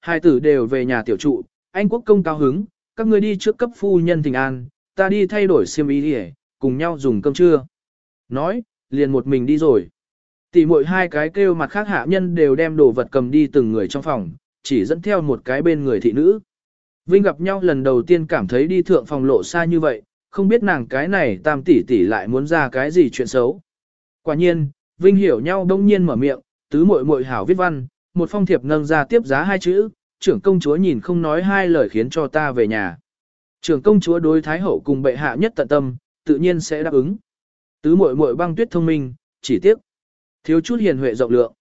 Hai tử đều về nhà tiểu trụ, anh quốc công cao hứng, các ngươi đi trước cấp phu nhân thỉnh an, ta đi thay đổi xiêm y đi cùng nhau dùng cơm trưa. Nói, liền một mình đi rồi. Tỷ muội hai cái kêu mặt khác hạ nhân đều đem đồ vật cầm đi từng người trong phòng, chỉ dẫn theo một cái bên người thị nữ. Vinh gặp nhau lần đầu tiên cảm thấy đi thượng phòng lộ xa như vậy, không biết nàng cái này tam tỷ tỷ lại muốn ra cái gì chuyện xấu. Quả nhiên, Vinh hiểu nhau đông nhiên mở miệng, tứ muội muội hảo viết văn, một phong thiệp nâng ra tiếp giá hai chữ, trưởng công chúa nhìn không nói hai lời khiến cho ta về nhà. Trưởng công chúa đối thái hậu cùng bệ hạ nhất tận tâm, tự nhiên sẽ đáp ứng. Tứ muội muội băng tuyết thông minh, chỉ tiếc thiếu chút hiền huệ rộng lượng.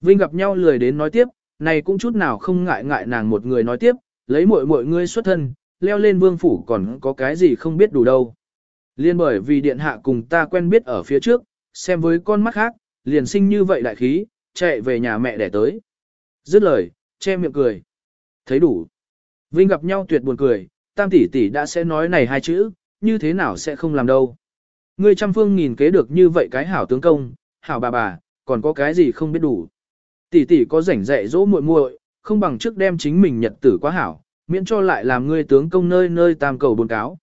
Vinh gặp nhau lười đến nói tiếp, này cũng chút nào không ngại ngại nàng một người nói tiếp, lấy muội muội ngươi xuất thân, leo lên vương phủ còn có cái gì không biết đủ đâu. Liên bởi vì điện hạ cùng ta quen biết ở phía trước, xem với con mắt khác, liền sinh như vậy đại khí, chạy về nhà mẹ để tới. Dứt lời, che miệng cười. Thấy đủ. Vinh gặp nhau tuyệt buồn cười, tam tỷ tỷ đã sẽ nói này hai chữ, như thế nào sẽ không làm đâu. Ngươi trăm phương nghìn kế được như vậy cái hảo tướng công, hảo bà bà, còn có cái gì không biết đủ. Tỷ tỷ có rảnh dạy dỗ muội muội, không bằng trước đem chính mình nhật tử quá hảo, miễn cho lại làm ngươi tướng công nơi nơi tam cầu buồn cáo.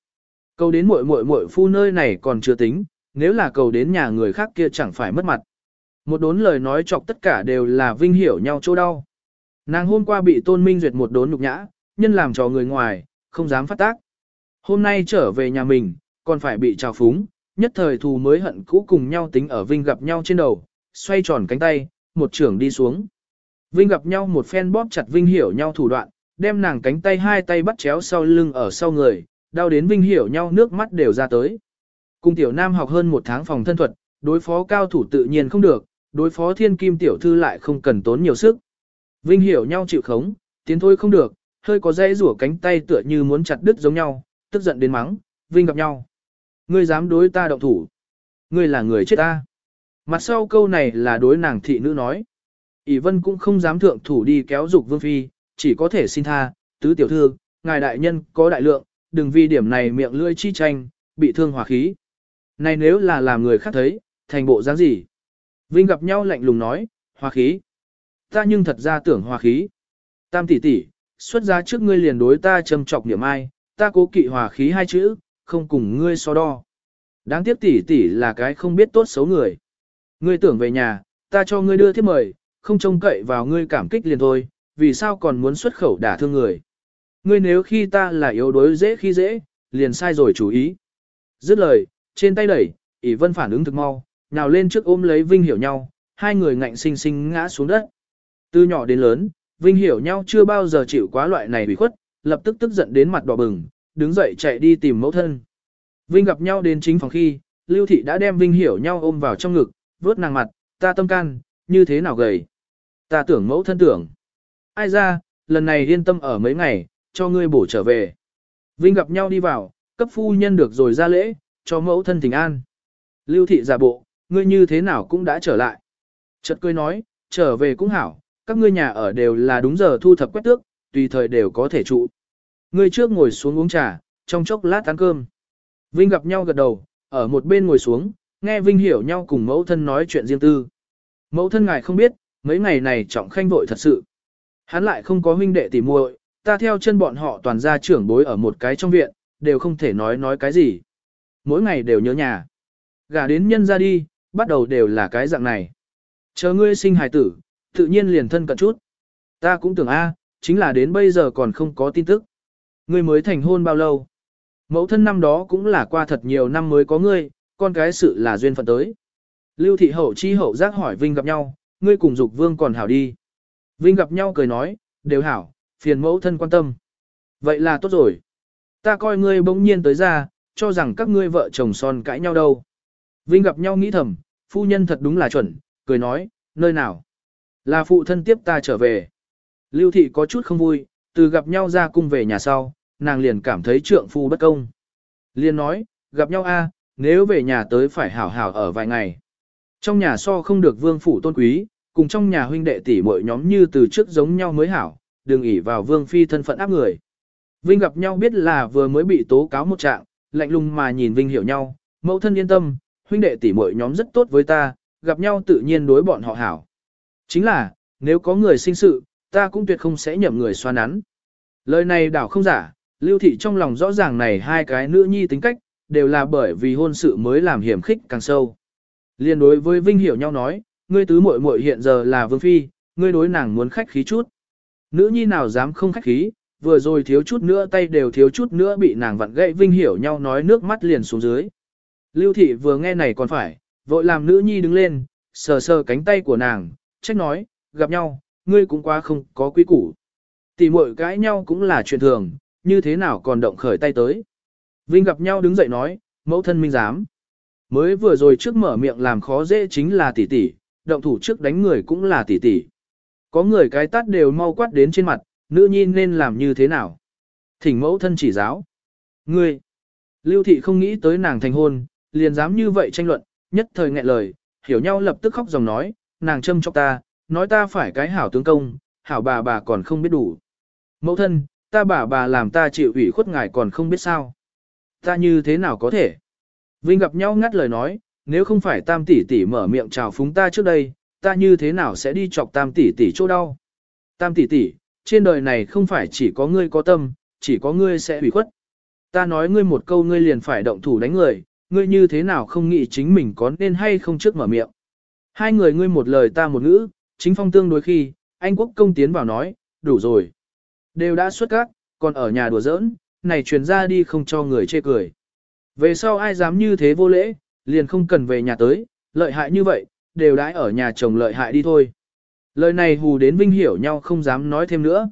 Cầu đến muội muội muội phu nơi này còn chưa tính, nếu là cầu đến nhà người khác kia chẳng phải mất mặt. Một đốn lời nói chọc tất cả đều là vinh hiểu nhau chỗ đau. Nàng hôm qua bị tôn minh duyệt một đốn nhục nhã, nhân làm cho người ngoài, không dám phát tác. Hôm nay trở về nhà mình, còn phải bị trào phúng, nhất thời thù mới hận cũ cùng nhau tính ở Vinh gặp nhau trên đầu, xoay tròn cánh tay, một trưởng đi xuống. Vinh gặp nhau một phen bóp chặt Vinh hiểu nhau thủ đoạn, đem nàng cánh tay hai tay bắt chéo sau lưng ở sau người, đau đến Vinh hiểu nhau nước mắt đều ra tới. Cùng tiểu nam học hơn một tháng phòng thân thuật, đối phó cao thủ tự nhiên không được, đối phó thiên kim tiểu thư lại không cần tốn nhiều sức. Vinh hiểu nhau chịu khống, tiến thôi không được, hơi có dây rủa cánh tay tựa như muốn chặt đứt giống nhau, tức giận đến mắng, Vinh gặp nhau. Ngươi dám đối ta động thủ. Ngươi là người chết ta. Mặt sau câu này là đối nàng thị nữ nói. ỷ vân cũng không dám thượng thủ đi kéo dục vương phi, chỉ có thể xin tha, tứ tiểu thư, ngài đại nhân có đại lượng, đừng vì điểm này miệng lưỡi chi tranh, bị thương hòa khí. Này nếu là làm người khác thấy, thành bộ dáng gì? Vinh gặp nhau lạnh lùng nói, hòa khí. Ta nhưng thật ra tưởng hòa khí. Tam tỷ tỷ, xuất ra trước ngươi liền đối ta trầm trọc niệm ai, ta cố kỵ hòa khí hai chữ, không cùng ngươi so đo. Đáng tiếc tỷ tỷ là cái không biết tốt xấu người. Ngươi tưởng về nhà, ta cho ngươi đưa thiếp mời, không trông cậy vào ngươi cảm kích liền thôi, vì sao còn muốn xuất khẩu đả thương người. Ngươi nếu khi ta là yếu đối dễ khi dễ, liền sai rồi chú ý. Dứt lời, trên tay đẩy, ỷ vân phản ứng thực mau, nào lên trước ôm lấy Vinh hiểu nhau, hai người ngạnh sinh sinh ngã xuống đất. Từ nhỏ đến lớn, Vinh hiểu nhau chưa bao giờ chịu quá loại này bị khuất, lập tức tức giận đến mặt đỏ bừng, đứng dậy chạy đi tìm mẫu thân. Vinh gặp nhau đến chính phòng khi, Lưu Thị đã đem Vinh hiểu nhau ôm vào trong ngực, vớt nàng mặt, ta tâm can, như thế nào gầy. Ta tưởng mẫu thân tưởng. Ai ra, lần này yên tâm ở mấy ngày, cho ngươi bổ trở về. Vinh gặp nhau đi vào, cấp phu nhân được rồi ra lễ, cho mẫu thân thỉnh an. Lưu Thị giả bộ, ngươi như thế nào cũng đã trở lại. Chợt cười nói, trở về cũng hảo, các ngươi nhà ở đều là đúng giờ thu thập quét tước, tùy thời đều có thể trụ. Ngươi trước ngồi xuống uống trà, trong chốc lát ăn cơm. Vinh gặp nhau gật đầu, ở một bên ngồi xuống, nghe Vinh hiểu nhau cùng mẫu thân nói chuyện riêng tư. Mẫu thân ngài không biết, mấy ngày này trọng khanh vội thật sự. Hắn lại không có huynh đệ tỉ muội, ta theo chân bọn họ toàn ra trưởng bối ở một cái trong viện, đều không thể nói nói cái gì. Mỗi ngày đều nhớ nhà. Gả đến nhân ra đi, bắt đầu đều là cái dạng này. Chờ ngươi sinh hài tử, tự nhiên liền thân cận chút. Ta cũng tưởng a, chính là đến bây giờ còn không có tin tức. Ngươi mới thành hôn bao lâu? Mẫu thân năm đó cũng là qua thật nhiều năm mới có ngươi, con cái sự là duyên phận tới. Lưu thị hậu chi hậu giác hỏi Vinh gặp nhau, ngươi cùng dục vương còn hảo đi. Vinh gặp nhau cười nói, đều hảo, phiền mẫu thân quan tâm. Vậy là tốt rồi. Ta coi ngươi bỗng nhiên tới ra, cho rằng các ngươi vợ chồng son cãi nhau đâu. Vinh gặp nhau nghĩ thầm, phu nhân thật đúng là chuẩn, cười nói, nơi nào? Là phụ thân tiếp ta trở về. Lưu thị có chút không vui, từ gặp nhau ra cung về nhà sau, nàng liền cảm thấy trượng phu bất công. Liền nói, gặp nhau a, nếu về nhà tới phải hảo hảo ở vài ngày. Trong nhà so không được vương phủ tôn quý, cùng trong nhà huynh đệ tỷ muội nhóm như từ trước giống nhau mới hảo, đừng ỉ vào vương phi thân phận áp người. Vinh gặp nhau biết là vừa mới bị tố cáo một trạng, lạnh lùng mà nhìn Vinh hiểu nhau, mẫu thân yên tâm, huynh đệ tỷ muội nhóm rất tốt với ta, gặp nhau tự nhiên đối bọn họ hảo. Chính là, nếu có người sinh sự, ta cũng tuyệt không sẽ nhậm người xoa nắn. Lời này đảo không giả, lưu thị trong lòng rõ ràng này hai cái nữ nhi tính cách, đều là bởi vì hôn sự mới làm hiểm khích càng sâu. Liên đối với Vinh hiểu nhau nói, ngươi tứ muội muội hiện giờ là vương phi, ngươi đối nàng muốn khách khí chút. Nữ nhi nào dám không khách khí, vừa rồi thiếu chút nữa tay đều thiếu chút nữa bị nàng vặn gãy Vinh hiểu nhau nói nước mắt liền xuống dưới. Lưu thị vừa nghe này còn phải, vội làm nữ nhi đứng lên, sờ sờ cánh tay của nàng, trách nói, gặp nhau, ngươi cũng quá không có quý củ. Tỷ muội cãi nhau cũng là chuyện thường, như thế nào còn động khởi tay tới. Vinh gặp nhau đứng dậy nói, mẫu thân minh dám. Mới vừa rồi trước mở miệng làm khó dễ chính là tỷ tỷ, động thủ trước đánh người cũng là tỷ tỷ. Có người cái tát đều mau quát đến trên mặt, nữ nhi nên làm như thế nào? Thỉnh mẫu thân chỉ giáo. Ngươi! Lưu thị không nghĩ tới nàng thành hôn, liền dám như vậy tranh luận, nhất thời nghẹn lời, hiểu nhau lập tức khóc dòng nói, nàng châm chọc ta, nói ta phải cái hảo tướng công, hảo bà bà còn không biết đủ. Mẫu thân, ta bà bà làm ta chịu ủy khuất ngài còn không biết sao. Ta như thế nào có thể? Vinh gặp nhau ngắt lời nói, nếu không phải tam tỷ tỷ mở miệng chào phúng ta trước đây, ta như thế nào sẽ đi chọc tam tỷ tỷ chỗ đau? Tam tỷ tỷ, trên đời này không phải chỉ có ngươi có tâm, chỉ có ngươi sẽ ủy khuất. Ta nói ngươi một câu ngươi liền phải động thủ đánh người, ngươi như thế nào không nghĩ chính mình có nên hay không trước mở miệng. Hai người ngươi một lời ta một ngữ, chính phong tương đối khi, anh quốc công tiến vào nói, đủ rồi. Đều đã xuất các, còn ở nhà đùa giỡn, này truyền ra đi không cho người chê cười. Về sau ai dám như thế vô lễ, liền không cần về nhà tới, lợi hại như vậy, đều đãi ở nhà chồng lợi hại đi thôi. Lời này hù đến Vinh hiểu nhau không dám nói thêm nữa.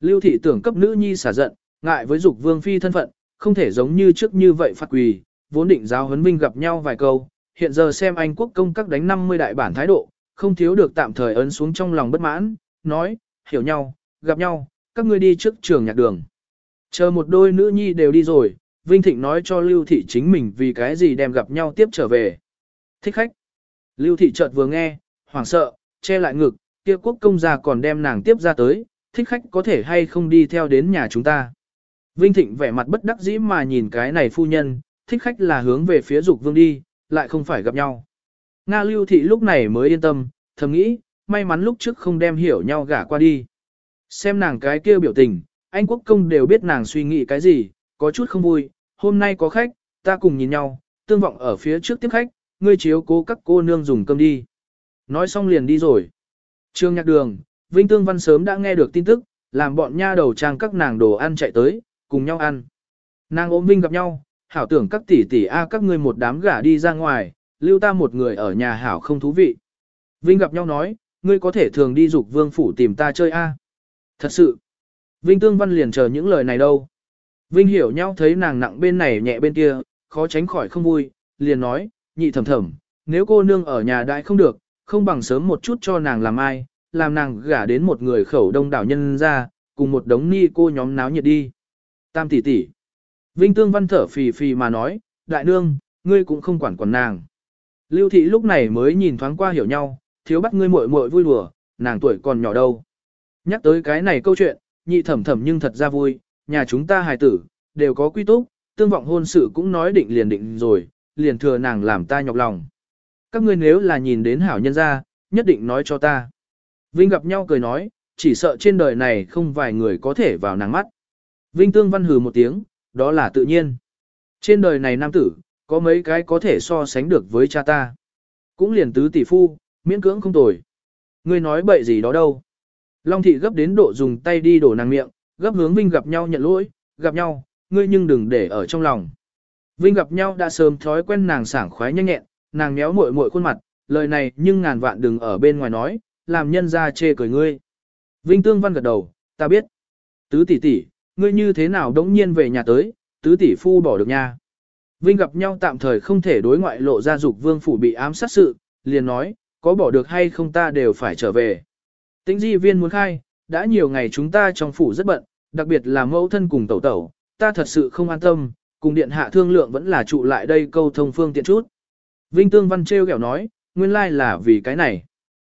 Lưu thị tưởng cấp nữ nhi xả giận, ngại với dục vương phi thân phận, không thể giống như trước như vậy phạt quỳ, vốn định giáo huấn Vinh gặp nhau vài câu, hiện giờ xem anh quốc công các đánh 50 đại bản thái độ, không thiếu được tạm thời ấn xuống trong lòng bất mãn, nói, hiểu nhau, gặp nhau, các ngươi đi trước trường nhạc đường. Chờ một đôi nữ nhi đều đi rồi, Vinh Thịnh nói cho Lưu Thị chính mình vì cái gì đem gặp nhau tiếp trở về. Thích khách. Lưu Thị chợt vừa nghe, hoảng sợ, che lại ngực, kia quốc công gia còn đem nàng tiếp ra tới, thích khách có thể hay không đi theo đến nhà chúng ta. Vinh Thịnh vẻ mặt bất đắc dĩ mà nhìn cái này phu nhân, thích khách là hướng về phía dục vương đi, lại không phải gặp nhau. Nga Lưu Thị lúc này mới yên tâm, thầm nghĩ, may mắn lúc trước không đem hiểu nhau gả qua đi. Xem nàng cái kia biểu tình, anh quốc công đều biết nàng suy nghĩ cái gì, có chút không vui, hôm nay có khách, ta cùng nhìn nhau, tương vọng ở phía trước tiếp khách, ngươi chiếu cố các cô nương dùng cơm đi. Nói xong liền đi rồi. Trương nhạc đường, Vinh Tương Văn sớm đã nghe được tin tức, làm bọn nha đầu trang các nàng đồ ăn chạy tới, cùng nhau ăn. Nàng ôm Vinh gặp nhau, hảo tưởng các tỷ tỷ a các ngươi một đám gả đi ra ngoài, lưu ta một người ở nhà hảo không thú vị. Vinh gặp nhau nói, ngươi có thể thường đi dục vương phủ tìm ta chơi a. Thật sự, Vinh Tương Văn liền chờ những lời này đâu. Vinh hiểu nhau thấy nàng nặng bên này nhẹ bên kia, khó tránh khỏi không vui, liền nói, nhị thầm thầm, nếu cô nương ở nhà đại không được, không bằng sớm một chút cho nàng làm ai, làm nàng gả đến một người khẩu đông đảo nhân ra, cùng một đống ni cô nhóm náo nhiệt đi. Tam tỷ tỷ. Vinh Tương Văn thở phì phì mà nói, đại nương, ngươi cũng không quản quản nàng. Lưu thị lúc này mới nhìn thoáng qua hiểu nhau, thiếu bắt ngươi muội muội vui đùa, nàng tuổi còn nhỏ đâu. Nhắc tới cái này câu chuyện, nhị thẩm thẩm nhưng thật ra vui, nhà chúng ta hài tử, đều có quy túc, tương vọng hôn sự cũng nói định liền định rồi, liền thừa nàng làm ta nhọc lòng. Các ngươi nếu là nhìn đến hảo nhân gia, nhất định nói cho ta. Vinh gặp nhau cười nói, chỉ sợ trên đời này không vài người có thể vào nàng mắt. Vinh tương văn hừ một tiếng, đó là tự nhiên. Trên đời này nam tử, có mấy cái có thể so sánh được với cha ta. Cũng liền tứ tỷ phu, miễn cưỡng không tồi. Ngươi nói bậy gì đó đâu. Long thị gấp đến độ dùng tay đi đổ nàng miệng, gấp hướng Vinh gặp nhau nhận lỗi, gặp nhau, ngươi nhưng đừng để ở trong lòng. Vinh gặp nhau đã sớm thói quen nàng sảng khoái nhanh nhẹn, nàng méo muội muội khuôn mặt, lời này nhưng ngàn vạn đừng ở bên ngoài nói, làm nhân ra chê cười ngươi. Vinh Tương Văn gật đầu, ta biết. Tứ tỷ tỷ, ngươi như thế nào đống nhiên về nhà tới, tứ tỷ phu bỏ được nha. Vinh gặp nhau tạm thời không thể đối ngoại lộ ra dục vương phủ bị ám sát sự, liền nói, có bỏ được hay không ta đều phải trở về. Tĩnh di viên muốn khai, đã nhiều ngày chúng ta trong phủ rất bận, đặc biệt là mẫu thân cùng tẩu tẩu, ta thật sự không an tâm, cùng điện hạ thương lượng vẫn là trụ lại đây câu thông phương tiện chút. Vinh Tương Văn trêu kẹo nói, nguyên lai là vì cái này.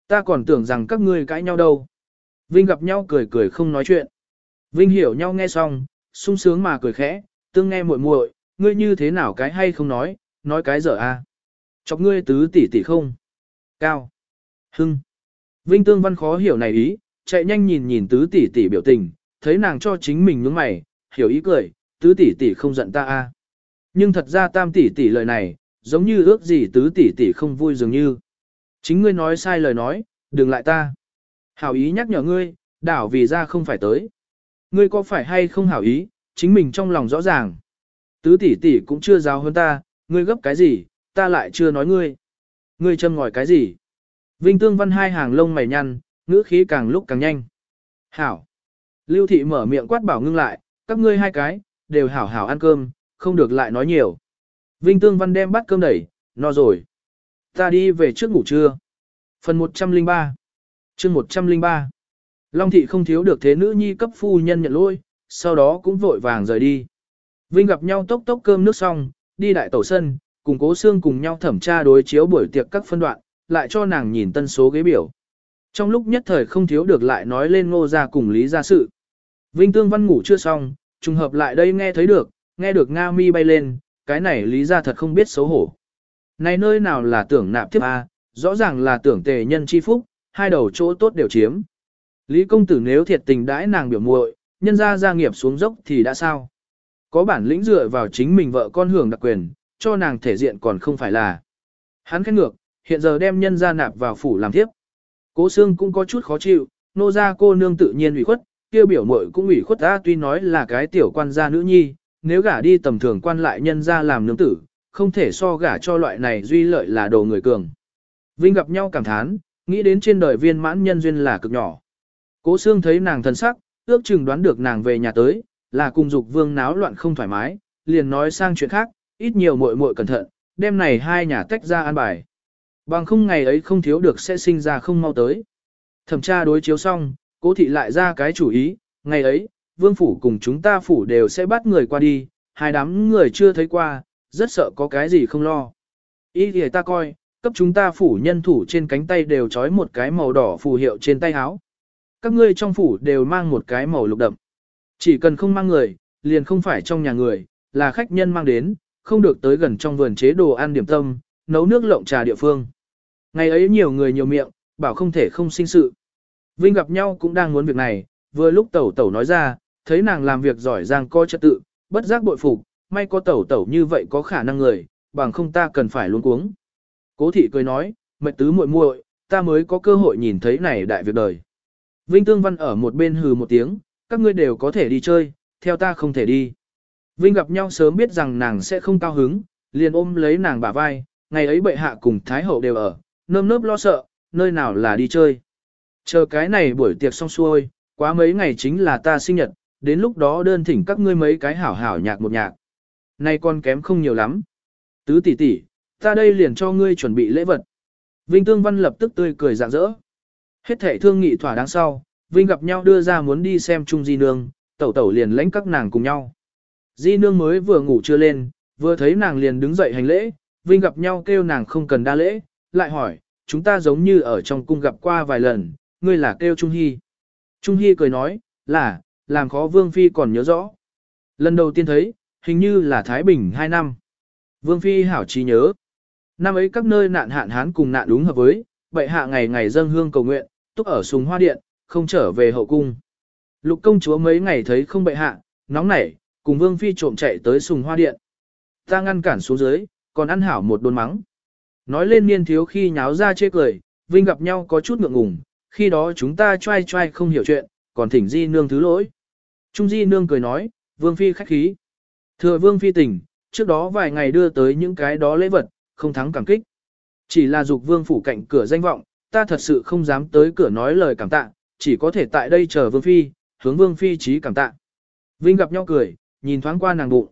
Ta còn tưởng rằng các ngươi cãi nhau đâu. Vinh gặp nhau cười cười không nói chuyện. Vinh hiểu nhau nghe xong, sung sướng mà cười khẽ, tương nghe muội muội, ngươi như thế nào cái hay không nói, nói cái dở a. À? Chọc ngươi tứ tỷ tỷ không? Cao. Hưng. Vinh Tương Văn khó hiểu này ý, chạy nhanh nhìn nhìn tứ tỷ tỷ biểu tình, thấy nàng cho chính mình nhướng mày, hiểu ý cười, tứ tỷ tỷ không giận ta a. Nhưng thật ra tam tỷ tỷ lời này, giống như ước gì tứ tỷ tỷ không vui dường như. Chính ngươi nói sai lời nói, đừng lại ta. Hảo ý nhắc nhở ngươi, đảo vì ra không phải tới. Ngươi có phải hay không hảo ý, chính mình trong lòng rõ ràng. Tứ tỷ tỷ cũng chưa giáo hơn ta, ngươi gấp cái gì, ta lại chưa nói ngươi. Ngươi châm ngòi cái gì? Vinh Tương Văn hai hàng lông mày nhăn, ngữ khí càng lúc càng nhanh. Hảo. Lưu thị mở miệng quát bảo ngưng lại, các ngươi hai cái, đều hảo hảo ăn cơm, không được lại nói nhiều. Vinh Tương Văn đem bát cơm đẩy, no rồi. Ta đi về trước ngủ trưa. Phần 103 chương 103 Long thị không thiếu được thế nữ nhi cấp phu nhân nhận lôi, sau đó cũng vội vàng rời đi. Vinh gặp nhau tốc tốc cơm nước xong, đi đại tổ sân, cùng cố xương cùng nhau thẩm tra đối chiếu buổi tiệc các phân đoạn, lại cho nàng nhìn tân số ghế biểu. Trong lúc nhất thời không thiếu được lại nói lên ngô ra cùng lý gia sự. Vinh Tương Văn ngủ chưa xong, trùng hợp lại đây nghe thấy được, nghe được Nga mi bay lên, cái này lý ra thật không biết xấu hổ. Này nơi nào là tưởng nạp tiếp A, rõ ràng là tưởng tề nhân chi phúc, hai đầu chỗ tốt đều chiếm. Lý công tử nếu thiệt tình đãi nàng biểu muội, nhân ra gia nghiệp xuống dốc thì đã sao? Có bản lĩnh dựa vào chính mình vợ con hưởng đặc quyền, cho nàng thể diện còn không phải là. Hắn khét ngược, hiện giờ đem nhân ra nạp vào phủ làm tiếp. Cố xương cũng có chút khó chịu, nô ra cô nương tự nhiên ủy khuất, kia biểu muội cũng ủy khuất ta tuy nói là cái tiểu quan gia nữ nhi, nếu gả đi tầm thường quan lại nhân ra làm nương tử, không thể so gả cho loại này duy lợi là đồ người cường. Vinh gặp nhau cảm thán, nghĩ đến trên đời viên mãn nhân duyên là cực nhỏ. Cố xương thấy nàng thần sắc, ước chừng đoán được nàng về nhà tới, là cùng dục vương náo loạn không thoải mái, liền nói sang chuyện khác, ít nhiều muội muội cẩn thận, đêm này hai nhà tách ra an bài. Bằng không ngày ấy không thiếu được sẽ sinh ra không mau tới. Thẩm tra đối chiếu xong, cố thị lại ra cái chủ ý, ngày ấy, vương phủ cùng chúng ta phủ đều sẽ bắt người qua đi, hai đám người chưa thấy qua, rất sợ có cái gì không lo. Ý thì ta coi, cấp chúng ta phủ nhân thủ trên cánh tay đều trói một cái màu đỏ phù hiệu trên tay áo. Các ngươi trong phủ đều mang một cái màu lục đậm. Chỉ cần không mang người, liền không phải trong nhà người, là khách nhân mang đến, không được tới gần trong vườn chế đồ ăn điểm tâm, nấu nước lộng trà địa phương. Ngày ấy nhiều người nhiều miệng, bảo không thể không sinh sự. Vinh gặp nhau cũng đang muốn việc này, vừa lúc tẩu tẩu nói ra, thấy nàng làm việc giỏi giang coi trật tự, bất giác bội phục, may có tẩu tẩu như vậy có khả năng người, bằng không ta cần phải luôn cuống. Cố thị cười nói, mệt tứ muội muội, ta mới có cơ hội nhìn thấy này đại việc đời. Vinh Tương Văn ở một bên hừ một tiếng, các ngươi đều có thể đi chơi, theo ta không thể đi. Vinh gặp nhau sớm biết rằng nàng sẽ không cao hứng, liền ôm lấy nàng bả vai, ngày ấy bệ hạ cùng Thái Hậu đều ở, nơm nớp lo sợ, nơi nào là đi chơi. Chờ cái này buổi tiệc xong xuôi, quá mấy ngày chính là ta sinh nhật, đến lúc đó đơn thỉnh các ngươi mấy cái hảo hảo nhạc một nhạc. Nay con kém không nhiều lắm. Tứ tỷ tỷ, ta đây liền cho ngươi chuẩn bị lễ vật. Vinh Tương Văn lập tức tươi cười rạng rỡ. Hết thể thương nghị thỏa đáng sau, Vinh gặp nhau đưa ra muốn đi xem Trung Di Nương, tẩu tẩu liền lãnh các nàng cùng nhau. Di Nương mới vừa ngủ chưa lên, vừa thấy nàng liền đứng dậy hành lễ, Vinh gặp nhau kêu nàng không cần đa lễ, lại hỏi, chúng ta giống như ở trong cung gặp qua vài lần, ngươi là kêu Trung Hy. Trung Hy cười nói, là, làm khó Vương Phi còn nhớ rõ. Lần đầu tiên thấy, hình như là Thái Bình 2 năm. Vương Phi hảo trí nhớ. Năm ấy các nơi nạn hạn hán cùng nạn đúng hợp với, bệ hạ ngày ngày dâng hương cầu nguyện, túc ở sùng hoa điện, không trở về hậu cung. Lục công chúa mấy ngày thấy không bệ hạ, nóng nảy, cùng Vương Phi trộm chạy tới sùng hoa điện. Ta ngăn cản xuống dưới, còn ăn hảo một đồn mắng. Nói lên niên thiếu khi nháo ra chê cười, Vinh gặp nhau có chút ngượng ngùng, khi đó chúng ta trai trai không hiểu chuyện, còn thỉnh di nương thứ lỗi. Trung di nương cười nói, Vương Phi khách khí. Thừa Vương Phi tỉnh, trước đó vài ngày đưa tới những cái đó lễ vật, không thắng cảm kích. Chỉ là dục Vương phủ cạnh cửa danh vọng, ta thật sự không dám tới cửa nói lời cảm tạ, chỉ có thể tại đây chờ Vương Phi, hướng Vương Phi trí cảm tạ. Vinh gặp nhau cười, nhìn thoáng qua nàng bụng.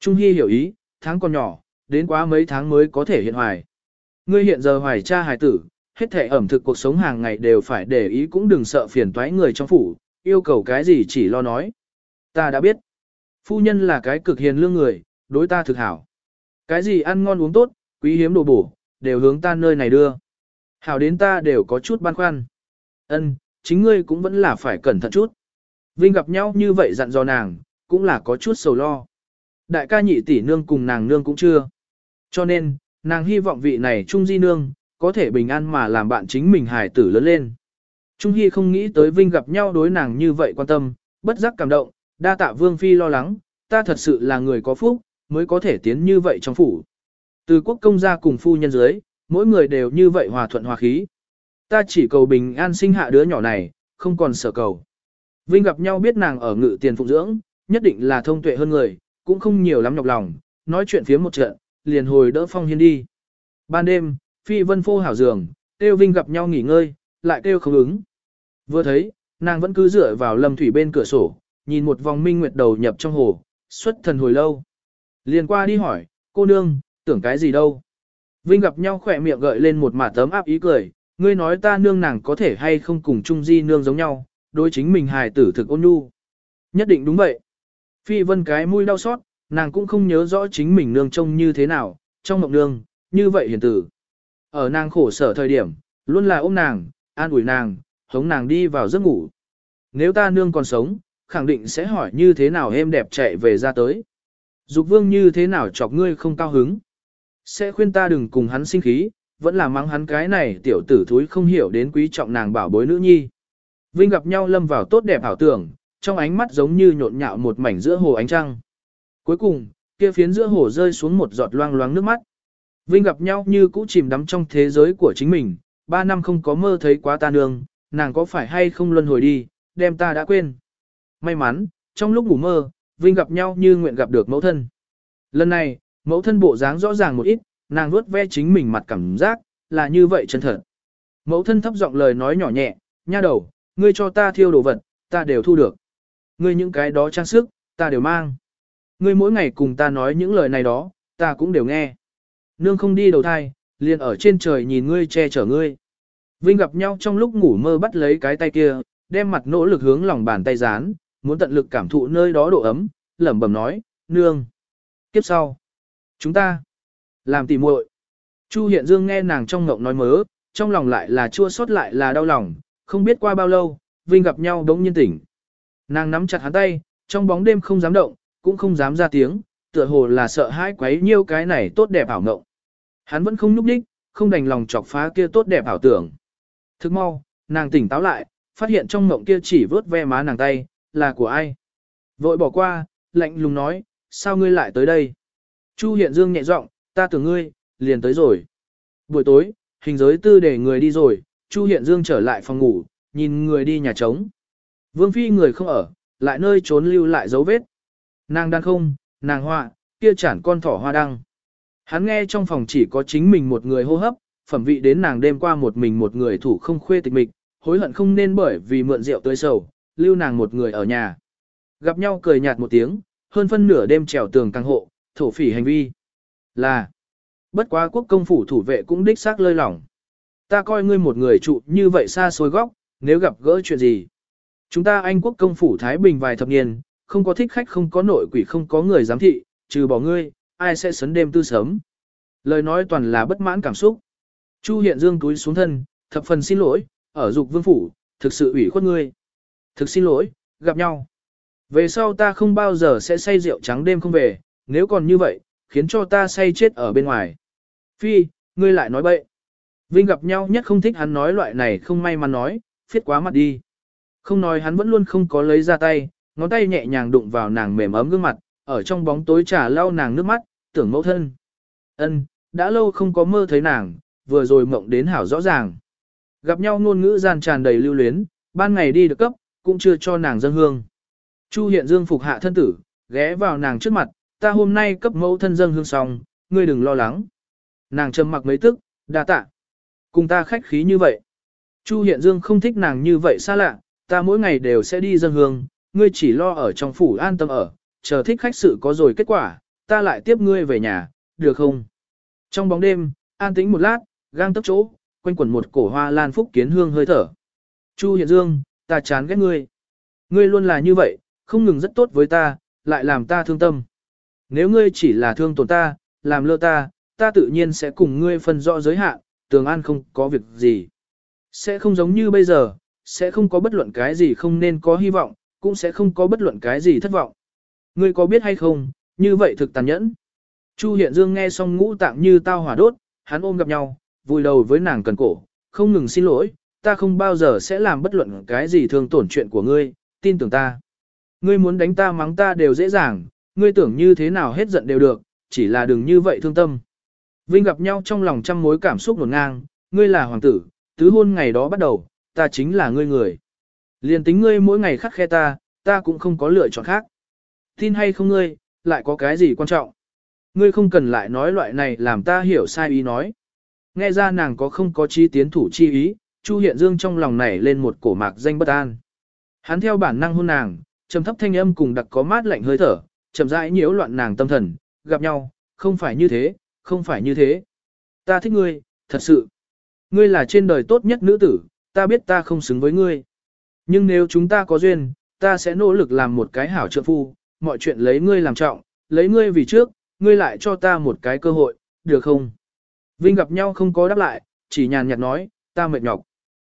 Trung Hy hiểu ý, tháng còn nhỏ, đến quá mấy tháng mới có thể hiện hoài. Ngươi hiện giờ hoài cha hài tử, hết thể ẩm thực cuộc sống hàng ngày đều phải để ý cũng đừng sợ phiền toái người trong phủ, yêu cầu cái gì chỉ lo nói. Ta đã biết, phu nhân là cái cực hiền lương người, đối ta thực hảo. Cái gì ăn ngon uống tốt, quý hiếm đồ bổ, đều hướng ta nơi này đưa. Hảo đến ta đều có chút băn khoăn. Ân, chính ngươi cũng vẫn là phải cẩn thận chút. Vinh gặp nhau như vậy dặn dò nàng, cũng là có chút sầu lo. Đại ca nhị tỷ nương cùng nàng nương cũng chưa. Cho nên, nàng hy vọng vị này trung di nương, có thể bình an mà làm bạn chính mình hài tử lớn lên. Trung Hy không nghĩ tới Vinh gặp nhau đối nàng như vậy quan tâm, bất giác cảm động, đa tạ Vương Phi lo lắng, ta thật sự là người có phúc, mới có thể tiến như vậy trong phủ. Từ quốc công gia cùng phu nhân dưới, mỗi người đều như vậy hòa thuận hòa khí. Ta chỉ cầu bình an sinh hạ đứa nhỏ này, không còn sợ cầu. Vinh gặp nhau biết nàng ở ngự tiền phụng dưỡng, nhất định là thông tuệ hơn người, cũng không nhiều lắm nhọc lòng, nói chuyện phía một trận, liền hồi đỡ phong hiên đi. Ban đêm, Phi Vân phô hảo giường, Tiêu Vinh gặp nhau nghỉ ngơi, lại kêu không ứng. Vừa thấy, nàng vẫn cứ dựa vào lâm thủy bên cửa sổ, nhìn một vòng minh nguyệt đầu nhập trong hồ, xuất thần hồi lâu. Liền qua đi hỏi, cô nương, tưởng cái gì đâu. Vinh gặp nhau khỏe miệng gợi lên một mả tấm áp ý cười, ngươi nói ta nương nàng có thể hay không cùng Trung di nương giống nhau, đối chính mình hài tử thực ôn nhu. Nhất định đúng vậy. Phi vân cái mũi đau xót, nàng cũng không nhớ rõ chính mình nương trông như thế nào, trong mộng nương, như vậy hiền tử. Ở nàng khổ sở thời điểm, luôn là ôm nàng, an ủi nàng, hống nàng đi vào giấc ngủ. Nếu ta nương còn sống, khẳng định sẽ hỏi như thế nào em đẹp chạy về ra tới. Dục vương như thế nào chọc ngươi không cao hứng. Sẽ khuyên ta đừng cùng hắn sinh khí, vẫn là mắng hắn cái này tiểu tử thúi không hiểu đến quý trọng nàng bảo bối nữ nhi. Vinh gặp nhau lâm vào tốt đẹp ảo tưởng, trong ánh mắt giống như nhộn nhạo một mảnh giữa hồ ánh trăng. Cuối cùng, kia phiến giữa hồ rơi xuống một giọt loang loáng nước mắt. Vinh gặp nhau như cũ chìm đắm trong thế giới của chính mình, ba năm không có mơ thấy quá ta nương, nàng có phải hay không luân hồi đi, đem ta đã quên. May mắn, trong lúc ngủ mơ, Vinh gặp nhau như nguyện gặp được mẫu thân. Lần này, mẫu thân bộ dáng rõ ràng một ít, nàng vuốt ve chính mình mặt cảm giác, là như vậy chân thật. Mẫu thân thấp giọng lời nói nhỏ nhẹ, nha đầu, ngươi cho ta thiêu đồ vật, ta đều thu được. Ngươi những cái đó trang sức, ta đều mang. Ngươi mỗi ngày cùng ta nói những lời này đó, ta cũng đều nghe. Nương không đi đầu thai, liền ở trên trời nhìn ngươi che chở ngươi. Vinh gặp nhau trong lúc ngủ mơ bắt lấy cái tay kia, đem mặt nỗ lực hướng lòng bàn tay dán, muốn tận lực cảm thụ nơi đó độ ấm, lẩm bẩm nói, nương. Tiếp sau, chúng ta làm tỉ muội. Chu Hiện Dương nghe nàng trong ngộng nói mớ, trong lòng lại là chua xót lại là đau lòng, không biết qua bao lâu, Vinh gặp nhau đống nhiên tỉnh. Nàng nắm chặt hắn tay, trong bóng đêm không dám động, cũng không dám ra tiếng, tựa hồ là sợ hãi quấy nhiêu cái này tốt đẹp ảo ngộng. Hắn vẫn không nhúc đích, không đành lòng chọc phá kia tốt đẹp ảo tưởng. Thức mau, nàng tỉnh táo lại, phát hiện trong ngộng kia chỉ vớt ve má nàng tay, là của ai. Vội bỏ qua, lạnh lùng nói, sao ngươi lại tới đây? Chu Hiện Dương nhẹ giọng, ta tưởng ngươi, liền tới rồi. Buổi tối, hình giới tư để người đi rồi, Chu Hiện Dương trở lại phòng ngủ, nhìn người đi nhà trống. Vương Phi người không ở, lại nơi trốn lưu lại dấu vết. Nàng đang không, nàng họa, kia chản con thỏ hoa đăng. Hắn nghe trong phòng chỉ có chính mình một người hô hấp, phẩm vị đến nàng đêm qua một mình một người thủ không khuê tịch mịch, hối hận không nên bởi vì mượn rượu tới sầu, lưu nàng một người ở nhà. Gặp nhau cười nhạt một tiếng, hơn phân nửa đêm trèo tường càng hộ, thổ phỉ hành vi. Là, bất quá quốc công phủ thủ vệ cũng đích xác lơi lỏng. Ta coi ngươi một người trụ như vậy xa xôi góc, nếu gặp gỡ chuyện gì. Chúng ta Anh quốc công phủ Thái Bình vài thập niên, không có thích khách không có nội quỷ không có người giám thị, trừ bỏ ngươi, ai sẽ sấn đêm tư sớm. Lời nói toàn là bất mãn cảm xúc. Chu Hiện Dương túi xuống thân, thập phần xin lỗi, ở dục vương phủ, thực sự ủy khuất ngươi. Thực xin lỗi, gặp nhau. Về sau ta không bao giờ sẽ say rượu trắng đêm không về, nếu còn như vậy, khiến cho ta say chết ở bên ngoài. Phi, ngươi lại nói bậy. Vinh gặp nhau nhất không thích hắn nói loại này không may mắn nói, phiết quá mặt đi. Không nói hắn vẫn luôn không có lấy ra tay, ngón tay nhẹ nhàng đụng vào nàng mềm ấm gương mặt, ở trong bóng tối trà lau nàng nước mắt, tưởng mẫu thân. Ân, đã lâu không có mơ thấy nàng, vừa rồi mộng đến hảo rõ ràng. Gặp nhau ngôn ngữ gian tràn đầy lưu luyến, ban ngày đi được cấp, cũng chưa cho nàng dân hương. Chu hiện dương phục hạ thân tử, ghé vào nàng trước mặt, ta hôm nay cấp mẫu thân dân hương xong, ngươi đừng lo lắng. Nàng trầm mặc mấy tức, đa tạ. Cùng ta khách khí như vậy. Chu hiện dương không thích nàng như vậy xa lạ, ta mỗi ngày đều sẽ đi dân hương, ngươi chỉ lo ở trong phủ an tâm ở, chờ thích khách sự có rồi kết quả, ta lại tiếp ngươi về nhà, được không? Trong bóng đêm, an tĩnh một lát, gang tấp chỗ, quanh quẩn một cổ hoa lan phúc kiến hương hơi thở. Chu Hiện Dương, ta chán ghét ngươi. Ngươi luôn là như vậy, không ngừng rất tốt với ta, lại làm ta thương tâm. Nếu ngươi chỉ là thương tổn ta, làm lơ ta, ta tự nhiên sẽ cùng ngươi phân rõ giới hạn, tường an không có việc gì. Sẽ không giống như bây giờ, sẽ không có bất luận cái gì không nên có hy vọng, cũng sẽ không có bất luận cái gì thất vọng. Ngươi có biết hay không, như vậy thực tàn nhẫn. Chu Hiện Dương nghe xong ngũ tạng như tao hỏa đốt, hắn ôm gặp nhau, vùi đầu với nàng cần cổ, không ngừng xin lỗi, ta không bao giờ sẽ làm bất luận cái gì thương tổn chuyện của ngươi, tin tưởng ta. Ngươi muốn đánh ta mắng ta đều dễ dàng, ngươi tưởng như thế nào hết giận đều được, chỉ là đừng như vậy thương tâm. Vinh gặp nhau trong lòng trăm mối cảm xúc nổn ngang, ngươi là hoàng tử, tứ hôn ngày đó bắt đầu, ta chính là ngươi người. Liên tính ngươi mỗi ngày khắc khe ta, ta cũng không có lựa chọn khác. Tin hay không ngươi, lại có cái gì quan trọng? Ngươi không cần lại nói loại này làm ta hiểu sai ý nói. Nghe ra nàng có không có chi tiến thủ chi ý, Chu Hiện Dương trong lòng nảy lên một cổ mạc danh bất an. Hắn theo bản năng hôn nàng, trầm thấp thanh âm cùng đặc có mát lạnh hơi thở, chậm rãi nhiễu loạn nàng tâm thần, gặp nhau, không phải như thế, không phải như thế. Ta thích ngươi, thật sự. Ngươi là trên đời tốt nhất nữ tử, ta biết ta không xứng với ngươi. Nhưng nếu chúng ta có duyên, ta sẽ nỗ lực làm một cái hảo trợ phu, mọi chuyện lấy ngươi làm trọng, lấy ngươi vì trước, ngươi lại cho ta một cái cơ hội, được không? Vinh gặp nhau không có đáp lại, chỉ nhàn nhạt nói, ta mệt nhọc.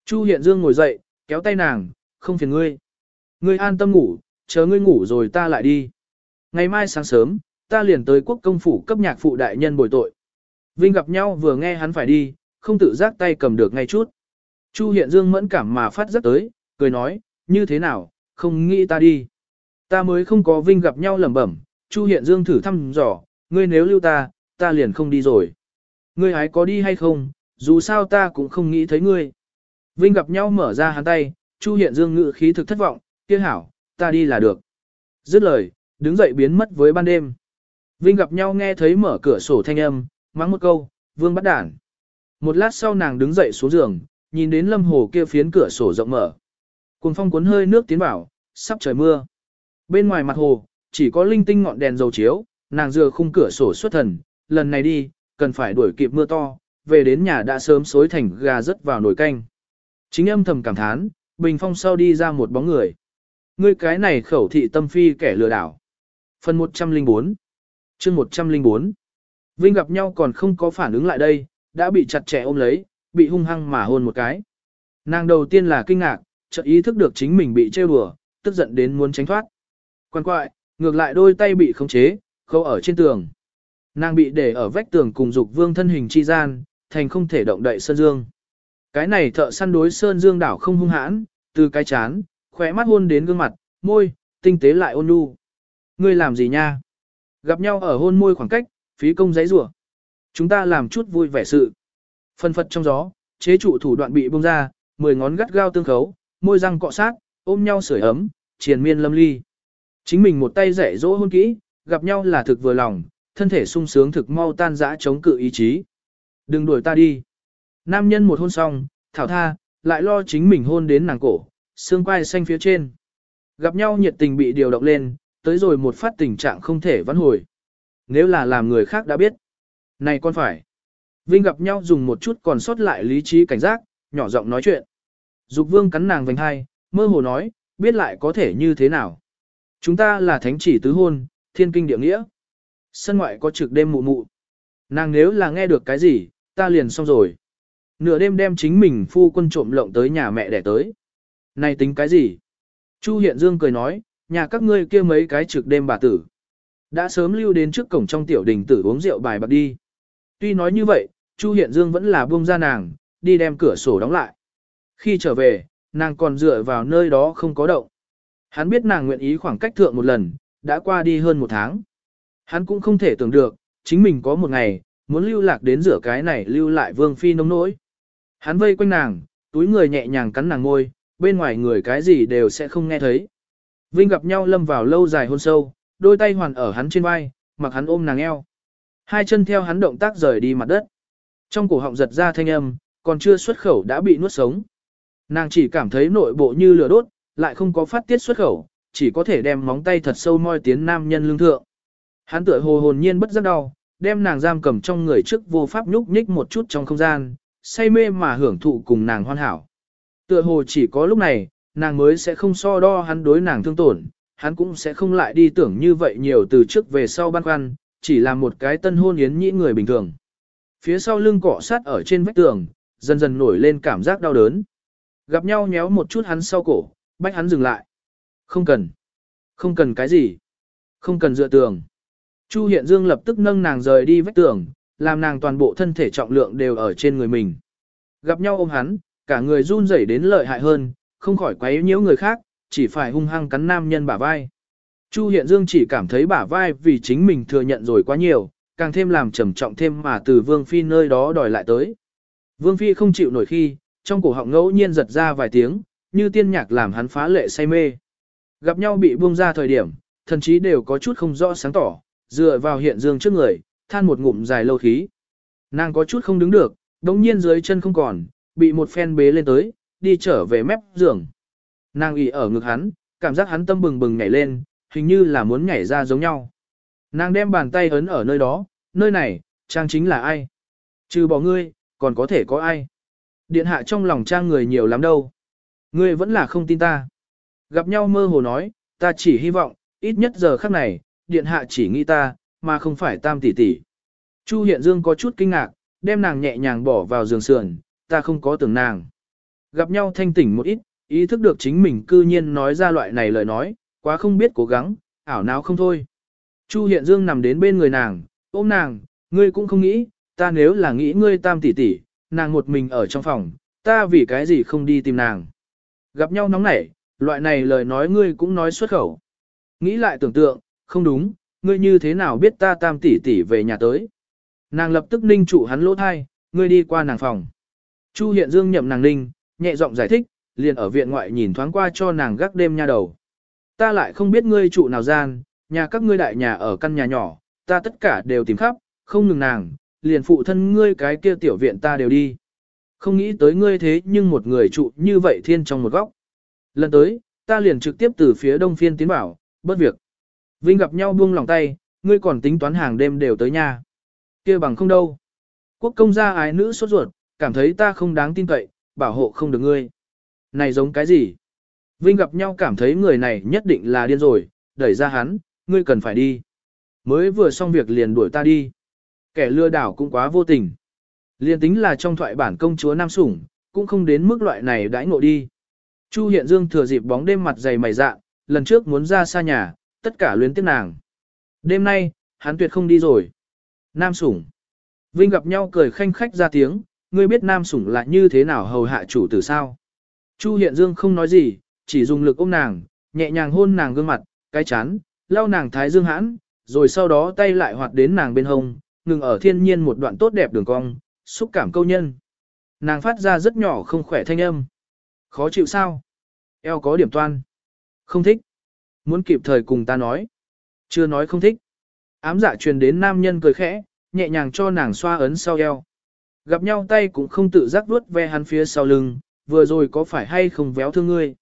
Chu Hiện Dương ngồi dậy, kéo tay nàng, không phiền ngươi. Ngươi an tâm ngủ, chờ ngươi ngủ rồi ta lại đi. Ngày mai sáng sớm, ta liền tới quốc công phủ cấp nhạc phụ đại nhân bồi tội. Vinh gặp nhau vừa nghe hắn phải đi, không tự giác tay cầm được ngay chút. Chu Hiện Dương mẫn cảm mà phát rất tới, cười nói, như thế nào, không nghĩ ta đi. Ta mới không có Vinh gặp nhau lẩm bẩm, Chu Hiện Dương thử thăm dò, ngươi nếu lưu ta, ta liền không đi rồi. Ngươi hái có đi hay không, dù sao ta cũng không nghĩ thấy ngươi. Vinh gặp nhau mở ra hắn tay, Chu Hiện Dương ngự khí thực thất vọng, kia hảo, ta đi là được. Dứt lời, đứng dậy biến mất với ban đêm. Vinh gặp nhau nghe thấy mở cửa sổ thanh âm, mắng một câu, vương bắt đản. Một lát sau nàng đứng dậy xuống giường, nhìn đến lâm hồ kia phiến cửa sổ rộng mở. Cùng phong cuốn hơi nước tiến vào, sắp trời mưa. Bên ngoài mặt hồ, chỉ có linh tinh ngọn đèn dầu chiếu, nàng dừa khung cửa sổ xuất thần, lần này đi, cần phải đuổi kịp mưa to, về đến nhà đã sớm xối thành gà rớt vào nồi canh. Chính âm thầm cảm thán, bình phong sau đi ra một bóng người. Ngươi cái này khẩu thị tâm phi kẻ lừa đảo. Phần 104 chương 104 Vinh gặp nhau còn không có phản ứng lại đây, đã bị chặt chẽ ôm lấy, bị hung hăng mà hôn một cái. Nàng đầu tiên là kinh ngạc, chợt ý thức được chính mình bị trêu đùa, tức giận đến muốn tránh thoát. Quan quại, ngược lại đôi tay bị khống chế, khâu ở trên tường. Nàng bị để ở vách tường cùng dục vương thân hình chi gian, thành không thể động đậy Sơn Dương. Cái này thợ săn đối Sơn Dương đảo không hung hãn, từ cái chán, khỏe mắt hôn đến gương mặt, môi, tinh tế lại ôn nhu. Ngươi làm gì nha? Gặp nhau ở hôn môi khoảng cách, phí công giấy rủa Chúng ta làm chút vui vẻ sự. Phân phật trong gió, chế trụ thủ đoạn bị bông ra, mười ngón gắt gao tương khấu, môi răng cọ sát, ôm nhau sưởi ấm, triền miên lâm ly. Chính mình một tay dạy dỗ hôn kỹ, gặp nhau là thực vừa lòng, thân thể sung sướng thực mau tan dã chống cự ý chí. Đừng đuổi ta đi. Nam nhân một hôn xong, thảo tha, lại lo chính mình hôn đến nàng cổ, xương quai xanh phía trên. Gặp nhau nhiệt tình bị điều động lên, tới rồi một phát tình trạng không thể vãn hồi. Nếu là làm người khác đã biết. Này con phải. Vinh gặp nhau dùng một chút còn sót lại lý trí cảnh giác, nhỏ giọng nói chuyện. Dục vương cắn nàng vành hai, mơ hồ nói, biết lại có thể như thế nào. Chúng ta là thánh chỉ tứ hôn, thiên kinh địa nghĩa. Sân ngoại có trực đêm mụ mụ. Nàng nếu là nghe được cái gì, ta liền xong rồi. Nửa đêm đem chính mình phu quân trộm lộng tới nhà mẹ đẻ tới. Này tính cái gì? Chu Hiện Dương cười nói, nhà các ngươi kia mấy cái trực đêm bà tử. Đã sớm lưu đến trước cổng trong tiểu đình tử uống rượu bài bạc đi. Tuy nói như vậy, Chu Hiện Dương vẫn là buông ra nàng, đi đem cửa sổ đóng lại. Khi trở về, nàng còn dựa vào nơi đó không có động. Hắn biết nàng nguyện ý khoảng cách thượng một lần, đã qua đi hơn một tháng. Hắn cũng không thể tưởng được, chính mình có một ngày, muốn lưu lạc đến rửa cái này lưu lại vương phi nông nỗi. Hắn vây quanh nàng, túi người nhẹ nhàng cắn nàng ngôi, bên ngoài người cái gì đều sẽ không nghe thấy. Vinh gặp nhau lâm vào lâu dài hôn sâu, đôi tay hoàn ở hắn trên vai, mặc hắn ôm nàng eo. Hai chân theo hắn động tác rời đi mặt đất. Trong cổ họng giật ra thanh âm, còn chưa xuất khẩu đã bị nuốt sống. Nàng chỉ cảm thấy nội bộ như lửa đốt, lại không có phát tiết xuất khẩu, chỉ có thể đem móng tay thật sâu moi tiến nam nhân lương thượng. Hắn tựa hồ hồn nhiên bất giác đau, đem nàng giam cầm trong người trước vô pháp nhúc nhích một chút trong không gian, say mê mà hưởng thụ cùng nàng hoàn hảo. Tựa hồ chỉ có lúc này, nàng mới sẽ không so đo hắn đối nàng thương tổn, hắn cũng sẽ không lại đi tưởng như vậy nhiều từ trước về sau băn khoăn, chỉ là một cái tân hôn yến nhĩ người bình thường. Phía sau lưng cọ sát ở trên vách tường, dần dần nổi lên cảm giác đau đớn. Gặp nhau nhéo một chút hắn sau cổ, bách hắn dừng lại. Không cần. Không cần cái gì. Không cần dựa tường. Chu Hiện Dương lập tức nâng nàng rời đi vách tường, làm nàng toàn bộ thân thể trọng lượng đều ở trên người mình. Gặp nhau ôm hắn, cả người run rẩy đến lợi hại hơn, không khỏi quấy nhiễu người khác, chỉ phải hung hăng cắn nam nhân bả vai. Chu Hiện Dương chỉ cảm thấy bả vai vì chính mình thừa nhận rồi quá nhiều, càng thêm làm trầm trọng thêm mà từ Vương Phi nơi đó đòi lại tới. Vương Phi không chịu nổi khi, trong cổ họng ngẫu nhiên giật ra vài tiếng, như tiên nhạc làm hắn phá lệ say mê. Gặp nhau bị buông ra thời điểm, thần chí đều có chút không rõ sáng tỏ, dựa vào Hiện Dương trước người, than một ngụm dài lâu khí. Nàng có chút không đứng được, đống nhiên dưới chân không còn, bị một phen bế lên tới, đi trở về mép giường. Nàng ỉ ở ngực hắn, cảm giác hắn tâm bừng bừng nhảy lên, hình như là muốn nhảy ra giống nhau. Nàng đem bàn tay ấn ở nơi đó, nơi này, trang chính là ai? Trừ bỏ ngươi, còn có thể có ai? Điện hạ trong lòng trang người nhiều lắm đâu. Ngươi vẫn là không tin ta. Gặp nhau mơ hồ nói, ta chỉ hy vọng, ít nhất giờ khắc này, điện hạ chỉ nghĩ ta, mà không phải tam tỷ tỷ. Chu Hiện Dương có chút kinh ngạc, đem nàng nhẹ nhàng bỏ vào giường sườn, ta không có tưởng nàng. Gặp nhau thanh tỉnh một ít, ý thức được chính mình cư nhiên nói ra loại này lời nói, quá không biết cố gắng, ảo não không thôi. Chu Hiện Dương nằm đến bên người nàng, ôm nàng, ngươi cũng không nghĩ, ta nếu là nghĩ ngươi tam tỷ tỷ, nàng một mình ở trong phòng, ta vì cái gì không đi tìm nàng. Gặp nhau nóng nảy, loại này lời nói ngươi cũng nói xuất khẩu. Nghĩ lại tưởng tượng, không đúng, ngươi như thế nào biết ta tam tỷ tỷ về nhà tới. Nàng lập tức ninh trụ hắn lỗ thai, ngươi đi qua nàng phòng. Chu Hiện Dương nhậm nàng ninh, nhẹ giọng giải thích, liền ở viện ngoại nhìn thoáng qua cho nàng gác đêm nha đầu. Ta lại không biết ngươi trụ nào gian, nhà các ngươi đại nhà ở căn nhà nhỏ, ta tất cả đều tìm khắp, không ngừng nàng, liền phụ thân ngươi cái kia tiểu viện ta đều đi. Không nghĩ tới ngươi thế nhưng một người trụ như vậy thiên trong một góc. Lần tới, ta liền trực tiếp từ phía đông phiên tiến bảo, bất việc. Vinh gặp nhau buông lòng tay, ngươi còn tính toán hàng đêm đều tới nhà. kia bằng không đâu. Quốc công gia ái nữ sốt ruột, cảm thấy ta không đáng tin cậy, bảo hộ không được ngươi. Này giống cái gì? Vinh gặp nhau cảm thấy người này nhất định là điên rồi, đẩy ra hắn, ngươi cần phải đi. Mới vừa xong việc liền đuổi ta đi. Kẻ lừa đảo cũng quá vô tình. Liên tính là trong thoại bản công chúa Nam Sủng, cũng không đến mức loại này đãi ngộ đi. Chu Hiện Dương thừa dịp bóng đêm mặt dày mày dạ, lần trước muốn ra xa nhà, tất cả luyến tiếc nàng. Đêm nay, hắn tuyệt không đi rồi. Nam Sủng. Vinh gặp nhau cười khanh khách ra tiếng, ngươi biết Nam Sủng là như thế nào hầu hạ chủ tử sao. Chu Hiện Dương không nói gì, chỉ dùng lực ôm nàng, nhẹ nhàng hôn nàng gương mặt, cái chán, lau nàng thái dương hãn, rồi sau đó tay lại hoạt đến nàng bên hông, ngừng ở thiên nhiên một đoạn tốt đẹp đường cong, xúc cảm câu nhân. Nàng phát ra rất nhỏ không khỏe thanh âm. Khó chịu sao? Eo có điểm toan. Không thích. Muốn kịp thời cùng ta nói. Chưa nói không thích. Ám dạ truyền đến nam nhân cười khẽ, nhẹ nhàng cho nàng xoa ấn sau eo. Gặp nhau tay cũng không tự giác vuốt ve hắn phía sau lưng, vừa rồi có phải hay không véo thương ngươi.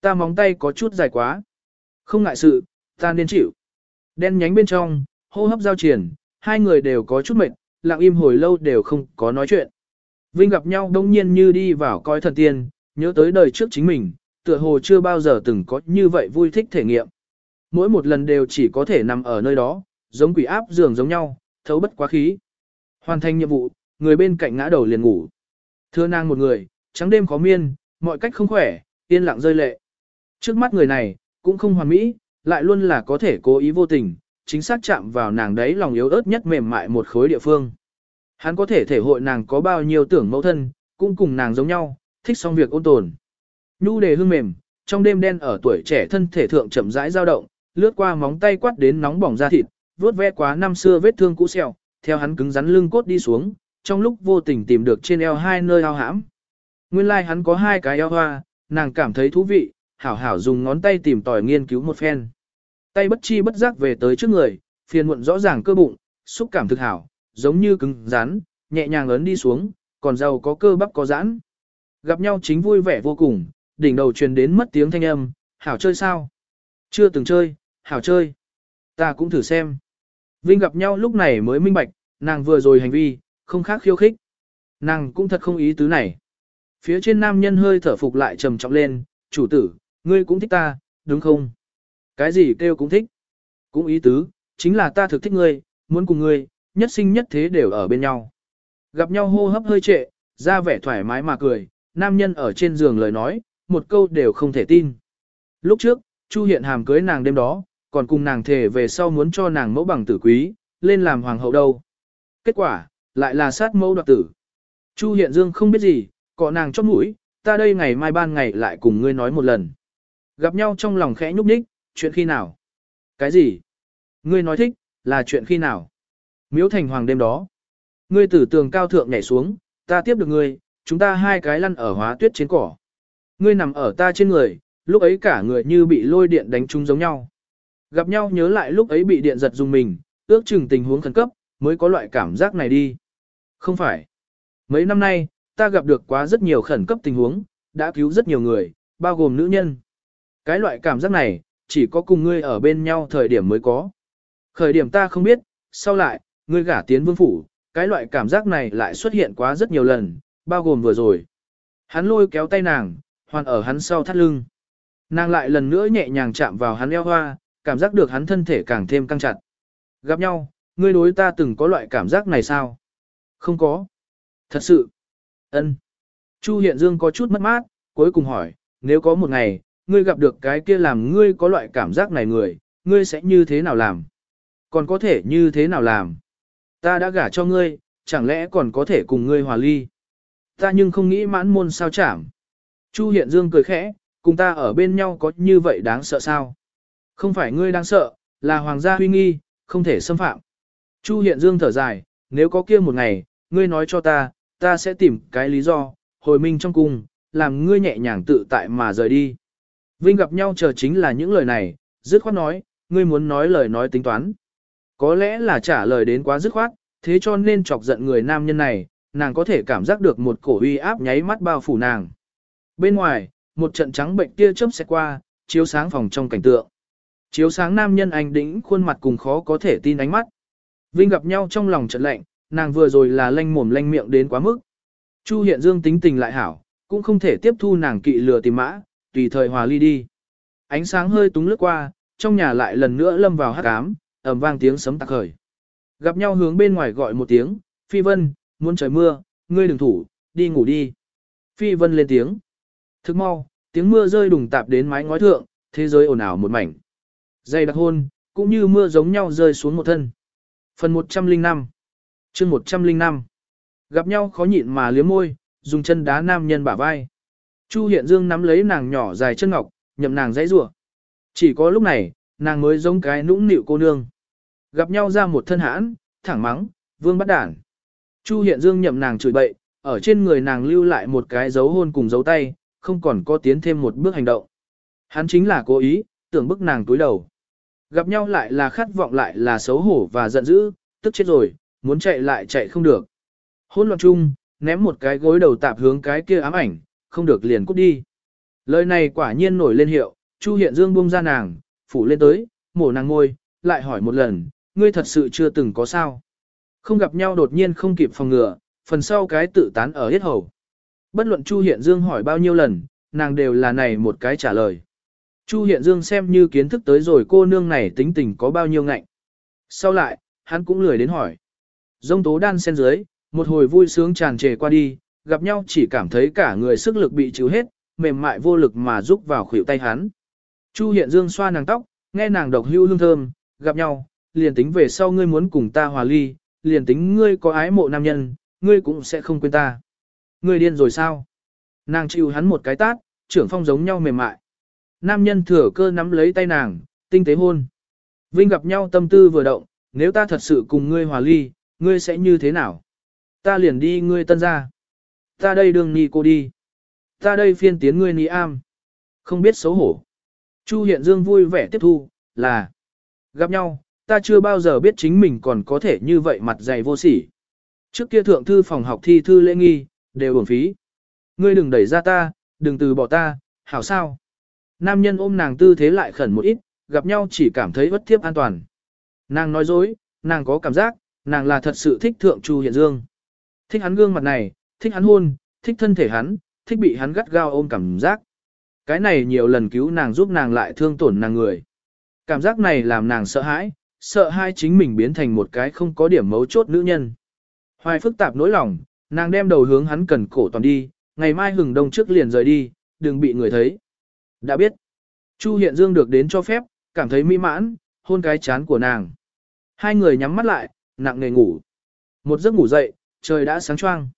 Ta móng tay có chút dài quá. Không ngại sự, ta nên chịu. Đen nhánh bên trong, hô hấp giao triển, hai người đều có chút mệt, lặng im hồi lâu đều không có nói chuyện. Vinh gặp nhau đông nhiên như đi vào coi thần tiên, nhớ tới đời trước chính mình, tựa hồ chưa bao giờ từng có như vậy vui thích thể nghiệm. Mỗi một lần đều chỉ có thể nằm ở nơi đó, giống quỷ áp giường giống nhau, thấu bất quá khí. Hoàn thành nhiệm vụ, người bên cạnh ngã đầu liền ngủ. Thưa nàng một người, trắng đêm khó miên, mọi cách không khỏe, yên lặng rơi lệ. Trước mắt người này, cũng không hoàn mỹ, lại luôn là có thể cố ý vô tình, chính xác chạm vào nàng đấy lòng yếu ớt nhất mềm mại một khối địa phương. Hắn có thể thể hội nàng có bao nhiêu tưởng mẫu thân, cũng cùng nàng giống nhau, thích xong việc ôn tồn. Nhu đề hương mềm, trong đêm đen ở tuổi trẻ thân thể thượng chậm rãi dao động, lướt qua móng tay quát đến nóng bỏng da thịt, vuốt ve quá năm xưa vết thương cũ sẹo, theo hắn cứng rắn lưng cốt đi xuống, trong lúc vô tình tìm được trên eo hai nơi ao hãm. Nguyên lai like hắn có hai cái eo hoa, nàng cảm thấy thú vị, hảo hảo dùng ngón tay tìm tòi nghiên cứu một phen. Tay bất chi bất giác về tới trước người, phiền muộn rõ ràng cơ bụng, xúc cảm thực hảo, giống như cứng rắn, nhẹ nhàng ấn đi xuống, còn giàu có cơ bắp có giãn. Gặp nhau chính vui vẻ vô cùng, đỉnh đầu truyền đến mất tiếng thanh âm, hảo chơi sao? Chưa từng chơi, hảo chơi. Ta cũng thử xem. Vinh gặp nhau lúc này mới minh bạch, nàng vừa rồi hành vi, không khác khiêu khích. Nàng cũng thật không ý tứ này. Phía trên nam nhân hơi thở phục lại trầm trọng lên, chủ tử, ngươi cũng thích ta, đúng không? Cái gì kêu cũng thích. Cũng ý tứ, chính là ta thực thích ngươi, muốn cùng ngươi, nhất sinh nhất thế đều ở bên nhau. Gặp nhau hô hấp hơi trệ, ra vẻ thoải mái mà cười, nam nhân ở trên giường lời nói, một câu đều không thể tin. Lúc trước, Chu Hiện Hàm cưới nàng đêm đó, còn cùng nàng thề về sau muốn cho nàng mẫu bằng tử quý, lên làm hoàng hậu đâu. Kết quả, lại là sát mẫu đoạt tử. Chu Hiện Dương không biết gì, cọ nàng chót mũi, ta đây ngày mai ban ngày lại cùng ngươi nói một lần. Gặp nhau trong lòng khẽ nhúc nhích, chuyện khi nào? Cái gì? Ngươi nói thích, là chuyện khi nào? Miếu thành hoàng đêm đó. Ngươi từ tường cao thượng nhảy xuống, ta tiếp được ngươi, chúng ta hai cái lăn ở hóa tuyết trên cỏ. Ngươi nằm ở ta trên người, lúc ấy cả người như bị lôi điện đánh trúng giống nhau. Gặp nhau nhớ lại lúc ấy bị điện giật dùng mình, ước chừng tình huống khẩn cấp, mới có loại cảm giác này đi. Không phải. Mấy năm nay, ta gặp được quá rất nhiều khẩn cấp tình huống, đã cứu rất nhiều người, bao gồm nữ nhân. Cái loại cảm giác này, chỉ có cùng ngươi ở bên nhau thời điểm mới có. Khởi điểm ta không biết, sau lại, ngươi gả tiến vương phủ, cái loại cảm giác này lại xuất hiện quá rất nhiều lần, bao gồm vừa rồi. Hắn lôi kéo tay nàng, hoàn ở hắn sau thắt lưng. Nàng lại lần nữa nhẹ nhàng chạm vào hắn eo hoa, cảm giác được hắn thân thể càng thêm căng chặt. Gặp nhau, ngươi đối ta từng có loại cảm giác này sao? Không có. Thật sự. ân. Chu Hiện Dương có chút mất mát, cuối cùng hỏi, nếu có một ngày, ngươi gặp được cái kia làm ngươi có loại cảm giác này người, ngươi sẽ như thế nào làm? Còn có thể như thế nào làm? Ta đã gả cho ngươi, chẳng lẽ còn có thể cùng ngươi hòa ly? Ta nhưng không nghĩ mãn môn sao chảm. Chu Hiện Dương cười khẽ, cùng ta ở bên nhau có như vậy đáng sợ sao? Không phải ngươi đáng sợ, là hoàng gia huy nghi, không thể xâm phạm. Chu Hiện Dương thở dài, nếu có kia một ngày, ngươi nói cho ta, ta sẽ tìm cái lý do, hồi minh trong cung, làm ngươi nhẹ nhàng tự tại mà rời đi. Vinh gặp nhau chờ chính là những lời này, dứt khoát nói, ngươi muốn nói lời nói tính toán. Có lẽ là trả lời đến quá dứt khoát, thế cho nên chọc giận người nam nhân này, nàng có thể cảm giác được một cổ uy áp nháy mắt bao phủ nàng. Bên ngoài, một trận trắng bệnh tia chớp sẽ qua, chiếu sáng phòng trong cảnh tượng. Chiếu sáng nam nhân anh đĩnh khuôn mặt cùng khó có thể tin ánh mắt. Vinh gặp nhau trong lòng trận lạnh, nàng vừa rồi là lanh mồm lanh miệng đến quá mức. Chu Hiện Dương tính tình lại hảo, cũng không thể tiếp thu nàng kỵ lừa tìm mã, tùy thời hòa ly đi. Ánh sáng hơi túng lướt qua, trong nhà lại lần nữa lâm vào hắc ám, ầm vang tiếng sấm tạc khởi. Gặp nhau hướng bên ngoài gọi một tiếng, Phi Vân, muốn trời mưa, ngươi đừng thủ, đi ngủ đi. Phi Vân lên tiếng. Thức mau, tiếng mưa rơi đùng tạp đến mái ngói thượng, thế giới ồn ào một mảnh. Dây đặc hôn, cũng như mưa giống nhau rơi xuống một thân. Phần 105 chương 105 Gặp nhau khó nhịn mà liếm môi, dùng chân đá nam nhân bả vai. Chu Hiện Dương nắm lấy nàng nhỏ dài chân ngọc, nhậm nàng dãy rủa. Chỉ có lúc này, nàng mới giống cái nũng nịu cô nương. Gặp nhau ra một thân hãn, thẳng mắng, vương bắt đản. Chu Hiện Dương nhậm nàng chửi bậy, ở trên người nàng lưu lại một cái dấu hôn cùng dấu tay, không còn có tiến thêm một bước hành động. Hắn chính là cố ý, tưởng bức nàng túi đầu. Gặp nhau lại là khát vọng lại là xấu hổ và giận dữ, tức chết rồi, muốn chạy lại chạy không được. Hôn loạn chung, ném một cái gối đầu tạp hướng cái kia ám ảnh, không được liền cút đi. Lời này quả nhiên nổi lên hiệu, Chu Hiện Dương buông ra nàng, phủ lên tới, mổ nàng ngôi, lại hỏi một lần, ngươi thật sự chưa từng có sao. Không gặp nhau đột nhiên không kịp phòng ngừa, phần sau cái tự tán ở hết hầu. Bất luận Chu Hiện Dương hỏi bao nhiêu lần, nàng đều là này một cái trả lời. Chu Hiện Dương xem như kiến thức tới rồi cô nương này tính tình có bao nhiêu ngạnh. Sau lại, hắn cũng lười đến hỏi. Dông tố đan sen dưới, một hồi vui sướng tràn trề qua đi, gặp nhau chỉ cảm thấy cả người sức lực bị chịu hết, mềm mại vô lực mà rúc vào khuỷu tay hắn. Chu Hiện Dương xoa nàng tóc, nghe nàng độc hưu hương thơm, gặp nhau, liền tính về sau ngươi muốn cùng ta hòa ly, liền tính ngươi có ái mộ nam nhân, ngươi cũng sẽ không quên ta. Ngươi điên rồi sao? Nàng chịu hắn một cái tát, trưởng phong giống nhau mềm mại. Nam nhân thừa cơ nắm lấy tay nàng, tinh tế hôn. Vinh gặp nhau tâm tư vừa động, nếu ta thật sự cùng ngươi hòa ly, ngươi sẽ như thế nào? Ta liền đi ngươi tân ra. Ta đây đường ni cô đi. Ta đây phiên tiến ngươi ni am. Không biết xấu hổ. Chu Hiện Dương vui vẻ tiếp thu, là gặp nhau, ta chưa bao giờ biết chính mình còn có thể như vậy mặt dày vô sỉ. Trước kia thượng thư phòng học thi thư lễ nghi, đều uổng phí. Ngươi đừng đẩy ra ta, đừng từ bỏ ta, hảo sao. Nam nhân ôm nàng tư thế lại khẩn một ít, gặp nhau chỉ cảm thấy bất thiếp an toàn. Nàng nói dối, nàng có cảm giác, nàng là thật sự thích thượng Chu Hiện Dương. Thích hắn gương mặt này, thích hắn hôn, thích thân thể hắn, thích bị hắn gắt gao ôm cảm giác. Cái này nhiều lần cứu nàng giúp nàng lại thương tổn nàng người. Cảm giác này làm nàng sợ hãi, sợ hai chính mình biến thành một cái không có điểm mấu chốt nữ nhân. Hoài phức tạp nỗi lòng, nàng đem đầu hướng hắn cần cổ toàn đi, ngày mai hừng đông trước liền rời đi, đừng bị người thấy. Đã biết, Chu Hiện Dương được đến cho phép, cảm thấy mỹ mãn, hôn cái chán của nàng. Hai người nhắm mắt lại, nặng nề ngủ. Một giấc ngủ dậy, trời đã sáng choang.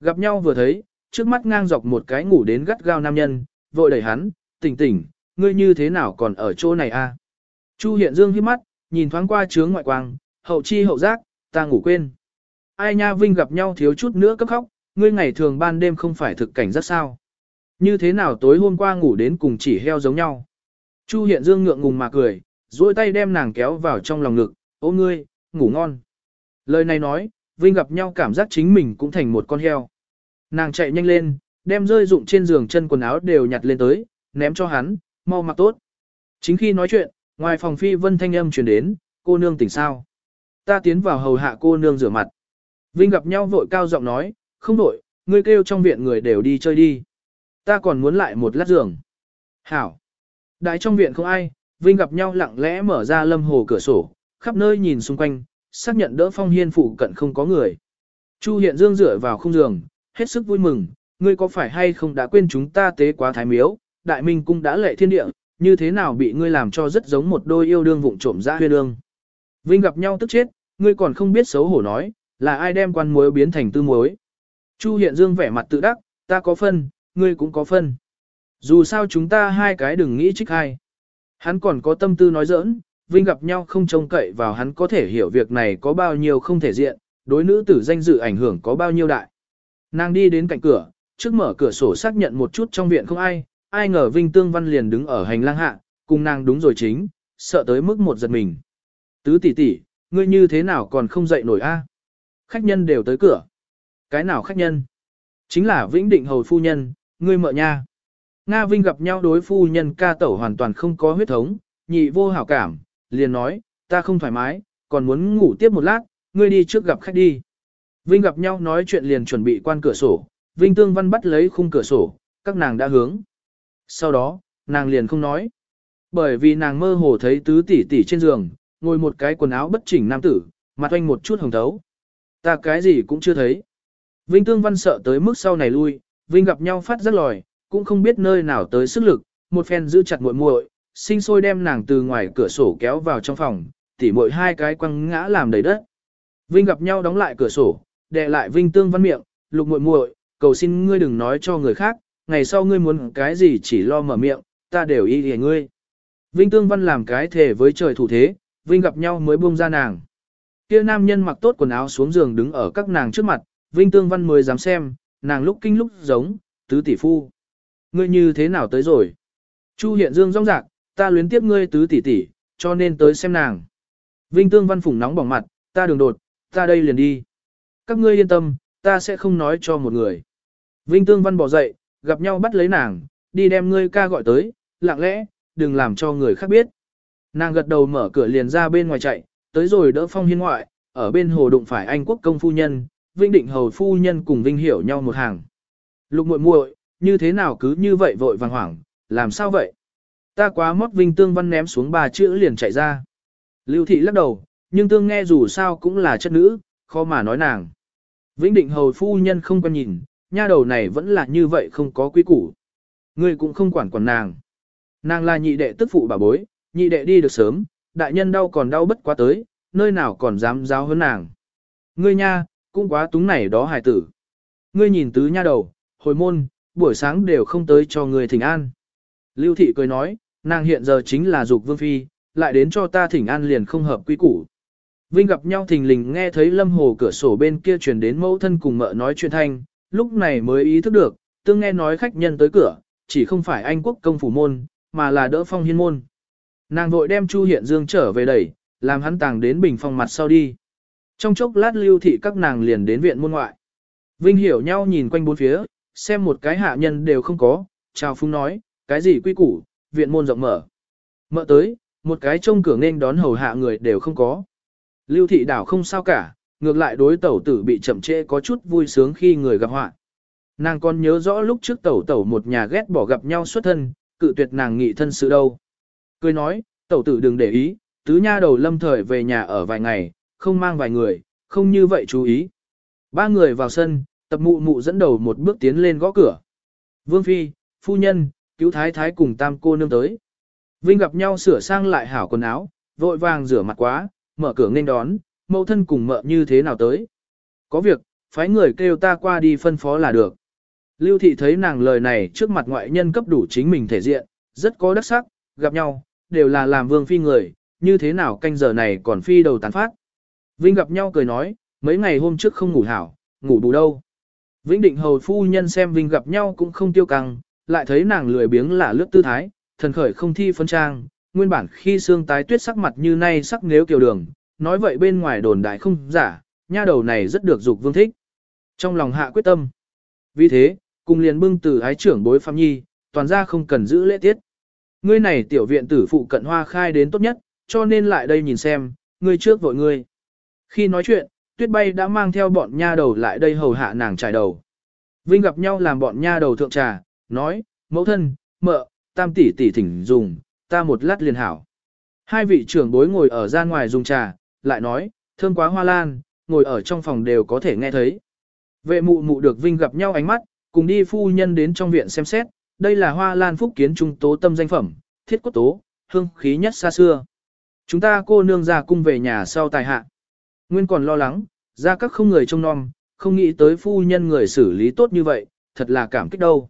Gặp nhau vừa thấy, trước mắt ngang dọc một cái ngủ đến gắt gao nam nhân, vội đẩy hắn, tỉnh tỉnh, ngươi như thế nào còn ở chỗ này a? Chu Hiện Dương hít mắt, nhìn thoáng qua chướng ngoại quang, hậu chi hậu giác, ta ngủ quên. Ai nha Vinh gặp nhau thiếu chút nữa cấp khóc, ngươi ngày thường ban đêm không phải thực cảnh rất sao. Như thế nào tối hôm qua ngủ đến cùng chỉ heo giống nhau. Chu Hiện Dương ngượng ngùng mà cười, duỗi tay đem nàng kéo vào trong lòng ngực, ô ngươi, ngủ ngon. Lời này nói, Vinh gặp nhau cảm giác chính mình cũng thành một con heo. Nàng chạy nhanh lên, đem rơi dụng trên giường chân quần áo đều nhặt lên tới, ném cho hắn, mau mặc tốt. Chính khi nói chuyện, ngoài phòng phi vân thanh âm truyền đến, cô nương tỉnh sao. Ta tiến vào hầu hạ cô nương rửa mặt. Vinh gặp nhau vội cao giọng nói, không đổi, ngươi kêu trong viện người đều đi chơi đi. Ta còn muốn lại một lát giường. Hảo. Đại trong viện không ai, Vinh gặp nhau lặng lẽ mở ra lâm hồ cửa sổ, khắp nơi nhìn xung quanh, xác nhận đỡ phong hiên phụ cận không có người. Chu hiện dương dựa vào không giường, hết sức vui mừng, ngươi có phải hay không đã quên chúng ta tế quá thái miếu, đại minh cung đã lệ thiên địa, như thế nào bị ngươi làm cho rất giống một đôi yêu đương vụng trộm ra huyên đương. Vinh gặp nhau tức chết, ngươi còn không biết xấu hổ nói, là ai đem quan muối biến thành tư muối. Chu hiện dương vẻ mặt tự đắc, ta có phân, ngươi cũng có phân. Dù sao chúng ta hai cái đừng nghĩ trích hai. Hắn còn có tâm tư nói giỡn, Vinh gặp nhau không trông cậy vào hắn có thể hiểu việc này có bao nhiêu không thể diện, đối nữ tử danh dự ảnh hưởng có bao nhiêu đại. Nàng đi đến cạnh cửa, trước mở cửa sổ xác nhận một chút trong viện không ai, ai ngờ Vinh Tương Văn liền đứng ở hành lang hạ, cùng nàng đúng rồi chính, sợ tới mức một giật mình. Tứ tỷ tỷ, ngươi như thế nào còn không dậy nổi a? Khách nhân đều tới cửa. Cái nào khách nhân? Chính là Vĩnh Định Hầu Phu Nhân, ngươi mợ nha. Nga Vinh gặp nhau đối phu nhân ca tẩu hoàn toàn không có huyết thống, nhị vô hảo cảm, liền nói, ta không thoải mái, còn muốn ngủ tiếp một lát, ngươi đi trước gặp khách đi. Vinh gặp nhau nói chuyện liền chuẩn bị quan cửa sổ, Vinh Tương Văn bắt lấy khung cửa sổ, các nàng đã hướng. Sau đó, nàng liền không nói. Bởi vì nàng mơ hồ thấy tứ tỷ tỷ trên giường, ngồi một cái quần áo bất chỉnh nam tử, mặt oanh một chút hồng thấu. Ta cái gì cũng chưa thấy. Vinh Tương Văn sợ tới mức sau này lui, Vinh gặp nhau phát rất lòi, cũng không biết nơi nào tới sức lực, một phen giữ chặt muội muội, sinh sôi đem nàng từ ngoài cửa sổ kéo vào trong phòng, tỉ mỗi hai cái quăng ngã làm đầy đất. Vinh gặp nhau đóng lại cửa sổ, đè lại Vinh Tương Văn miệng, lục muội muội, cầu xin ngươi đừng nói cho người khác, ngày sau ngươi muốn cái gì chỉ lo mở miệng, ta đều y để ngươi. Vinh Tương Văn làm cái thể với trời thủ thế, Vinh gặp nhau mới buông ra nàng. Kia nam nhân mặc tốt quần áo xuống giường đứng ở các nàng trước mặt, Vinh Tương Văn mới dám xem, nàng lúc kinh lúc giống, tứ tỷ phu. Ngươi như thế nào tới rồi? Chu Hiện Dương rong rạc, ta luyến tiếp ngươi tứ tỷ tỷ, cho nên tới xem nàng. Vinh Tương Văn phủng nóng bỏng mặt, ta đường đột, ta đây liền đi. Các ngươi yên tâm, ta sẽ không nói cho một người. Vinh Tương Văn bỏ dậy, gặp nhau bắt lấy nàng, đi đem ngươi ca gọi tới, lặng lẽ, đừng làm cho người khác biết. Nàng gật đầu mở cửa liền ra bên ngoài chạy, tới rồi đỡ phong hiên ngoại, ở bên hồ đụng phải anh quốc công phu nhân, Vinh Định Hầu phu nhân cùng Vinh hiểu nhau một hàng. Lục muội muội, như thế nào cứ như vậy vội vàng hoảng, làm sao vậy? Ta quá mót Vinh Tương Văn ném xuống ba chữ liền chạy ra. Lưu thị lắc đầu, nhưng Tương nghe dù sao cũng là chất nữ, khó mà nói nàng. Vĩnh Định Hầu phu nhân không quan nhìn, nha đầu này vẫn là như vậy không có quý củ. Ngươi cũng không quản quản nàng. Nàng là nhị đệ tức phụ bà bối, nhị đệ đi được sớm, đại nhân đau còn đau bất quá tới, nơi nào còn dám giáo hơn nàng. Ngươi nha, cũng quá túng này đó hài tử. Ngươi nhìn tứ nha đầu, hồi môn, buổi sáng đều không tới cho người thỉnh an. Lưu thị cười nói, nàng hiện giờ chính là dục vương phi, lại đến cho ta thỉnh an liền không hợp quy củ. Vinh gặp nhau thình lình nghe thấy lâm hồ cửa sổ bên kia truyền đến mẫu thân cùng mợ nói chuyện thanh, lúc này mới ý thức được, tương nghe nói khách nhân tới cửa, chỉ không phải anh quốc công phủ môn, mà là đỡ phong hiên môn. Nàng vội đem Chu Hiện Dương trở về đẩy, làm hắn tàng đến bình phong mặt sau đi. Trong chốc lát lưu thị các nàng liền đến viện môn ngoại. Vinh hiểu nhau nhìn quanh bốn phía, xem một cái hạ nhân đều không có, chào phung nói, cái gì quy củ, viện môn rộng mở. Mợ tới, một cái trông cửa nên đón hầu hạ người đều không có. Lưu thị đảo không sao cả, ngược lại đối tẩu tử bị chậm trễ có chút vui sướng khi người gặp họa. Nàng còn nhớ rõ lúc trước tẩu tẩu một nhà ghét bỏ gặp nhau xuất thân, cự tuyệt nàng nghị thân sự đâu. Cười nói, tẩu tử đừng để ý, tứ nha đầu lâm thời về nhà ở vài ngày, không mang vài người, không như vậy chú ý. Ba người vào sân, tập mụ mụ dẫn đầu một bước tiến lên gõ cửa. Vương Phi, Phu Nhân, cứu thái thái cùng tam cô nương tới. Vinh gặp nhau sửa sang lại hảo quần áo, vội vàng rửa mặt quá, mở cửa nên đón, mẫu thân cùng mợ như thế nào tới. Có việc, phái người kêu ta qua đi phân phó là được. Lưu thị thấy nàng lời này trước mặt ngoại nhân cấp đủ chính mình thể diện, rất có đắc sắc, gặp nhau, đều là làm vương phi người, như thế nào canh giờ này còn phi đầu tán phát. Vinh gặp nhau cười nói, mấy ngày hôm trước không ngủ hảo, ngủ đủ đâu. Vĩnh định hầu phu nhân xem Vinh gặp nhau cũng không tiêu căng, lại thấy nàng lười biếng là lướt tư thái, thần khởi không thi phân trang, nguyên bản khi xương tái tuyết sắc mặt như nay sắc nếu kiều đường, nói vậy bên ngoài đồn đại không giả, nha đầu này rất được dục vương thích. Trong lòng hạ quyết tâm. Vì thế, cùng liền bưng từ ái trưởng bối Phạm Nhi, toàn ra không cần giữ lễ tiết. Ngươi này tiểu viện tử phụ cận hoa khai đến tốt nhất, cho nên lại đây nhìn xem, ngươi trước vội ngươi. Khi nói chuyện, tuyết bay đã mang theo bọn nha đầu lại đây hầu hạ nàng trải đầu. Vinh gặp nhau làm bọn nha đầu thượng trà, nói, mẫu thân, mợ, tam tỷ tỷ thỉnh dùng, ta một lát liền hảo. Hai vị trưởng bối ngồi ở gian ngoài dùng trà, lại nói, thơm quá hoa lan, ngồi ở trong phòng đều có thể nghe thấy. Vệ mụ mụ được Vinh gặp nhau ánh mắt, cùng đi phu nhân đến trong viện xem xét, đây là hoa lan phúc kiến trung tố tâm danh phẩm, thiết cốt tố, hương khí nhất xa xưa. Chúng ta cô nương ra cung về nhà sau tài hạ. Nguyên còn lo lắng, ra các không người trông nom, không nghĩ tới phu nhân người xử lý tốt như vậy, thật là cảm kích đâu.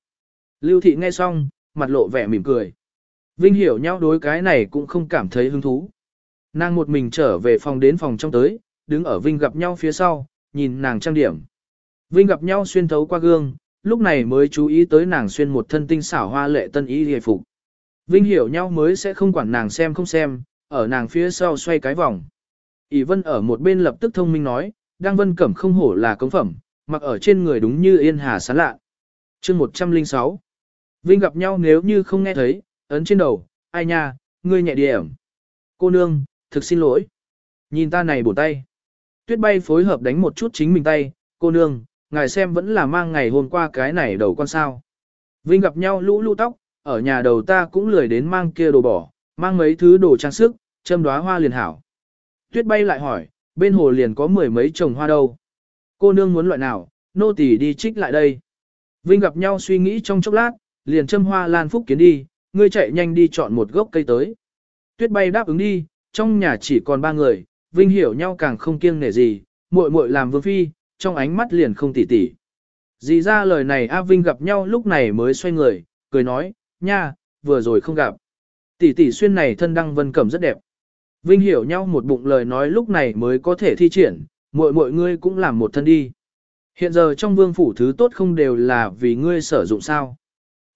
Lưu thị nghe xong, mặt lộ vẻ mỉm cười. Vinh hiểu nhau đối cái này cũng không cảm thấy hứng thú. Nàng một mình trở về phòng đến phòng trong tới, đứng ở Vinh gặp nhau phía sau, nhìn nàng trang điểm. Vinh gặp nhau xuyên thấu qua gương, lúc này mới chú ý tới nàng xuyên một thân tinh xảo hoa lệ tân y hề phục. Vinh hiểu nhau mới sẽ không quản nàng xem không xem, ở nàng phía sau xoay cái vòng. ỷ Vân ở một bên lập tức thông minh nói, đang vân cẩm không hổ là công phẩm, mặc ở trên người đúng như yên hà sán lạ. chương 106 Vinh gặp nhau nếu như không nghe thấy, ấn trên đầu, ai nha, ngươi nhẹ điểm. Cô nương, thực xin lỗi. Nhìn ta này bổ tay. Tuyết bay phối hợp đánh một chút chính mình tay, cô nương, ngài xem vẫn là mang ngày hôm qua cái này đầu con sao. Vinh gặp nhau lũ lũ tóc, ở nhà đầu ta cũng lười đến mang kia đồ bỏ, mang mấy thứ đồ trang sức, châm đóa hoa liền hảo. Tuyết bay lại hỏi, bên hồ liền có mười mấy chồng hoa đâu. Cô nương muốn loại nào, nô tỳ đi trích lại đây. Vinh gặp nhau suy nghĩ trong chốc lát, liền châm hoa lan phúc kiến đi, ngươi chạy nhanh đi chọn một gốc cây tới. Tuyết bay đáp ứng đi, trong nhà chỉ còn ba người, Vinh hiểu nhau càng không kiêng nể gì, muội muội làm vương phi, trong ánh mắt liền không tỉ tỉ. Dì ra lời này A Vinh gặp nhau lúc này mới xoay người, cười nói, nha, vừa rồi không gặp. Tỷ tỷ xuyên này thân đăng vân cẩm rất đẹp. Vinh hiểu nhau một bụng lời nói lúc này mới có thể thi triển, muội muội ngươi cũng làm một thân đi. Hiện giờ trong vương phủ thứ tốt không đều là vì ngươi sử dụng sao.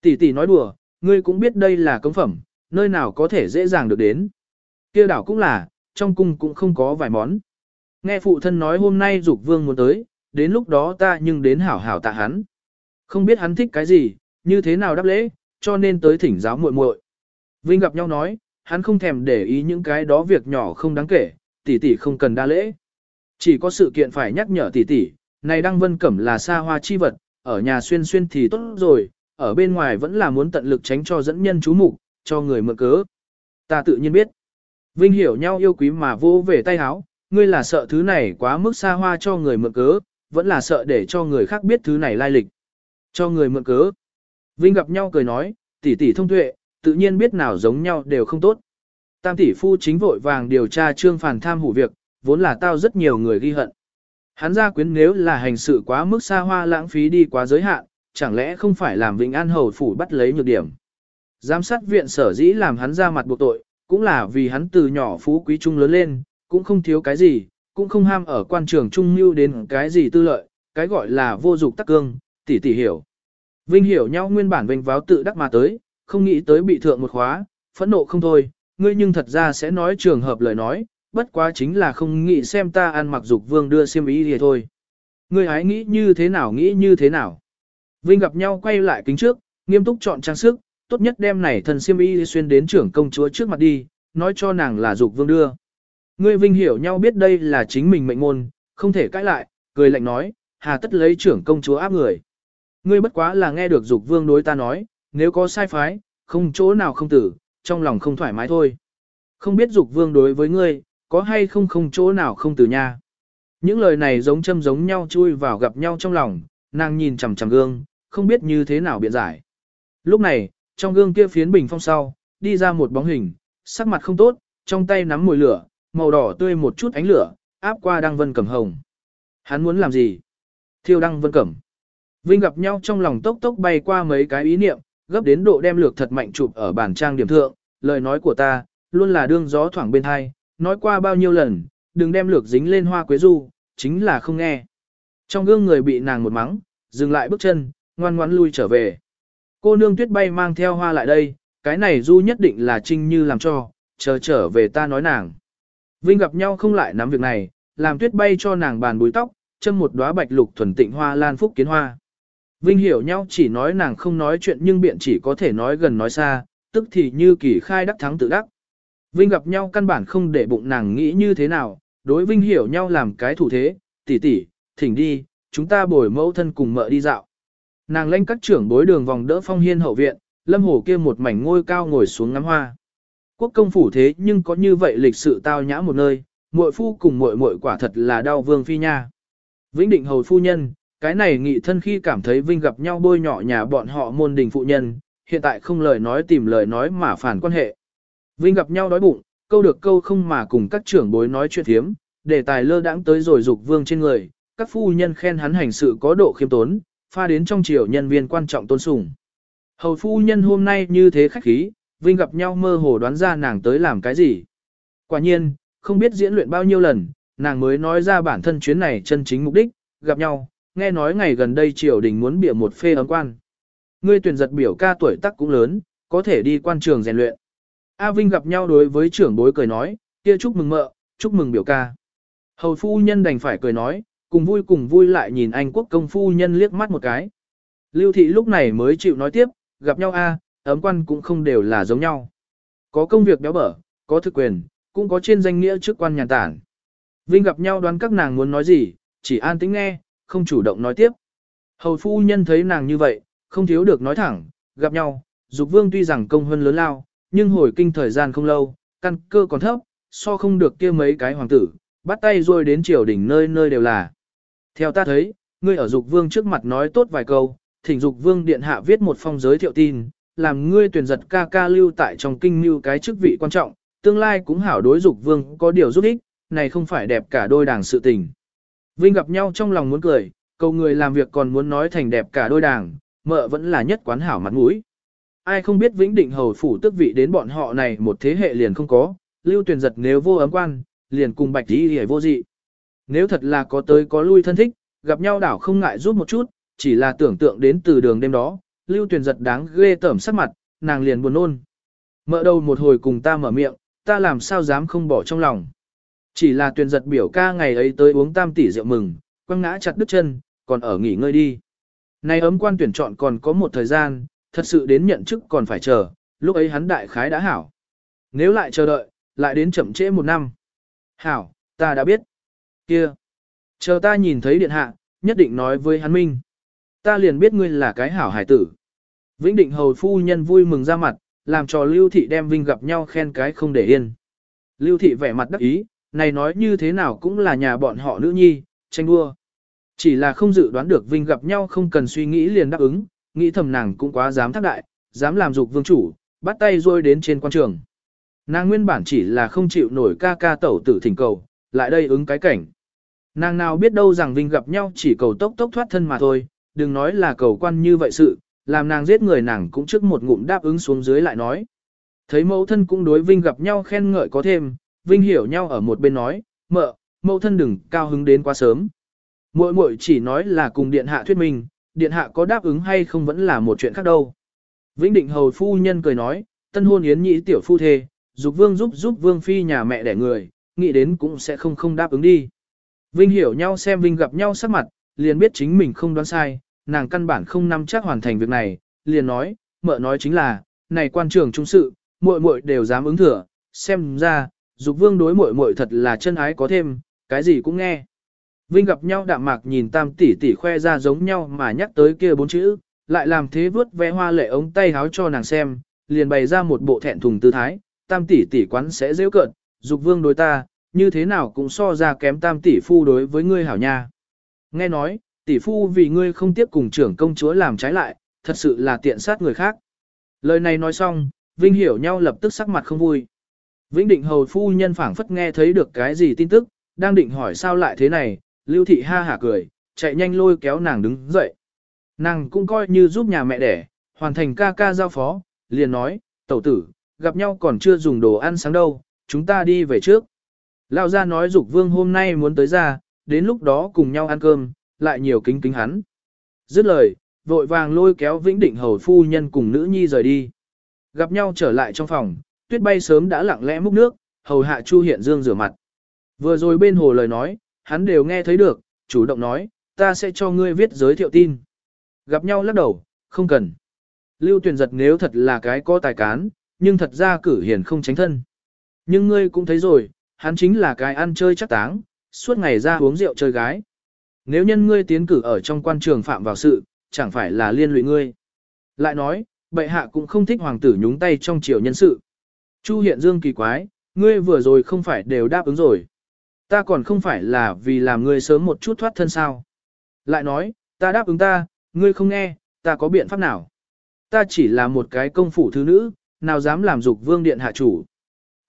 Tỷ tỷ nói đùa, ngươi cũng biết đây là công phẩm, nơi nào có thể dễ dàng được đến. Kia đảo cũng là, trong cung cũng không có vài món. Nghe phụ thân nói hôm nay dục vương muốn tới, đến lúc đó ta nhưng đến hảo hảo tạ hắn. Không biết hắn thích cái gì, như thế nào đáp lễ, cho nên tới thỉnh giáo muội muội. Vinh gặp nhau nói, hắn không thèm để ý những cái đó việc nhỏ không đáng kể, tỷ tỷ không cần đa lễ. Chỉ có sự kiện phải nhắc nhở tỷ tỷ, này đăng vân cẩm là xa hoa chi vật, ở nhà xuyên xuyên thì tốt rồi, ở bên ngoài vẫn là muốn tận lực tránh cho dẫn nhân chú mục, cho người mượn cớ. Ta tự nhiên biết. Vinh hiểu nhau yêu quý mà vô về tay háo, ngươi là sợ thứ này quá mức xa hoa cho người mượn cớ, vẫn là sợ để cho người khác biết thứ này lai lịch. Cho người mượn cớ. Vinh gặp nhau cười nói, tỷ tỷ thông tuệ, tự nhiên biết nào giống nhau đều không tốt. Tam tỷ phu chính vội vàng điều tra trương phản tham hủ việc, vốn là tao rất nhiều người ghi hận. Hắn gia quyến nếu là hành sự quá mức xa hoa lãng phí đi quá giới hạn, chẳng lẽ không phải làm Vĩnh An Hầu phủ bắt lấy nhược điểm. Giám sát viện sở dĩ làm hắn ra mặt buộc tội, cũng là vì hắn từ nhỏ phú quý trung lớn lên, cũng không thiếu cái gì, cũng không ham ở quan trường trung mưu đến cái gì tư lợi, cái gọi là vô dục tắc cương, tỷ tỷ hiểu. Vinh hiểu nhau nguyên bản vinh váo tự đắc mà tới, không nghĩ tới bị thượng một khóa, phẫn nộ không thôi, ngươi nhưng thật ra sẽ nói trường hợp lời nói, bất quá chính là không nghĩ xem ta ăn mặc dục vương đưa xiêm ý thì thôi. Ngươi hãy nghĩ như thế nào nghĩ như thế nào. Vinh gặp nhau quay lại kính trước, nghiêm túc chọn trang sức, tốt nhất đem này thần siêm y xuyên đến trưởng công chúa trước mặt đi, nói cho nàng là dục vương đưa. Ngươi Vinh hiểu nhau biết đây là chính mình mệnh môn, không thể cãi lại, cười lạnh nói, hà tất lấy trưởng công chúa áp người. Ngươi bất quá là nghe được dục vương đối ta nói, nếu có sai phái, không chỗ nào không tử, trong lòng không thoải mái thôi. Không biết dục vương đối với ngươi, có hay không không chỗ nào không tử nha. Những lời này giống châm giống nhau chui vào gặp nhau trong lòng, nàng nhìn chằm chằm gương, không biết như thế nào biện giải. Lúc này, trong gương kia phiến bình phong sau, đi ra một bóng hình, sắc mặt không tốt, trong tay nắm mùi lửa, màu đỏ tươi một chút ánh lửa, áp qua đăng vân cẩm hồng. Hắn muốn làm gì? Thiêu đăng vân cẩm. Vinh gặp nhau trong lòng tốc tốc bay qua mấy cái ý niệm, gấp đến độ đem lược thật mạnh chụp ở bản trang điểm thượng, lời nói của ta, luôn là đương gió thoảng bên hai, nói qua bao nhiêu lần, đừng đem lược dính lên hoa quế du, chính là không nghe. Trong gương người bị nàng một mắng, dừng lại bước chân, ngoan ngoãn lui trở về. Cô nương tuyết bay mang theo hoa lại đây, cái này du nhất định là trinh như làm cho, chờ trở về ta nói nàng. Vinh gặp nhau không lại nắm việc này, làm tuyết bay cho nàng bàn búi tóc, châm một đóa bạch lục thuần tịnh hoa lan phúc kiến hoa. Vinh hiểu nhau chỉ nói nàng không nói chuyện nhưng biện chỉ có thể nói gần nói xa, tức thì như kỳ khai đắc thắng tự đắc. Vinh gặp nhau căn bản không để bụng nàng nghĩ như thế nào, đối Vinh hiểu nhau làm cái thủ thế, tỷ tỷ, thỉnh đi, chúng ta bồi mẫu thân cùng mợ đi dạo. Nàng lên các trưởng bối đường vòng đỡ phong hiên hậu viện, lâm hồ kia một mảnh ngôi cao ngồi xuống ngắm hoa. Quốc công phủ thế nhưng có như vậy lịch sự tao nhã một nơi, muội phu cùng muội muội quả thật là đau vương phi nha. Vĩnh định hầu phu nhân, cái này nghị thân khi cảm thấy Vinh gặp nhau bôi nhỏ nhà bọn họ môn đình phụ nhân, hiện tại không lời nói tìm lời nói mà phản quan hệ. Vinh gặp nhau đói bụng, câu được câu không mà cùng các trưởng bối nói chuyện thiếm, đề tài lơ đãng tới rồi dục vương trên người, các phu nhân khen hắn hành sự có độ khiêm tốn, pha đến trong triều nhân viên quan trọng tôn sùng. Hầu phu nhân hôm nay như thế khách khí, Vinh gặp nhau mơ hồ đoán ra nàng tới làm cái gì. Quả nhiên, không biết diễn luyện bao nhiêu lần, nàng mới nói ra bản thân chuyến này chân chính mục đích, gặp nhau, nghe nói ngày gần đây triều đình muốn bịa một phê ấm quan. Ngươi tuyển giật biểu ca tuổi tác cũng lớn, có thể đi quan trường rèn luyện. A Vinh gặp nhau đối với trưởng bối cười nói, kia chúc mừng mợ, chúc mừng biểu ca. Hầu phu nhân đành phải cười nói, cùng vui cùng vui lại nhìn anh quốc công phu nhân liếc mắt một cái. Lưu thị lúc này mới chịu nói tiếp, gặp nhau a, ấm quan cũng không đều là giống nhau. Có công việc béo bở, có thực quyền, cũng có trên danh nghĩa chức quan nhàn tản. Vinh gặp nhau đoán các nàng muốn nói gì, chỉ an tĩnh nghe, không chủ động nói tiếp. Hầu phu nhân thấy nàng như vậy, không thiếu được nói thẳng, gặp nhau, dục vương tuy rằng công hơn lớn lao, nhưng hồi kinh thời gian không lâu, căn cơ còn thấp, so không được kia mấy cái hoàng tử, bắt tay rồi đến triều đỉnh nơi nơi đều là. Theo ta thấy, ngươi ở dục vương trước mặt nói tốt vài câu, thỉnh dục vương điện hạ viết một phong giới thiệu tin, làm ngươi tuyển giật ca ca lưu tại trong kinh lưu cái chức vị quan trọng, tương lai cũng hảo đối dục vương có điều giúp ích, này không phải đẹp cả đôi đảng sự tình. Vinh gặp nhau trong lòng muốn cười, cầu người làm việc còn muốn nói thành đẹp cả đôi đảng, mợ vẫn là nhất quán hảo mặt mũi. Ai không biết vĩnh định hầu phủ tức vị đến bọn họ này một thế hệ liền không có, lưu tuyển giật nếu vô ấm quan, liền cùng bạch đi hề vô dị. Nếu thật là có tới có lui thân thích, gặp nhau đảo không ngại giúp một chút, chỉ là tưởng tượng đến từ đường đêm đó, lưu tuyển giật đáng ghê tởm sắc mặt, nàng liền buồn nôn. Mợ đầu một hồi cùng ta mở miệng, ta làm sao dám không bỏ trong lòng. Chỉ là tuyển giật biểu ca ngày ấy tới uống tam tỷ rượu mừng, quăng ngã chặt đứt chân, còn ở nghỉ ngơi đi. Này ấm quan tuyển chọn còn có một thời gian, thật sự đến nhận chức còn phải chờ, lúc ấy hắn đại khái đã hảo. Nếu lại chờ đợi, lại đến chậm trễ một năm. Hảo, ta đã biết. Kia, chờ ta nhìn thấy điện hạ, nhất định nói với hắn minh. Ta liền biết ngươi là cái hảo hải tử. Vĩnh định hầu phu nhân vui mừng ra mặt, làm cho Lưu Thị đem Vinh gặp nhau khen cái không để yên. Lưu Thị vẻ mặt đắc ý, này nói như thế nào cũng là nhà bọn họ nữ nhi, tranh đua. Chỉ là không dự đoán được Vinh gặp nhau không cần suy nghĩ liền đáp ứng, nghĩ thầm nàng cũng quá dám thác đại, dám làm dục vương chủ, bắt tay rôi đến trên quan trường. Nàng nguyên bản chỉ là không chịu nổi ca ca tẩu tử thỉnh cầu, lại đây ứng cái cảnh. Nàng nào biết đâu rằng Vinh gặp nhau chỉ cầu tốc tốc thoát thân mà thôi, đừng nói là cầu quan như vậy sự, làm nàng giết người nàng cũng trước một ngụm đáp ứng xuống dưới lại nói. Thấy mẫu thân cũng đối Vinh gặp nhau khen ngợi có thêm, Vinh hiểu nhau ở một bên nói, mợ, mẫu thân đừng cao hứng đến quá sớm. Muội muội chỉ nói là cùng điện hạ thuyết minh, điện hạ có đáp ứng hay không vẫn là một chuyện khác đâu. Vĩnh định hầu phu nhân cười nói, tân hôn yến nhị tiểu phu thê, dục vương giúp giúp vương phi nhà mẹ đẻ người, nghĩ đến cũng sẽ không không đáp ứng đi. Vinh hiểu nhau xem Vinh gặp nhau sắc mặt, liền biết chính mình không đoán sai, nàng căn bản không nắm chắc hoàn thành việc này, liền nói, mợ nói chính là, này quan trường trung sự, muội muội đều dám ứng thừa, xem ra, dục vương đối muội muội thật là chân ái có thêm, cái gì cũng nghe. Vinh gặp nhau đạm mạc nhìn tam tỷ tỷ khoe ra giống nhau mà nhắc tới kia bốn chữ, lại làm thế vớt vẽ hoa lệ ống tay háo cho nàng xem, liền bày ra một bộ thẹn thùng tư thái, tam tỷ tỷ quán sẽ dễ cợt, dục vương đối ta, như thế nào cũng so ra kém tam tỷ phu đối với ngươi hảo nha. Nghe nói, tỷ phu vì ngươi không tiếp cùng trưởng công chúa làm trái lại, thật sự là tiện sát người khác. Lời này nói xong, Vinh hiểu nhau lập tức sắc mặt không vui. Vĩnh định hầu phu nhân phảng phất nghe thấy được cái gì tin tức, đang định hỏi sao lại thế này, lưu thị ha hả cười, chạy nhanh lôi kéo nàng đứng dậy. Nàng cũng coi như giúp nhà mẹ đẻ, hoàn thành ca ca giao phó, liền nói, tẩu tử, gặp nhau còn chưa dùng đồ ăn sáng đâu, chúng ta đi về trước. Lão gia nói dục vương hôm nay muốn tới ra, đến lúc đó cùng nhau ăn cơm, lại nhiều kính kính hắn. Dứt lời, vội vàng lôi kéo Vĩnh Định hầu phu nhân cùng nữ nhi rời đi. Gặp nhau trở lại trong phòng, tuyết bay sớm đã lặng lẽ múc nước, hầu hạ Chu Hiện Dương rửa mặt. Vừa rồi bên hồ lời nói, hắn đều nghe thấy được, chủ động nói, ta sẽ cho ngươi viết giới thiệu tin. Gặp nhau lắc đầu, không cần. Lưu tuyển giật nếu thật là cái có tài cán, nhưng thật ra cử hiền không tránh thân. Nhưng ngươi cũng thấy rồi, hắn chính là cái ăn chơi chắc táng, suốt ngày ra uống rượu chơi gái. Nếu nhân ngươi tiến cử ở trong quan trường phạm vào sự, chẳng phải là liên lụy ngươi. Lại nói, bệ hạ cũng không thích hoàng tử nhúng tay trong triều nhân sự. Chu hiện dương kỳ quái, ngươi vừa rồi không phải đều đáp ứng rồi. Ta còn không phải là vì làm ngươi sớm một chút thoát thân sao. Lại nói, ta đáp ứng ta, ngươi không nghe, ta có biện pháp nào. Ta chỉ là một cái công phủ thứ nữ, nào dám làm dục vương điện hạ chủ.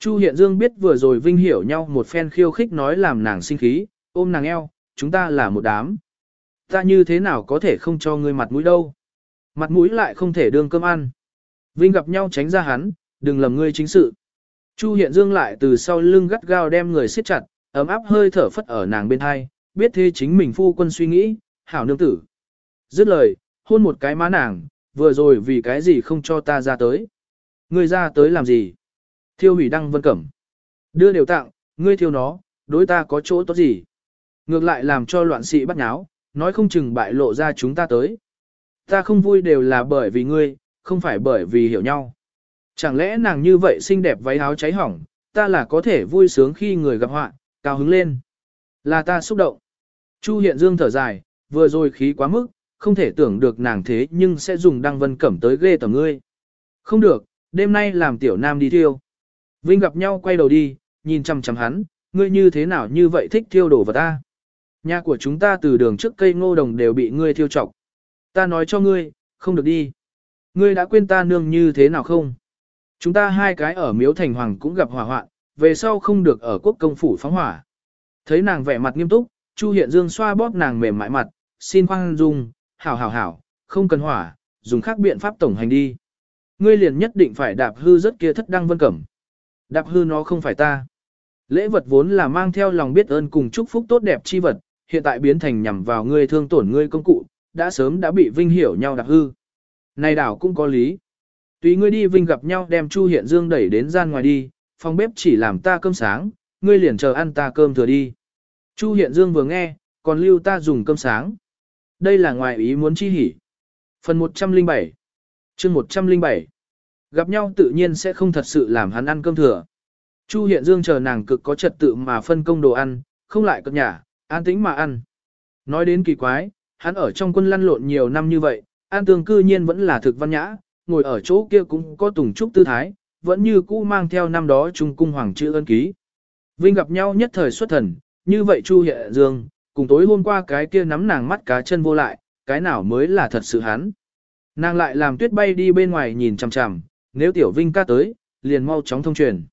Chu Hiện Dương biết vừa rồi Vinh hiểu nhau một phen khiêu khích nói làm nàng sinh khí, ôm nàng eo, chúng ta là một đám. Ta như thế nào có thể không cho ngươi mặt mũi đâu. Mặt mũi lại không thể đương cơm ăn. Vinh gặp nhau tránh ra hắn, đừng lầm ngươi chính sự. Chu Hiện Dương lại từ sau lưng gắt gao đem người siết chặt, ấm áp hơi thở phất ở nàng bên hai, biết thế chính mình phu quân suy nghĩ, hảo nương tử. Dứt lời, hôn một cái má nàng, vừa rồi vì cái gì không cho ta ra tới. Ngươi ra tới làm gì? Thiêu hủy đăng vân cẩm. Đưa đều tặng, ngươi thiêu nó, đối ta có chỗ tốt gì? Ngược lại làm cho loạn sĩ bắt nháo, nói không chừng bại lộ ra chúng ta tới. Ta không vui đều là bởi vì ngươi, không phải bởi vì hiểu nhau. Chẳng lẽ nàng như vậy xinh đẹp váy áo cháy hỏng, ta là có thể vui sướng khi người gặp họa, cao hứng lên. Là ta xúc động. Chu Hiện Dương thở dài, vừa rồi khí quá mức, không thể tưởng được nàng thế nhưng sẽ dùng đăng vân cẩm tới ghê tầm ngươi. Không được, đêm nay làm tiểu nam đi thiêu. Vinh gặp nhau quay đầu đi, nhìn chăm chăm hắn, ngươi như thế nào như vậy thích thiêu đổ vật ta. Nhà của chúng ta từ đường trước cây ngô đồng đều bị ngươi thiêu trọc. Ta nói cho ngươi, không được đi. Ngươi đã quên ta nương như thế nào không? Chúng ta hai cái ở miếu thành hoàng cũng gặp hỏa hoạn, về sau không được ở quốc công phủ phóng hỏa. Thấy nàng vẻ mặt nghiêm túc, Chu Hiện Dương xoa bóp nàng mềm mại mặt, xin khoan dung, hảo hảo hảo, không cần hỏa, dùng khác biện pháp tổng hành đi. Ngươi liền nhất định phải đạp hư rất kia thất đăng vân cẩm. Đạp hư nó không phải ta. Lễ vật vốn là mang theo lòng biết ơn cùng chúc phúc tốt đẹp chi vật, hiện tại biến thành nhằm vào ngươi thương tổn ngươi công cụ, đã sớm đã bị vinh hiểu nhau đạp hư. Này đảo cũng có lý. Tùy ngươi đi vinh gặp nhau đem Chu Hiện Dương đẩy đến gian ngoài đi, phòng bếp chỉ làm ta cơm sáng, ngươi liền chờ ăn ta cơm thừa đi. Chu Hiện Dương vừa nghe, còn lưu ta dùng cơm sáng. Đây là ngoài ý muốn chi hỉ. Phần 107 chương 107 Gặp nhau tự nhiên sẽ không thật sự làm hắn ăn cơm thừa. Chu Hiện Dương chờ nàng cực có trật tự mà phân công đồ ăn, không lại cập nhả, an tĩnh mà ăn. Nói đến kỳ quái, hắn ở trong quân lăn lộn nhiều năm như vậy, an tương cư nhiên vẫn là thực văn nhã, ngồi ở chỗ kia cũng có tùng trúc tư thái, vẫn như cũ mang theo năm đó trung cung hoàng chữ ân ký. Vinh gặp nhau nhất thời xuất thần, như vậy Chu Hiện Dương, cùng tối hôm qua cái kia nắm nàng mắt cá chân vô lại, cái nào mới là thật sự hắn. Nàng lại làm tuyết bay đi bên ngoài nhìn chằm chằm, nếu tiểu Vinh ca tới, liền mau chóng thông truyền.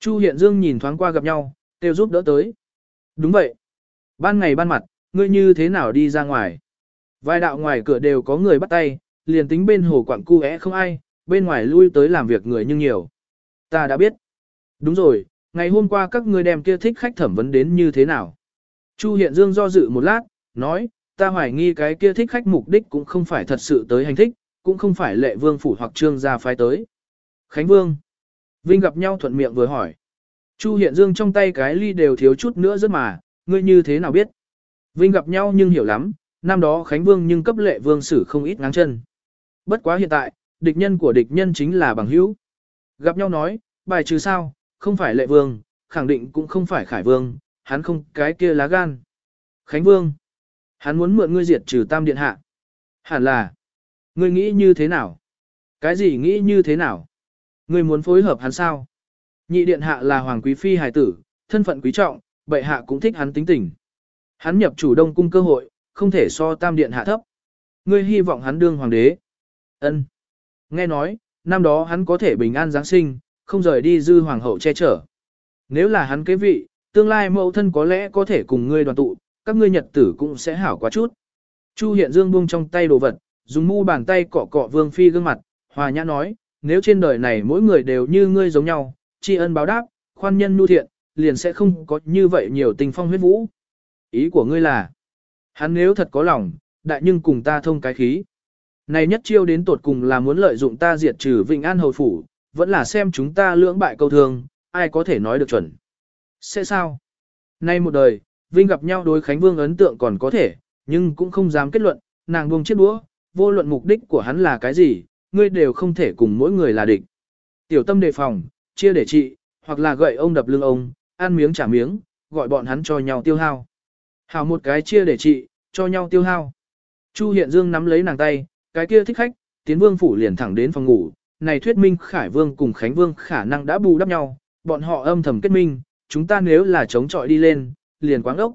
Chu Hiện Dương nhìn thoáng qua gặp nhau, kêu giúp đỡ tới. Đúng vậy. Ban ngày ban mặt, ngươi như thế nào đi ra ngoài? Vài đạo ngoài cửa đều có người bắt tay, liền tính bên hồ quặng cu é không ai, bên ngoài lui tới làm việc người nhưng nhiều. Ta đã biết. Đúng rồi, ngày hôm qua các ngươi đem kia thích khách thẩm vấn đến như thế nào? Chu Hiện Dương do dự một lát, nói, ta hoài nghi cái kia thích khách mục đích cũng không phải thật sự tới hành thích, cũng không phải lệ vương phủ hoặc trương gia phái tới. Khánh Vương. Vinh gặp nhau thuận miệng vừa hỏi. Chu Hiện Dương trong tay cái ly đều thiếu chút nữa rất mà, ngươi như thế nào biết? Vinh gặp nhau nhưng hiểu lắm, năm đó Khánh Vương nhưng cấp lệ vương xử không ít ngáng chân. Bất quá hiện tại, địch nhân của địch nhân chính là bằng hữu. Gặp nhau nói, bài trừ sao, không phải lệ vương, khẳng định cũng không phải khải vương, hắn không cái kia lá gan. Khánh Vương, hắn muốn mượn ngươi diệt trừ tam điện hạ. Hẳn là, ngươi nghĩ như thế nào? Cái gì nghĩ như thế nào? Ngươi muốn phối hợp hắn sao? Nhị điện hạ là hoàng quý phi hài tử, thân phận quý trọng, bệ hạ cũng thích hắn tính tình. Hắn nhập chủ đông cung cơ hội, không thể so tam điện hạ thấp. Ngươi hy vọng hắn đương hoàng đế. Ân. Nghe nói, năm đó hắn có thể bình an Giáng sinh, không rời đi dư hoàng hậu che chở. Nếu là hắn kế vị, tương lai mẫu thân có lẽ có thể cùng ngươi đoàn tụ, các ngươi nhật tử cũng sẽ hảo quá chút. Chu Hiện Dương buông trong tay đồ vật, Dùng mu bàn tay cọ cọ Vương Phi gương mặt, hòa nhã nói, nếu trên đời này mỗi người đều như ngươi giống nhau, tri ân báo đáp, khoan nhân nu thiện, liền sẽ không có như vậy nhiều tình phong huyết vũ. Ý của ngươi là, hắn nếu thật có lòng, đại nhưng cùng ta thông cái khí. Này nhất chiêu đến tột cùng là muốn lợi dụng ta diệt trừ Vịnh An Hầu Phủ, vẫn là xem chúng ta lưỡng bại câu thương, ai có thể nói được chuẩn. Sẽ sao? Nay một đời, Vinh gặp nhau đối Khánh Vương ấn tượng còn có thể, nhưng cũng không dám kết luận, nàng buông chiếc đũa, vô luận mục đích của hắn là cái gì, ngươi đều không thể cùng mỗi người là địch. Tiểu tâm đề phòng, chia để trị, hoặc là gậy ông đập lưng ông, ăn miếng trả miếng, gọi bọn hắn cho nhau tiêu hao. Hảo một cái chia để trị, cho nhau tiêu hao. Chu Hiện Dương nắm lấy nàng tay, cái kia thích khách, tiến vương phủ liền thẳng đến phòng ngủ, này thuyết minh Khải Vương cùng Khánh Vương khả năng đã bù đắp nhau, bọn họ âm thầm kết minh, chúng ta nếu là chống chọi đi lên, liền quáng ốc.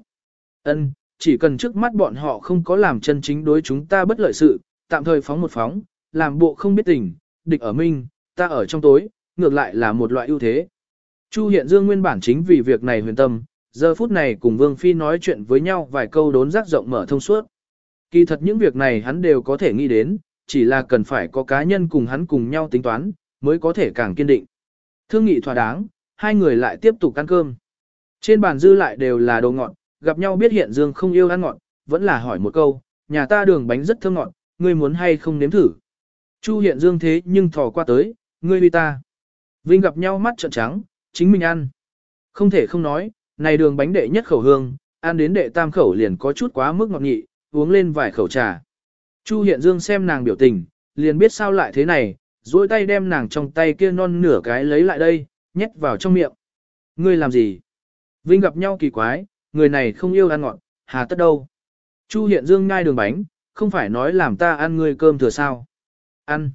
Ân, chỉ cần trước mắt bọn họ không có làm chân chính đối chúng ta bất lợi sự, tạm thời phóng một phóng, làm bộ không biết tình, địch ở minh, ta ở trong tối, ngược lại là một loại ưu thế. Chu Hiện Dương nguyên bản chính vì việc này huyền tâm, giờ phút này cùng Vương Phi nói chuyện với nhau vài câu đốn rác rộng mở thông suốt. Kỳ thật những việc này hắn đều có thể nghĩ đến, chỉ là cần phải có cá nhân cùng hắn cùng nhau tính toán, mới có thể càng kiên định. Thương nghị thỏa đáng, hai người lại tiếp tục ăn cơm. Trên bàn dư lại đều là đồ ngọt, gặp nhau biết hiện dương không yêu ăn ngọt, vẫn là hỏi một câu, nhà ta đường bánh rất thơm ngọt, ngươi muốn hay không nếm thử. Chu hiện dương thế nhưng thò qua tới, ngươi huy ta. Vinh gặp nhau mắt trợn trắng, chính mình ăn. Không thể không nói, này đường bánh đệ nhất khẩu hương, ăn đến đệ tam khẩu liền có chút quá mức ngọt nhị, uống lên vài khẩu trà. Chu Hiện Dương xem nàng biểu tình, liền biết sao lại thế này, duỗi tay đem nàng trong tay kia non nửa cái lấy lại đây, nhét vào trong miệng. Ngươi làm gì? Vinh gặp nhau kỳ quái, người này không yêu ăn ngọt, hà tất đâu. Chu Hiện Dương ngai đường bánh, không phải nói làm ta ăn ngươi cơm thừa sao. Ăn.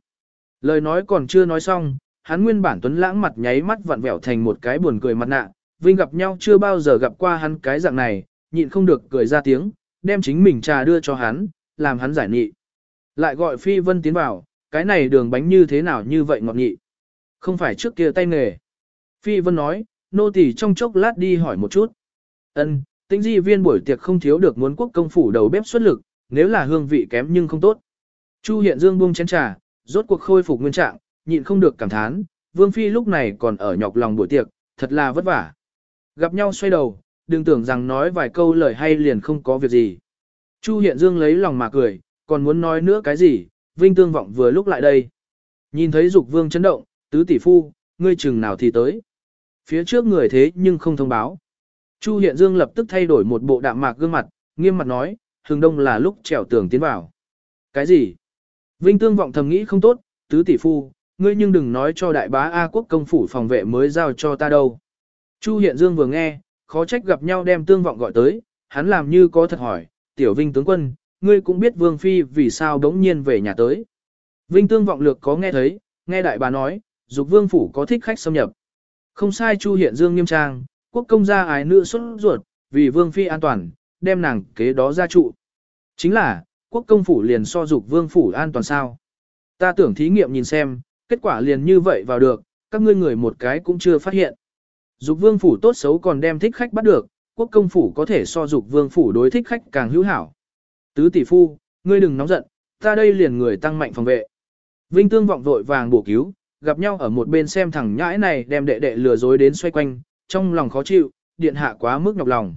Lời nói còn chưa nói xong, hắn nguyên bản tuấn lãng mặt nháy mắt vặn vẹo thành một cái buồn cười mặt nạ. Vinh gặp nhau chưa bao giờ gặp qua hắn cái dạng này, nhịn không được cười ra tiếng, đem chính mình trà đưa cho hắn, làm hắn giải nghị. Lại gọi Phi Vân tiến vào, cái này đường bánh như thế nào như vậy ngọt nhị. Không phải trước kia tay nghề. Phi Vân nói, nô tỳ trong chốc lát đi hỏi một chút. Ân, tính di viên buổi tiệc không thiếu được muốn quốc công phủ đầu bếp xuất lực, nếu là hương vị kém nhưng không tốt. Chu Hiện Dương buông chén trà, rốt cuộc khôi phục nguyên trạng, nhịn không được cảm thán, Vương Phi lúc này còn ở nhọc lòng buổi tiệc, thật là vất vả. Gặp nhau xoay đầu, đừng tưởng rằng nói vài câu lời hay liền không có việc gì. Chu Hiện Dương lấy lòng mà cười, còn muốn nói nữa cái gì, Vinh Tương Vọng vừa lúc lại đây. Nhìn thấy Dục Vương chấn động, tứ tỷ phu, ngươi chừng nào thì tới. Phía trước người thế nhưng không thông báo. Chu Hiện Dương lập tức thay đổi một bộ đạm mạc gương mặt, nghiêm mặt nói, hừng đông là lúc trèo tường tiến vào. Cái gì? Vinh Tương Vọng thầm nghĩ không tốt, tứ tỷ phu, ngươi nhưng đừng nói cho đại bá A quốc công phủ phòng vệ mới giao cho ta đâu. Chu Hiện Dương vừa nghe, khó trách gặp nhau đem Tương Vọng gọi tới, hắn làm như có thật hỏi, tiểu Vinh tướng quân, ngươi cũng biết Vương Phi vì sao đống nhiên về nhà tới. Vinh Tương vọng lược có nghe thấy, nghe đại bà nói, dục Vương Phủ có thích khách xâm nhập. Không sai Chu Hiện Dương nghiêm trang, quốc công gia ái nữ xuất ruột, vì Vương Phi an toàn, đem nàng kế đó ra trụ. Chính là, quốc công phủ liền so dục Vương Phủ an toàn sao. Ta tưởng thí nghiệm nhìn xem, kết quả liền như vậy vào được, các ngươi người một cái cũng chưa phát hiện. Dục Vương Phủ tốt xấu còn đem thích khách bắt được, quốc công phủ có thể so dục Vương Phủ đối thích khách càng hữu hảo. Tứ tỷ phu, ngươi đừng nóng giận, ta đây liền người tăng mạnh phòng vệ. Vinh Tương vọng vội vàng bổ cứu, gặp nhau ở một bên xem thằng nhãi này đem đệ đệ lừa dối đến xoay quanh, trong lòng khó chịu, điện hạ quá mức nhọc lòng.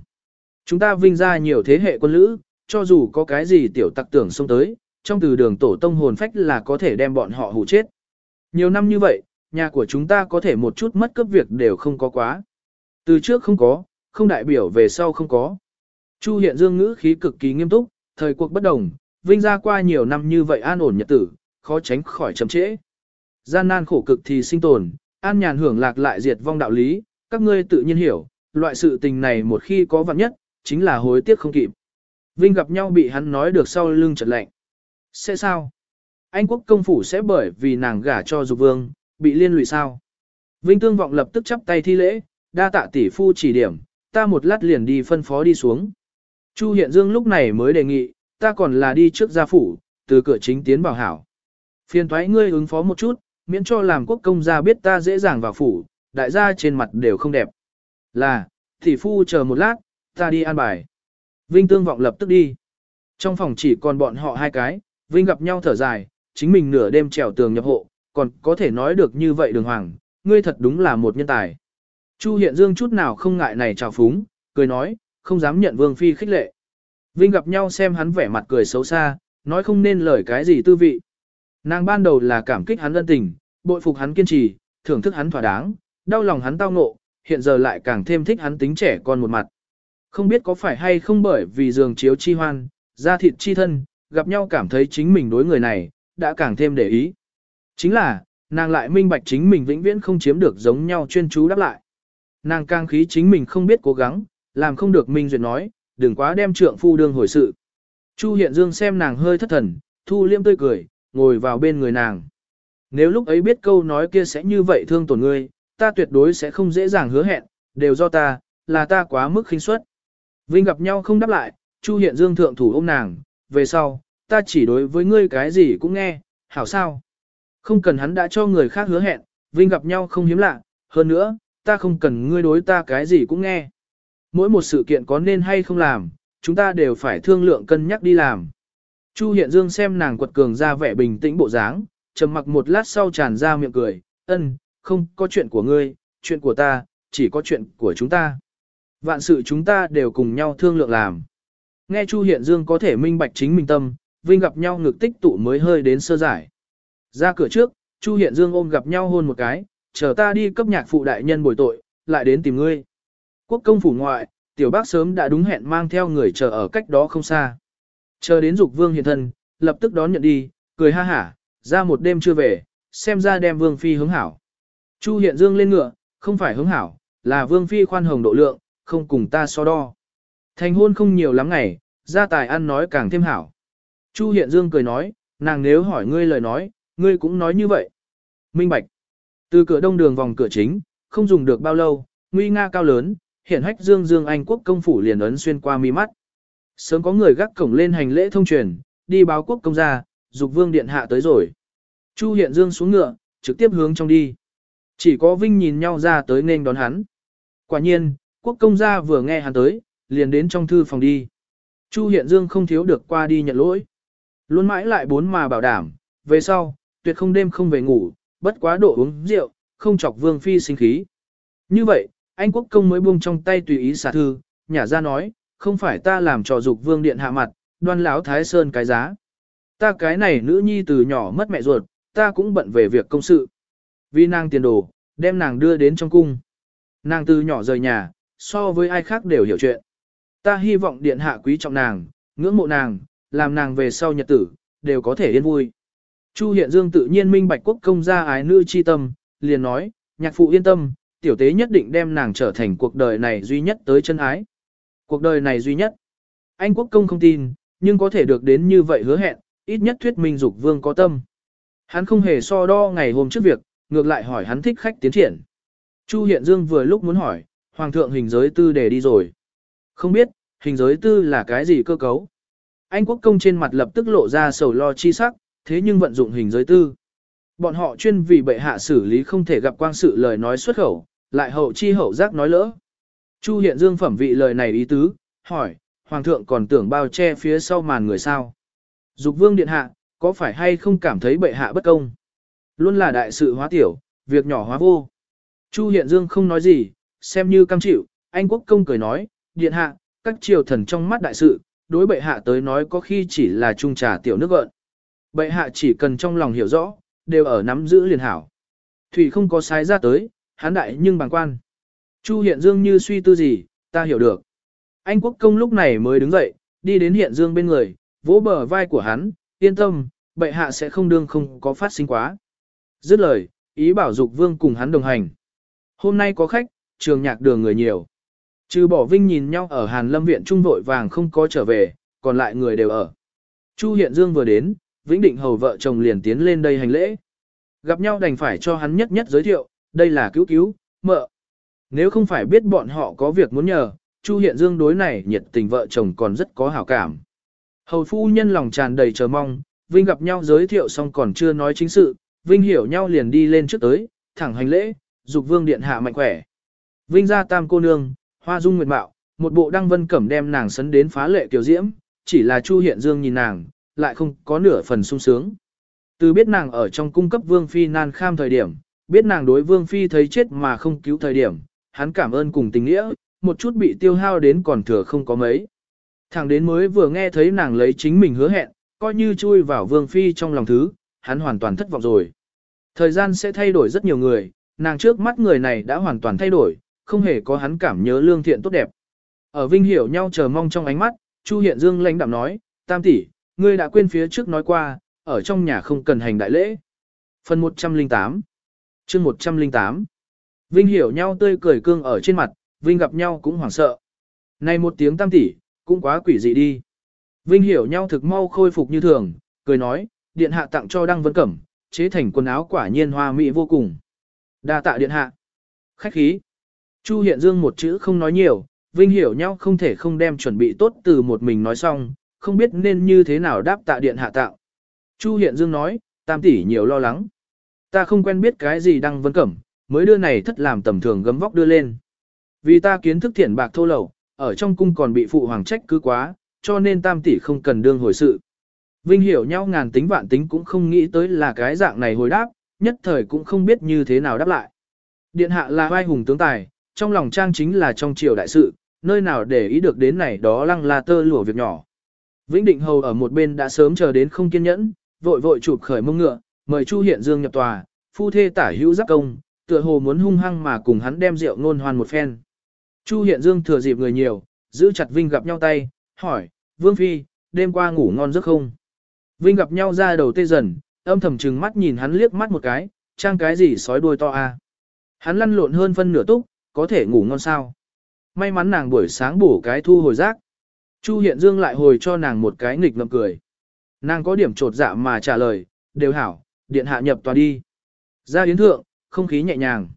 Chúng ta vinh ra nhiều thế hệ quân lữ, cho dù có cái gì tiểu tặc tưởng xông tới, trong từ đường tổ tông hồn phách là có thể đem bọn họ hủ chết. Nhiều năm như vậy, nhà của chúng ta có thể một chút mất cấp việc đều không có quá. Từ trước không có, không đại biểu về sau không có. Chu hiện dương ngữ khí cực kỳ nghiêm túc, thời cuộc bất đồng, vinh ra qua nhiều năm như vậy an ổn nhật tử, khó tránh khỏi chậm trễ. Gian nan khổ cực thì sinh tồn, an nhàn hưởng lạc lại diệt vong đạo lý, các ngươi tự nhiên hiểu, loại sự tình này một khi có vạn nhất, chính là hối tiếc không kịp. Vinh gặp nhau bị hắn nói được sau lưng chợt lạnh. Sẽ sao? Anh quốc công phủ sẽ bởi vì nàng gả cho dục vương, bị liên lụy sao? Vinh tương vọng lập tức chắp tay thi lễ, đa tạ tỷ phu chỉ điểm, ta một lát liền đi phân phó đi xuống. Chu Hiện Dương lúc này mới đề nghị, ta còn là đi trước gia phủ, từ cửa chính tiến bảo hảo. Phiền thoái ngươi ứng phó một chút, miễn cho làm quốc công gia biết ta dễ dàng vào phủ, đại gia trên mặt đều không đẹp. Là, tỷ phu chờ một lát, ta đi an bài. Vinh Tương Vọng lập tức đi. Trong phòng chỉ còn bọn họ hai cái, Vinh gặp nhau thở dài, chính mình nửa đêm trèo tường nhập hộ, còn có thể nói được như vậy đường hoàng, ngươi thật đúng là một nhân tài. Chu Hiện Dương chút nào không ngại này trào phúng, cười nói, không dám nhận Vương Phi khích lệ. Vinh gặp nhau xem hắn vẻ mặt cười xấu xa, nói không nên lời cái gì tư vị. Nàng ban đầu là cảm kích hắn ân tình, bội phục hắn kiên trì, thưởng thức hắn thỏa đáng, đau lòng hắn tao ngộ, hiện giờ lại càng thêm thích hắn tính trẻ con một mặt. Không biết có phải hay không bởi vì giường chiếu chi hoan, da thịt chi thân, gặp nhau cảm thấy chính mình đối người này, đã càng thêm để ý. Chính là, nàng lại minh bạch chính mình vĩnh viễn không chiếm được giống nhau chuyên chú đáp lại. Nàng càng khí chính mình không biết cố gắng, làm không được minh duyệt nói, đừng quá đem trượng phu đương hồi sự. Chu Hiện Dương xem nàng hơi thất thần, thu liêm tươi cười, ngồi vào bên người nàng. Nếu lúc ấy biết câu nói kia sẽ như vậy thương tổn ngươi, ta tuyệt đối sẽ không dễ dàng hứa hẹn, đều do ta, là ta quá mức khinh suất. Vinh gặp nhau không đáp lại, Chu Hiện Dương thượng thủ ôm nàng, về sau, ta chỉ đối với ngươi cái gì cũng nghe, hảo sao. Không cần hắn đã cho người khác hứa hẹn, Vinh gặp nhau không hiếm lạ, hơn nữa, ta không cần ngươi đối ta cái gì cũng nghe. Mỗi một sự kiện có nên hay không làm, chúng ta đều phải thương lượng cân nhắc đi làm. Chu Hiện Dương xem nàng quật cường ra vẻ bình tĩnh bộ dáng, trầm mặc một lát sau tràn ra miệng cười, ân, không có chuyện của ngươi, chuyện của ta, chỉ có chuyện của chúng ta. Vạn sự chúng ta đều cùng nhau thương lượng làm. Nghe Chu Hiện Dương có thể minh bạch chính mình tâm, Vinh gặp nhau ngực tích tụ mới hơi đến sơ giải. Ra cửa trước, Chu Hiện Dương ôm gặp nhau hôn một cái, chờ ta đi cấp nhạc phụ đại nhân bồi tội, lại đến tìm ngươi. Quốc công phủ ngoại, tiểu bác sớm đã đúng hẹn mang theo người chờ ở cách đó không xa. Chờ đến dục vương hiện thân, lập tức đón nhận đi, cười ha hả, ra một đêm chưa về, xem ra đem vương phi hướng hảo. Chu hiện dương lên ngựa, không phải hướng hảo, là vương phi khoan hồng độ lượng, không cùng ta so đo. Thành hôn không nhiều lắm ngày, gia tài ăn nói càng thêm hảo. Chu hiện dương cười nói, nàng nếu hỏi ngươi lời nói, ngươi cũng nói như vậy. Minh bạch. Từ cửa đông đường vòng cửa chính, không dùng được bao lâu, nguy nga cao lớn, hiện hách dương dương anh quốc công phủ liền ấn xuyên qua mi mắt. Sớm có người gác cổng lên hành lễ thông truyền, đi báo quốc công gia, dục vương điện hạ tới rồi. Chu hiện dương xuống ngựa, trực tiếp hướng trong đi. Chỉ có Vinh nhìn nhau ra tới nên đón hắn. Quả nhiên, quốc công gia vừa nghe hắn tới, liền đến trong thư phòng đi. Chu hiện dương không thiếu được qua đi nhận lỗi. Luôn mãi lại bốn mà bảo đảm, về sau, tuyệt không đêm không về ngủ, bất quá độ uống rượu, không chọc vương phi sinh khí. Như vậy, anh quốc công mới buông trong tay tùy ý xả thư, nhả ra nói, không phải ta làm trò dục vương điện hạ mặt, đoan lão thái sơn cái giá. Ta cái này nữ nhi từ nhỏ mất mẹ ruột, ta cũng bận về việc công sự. Vì nàng tiền đồ, đem nàng đưa đến trong cung. Nàng từ nhỏ rời nhà, so với ai khác đều hiểu chuyện. Ta hy vọng điện hạ quý trọng nàng, ngưỡng mộ nàng, làm nàng về sau nhật tử, đều có thể yên vui. Chu Hiện Dương tự nhiên minh bạch quốc công gia ái nữ chi tâm, liền nói, nhạc phụ yên tâm, tiểu tế nhất định đem nàng trở thành cuộc đời này duy nhất tới chân ái. Cuộc đời này duy nhất. Anh quốc công không tin, nhưng có thể được đến như vậy hứa hẹn, ít nhất thuyết minh dục vương có tâm. Hắn không hề so đo ngày hôm trước việc, ngược lại hỏi hắn thích khách tiến triển. Chu Hiện Dương vừa lúc muốn hỏi, Hoàng thượng hình giới tư để đi rồi. Không biết, hình giới tư là cái gì cơ cấu. Anh quốc công trên mặt lập tức lộ ra sầu lo chi sắc, thế nhưng vận dụng hình giới tư. Bọn họ chuyên vì bệ hạ xử lý không thể gặp quang sự lời nói xuất khẩu, lại hậu chi hậu giác nói lỡ. Chu hiện dương phẩm vị lời này ý tứ, hỏi, Hoàng thượng còn tưởng bao che phía sau màn người sao. Dục vương điện hạ, có phải hay không cảm thấy bệ hạ bất công? Luôn là đại sự hóa tiểu, việc nhỏ hóa vô. Chu hiện dương không nói gì, xem như cam chịu, anh quốc công cười nói, điện hạ, các triều thần trong mắt đại sự, đối bệ hạ tới nói có khi chỉ là trung trà tiểu nước gợn. Bệ hạ chỉ cần trong lòng hiểu rõ, đều ở nắm giữ liền hảo. Thủy không có sai ra tới, hán đại nhưng bằng quan. Chu Hiện Dương như suy tư gì, ta hiểu được. Anh quốc công lúc này mới đứng dậy, đi đến Hiện Dương bên người, vỗ bờ vai của hắn, yên tâm, bệ hạ sẽ không đương không có phát sinh quá. Dứt lời, ý bảo dục vương cùng hắn đồng hành. Hôm nay có khách, trường nhạc đường người nhiều. Trừ bỏ vinh nhìn nhau ở Hàn Lâm Viện trung vội vàng không có trở về, còn lại người đều ở. Chu Hiện Dương vừa đến, Vĩnh Định Hầu vợ chồng liền tiến lên đây hành lễ. Gặp nhau đành phải cho hắn nhất nhất giới thiệu, đây là cứu cứu, mợ. Nếu không phải biết bọn họ có việc muốn nhờ, Chu Hiện Dương đối này nhiệt tình vợ chồng còn rất có hảo cảm. Hầu phu nhân lòng tràn đầy chờ mong, Vinh gặp nhau giới thiệu xong còn chưa nói chính sự, Vinh hiểu nhau liền đi lên trước tới, thẳng hành lễ, dục vương điện hạ mạnh khỏe. Vinh gia tam cô nương, hoa dung nguyệt mạo, một bộ đăng vân cẩm đem nàng sấn đến phá lệ tiểu diễm, chỉ là Chu Hiện Dương nhìn nàng, lại không có nửa phần sung sướng. Từ biết nàng ở trong cung cấp Vương Phi nan kham thời điểm, biết nàng đối Vương Phi thấy chết mà không cứu thời điểm, hắn cảm ơn cùng tình nghĩa, một chút bị tiêu hao đến còn thừa không có mấy. Thằng đến mới vừa nghe thấy nàng lấy chính mình hứa hẹn, coi như chui vào Vương Phi trong lòng thứ, hắn hoàn toàn thất vọng rồi. Thời gian sẽ thay đổi rất nhiều người, nàng trước mắt người này đã hoàn toàn thay đổi, không hề có hắn cảm nhớ lương thiện tốt đẹp. Ở Vinh hiểu nhau chờ mong trong ánh mắt, Chu Hiện Dương lãnh đạm nói, tam tỷ, ngươi đã quên phía trước nói qua, ở trong nhà không cần hành đại lễ. Phần 108 chương 108 Vinh hiểu nhau tươi cười cương ở trên mặt, Vinh gặp nhau cũng hoảng sợ. Này một tiếng tam tỷ, cũng quá quỷ dị đi. Vinh hiểu nhau thực mau khôi phục như thường, cười nói, điện hạ tặng cho Đăng Vân Cẩm, chế thành quần áo quả nhiên hoa mỹ vô cùng. đa tạ điện hạ. Khách khí. Chu Hiện Dương một chữ không nói nhiều, Vinh hiểu nhau không thể không đem chuẩn bị tốt từ một mình nói xong, không biết nên như thế nào đáp tạ điện hạ tạo. Chu Hiện Dương nói, tam tỷ nhiều lo lắng. Ta không quen biết cái gì Đăng Vân Cẩm, mới đưa này thất làm tầm thường gấm vóc đưa lên. Vì ta kiến thức thiện bạc thô lậu, ở trong cung còn bị phụ hoàng trách cứ quá, cho nên tam tỷ không cần đương hồi sự. Vinh hiểu nhau ngàn tính vạn tính cũng không nghĩ tới là cái dạng này hồi đáp, nhất thời cũng không biết như thế nào đáp lại. Điện hạ là vai hùng tướng tài, trong lòng trang chính là trong triều đại sự, nơi nào để ý được đến này đó lăng la tơ lụa việc nhỏ. Vĩnh Định Hầu ở một bên đã sớm chờ đến không kiên nhẫn, vội vội chụp khởi mông ngựa, mời Chu Hiện Dương nhập tòa, phu thê tả hữu giáp công, tựa hồ muốn hung hăng mà cùng hắn đem rượu ngôn hoan một phen. Chu Hiện Dương thừa dịp người nhiều, giữ chặt Vinh gặp nhau tay, hỏi, Vương Phi, đêm qua ngủ ngon giấc không? Vinh gặp nhau ra đầu tê dần, âm thầm trừng mắt nhìn hắn liếc mắt một cái, trang cái gì sói đuôi to à. Hắn lăn lộn hơn phân nửa túc, có thể ngủ ngon sao. May mắn nàng buổi sáng bổ cái thu hồi rác. Chu Hiện Dương lại hồi cho nàng một cái nghịch ngậm cười. Nàng có điểm trột dạ mà trả lời, đều hảo, điện hạ nhập tòa đi. Ra yến thượng, không khí nhẹ nhàng.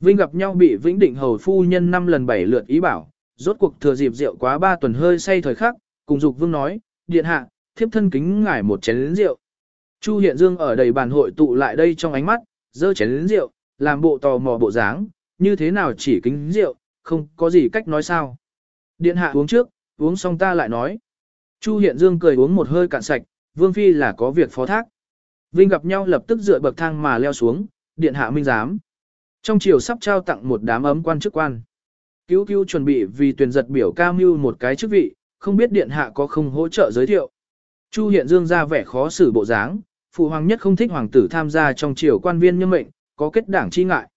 Vinh gặp nhau bị Vĩnh Định hầu phu nhân năm lần bảy lượt ý bảo, rốt cuộc thừa dịp rượu quá ba tuần hơi say thời khắc, cùng dục vương nói, điện hạ, thiếp thân kính ngải một chén lĩnh rượu. Chu Hiện Dương ở đầy bàn hội tụ lại đây trong ánh mắt, dơ chén lĩnh rượu, làm bộ tò mò bộ dáng, như thế nào chỉ kính rượu, không có gì cách nói sao. Điện hạ uống trước, uống xong ta lại nói. Chu Hiện Dương cười uống một hơi cạn sạch, Vương Phi là có việc phó thác. Vinh gặp nhau lập tức dựa bậc thang mà leo xuống, điện hạ minh giám. Trong chiều sắp trao tặng một đám ấm quan chức quan. Cứu cứu chuẩn bị vì tuyển giật biểu ca mưu một cái chức vị, không biết điện hạ có không hỗ trợ giới thiệu. Chu Hiện Dương ra vẻ khó xử bộ dáng, phụ hoàng nhất không thích hoàng tử tham gia trong triều quan viên nhân mệnh, có kết đảng chi ngại.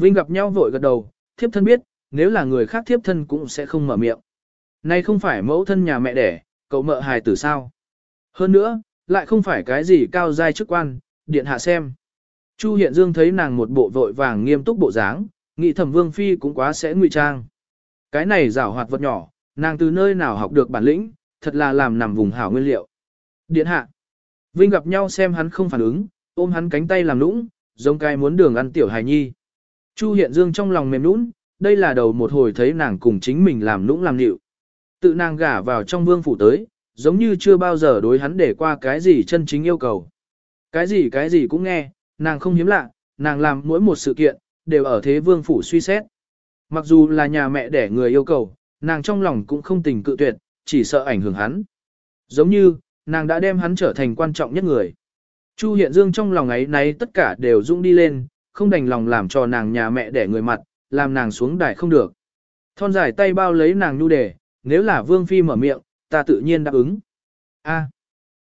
Vinh gặp nhau vội gật đầu, thiếp thân biết, nếu là người khác thiếp thân cũng sẽ không mở miệng. Này không phải mẫu thân nhà mẹ đẻ, cậu mợ hài tử sao. Hơn nữa, lại không phải cái gì cao giai chức quan, điện hạ xem. Chu Hiện Dương thấy nàng một bộ vội vàng nghiêm túc bộ dáng, nghĩ thẩm vương phi cũng quá sẽ ngụy trang. Cái này rảo hoạt vật nhỏ, nàng từ nơi nào học được bản lĩnh, thật là làm nằm vùng hảo nguyên liệu. Điện hạ. Vinh gặp nhau xem hắn không phản ứng, ôm hắn cánh tay làm lũng, giống cái muốn đường ăn tiểu hài nhi. Chu Hiện Dương trong lòng mềm nũng, đây là đầu một hồi thấy nàng cùng chính mình làm nũng làm nịu. Tự nàng gả vào trong vương phủ tới, giống như chưa bao giờ đối hắn để qua cái gì chân chính yêu cầu. Cái gì cái gì cũng nghe, nàng không hiếm lạ, nàng làm mỗi một sự kiện, đều ở thế vương phủ suy xét. Mặc dù là nhà mẹ đẻ người yêu cầu, nàng trong lòng cũng không tình cự tuyệt, chỉ sợ ảnh hưởng hắn. Giống như, nàng đã đem hắn trở thành quan trọng nhất người. Chu Hiện Dương trong lòng ấy nấy tất cả đều rung đi lên, không đành lòng làm cho nàng nhà mẹ đẻ người mặt, làm nàng xuống đài không được. Thon dài tay bao lấy nàng nhu đề, nếu là Vương Phi mở miệng, ta tự nhiên đáp ứng. A.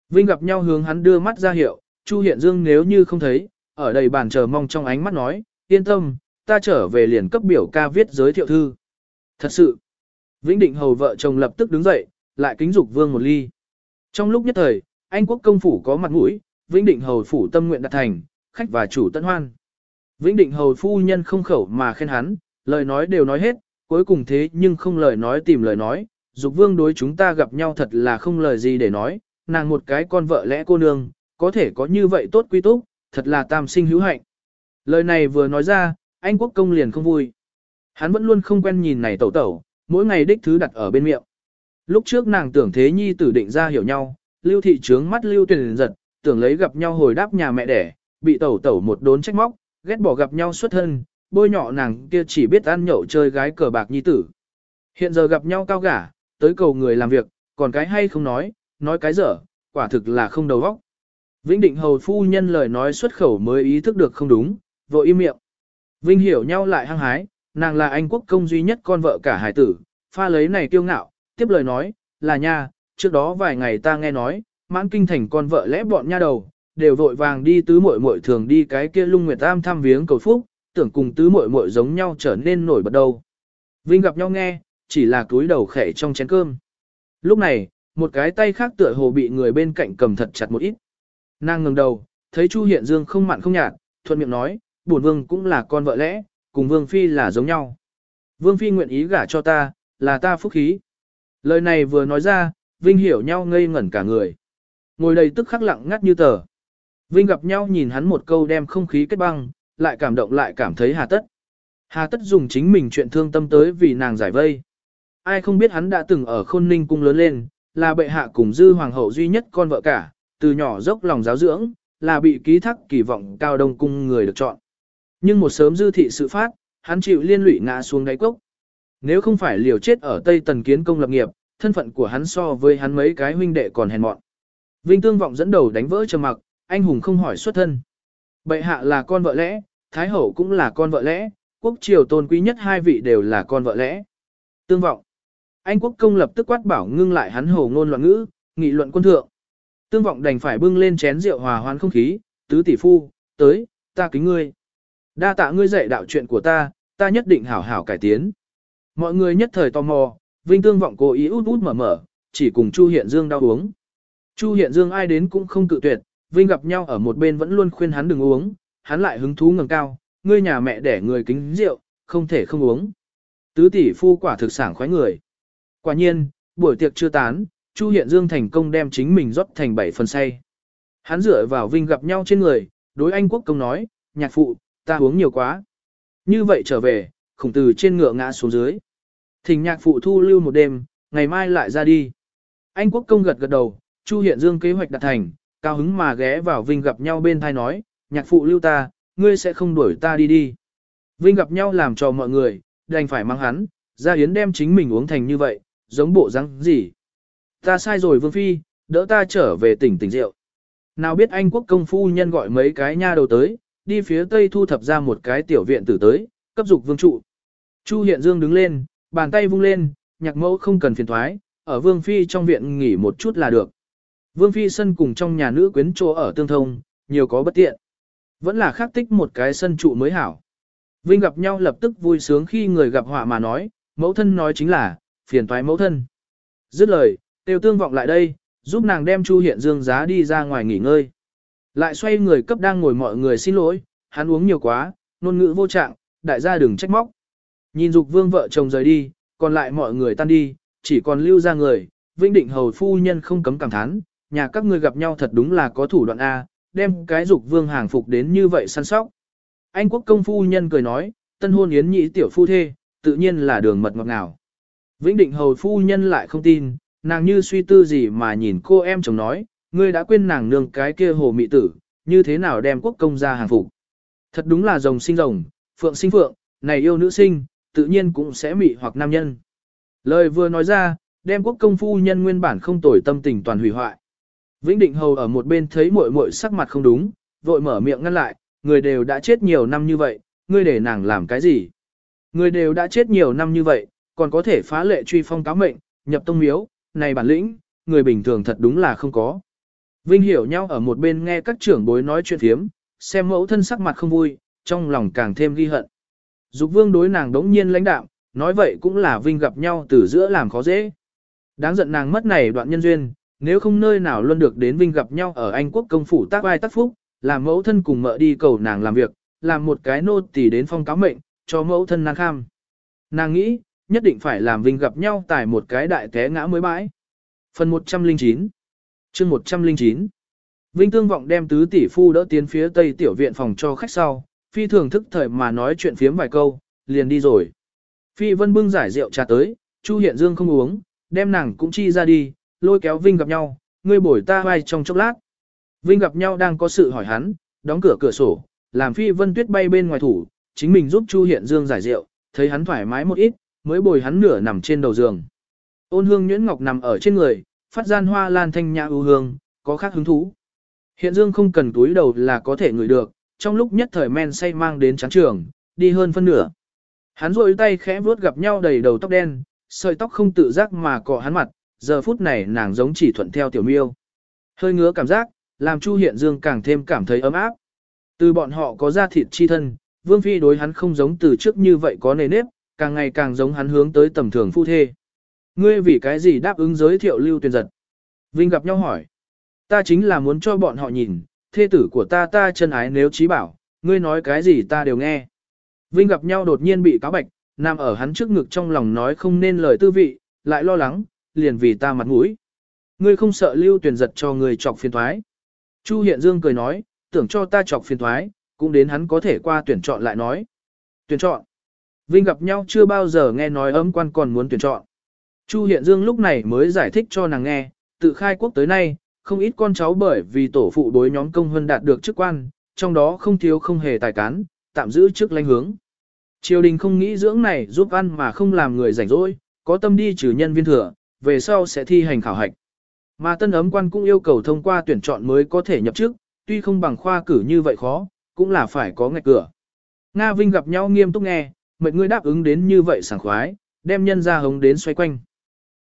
Vinh gặp nhau hướng hắn đưa mắt ra hiệu, Chu Hiện Dương nếu như không thấy, ở đây bàn chờ mong trong ánh mắt nói, yên tâm, ta trở về liền cấp biểu ca viết giới thiệu thư. Thật sự, Vĩnh Định Hầu vợ chồng lập tức đứng dậy, lại kính dục vương một ly. Trong lúc nhất thời, Anh quốc công phủ có mặt mũi, Vĩnh Định Hầu phủ tâm nguyện đạt thành, khách và chủ tân hoan. Vĩnh Định Hầu phu nhân không khẩu mà khen hắn, lời nói đều nói hết, cuối cùng thế nhưng không lời nói tìm lời nói, dục vương đối chúng ta gặp nhau thật là không lời gì để nói, nàng một cái con vợ lẽ cô nương, có thể có như vậy tốt quy túc, thật là tam sinh hữu hạnh. Lời này vừa nói ra, anh quốc công liền không vui. Hắn vẫn luôn không quen nhìn này tẩu tẩu, mỗi ngày đích thứ đặt ở bên miệng. Lúc trước nàng tưởng thế nhi tử định ra hiểu nhau, lưu thị trướng mắt lưu tuyển giật, tưởng lấy gặp nhau hồi đáp nhà mẹ đẻ, bị tẩu tẩu một đốn trách móc, ghét bỏ gặp nhau xuất thân, bôi nhọ nàng kia chỉ biết ăn nhậu chơi gái cờ bạc nhi tử. Hiện giờ gặp nhau cao gả, tới cầu người làm việc, còn cái hay không nói, nói cái dở, quả thực là không đầu óc. Vĩnh định hầu phu nhân lời nói xuất khẩu mới ý thức được không đúng, vội im miệng. Vinh hiểu nhau lại hăng hái, nàng là anh quốc công duy nhất con vợ cả hải tử, pha lấy này kiêu ngạo, tiếp lời nói, là nha, trước đó vài ngày ta nghe nói, mãn kinh thành con vợ lẽ bọn nha đầu, đều vội vàng đi tứ muội muội thường đi cái kia lung nguyệt tam thăm viếng cầu phúc, tưởng cùng tứ muội muội giống nhau trở nên nổi bật đâu. Vinh gặp nhau nghe, chỉ là túi đầu khẽ trong chén cơm. Lúc này, một cái tay khác tựa hồ bị người bên cạnh cầm thật chặt một ít. Nàng ngẩng đầu, thấy Chu Hiện Dương không mặn không nhạt, thuận miệng nói, bổn vương cũng là con vợ lẽ, cùng vương phi là giống nhau. Vương phi nguyện ý gả cho ta, là ta phúc khí. Lời này vừa nói ra, Vinh hiểu nhau ngây ngẩn cả người. Ngồi đầy tức khắc lặng ngắt như tờ. Vinh gặp nhau nhìn hắn một câu đem không khí kết băng, lại cảm động lại cảm thấy hà tất. Hà tất dùng chính mình chuyện thương tâm tới vì nàng giải vây. Ai không biết hắn đã từng ở khôn ninh cung lớn lên, là bệ hạ cùng dư hoàng hậu duy nhất con vợ cả, từ nhỏ dốc lòng giáo dưỡng, là bị ký thác kỳ vọng cao đông cung người được chọn. Nhưng một sớm dư thị sự phát, hắn chịu liên lụy ngã xuống đáy cốc. Nếu không phải liều chết ở Tây Tần Kiến công lập nghiệp, thân phận của hắn so với hắn mấy cái huynh đệ còn hèn mọn. Vinh Tương vọng dẫn đầu đánh vỡ trầm mặc, anh hùng không hỏi xuất thân. Bệ hạ là con vợ lẽ, Thái hậu cũng là con vợ lẽ, quốc triều tôn quý nhất hai vị đều là con vợ lẽ. Tương vọng. Anh quốc công lập tức quát bảo ngưng lại hắn hồ ngôn loạn ngữ, nghị luận quân thượng. Tương vọng đành phải bưng lên chén rượu hòa hoan không khí, tứ tỷ phu, tới, ta kính ngươi. Đa tạ ngươi dạy đạo chuyện của ta, ta nhất định hảo hảo cải tiến. Mọi người nhất thời tò mò, Vinh Tương vọng cố ý út út mở mở, chỉ cùng Chu Hiện Dương đau uống. Chu Hiện Dương ai đến cũng không cự tuyệt, Vinh gặp nhau ở một bên vẫn luôn khuyên hắn đừng uống, hắn lại hứng thú ngẩng cao, ngươi nhà mẹ để người kính rượu, không thể không uống. Tứ tỷ phu quả thực sảng khoái người. Quả nhiên, buổi tiệc chưa tán, Chu Hiện Dương thành công đem chính mình rót thành bảy phần say. Hắn dựa vào Vinh gặp nhau trên người, đối anh quốc công nói, nhạc phụ, ta uống nhiều quá. Như vậy trở về, khổng từ trên ngựa ngã xuống dưới. Thỉnh nhạc phụ thu lưu một đêm, ngày mai lại ra đi. Anh quốc công gật gật đầu, Chu Hiện Dương kế hoạch đạt thành, cao hứng mà ghé vào Vinh gặp nhau bên thai nói, nhạc phụ lưu ta, ngươi sẽ không đuổi ta đi đi. Vinh gặp nhau làm cho mọi người, đành phải mang hắn, ra yến đem chính mình uống thành như vậy, giống bộ răng gì. Ta sai rồi Vương Phi, đỡ ta trở về tỉnh tỉnh rượu. Nào biết anh quốc công phu nhân gọi mấy cái nha đầu tới, đi phía tây thu thập ra một cái tiểu viện tử tới, cấp dục vương trụ. Chu Hiện Dương đứng lên, bàn tay vung lên, nhạc mẫu không cần phiền thoái, ở Vương Phi trong viện nghỉ một chút là được. Vương Phi sân cùng trong nhà nữ quyến chỗ ở tương thông, nhiều có bất tiện. Vẫn là khắc tích một cái sân trụ mới hảo. Vinh gặp nhau lập tức vui sướng khi người gặp họa mà nói, mẫu thân nói chính là, phiền toái mẫu thân. Dứt lời, tiêu tương vọng lại đây, giúp nàng đem Chu Hiện Dương giá đi ra ngoài nghỉ ngơi. Lại xoay người cấp đang ngồi mọi người xin lỗi, hắn uống nhiều quá, ngôn ngữ vô trạng, đại gia đừng trách móc. Nhìn dục vương vợ chồng rời đi, còn lại mọi người tan đi, chỉ còn lưu ra người, Vinh Định Hầu Phu Nhân không cấm cảm thán, nhà các ngươi gặp nhau thật đúng là có thủ đoạn A, đem cái dục vương hàng phục đến như vậy săn sóc. Anh quốc công phu nhân cười nói, tân hôn yến nhị tiểu phu thê, tự nhiên là đường mật ngọt ngào. Vĩnh định hầu phu nhân lại không tin, nàng như suy tư gì mà nhìn cô em chồng nói, ngươi đã quên nàng nương cái kia hồ mị tử, như thế nào đem quốc công ra hàng phục. Thật đúng là rồng sinh rồng, phượng sinh phượng, này yêu nữ sinh, tự nhiên cũng sẽ mị hoặc nam nhân. Lời vừa nói ra, đem quốc công phu nhân nguyên bản không tồi tâm tình toàn hủy hoại. Vĩnh Định Hầu ở một bên thấy muội muội sắc mặt không đúng, vội mở miệng ngăn lại, người đều đã chết nhiều năm như vậy, ngươi để nàng làm cái gì? Người đều đã chết nhiều năm như vậy, còn có thể phá lệ truy phong cáo mệnh, nhập tông miếu, này bản lĩnh, người bình thường thật đúng là không có. Vinh hiểu nhau ở một bên nghe các trưởng bối nói chuyện thiếm, xem mẫu thân sắc mặt không vui, trong lòng càng thêm ghi hận. Dục vương đối nàng đống nhiên lãnh đạm, nói vậy cũng là Vinh gặp nhau từ giữa làm khó dễ. Đáng giận nàng mất này đoạn nhân duyên, nếu không nơi nào luôn được đến Vinh gặp nhau ở Anh quốc công phủ tác vai tác phúc, làm mẫu thân cùng mợ đi cầu nàng làm việc, làm một cái nô tỳ đến phong cáo mệnh, cho mẫu thân nàng kham. Nàng nghĩ, nhất định phải làm Vinh gặp nhau tại một cái đại té ngã mới bãi. Phần 109 chương 109 Vinh Tương Vọng đem tứ tỷ phu đỡ tiến phía tây tiểu viện phòng cho khách sau, phi thường thức thời mà nói chuyện phiếm vài câu, liền đi rồi. Phi Vân bưng giải rượu trà tới, Chu Hiện Dương không uống, đem nàng cũng chi ra đi, lôi kéo Vinh gặp nhau, ngươi bổi ta vai trong chốc lát. Vinh gặp nhau đang có sự hỏi hắn, đóng cửa cửa sổ, làm Phi Vân Tuyết bay bên ngoài thủ, chính mình giúp Chu Hiện Dương giải rượu, thấy hắn thoải mái một ít, mới bồi hắn nửa nằm trên đầu giường. Ôn hương nhuyễn ngọc nằm ở trên người, phát gian hoa lan thanh nhã ưu hương, có khác hứng thú. Hiện dương không cần túi đầu là có thể ngửi được, trong lúc nhất thời men say mang đến chán trường, đi hơn phân nửa. Hắn rôi tay khẽ vuốt gặp nhau đầy đầu tóc đen, sợi tóc không tự giác mà cọ hắn mặt, giờ phút này nàng giống chỉ thuận theo tiểu miêu. Hơi ngứa cảm giác, làm Chu Hiện Dương càng thêm cảm thấy ấm áp. Từ bọn họ có da thịt chi thân, Vương Phi đối hắn không giống từ trước như vậy có nề nếp, càng ngày càng giống hắn hướng tới tầm thường phu thê. Ngươi vì cái gì đáp ứng giới thiệu lưu tuyển giật? Vinh gặp nhau hỏi. Ta chính là muốn cho bọn họ nhìn, thê tử của ta ta chân ái nếu trí bảo, ngươi nói cái gì ta đều nghe. Vinh gặp nhau đột nhiên bị cáo bạch, nằm ở hắn trước ngực trong lòng nói không nên lời tư vị, lại lo lắng, liền vì ta mặt mũi. Ngươi không sợ lưu tuyển giật cho người chọc phiền thoái. Chu Hiện Dương cười nói, tưởng cho ta chọc phiền thoái, cũng đến hắn có thể qua tuyển chọn lại nói. Tuyển chọn. Vinh gặp nhau chưa bao giờ nghe nói ấm quan còn muốn tuyển chọn. Chu Hiện Dương lúc này mới giải thích cho nàng nghe, tự khai quốc tới nay, không ít con cháu bởi vì tổ phụ đối nhóm công hơn đạt được chức quan, trong đó không thiếu không hề tài cán, tạm giữ chức lãnh hướng. Triều đình không nghĩ dưỡng này giúp ăn mà không làm người rảnh rỗi, có tâm đi trừ nhân viên thừa, về sau sẽ thi hành khảo hạch. Mà tân ấm quan cũng yêu cầu thông qua tuyển chọn mới có thể nhập chức, tuy không bằng khoa cử như vậy khó, cũng là phải có ngạch cửa. Nga Vinh gặp nhau nghiêm túc nghe, mệt ngươi đáp ứng đến như vậy sảng khoái, đem nhân ra hống đến xoay quanh.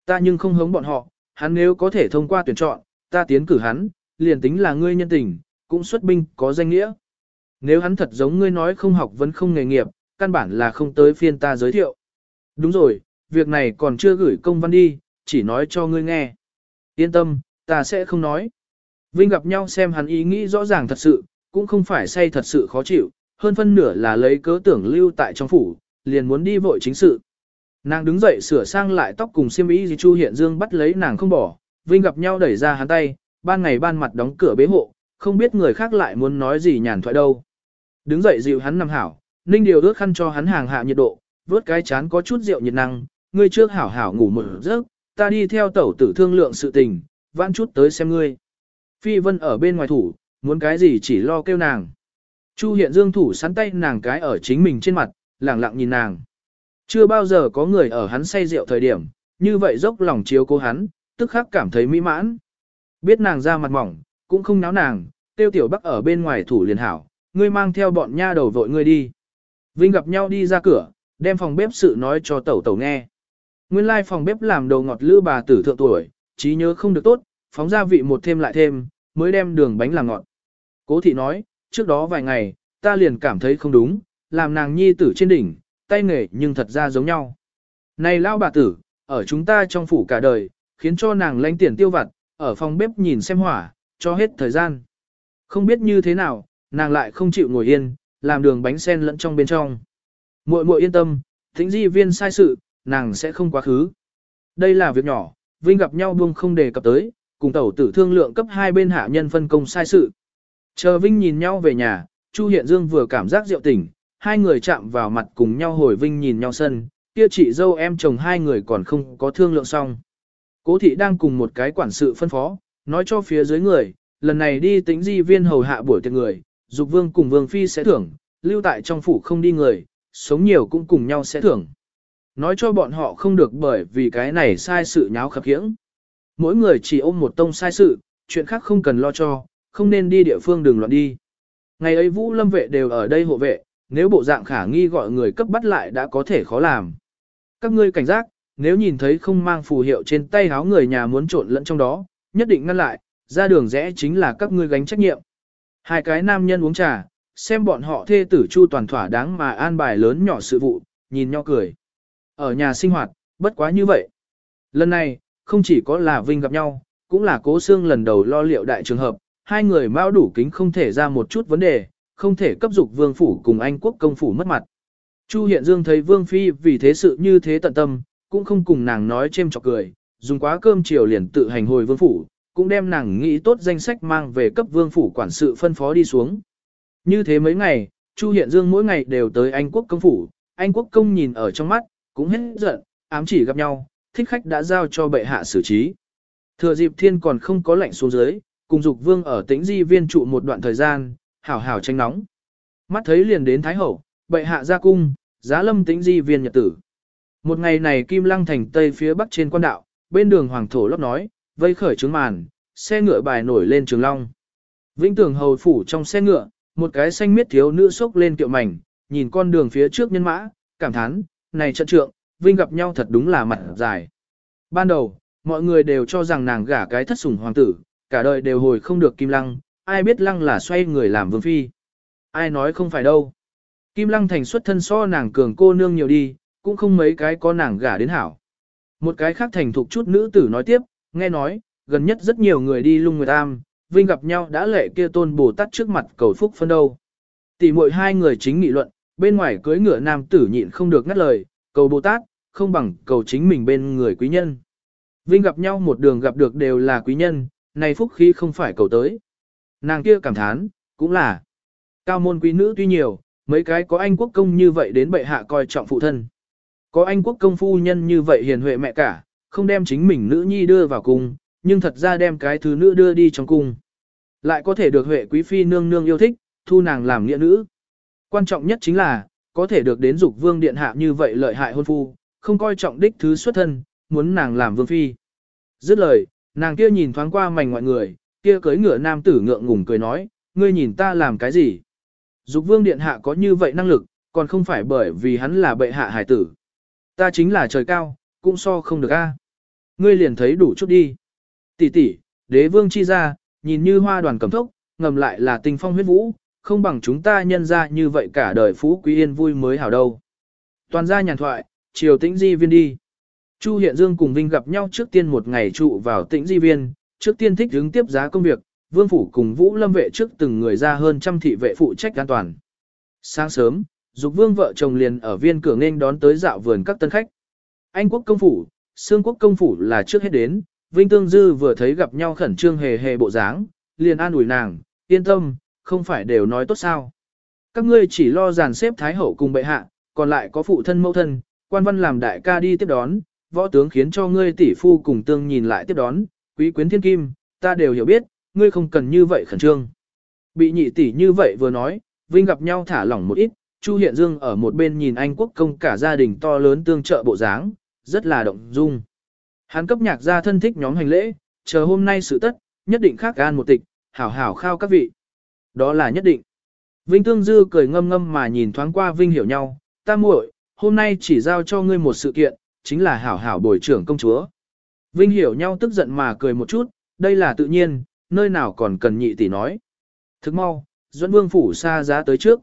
Ta nhưng không hống bọn họ, hắn nếu có thể thông qua tuyển chọn, ta tiến cử hắn, liền tính là ngươi nhân tình, cũng xuất binh có danh nghĩa. Nếu hắn thật giống ngươi nói không học vẫn không nghề nghiệp, căn bản là không tới phiên ta giới thiệu. Đúng rồi, việc này còn chưa gửi công văn đi, chỉ nói cho ngươi nghe. Yên tâm, ta sẽ không nói. Vinh gặp nhau xem hắn ý nghĩ rõ ràng thật sự, cũng không phải say thật sự khó chịu, hơn phân nửa là lấy cớ tưởng lưu tại trong phủ, liền muốn đi vội chính sự. Nàng đứng dậy sửa sang lại tóc cùng xiêm y Chu Hiện Dương bắt lấy nàng không bỏ, Vinh gặp nhau đẩy ra hắn tay, ban ngày ban mặt đóng cửa bế hộ, không biết người khác lại muốn nói gì nhàn thoại đâu. Đứng dậy dịu hắn nằm hảo, Ninh điều ước khăn cho hắn hàng hạ nhiệt độ, vớt cái chán có chút rượu nhiệt năng, ngươi trước hảo hảo ngủ một giấc, ta đi theo tẩu tử thương lượng sự tình, vãn chút tới xem ngươi. Phi Vân ở bên ngoài thủ, muốn cái gì chỉ lo kêu nàng. Chu Hiện Dương thủ sắn tay nàng cái ở chính mình trên mặt, lẳng lặng nhìn nàng. Chưa bao giờ có người ở hắn say rượu thời điểm, như vậy dốc lòng chiếu cố hắn, tức khắc cảm thấy mỹ mãn. Biết nàng ra mặt mỏng, cũng không náo nàng, tiêu tiểu bắc ở bên ngoài thủ liền hảo, ngươi mang theo bọn nha đầu vội ngươi đi. Vinh gặp nhau đi ra cửa, đem phòng bếp sự nói cho tẩu tẩu nghe. Nguyên lai phòng bếp làm đồ ngọt lữ bà tử thượng tuổi, trí nhớ không được tốt, phóng gia vị một thêm lại thêm, mới đem đường bánh làm ngọt. Cố thị nói, trước đó vài ngày, ta liền cảm thấy không đúng, làm nàng nhi tử trên đỉnh, tay nghề nhưng thật ra giống nhau. Này lao bà tử, ở chúng ta trong phủ cả đời, khiến cho nàng lãnh tiền tiêu vặt, ở phòng bếp nhìn xem hỏa, cho hết thời gian. Không biết như thế nào, nàng lại không chịu ngồi yên, làm đường bánh sen lẫn trong bên trong. Muội muội yên tâm, thính di viên sai sự, nàng sẽ không quá khứ. Đây là việc nhỏ, Vinh gặp nhau buông không đề cập tới, cùng tẩu tử thương lượng cấp hai bên hạ nhân phân công sai sự. Chờ Vinh nhìn nhau về nhà, Chu Hiện Dương vừa cảm giác rượu tỉnh, hai người chạm vào mặt cùng nhau hồi Vinh nhìn nhau sân, kia chị dâu em chồng hai người còn không có thương lượng xong. Cố thị đang cùng một cái quản sự phân phó, nói cho phía dưới người, lần này đi tính di viên hầu hạ buổi tiệc người, dục vương cùng vương phi sẽ thưởng, lưu tại trong phủ không đi người, sống nhiều cũng cùng nhau sẽ thưởng. Nói cho bọn họ không được bởi vì cái này sai sự nháo khập khiễng. Mỗi người chỉ ôm một tông sai sự, chuyện khác không cần lo cho, không nên đi địa phương đừng loạn đi. Ngày ấy Vũ Lâm vệ đều ở đây hộ vệ, nếu bộ dạng khả nghi gọi người cấp bắt lại đã có thể khó làm. Các ngươi cảnh giác, nếu nhìn thấy không mang phù hiệu trên tay háo người nhà muốn trộn lẫn trong đó, nhất định ngăn lại, ra đường rẽ chính là các ngươi gánh trách nhiệm. Hai cái nam nhân uống trà, xem bọn họ thê tử chu toàn thỏa đáng mà an bài lớn nhỏ sự vụ, nhìn nhau cười. Ở nhà sinh hoạt, bất quá như vậy. Lần này, không chỉ có là Vinh gặp nhau, cũng là cố xương lần đầu lo liệu đại trường hợp, hai người mao đủ kính không thể ra một chút vấn đề, không thể cấp dục vương phủ cùng anh quốc công phủ mất mặt. Chu Hiện Dương thấy vương phi vì thế sự như thế tận tâm, cũng không cùng nàng nói chêm chọc cười, dùng quá cơm chiều liền tự hành hồi vương phủ, cũng đem nàng nghĩ tốt danh sách mang về cấp vương phủ quản sự phân phó đi xuống. Như thế mấy ngày, Chu Hiện Dương mỗi ngày đều tới Anh quốc công phủ, Anh quốc công nhìn ở trong mắt, cũng hết giận, ám chỉ gặp nhau, thích khách đã giao cho bệ hạ xử trí. Thừa dịp thiên còn không có lệnh xuống dưới, cùng dục vương ở tĩnh di viên trụ một đoạn thời gian, hảo hảo tranh nóng. Mắt thấy liền đến Thái Hậu, bệ hạ ra cung, giá lâm tĩnh di viên nhật tử. Một ngày này Kim Lăng thành tây phía bắc trên quan đạo, bên đường hoàng thổ lót nói, vây khởi trướng màn, xe ngựa bài nổi lên trường long. Vĩnh tường hầu phủ trong xe ngựa, một cái xanh miết thiếu nữ sốc lên kiệu mảnh, nhìn con đường phía trước nhân mã, cảm thán, này trận trượng, Vinh gặp nhau thật đúng là mặt dài. Ban đầu, mọi người đều cho rằng nàng gả cái thất sủng hoàng tử, cả đời đều hồi không được Kim Lăng, ai biết Lăng là xoay người làm vương phi. Ai nói không phải đâu. Kim Lăng thành xuất thân so nàng cường cô nương nhiều đi, cũng không mấy cái có nàng gả đến hảo. Một cái khác thành thục chút nữ tử nói tiếp, nghe nói, gần nhất rất nhiều người đi lung nguyệt am, Vinh gặp nhau đã lệ kia tôn Bồ Tát trước mặt cầu phúc phân đâu. Tỷ muội hai người chính nghị luận, bên ngoài cưới ngựa nam tử nhịn không được ngắt lời, cầu Bồ Tát, không bằng cầu chính mình bên người quý nhân. Vinh gặp nhau một đường gặp được đều là quý nhân, này phúc khí không phải cầu tới. Nàng kia cảm thán, cũng là. Cao môn quý nữ tuy nhiều, mấy cái có anh quốc công như vậy đến bệ hạ coi trọng phụ thân. Có anh quốc công phu nhân như vậy hiền huệ mẹ cả, không đem chính mình nữ nhi đưa vào cung, nhưng thật ra đem cái thứ nữ đưa đi trong cung. Lại có thể được huệ quý phi nương nương yêu thích, thu nàng làm nghĩa nữ. Quan trọng nhất chính là, có thể được đến dục vương điện hạ như vậy lợi hại hôn phu, không coi trọng đích thứ xuất thân, muốn nàng làm vương phi. Dứt lời, nàng kia nhìn thoáng qua mảnh ngoại người, kia cưới ngựa nam tử ngượng ngùng cười nói, ngươi nhìn ta làm cái gì? Dục vương điện hạ có như vậy năng lực, còn không phải bởi vì hắn là bệ hạ hải tử. Ta chính là trời cao, cũng so không được a. Ngươi liền thấy đủ chút đi. Tỷ tỷ, đế vương chi ra, nhìn như hoa đoàn cầm thốc, ngầm lại là tình phong huyết vũ, không bằng chúng ta nhân ra như vậy cả đời phú quý yên vui mới hảo đâu. Toàn gia nhàn thoại, chiều tĩnh di viên đi. Chu Hiện Dương cùng Vinh gặp nhau trước tiên một ngày trụ vào tĩnh di viên, trước tiên thích hướng tiếp giá công việc, vương phủ cùng vũ lâm vệ trước từng người ra hơn trăm thị vệ phụ trách an toàn. Sáng sớm, dục vương vợ chồng liền ở viên cửa nên đón tới dạo vườn các tân khách. Anh quốc công phủ, xương quốc công phủ là trước hết đến, Vinh Tương Dư vừa thấy gặp nhau khẩn trương hề hề bộ dáng, liền an ủi nàng, yên tâm, không phải đều nói tốt sao. Các ngươi chỉ lo dàn xếp thái hậu cùng bệ hạ, còn lại có phụ thân mẫu thân, quan văn làm đại ca đi tiếp đón, võ tướng khiến cho ngươi tỷ phu cùng tương nhìn lại tiếp đón, quý quyến thiên kim, ta đều hiểu biết, ngươi không cần như vậy khẩn trương. Bị nhị tỷ như vậy vừa nói, Vinh gặp nhau thả lỏng một ít, Chu Hiện Dương ở một bên nhìn anh quốc công cả gia đình to lớn tương trợ bộ dáng, rất là động dung. Hắn cấp nhạc gia thân thích nhóm hành lễ, chờ hôm nay sự tất, nhất định khác gan một tịch, hảo hảo khao các vị. Đó là nhất định. Vinh Tương Dư cười ngâm ngâm mà nhìn thoáng qua Vinh hiểu nhau, ta muội, hôm nay chỉ giao cho ngươi một sự kiện, chính là hảo hảo bồi trưởng công chúa. Vinh hiểu nhau tức giận mà cười một chút, đây là tự nhiên, nơi nào còn cần nhị tỷ nói. Thức mau, Duẫn Vương phủ xa giá tới trước.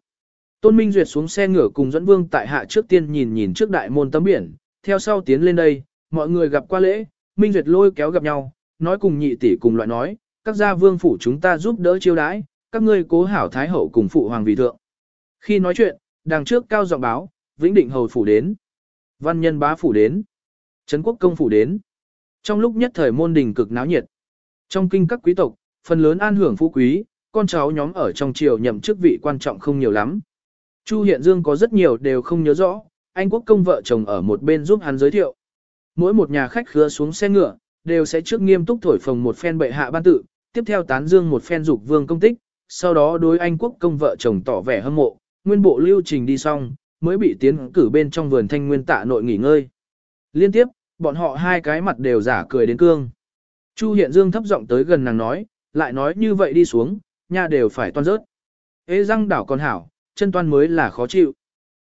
Tôn Minh Duyệt xuống xe ngựa cùng Duẫn Vương tại hạ trước tiên nhìn nhìn trước đại môn tấm biển, theo sau tiến lên đây, mọi người gặp qua lễ, Minh Duyệt lôi kéo gặp nhau, nói cùng nhị tỷ cùng loại nói, các gia vương phủ chúng ta giúp đỡ chiêu đãi, các ngươi cố hảo thái hậu cùng phụ hoàng vị thượng. Khi nói chuyện, đằng trước cao giọng báo, Vĩnh Định hầu phủ đến, Văn Nhân bá phủ đến, Trấn Quốc công phủ đến. Trong lúc nhất thời môn đình cực náo nhiệt, trong kinh các quý tộc, phần lớn an hưởng phú quý, con cháu nhóm ở trong triều nhậm chức vị quan trọng không nhiều lắm. Chu Hiện Dương có rất nhiều đều không nhớ rõ, anh quốc công vợ chồng ở một bên giúp hắn giới thiệu. Mỗi một nhà khách khứa xuống xe ngựa, đều sẽ trước nghiêm túc thổi phồng một phen bệ hạ ban tự, tiếp theo tán dương một phen dục vương công tích, sau đó đối anh quốc công vợ chồng tỏ vẻ hâm mộ, nguyên bộ lưu trình đi xong, mới bị tiến cử bên trong vườn thanh nguyên tạ nội nghỉ ngơi. Liên tiếp, bọn họ hai cái mặt đều giả cười đến cương. Chu Hiện Dương thấp giọng tới gần nàng nói, lại nói như vậy đi xuống, nhà đều phải toan rớt. Ê răng đảo còn hảo, chân toan mới là khó chịu.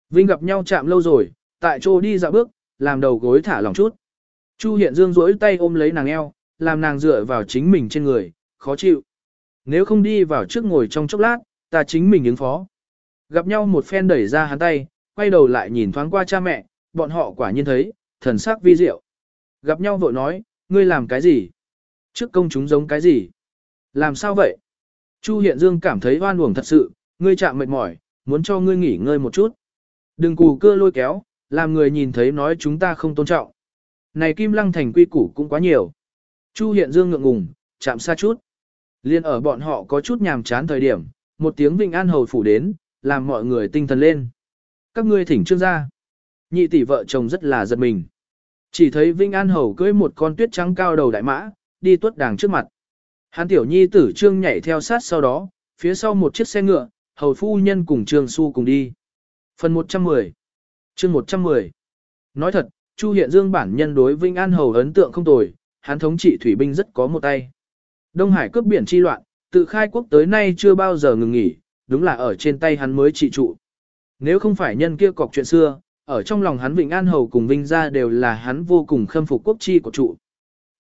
Vinh gặp nhau chạm lâu rồi, tại chỗ đi dạo bước, làm đầu gối thả lỏng chút. Chu Hiện Dương duỗi tay ôm lấy nàng eo, làm nàng dựa vào chính mình trên người, khó chịu. Nếu không đi vào trước ngồi trong chốc lát, ta chính mình ứng phó. Gặp nhau một phen đẩy ra hắn tay, quay đầu lại nhìn thoáng qua cha mẹ, bọn họ quả nhiên thấy, thần sắc vi diệu. Gặp nhau vội nói, ngươi làm cái gì? Trước công chúng giống cái gì? Làm sao vậy? Chu Hiện Dương cảm thấy oan uổng thật sự, ngươi chạm mệt mỏi, muốn cho ngươi nghỉ ngơi một chút. Đừng cù cưa lôi kéo, làm người nhìn thấy nói chúng ta không tôn trọng. Này Kim Lăng thành quy củ cũng quá nhiều. Chu Hiện Dương ngượng ngùng, chạm xa chút. Liên ở bọn họ có chút nhàm chán thời điểm, một tiếng Vinh An Hầu phủ đến, làm mọi người tinh thần lên. Các ngươi thỉnh trương ra. Nhị tỷ vợ chồng rất là giật mình. Chỉ thấy Vinh An Hầu cưỡi một con tuyết trắng cao đầu đại mã, đi tuất đàng trước mặt. Hán tiểu nhi tử trương nhảy theo sát sau đó, phía sau một chiếc xe ngựa, hầu phu nhân cùng trương su cùng đi. Phần 110 chương 110 Nói thật, Chu Hiện Dương bản nhân đối Vinh An Hầu ấn tượng không tồi, hắn thống trị thủy binh rất có một tay. Đông Hải cướp biển chi loạn, tự khai quốc tới nay chưa bao giờ ngừng nghỉ, đúng là ở trên tay hắn mới trị trụ. Nếu không phải nhân kia cọc chuyện xưa, ở trong lòng hắn Vĩnh An Hầu cùng Vinh gia đều là hắn vô cùng khâm phục quốc chi của trụ.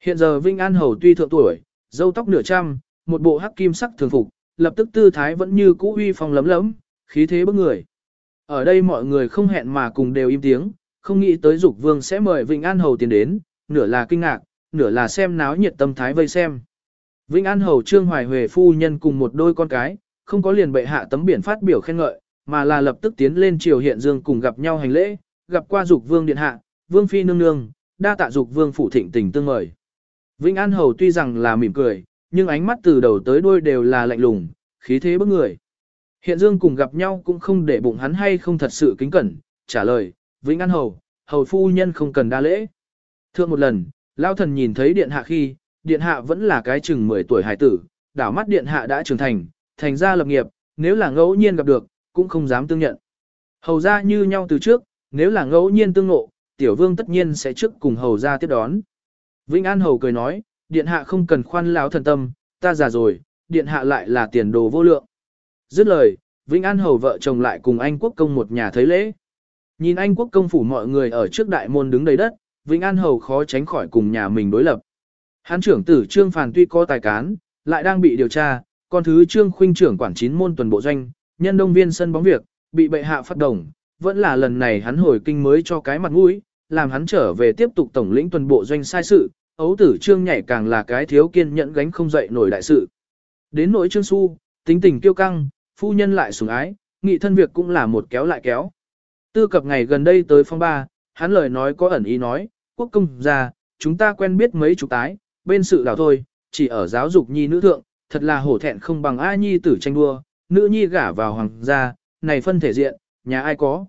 Hiện giờ Vinh An Hầu tuy thượng tuổi, dâu tóc nửa trăm, một bộ hắc kim sắc thường phục, lập tức tư thái vẫn như cũ uy phong lấm lấm, khí thế bức người. Ở đây mọi người không hẹn mà cùng đều im tiếng, không nghĩ tới dục vương sẽ mời Vinh An Hầu tiến đến, nửa là kinh ngạc, nửa là xem náo nhiệt tâm thái vây xem. Vĩnh An Hầu Trương Hoài Huệ phu nhân cùng một đôi con cái, không có liền bệ hạ tấm biển phát biểu khen ngợi, mà là lập tức tiến lên triều hiện dương cùng gặp nhau hành lễ, gặp qua dục vương điện hạ, vương phi nương nương, đa tạ dục vương phủ thịnh tình tương mời. Vĩnh An Hầu tuy rằng là mỉm cười, nhưng ánh mắt từ đầu tới đuôi đều là lạnh lùng, khí thế bức người. Hiện dương cùng gặp nhau cũng không để bụng hắn hay không thật sự kính cẩn, trả lời, Vĩnh An Hầu, Hầu phu nhân không cần đa lễ. Thượng một lần, Lao thần nhìn thấy điện hạ khi, điện hạ vẫn là cái chừng 10 tuổi hải tử, đảo mắt điện hạ đã trưởng thành, thành ra lập nghiệp, nếu là ngẫu nhiên gặp được, cũng không dám tương nhận. Hầu ra như nhau từ trước, nếu là ngẫu nhiên tương ngộ, tiểu vương tất nhiên sẽ trước cùng hầu ra tiếp đón. Vĩnh An hầu cười nói, điện hạ không cần khoan lão thần tâm, ta già rồi, điện hạ lại là tiền đồ vô lượng. Dứt lời, Vĩnh An hầu vợ chồng lại cùng anh quốc công một nhà thấy lễ. Nhìn anh quốc công phủ mọi người ở trước đại môn đứng đầy đất, Vĩnh An hầu khó tránh khỏi cùng nhà mình đối lập. Hán trưởng tử Trương Phàn tuy có tài cán, lại đang bị điều tra, còn thứ Trương Khuynh trưởng quản chín môn tuần bộ doanh, nhân đông viên sân bóng việc, bị bệ hạ phát đồng, vẫn là lần này hắn hồi kinh mới cho cái mặt mũi, làm hắn trở về tiếp tục tổng lĩnh tuần bộ doanh sai sự, ấu tử Trương nhảy càng là cái thiếu kiên nhẫn gánh không dậy nổi đại sự. Đến nỗi Trương Xu, tính tình kiêu căng, phu nhân lại sủng ái, nghị thân việc cũng là một kéo lại kéo. Tư cập ngày gần đây tới phong ba, hắn lời nói có ẩn ý nói, quốc công gia, chúng ta quen biết mấy chục tái, bên sự đảo thôi, chỉ ở giáo dục nhi nữ thượng, thật là hổ thẹn không bằng ai nhi tử tranh đua, nữ nhi gả vào hoàng gia, này phân thể diện, nhà ai có.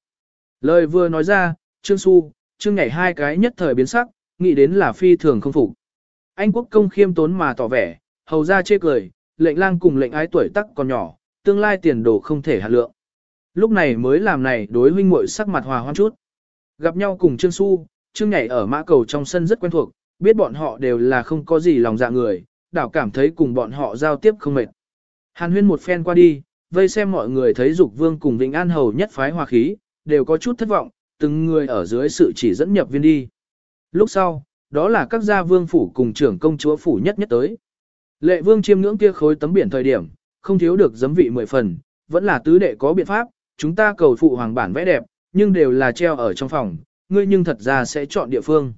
Lời vừa nói ra, Trương Xu, Trương nhảy hai cái nhất thời biến sắc, nghĩ đến là phi thường không phục. Anh quốc công khiêm tốn mà tỏ vẻ, hầu ra chê cười, lệnh lang cùng lệnh ái tuổi tắc còn nhỏ, tương lai tiền đồ không thể hạ lượng. Lúc này mới làm này đối huynh muội sắc mặt hòa hoan chút. Gặp nhau cùng Trương Xu, Trương nhảy ở mã cầu trong sân rất quen thuộc, biết bọn họ đều là không có gì lòng dạ người, đảo cảm thấy cùng bọn họ giao tiếp không mệt. Hàn huyên một phen qua đi, vây xem mọi người thấy Dục Vương cùng Vĩnh An Hầu nhất phái hòa khí, đều có chút thất vọng, từng người ở dưới sự chỉ dẫn nhập viên đi. Lúc sau, đó là các gia vương phủ cùng trưởng công chúa phủ nhất nhất tới. Lệ vương chiêm ngưỡng kia khối tấm biển thời điểm, không thiếu được giấm vị mười phần, vẫn là tứ đệ có biện pháp, chúng ta cầu phụ hoàng bản vẽ đẹp, nhưng đều là treo ở trong phòng, ngươi nhưng thật ra sẽ chọn địa phương.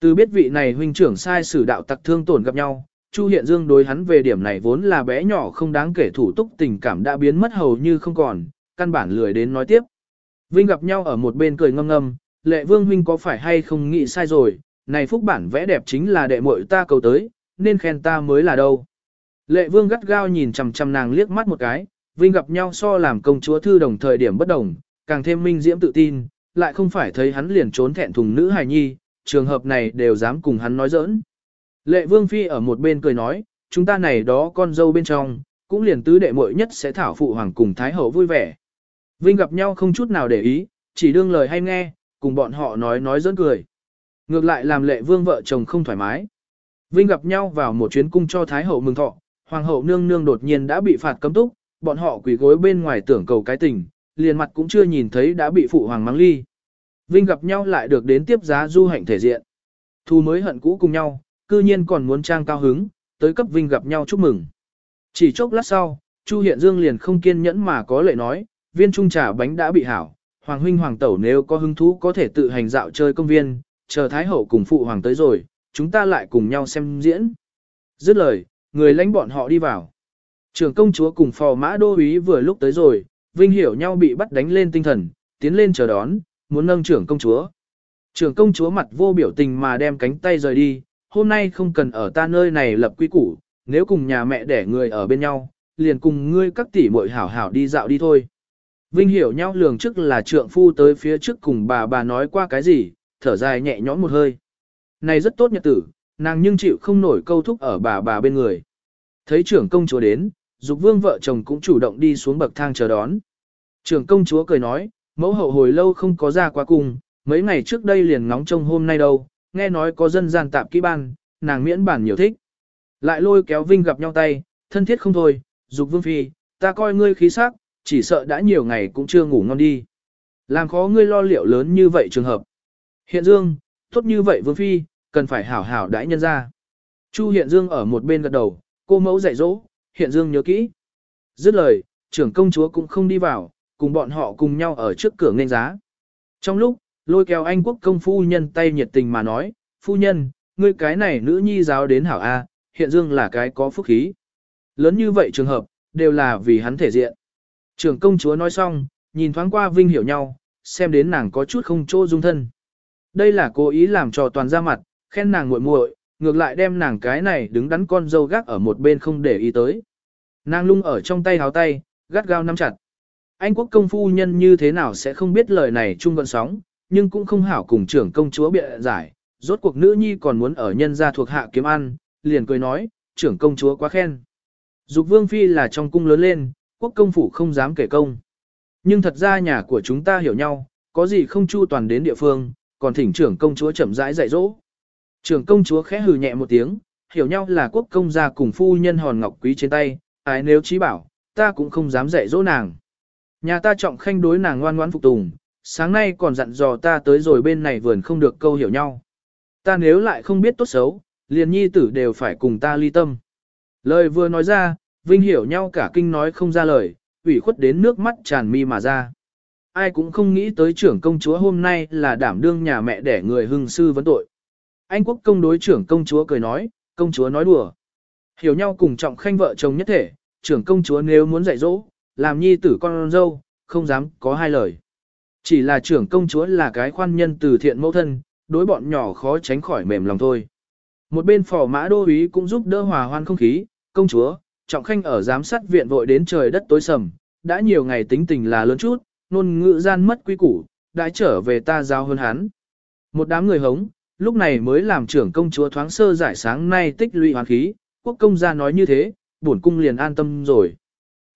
Từ biết vị này huynh trưởng sai sử đạo tặc thương tổn gặp nhau, Chu Hiện Dương đối hắn về điểm này vốn là bé nhỏ không đáng kể thủ túc tình cảm đã biến mất hầu như không còn, căn bản lười đến nói tiếp. Vinh gặp nhau ở một bên cười ngâm ngâm, lệ vương huynh có phải hay không nghĩ sai rồi, này phúc bản vẽ đẹp chính là đệ muội ta cầu tới, nên khen ta mới là đâu. Lệ vương gắt gao nhìn chằm chằm nàng liếc mắt một cái, Vinh gặp nhau so làm công chúa thư đồng thời điểm bất đồng, càng thêm minh diễm tự tin, lại không phải thấy hắn liền trốn thẹn thùng nữ hài nhi, trường hợp này đều dám cùng hắn nói giỡn. Lệ Vương Phi ở một bên cười nói, chúng ta này đó con dâu bên trong, cũng liền tứ đệ muội nhất sẽ thảo phụ hoàng cùng Thái Hậu vui vẻ. Vinh gặp nhau không chút nào để ý, chỉ đương lời hay nghe, cùng bọn họ nói nói giỡn cười. Ngược lại làm lệ vương vợ chồng không thoải mái. Vinh gặp nhau vào một chuyến cung cho Thái Hậu mừng thọ, Hoàng hậu nương nương đột nhiên đã bị phạt cấm túc, bọn họ quỳ gối bên ngoài tưởng cầu cái tình, liền mặt cũng chưa nhìn thấy đã bị phụ hoàng mắng ly. Vinh gặp nhau lại được đến tiếp giá du hạnh thể diện. Thu mới hận cũ cùng nhau, cư nhiên còn muốn trang cao hứng, tới cấp Vinh gặp nhau chúc mừng. Chỉ chốc lát sau, Chu Hiện Dương liền không kiên nhẫn mà có lệ nói, viên trung trà bánh đã bị hảo, Hoàng huynh Hoàng tẩu nếu có hứng thú có thể tự hành dạo chơi công viên, chờ Thái hậu cùng phụ hoàng tới rồi, chúng ta lại cùng nhau xem diễn. Dứt lời, người lãnh bọn họ đi vào. Trưởng công chúa cùng phò mã đô úy vừa lúc tới rồi, Vinh hiểu nhau bị bắt đánh lên tinh thần, tiến lên chờ đón, muốn nâng trưởng công chúa. Trưởng công chúa mặt vô biểu tình mà đem cánh tay rời đi, hôm nay không cần ở ta nơi này lập quy củ, nếu cùng nhà mẹ đẻ người ở bên nhau, liền cùng ngươi các tỷ muội hảo hảo đi dạo đi thôi. Vinh hiểu nhau lường trước là trượng phu tới phía trước cùng bà bà nói qua cái gì, thở dài nhẹ nhõm một hơi. Này rất tốt nhật tử, nàng nhưng chịu không nổi câu thúc ở bà bà bên người. Thấy trưởng công chúa đến, dục vương vợ chồng cũng chủ động đi xuống bậc thang chờ đón. Trưởng công chúa cười nói, mẫu hậu hồi lâu không có ra qua cùng, mấy ngày trước đây liền ngóng trông hôm nay đâu, nghe nói có dân gian tạp kỹ ban, nàng miễn bản nhiều thích. Lại lôi kéo Vinh gặp nhau tay, thân thiết không thôi, dục vương phi, ta coi ngươi khí sắc, chỉ sợ đã nhiều ngày cũng chưa ngủ ngon đi. Làm khó ngươi lo liệu lớn như vậy trường hợp. Hiện dương, tốt như vậy vương phi, cần phải hảo hảo đãi nhân ra. Chu hiện dương ở một bên gật đầu, cô mẫu dạy dỗ, hiện dương nhớ kỹ. Dứt lời, trưởng công chúa cũng không đi vào, cùng bọn họ cùng nhau ở trước cửa nên giá. Trong lúc, lôi kéo anh quốc công phu nhân tay nhiệt tình mà nói, phu nhân, ngươi cái này nữ nhi giáo đến hảo A, hiện dương là cái có phúc khí. Lớn như vậy trường hợp, đều là vì hắn thể diện. Trưởng công chúa nói xong, nhìn thoáng qua Vinh hiểu nhau, xem đến nàng có chút không chỗ dung thân. Đây là cố ý làm cho toàn ra mặt, khen nàng muội muội, ngược lại đem nàng cái này đứng đắn con dâu gác ở một bên không để ý tới. Nàng lung ở trong tay háo tay, gắt gao nắm chặt. Anh quốc công phu nhân như thế nào sẽ không biết lời này chung vận sóng, nhưng cũng không hảo cùng trưởng công chúa bịa giải, rốt cuộc nữ nhi còn muốn ở nhân gia thuộc hạ kiếm ăn, liền cười nói, trưởng công chúa quá khen. Dục vương phi là trong cung lớn lên, quốc công phủ không dám kể công. Nhưng thật ra nhà của chúng ta hiểu nhau, có gì không chu toàn đến địa phương, còn thỉnh trưởng công chúa chậm rãi dạy dỗ. Trưởng công chúa khẽ hừ nhẹ một tiếng, hiểu nhau là quốc công gia cùng phu nhân hòn ngọc quý trên tay, ai nếu trí bảo, ta cũng không dám dạy dỗ nàng. Nhà ta trọng khanh đối nàng ngoan ngoãn phục tùng, sáng nay còn dặn dò ta tới rồi bên này vườn không được câu hiểu nhau. Ta nếu lại không biết tốt xấu, liền nhi tử đều phải cùng ta ly tâm. Lời vừa nói ra, Vinh hiểu nhau cả kinh nói không ra lời, ủy khuất đến nước mắt tràn mi mà ra. Ai cũng không nghĩ tới trưởng công chúa hôm nay là đảm đương nhà mẹ để người hưng sư vấn tội. Anh quốc công đối trưởng công chúa cười nói, công chúa nói đùa. Hiểu nhau cùng trọng khanh vợ chồng nhất thể, trưởng công chúa nếu muốn dạy dỗ, làm nhi tử con dâu, không dám có hai lời. Chỉ là trưởng công chúa là cái khoan nhân từ thiện mẫu thân, đối bọn nhỏ khó tránh khỏi mềm lòng thôi. Một bên phò mã đô úy cũng giúp đỡ hòa hoan không khí, công chúa, trọng khanh ở giám sát viện vội đến trời đất tối sầm, đã nhiều ngày tính tình là lớn chút, nôn ngữ gian mất quý củ, đã trở về ta giao hơn hắn. Một đám người hống, lúc này mới làm trưởng công chúa thoáng sơ giải sáng nay tích lũy hoàn khí, quốc công gia nói như thế, bổn cung liền an tâm rồi.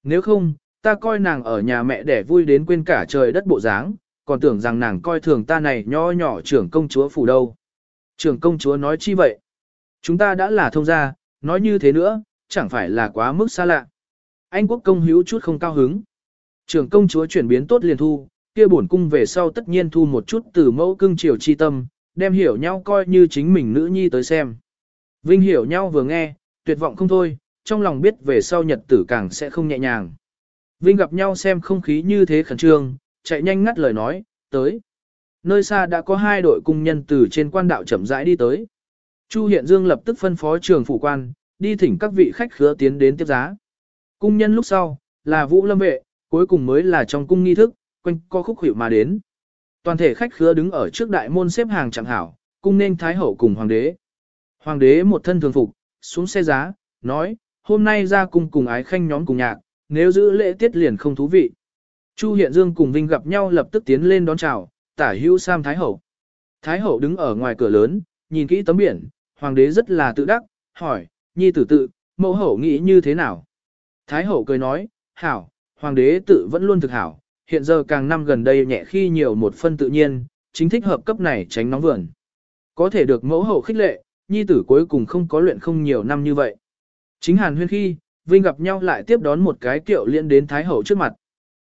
Nếu không, ta coi nàng ở nhà mẹ để vui đến quên cả trời đất bộ dáng, còn tưởng rằng nàng coi thường ta này nho nhỏ trưởng công chúa phủ đâu. Trưởng công chúa nói chi vậy? Chúng ta đã là thông gia, nói như thế nữa, chẳng phải là quá mức xa lạ. Anh quốc công hữu chút không cao hứng. Trưởng công chúa chuyển biến tốt liền thu, kia bổn cung về sau tất nhiên thu một chút từ mẫu cưng chiều chi tâm, đem hiểu nhau coi như chính mình nữ nhi tới xem. Vinh hiểu nhau vừa nghe, tuyệt vọng không thôi, trong lòng biết về sau nhật tử càng sẽ không nhẹ nhàng. Vinh gặp nhau xem không khí như thế khẩn trương, chạy nhanh ngắt lời nói, tới. Nơi xa đã có hai đội cung nhân từ trên quan đạo chậm rãi đi tới. Chu Hiện Dương lập tức phân phó trường phủ quan, đi thỉnh các vị khách khứa tiến đến tiếp giá. Cung nhân lúc sau, là vũ lâm vệ, cuối cùng mới là trong cung nghi thức, quanh co khúc hiệu mà đến. Toàn thể khách khứa đứng ở trước đại môn xếp hàng chẳng hảo, cung nên thái hậu cùng hoàng đế. Hoàng đế một thân thường phục, xuống xe giá, nói, hôm nay ra cung cùng ái khanh nhóm cùng nhạc, nếu giữ lễ tiết liền không thú vị. Chu Hiện Dương cùng Vinh gặp nhau lập tức tiến lên đón chào, tả hữu Sam Thái Hậu. Thái Hậu đứng ở ngoài cửa lớn, nhìn kỹ tấm biển, hoàng đế rất là tự đắc, hỏi, nhi tử tự, mẫu hậu nghĩ như thế nào? Thái Hậu cười nói, hảo, hoàng đế tự vẫn luôn thực hảo, hiện giờ càng năm gần đây nhẹ khi nhiều một phân tự nhiên, chính thích hợp cấp này tránh nóng vườn. Có thể được mẫu hậu khích lệ, nhi tử cuối cùng không có luyện không nhiều năm như vậy. Chính hàn huyên khi, Vinh gặp nhau lại tiếp đón một cái kiệu liên đến Thái Hậu trước mặt.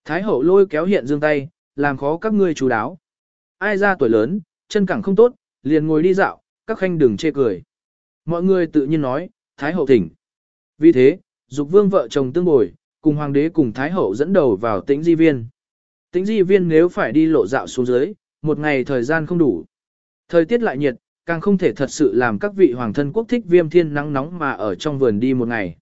Thái Hậu lôi kéo hiện dương tay, làm khó các ngươi chú đáo. Ai ra tuổi lớn, chân cẳng không tốt, liền ngồi đi dạo, các khanh đừng chê cười. Mọi người tự nhiên nói, Thái Hậu thỉnh. Vì thế, dục vương vợ chồng tương bồi, cùng hoàng đế cùng Thái Hậu dẫn đầu vào tĩnh di viên. Tĩnh di viên nếu phải đi lộ dạo xuống dưới, một ngày thời gian không đủ. Thời tiết lại nhiệt, càng không thể thật sự làm các vị hoàng thân quốc thích viêm thiên nắng nóng mà ở trong vườn đi một ngày.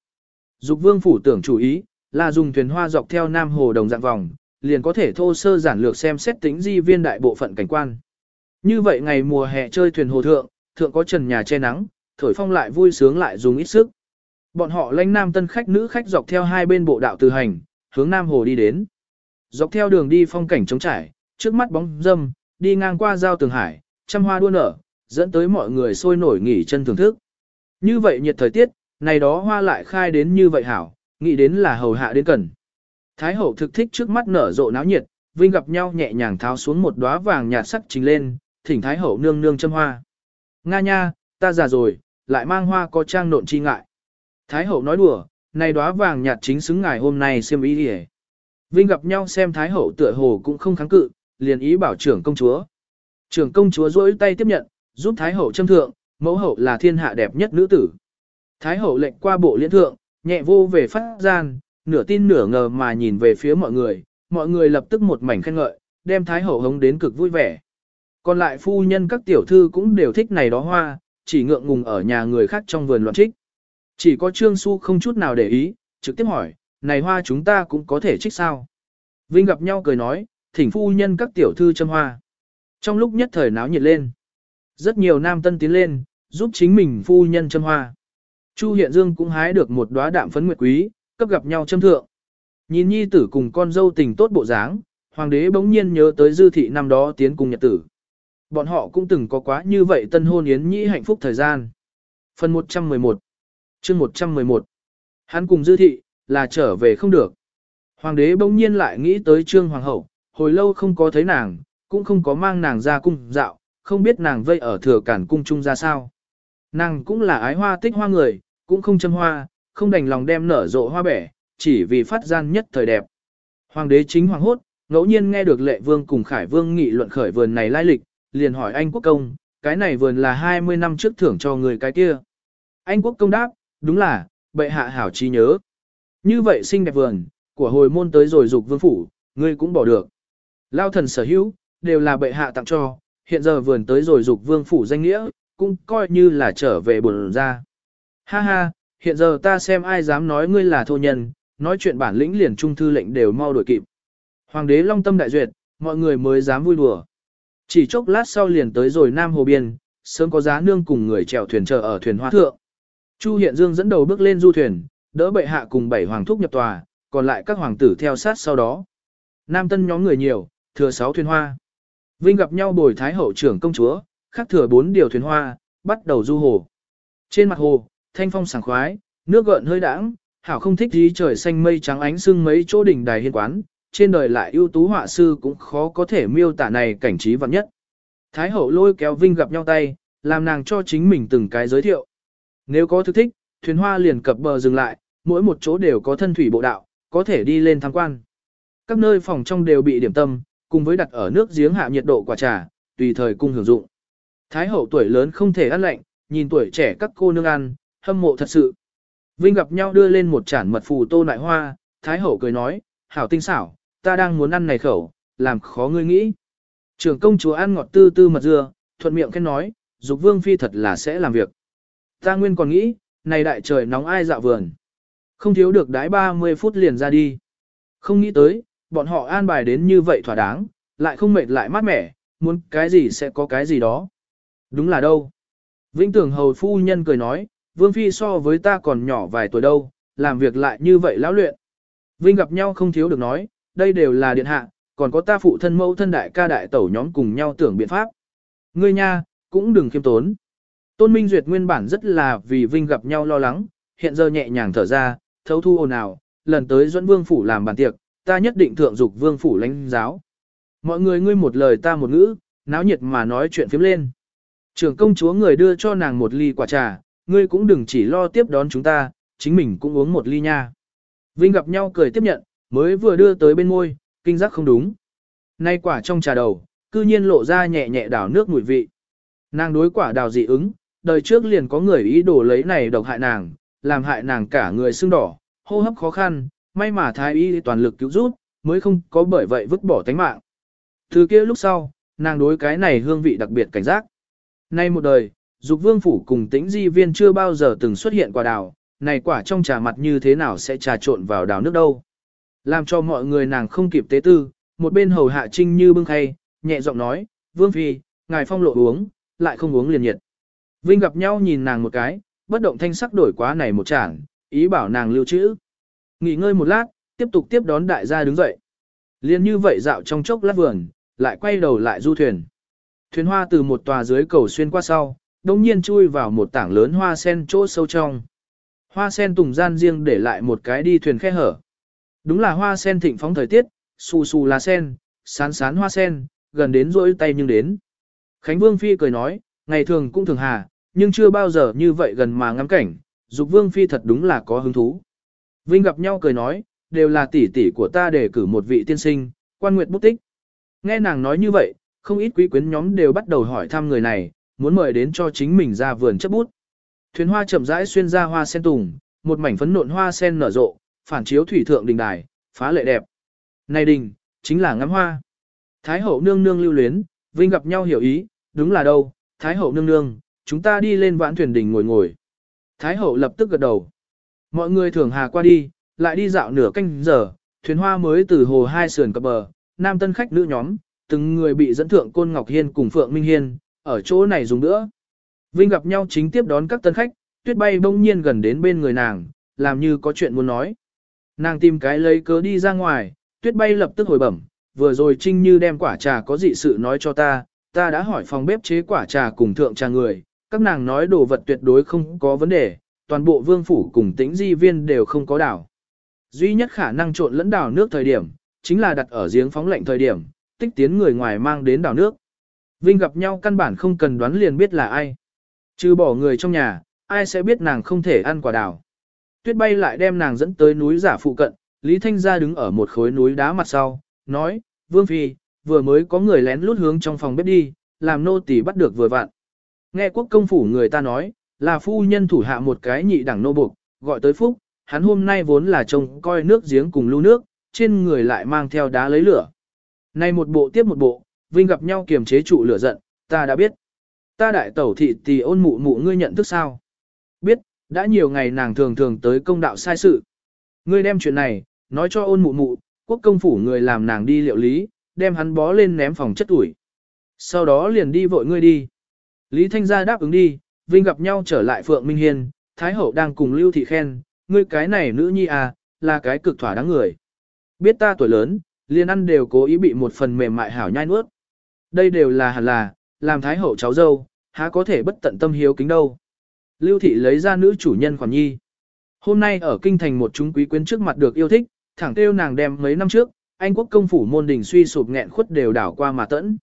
Dục vương phủ tưởng chủ ý, là dùng thuyền hoa dọc theo Nam Hồ đồng dạng vòng, liền có thể thô sơ giản lược xem xét tính di viên đại bộ phận cảnh quan. Như vậy ngày mùa hè chơi thuyền hồ thượng, thượng có trần nhà che nắng, thổi phong lại vui sướng lại dùng ít sức. Bọn họ lãnh nam tân khách nữ khách dọc theo hai bên bộ đạo từ hành, hướng Nam Hồ đi đến. Dọc theo đường đi phong cảnh trống trải, trước mắt bóng dâm, đi ngang qua giao tường hải, trăm hoa đua nở, dẫn tới mọi người sôi nổi nghỉ chân thưởng thức. Như vậy nhiệt thời tiết, này đó hoa lại khai đến như vậy hảo, nghĩ đến là hầu hạ đến cần. Thái hậu thực thích trước mắt nở rộ náo nhiệt, Vinh gặp nhau nhẹ nhàng tháo xuống một đóa vàng nhạt sắc trình lên, thỉnh Thái hậu nương nương châm hoa. Nga nha, ta già rồi, lại mang hoa có trang nộn chi ngại. Thái hậu nói đùa, này đóa vàng nhạt chính xứng ngài hôm nay xem ý đi Vinh gặp nhau xem Thái hậu tựa hồ cũng không kháng cự, liền ý bảo trưởng công chúa. Trưởng công chúa duỗi tay tiếp nhận, giúp Thái hậu châm thượng, mẫu hậu là thiên hạ đẹp nhất nữ tử. Thái hậu lệnh qua bộ liên thượng, nhẹ vô về phát gian, nửa tin nửa ngờ mà nhìn về phía mọi người, mọi người lập tức một mảnh khen ngợi, đem Thái hậu hống đến cực vui vẻ. Còn lại phu nhân các tiểu thư cũng đều thích này đó hoa, chỉ ngượng ngùng ở nhà người khác trong vườn loạn trích. Chỉ có Trương Xu không chút nào để ý, trực tiếp hỏi, này hoa chúng ta cũng có thể trích sao? Vinh gặp nhau cười nói, thỉnh phu nhân các tiểu thư châm hoa. Trong lúc nhất thời náo nhiệt lên, rất nhiều nam tân tiến lên, giúp chính mình phu nhân châm hoa. Chu Hiện Dương cũng hái được một đóa đạm phấn nguyệt quý, cấp gặp nhau châm thượng. Nhìn nhi tử cùng con dâu tình tốt bộ dáng, hoàng đế bỗng nhiên nhớ tới dư thị năm đó tiến cùng nhật tử. Bọn họ cũng từng có quá như vậy tân hôn yến nhĩ hạnh phúc thời gian. Phần 111 chương 111 Hắn cùng dư thị, là trở về không được. Hoàng đế bỗng nhiên lại nghĩ tới trương hoàng hậu, hồi lâu không có thấy nàng, cũng không có mang nàng ra cung dạo, không biết nàng vây ở thừa cản cung trung ra sao. Nàng cũng là ái hoa tích hoa người, cũng không châm hoa, không đành lòng đem nở rộ hoa bẻ, chỉ vì phát gian nhất thời đẹp. Hoàng đế chính hoàng hốt, ngẫu nhiên nghe được lệ vương cùng khải vương nghị luận khởi vườn này lai lịch, liền hỏi anh quốc công, cái này vườn là 20 năm trước thưởng cho người cái kia. Anh quốc công đáp, đúng là, bệ hạ hảo trí nhớ. Như vậy xinh đẹp vườn, của hồi môn tới rồi dục vương phủ, ngươi cũng bỏ được. Lao thần sở hữu, đều là bệ hạ tặng cho, hiện giờ vườn tới rồi dục vương phủ danh nghĩa, cũng coi như là trở về buồn ra. Ha ha, hiện giờ ta xem ai dám nói ngươi là thô nhân, nói chuyện bản lĩnh liền trung thư lệnh đều mau đổi kịp. Hoàng đế long tâm đại duyệt, mọi người mới dám vui đùa. Chỉ chốc lát sau liền tới rồi Nam Hồ Biên, sớm có giá nương cùng người chèo thuyền chờ ở thuyền hoa thượng. Chu Hiện Dương dẫn đầu bước lên du thuyền, đỡ bệ hạ cùng bảy hoàng thúc nhập tòa, còn lại các hoàng tử theo sát sau đó. Nam tân nhóm người nhiều, thừa sáu thuyền hoa. Vinh gặp nhau bồi thái hậu trưởng công chúa, khắc thừa bốn điều thuyền hoa, bắt đầu du hồ. Trên mặt hồ, thanh phong sảng khoái, nước gợn hơi đãng, hảo không thích gì trời xanh mây trắng ánh sương mấy chỗ đỉnh đài hiên quán, trên đời lại ưu tú họa sư cũng khó có thể miêu tả này cảnh trí vạn nhất. Thái hậu lôi kéo Vinh gặp nhau tay, làm nàng cho chính mình từng cái giới thiệu. Nếu có thức thích, thuyền hoa liền cập bờ dừng lại, mỗi một chỗ đều có thân thủy bộ đạo, có thể đi lên tham quan. Các nơi phòng trong đều bị điểm tâm, cùng với đặt ở nước giếng hạ nhiệt độ quả trà, tùy thời cung hưởng dụng. Thái hậu tuổi lớn không thể ăn lạnh, nhìn tuổi trẻ các cô nương ăn, hâm mộ thật sự. Vinh gặp nhau đưa lên một chản mật phù tô nại hoa, Thái hậu cười nói, hảo tinh xảo, ta đang muốn ăn này khẩu, làm khó ngươi nghĩ. Trưởng công chúa ăn ngọt tư tư mật dưa, thuận miệng khen nói, dục vương phi thật là sẽ làm việc. Ta nguyên còn nghĩ, này đại trời nóng ai dạo vườn. Không thiếu được đái 30 phút liền ra đi. Không nghĩ tới, bọn họ an bài đến như vậy thỏa đáng, lại không mệt lại mát mẻ, muốn cái gì sẽ có cái gì đó. Đúng là đâu. Vĩnh tưởng hầu phu nhân cười nói, vương phi so với ta còn nhỏ vài tuổi đâu, làm việc lại như vậy lão luyện. Vinh gặp nhau không thiếu được nói, đây đều là điện hạ, còn có ta phụ thân mẫu thân đại ca đại tẩu nhóm cùng nhau tưởng biện pháp. Ngươi nha, cũng đừng khiêm tốn. Tôn Minh Duyệt nguyên bản rất là vì Vinh gặp nhau lo lắng, hiện giờ nhẹ nhàng thở ra, thấu thu ồn ào, lần tới dẫn vương phủ làm bàn tiệc, ta nhất định thượng dục vương phủ lãnh giáo. Mọi người ngươi một lời ta một ngữ, náo nhiệt mà nói chuyện phiếm lên. Trưởng công chúa người đưa cho nàng một ly quả trà, ngươi cũng đừng chỉ lo tiếp đón chúng ta, chính mình cũng uống một ly nha. Vinh gặp nhau cười tiếp nhận, mới vừa đưa tới bên môi, kinh giác không đúng. Nay quả trong trà đầu, cư nhiên lộ ra nhẹ nhẹ đảo nước mùi vị. Nàng đối quả đào dị ứng, đời trước liền có người ý đồ lấy này độc hại nàng, làm hại nàng cả người sưng đỏ, hô hấp khó khăn, may mà thái y toàn lực cứu rút, mới không có bởi vậy vứt bỏ tánh mạng. Từ kia lúc sau, nàng đối cái này hương vị đặc biệt cảnh giác. Nay một đời, dục vương phủ cùng tĩnh di viên chưa bao giờ từng xuất hiện quả đào, này quả trong trà mặt như thế nào sẽ trà trộn vào đào nước đâu. Làm cho mọi người nàng không kịp tế tư, một bên hầu hạ trinh như bưng khay, nhẹ giọng nói, vương phi, ngài phong lộ uống, lại không uống liền nhiệt. Vinh gặp nhau nhìn nàng một cái, bất động thanh sắc đổi quá này một chản, ý bảo nàng lưu trữ. Nghỉ ngơi một lát, tiếp tục tiếp đón đại gia đứng dậy. Liên như vậy dạo trong chốc lát vườn, lại quay đầu lại du thuyền. Thuyền hoa từ một tòa dưới cầu xuyên qua sau, đông nhiên chui vào một tảng lớn hoa sen chỗ sâu trong. Hoa sen tùng gian riêng để lại một cái đi thuyền khe hở. Đúng là hoa sen thịnh phóng thời tiết, xù xù lá sen, sán sán hoa sen, gần đến rỗi tay nhưng đến. Khánh Vương Phi cười nói, ngày thường cũng thường hà, nhưng chưa bao giờ như vậy gần mà ngắm cảnh, Dục Vương Phi thật đúng là có hứng thú. Vinh gặp nhau cười nói, đều là tỷ tỷ của ta để cử một vị tiên sinh, quan nguyệt bút tích. Nghe nàng nói như vậy, không ít quý quyến nhóm đều bắt đầu hỏi thăm người này, muốn mời đến cho chính mình ra vườn chấp bút. Thuyền hoa chậm rãi xuyên ra hoa sen tùng, một mảnh phấn nộn hoa sen nở rộ, phản chiếu thủy thượng đình đài, phá lệ đẹp. Này đình, chính là ngắm hoa. Thái hậu nương nương lưu luyến, Vinh gặp nhau hiểu ý, đúng là đâu, Thái hậu nương nương, chúng ta đi lên vãn thuyền đình ngồi ngồi. Thái hậu lập tức gật đầu. Mọi người thường hà qua đi, lại đi dạo nửa canh giờ, thuyền hoa mới từ hồ hai sườn cập bờ, nam tân khách nữ nhóm, từng người bị dẫn thượng Côn Ngọc Hiên cùng Phượng Minh Hiên, ở chỗ này dùng nữa. Vinh gặp nhau chính tiếp đón các tân khách, tuyết bay bỗng nhiên gần đến bên người nàng, làm như có chuyện muốn nói. Nàng tìm cái lấy cớ đi ra ngoài, tuyết bay lập tức hồi bẩm, vừa rồi Trinh Như đem quả trà có dị sự nói cho ta, ta đã hỏi phòng bếp chế quả trà cùng thượng trà người, các nàng nói đồ vật tuyệt đối không có vấn đề, toàn bộ vương phủ cùng tĩnh di viên đều không có đảo. Duy nhất khả năng trộn lẫn đảo nước thời điểm, chính là đặt ở giếng phóng lạnh thời điểm, tích tiến người ngoài mang đến đảo nước. Vinh gặp nhau căn bản không cần đoán liền biết là ai. Trừ bỏ người trong nhà, ai sẽ biết nàng không thể ăn quả đào. Tuyết bay lại đem nàng dẫn tới núi giả phụ cận, Lý Thanh Gia đứng ở một khối núi đá mặt sau, nói, Vương Phi, vừa mới có người lén lút hướng trong phòng bếp đi, làm nô tỳ bắt được vừa vặn. Nghe quốc công phủ người ta nói, là phu nhân thủ hạ một cái nhị đẳng nô buộc, gọi tới Phúc, hắn hôm nay vốn là trông coi nước giếng cùng lưu nước, trên người lại mang theo đá lấy lửa. Nay một bộ tiếp một bộ, Vinh gặp nhau kiềm chế trụ lửa giận, ta đã biết. Ta đại tẩu thị tỷ ôn mụ mụ ngươi nhận thức sao? Biết, đã nhiều ngày nàng thường thường tới công đạo sai sự. Ngươi đem chuyện này, nói cho ôn mụ mụ, quốc công phủ người làm nàng đi liệu lý, đem hắn bó lên ném phòng chất ủi. Sau đó liền đi vội ngươi đi. Lý Thanh Gia đáp ứng đi, Vinh gặp nhau trở lại Phượng Minh Hiên, Thái Hậu đang cùng Lưu Thị khen, ngươi cái này nữ nhi à, là cái cực thỏa đáng người. Biết ta tuổi lớn, liền ăn đều cố ý bị một phần mềm mại hảo nhai nuốt. Đây đều là hẳn là, làm Thái Hậu cháu dâu, há có thể bất tận tâm hiếu kính đâu. Lưu Thị lấy ra nữ chủ nhân khoản nhi. Hôm nay ở kinh thành một chúng quý quyến trước mặt được yêu thích, thẳng tiêu nàng đem mấy năm trước, Anh quốc công phủ môn đình suy sụp nghẹn khuất đều đảo qua mà tẫn.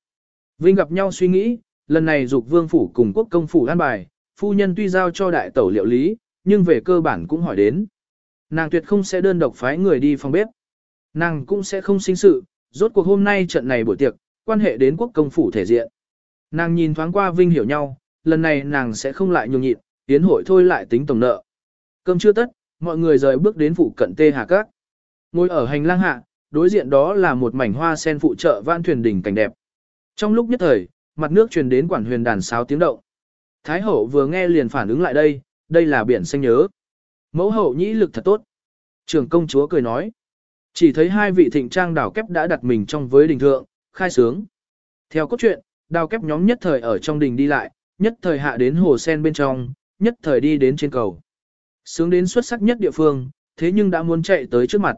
Vinh gặp nhau suy nghĩ, lần này dục vương phủ cùng quốc công phủ an bài, phu nhân tuy giao cho đại tẩu liệu lý, nhưng về cơ bản cũng hỏi đến. Nàng tuyệt không sẽ đơn độc phái người đi phòng bếp. Nàng cũng sẽ không sinh sự, rốt cuộc hôm nay trận này buổi tiệc, quan hệ đến quốc công phủ thể diện. Nàng nhìn thoáng qua Vinh hiểu nhau, lần này nàng sẽ không lại nhường nhịn, tiến hội thôi lại tính tổng nợ. Cơm chưa tất, mọi người rời bước đến phụ cận tê hà các. Ngồi ở hành lang hạ, đối diện đó là một mảnh hoa sen phụ trợ vãn thuyền đỉnh cảnh đẹp. Trong lúc nhất thời, mặt nước truyền đến quản huyền đàn sáo tiếng động. Thái hậu vừa nghe liền phản ứng lại đây, đây là biển xanh nhớ. Mẫu hậu nhĩ lực thật tốt. Trường công chúa cười nói. Chỉ thấy hai vị thịnh trang đảo kép đã đặt mình trong với đình thượng, khai sướng. Theo cốt truyện, đào kép nhóm nhất thời ở trong đình đi lại, nhất thời hạ đến hồ sen bên trong, nhất thời đi đến trên cầu. Sướng đến xuất sắc nhất địa phương, thế nhưng đã muốn chạy tới trước mặt.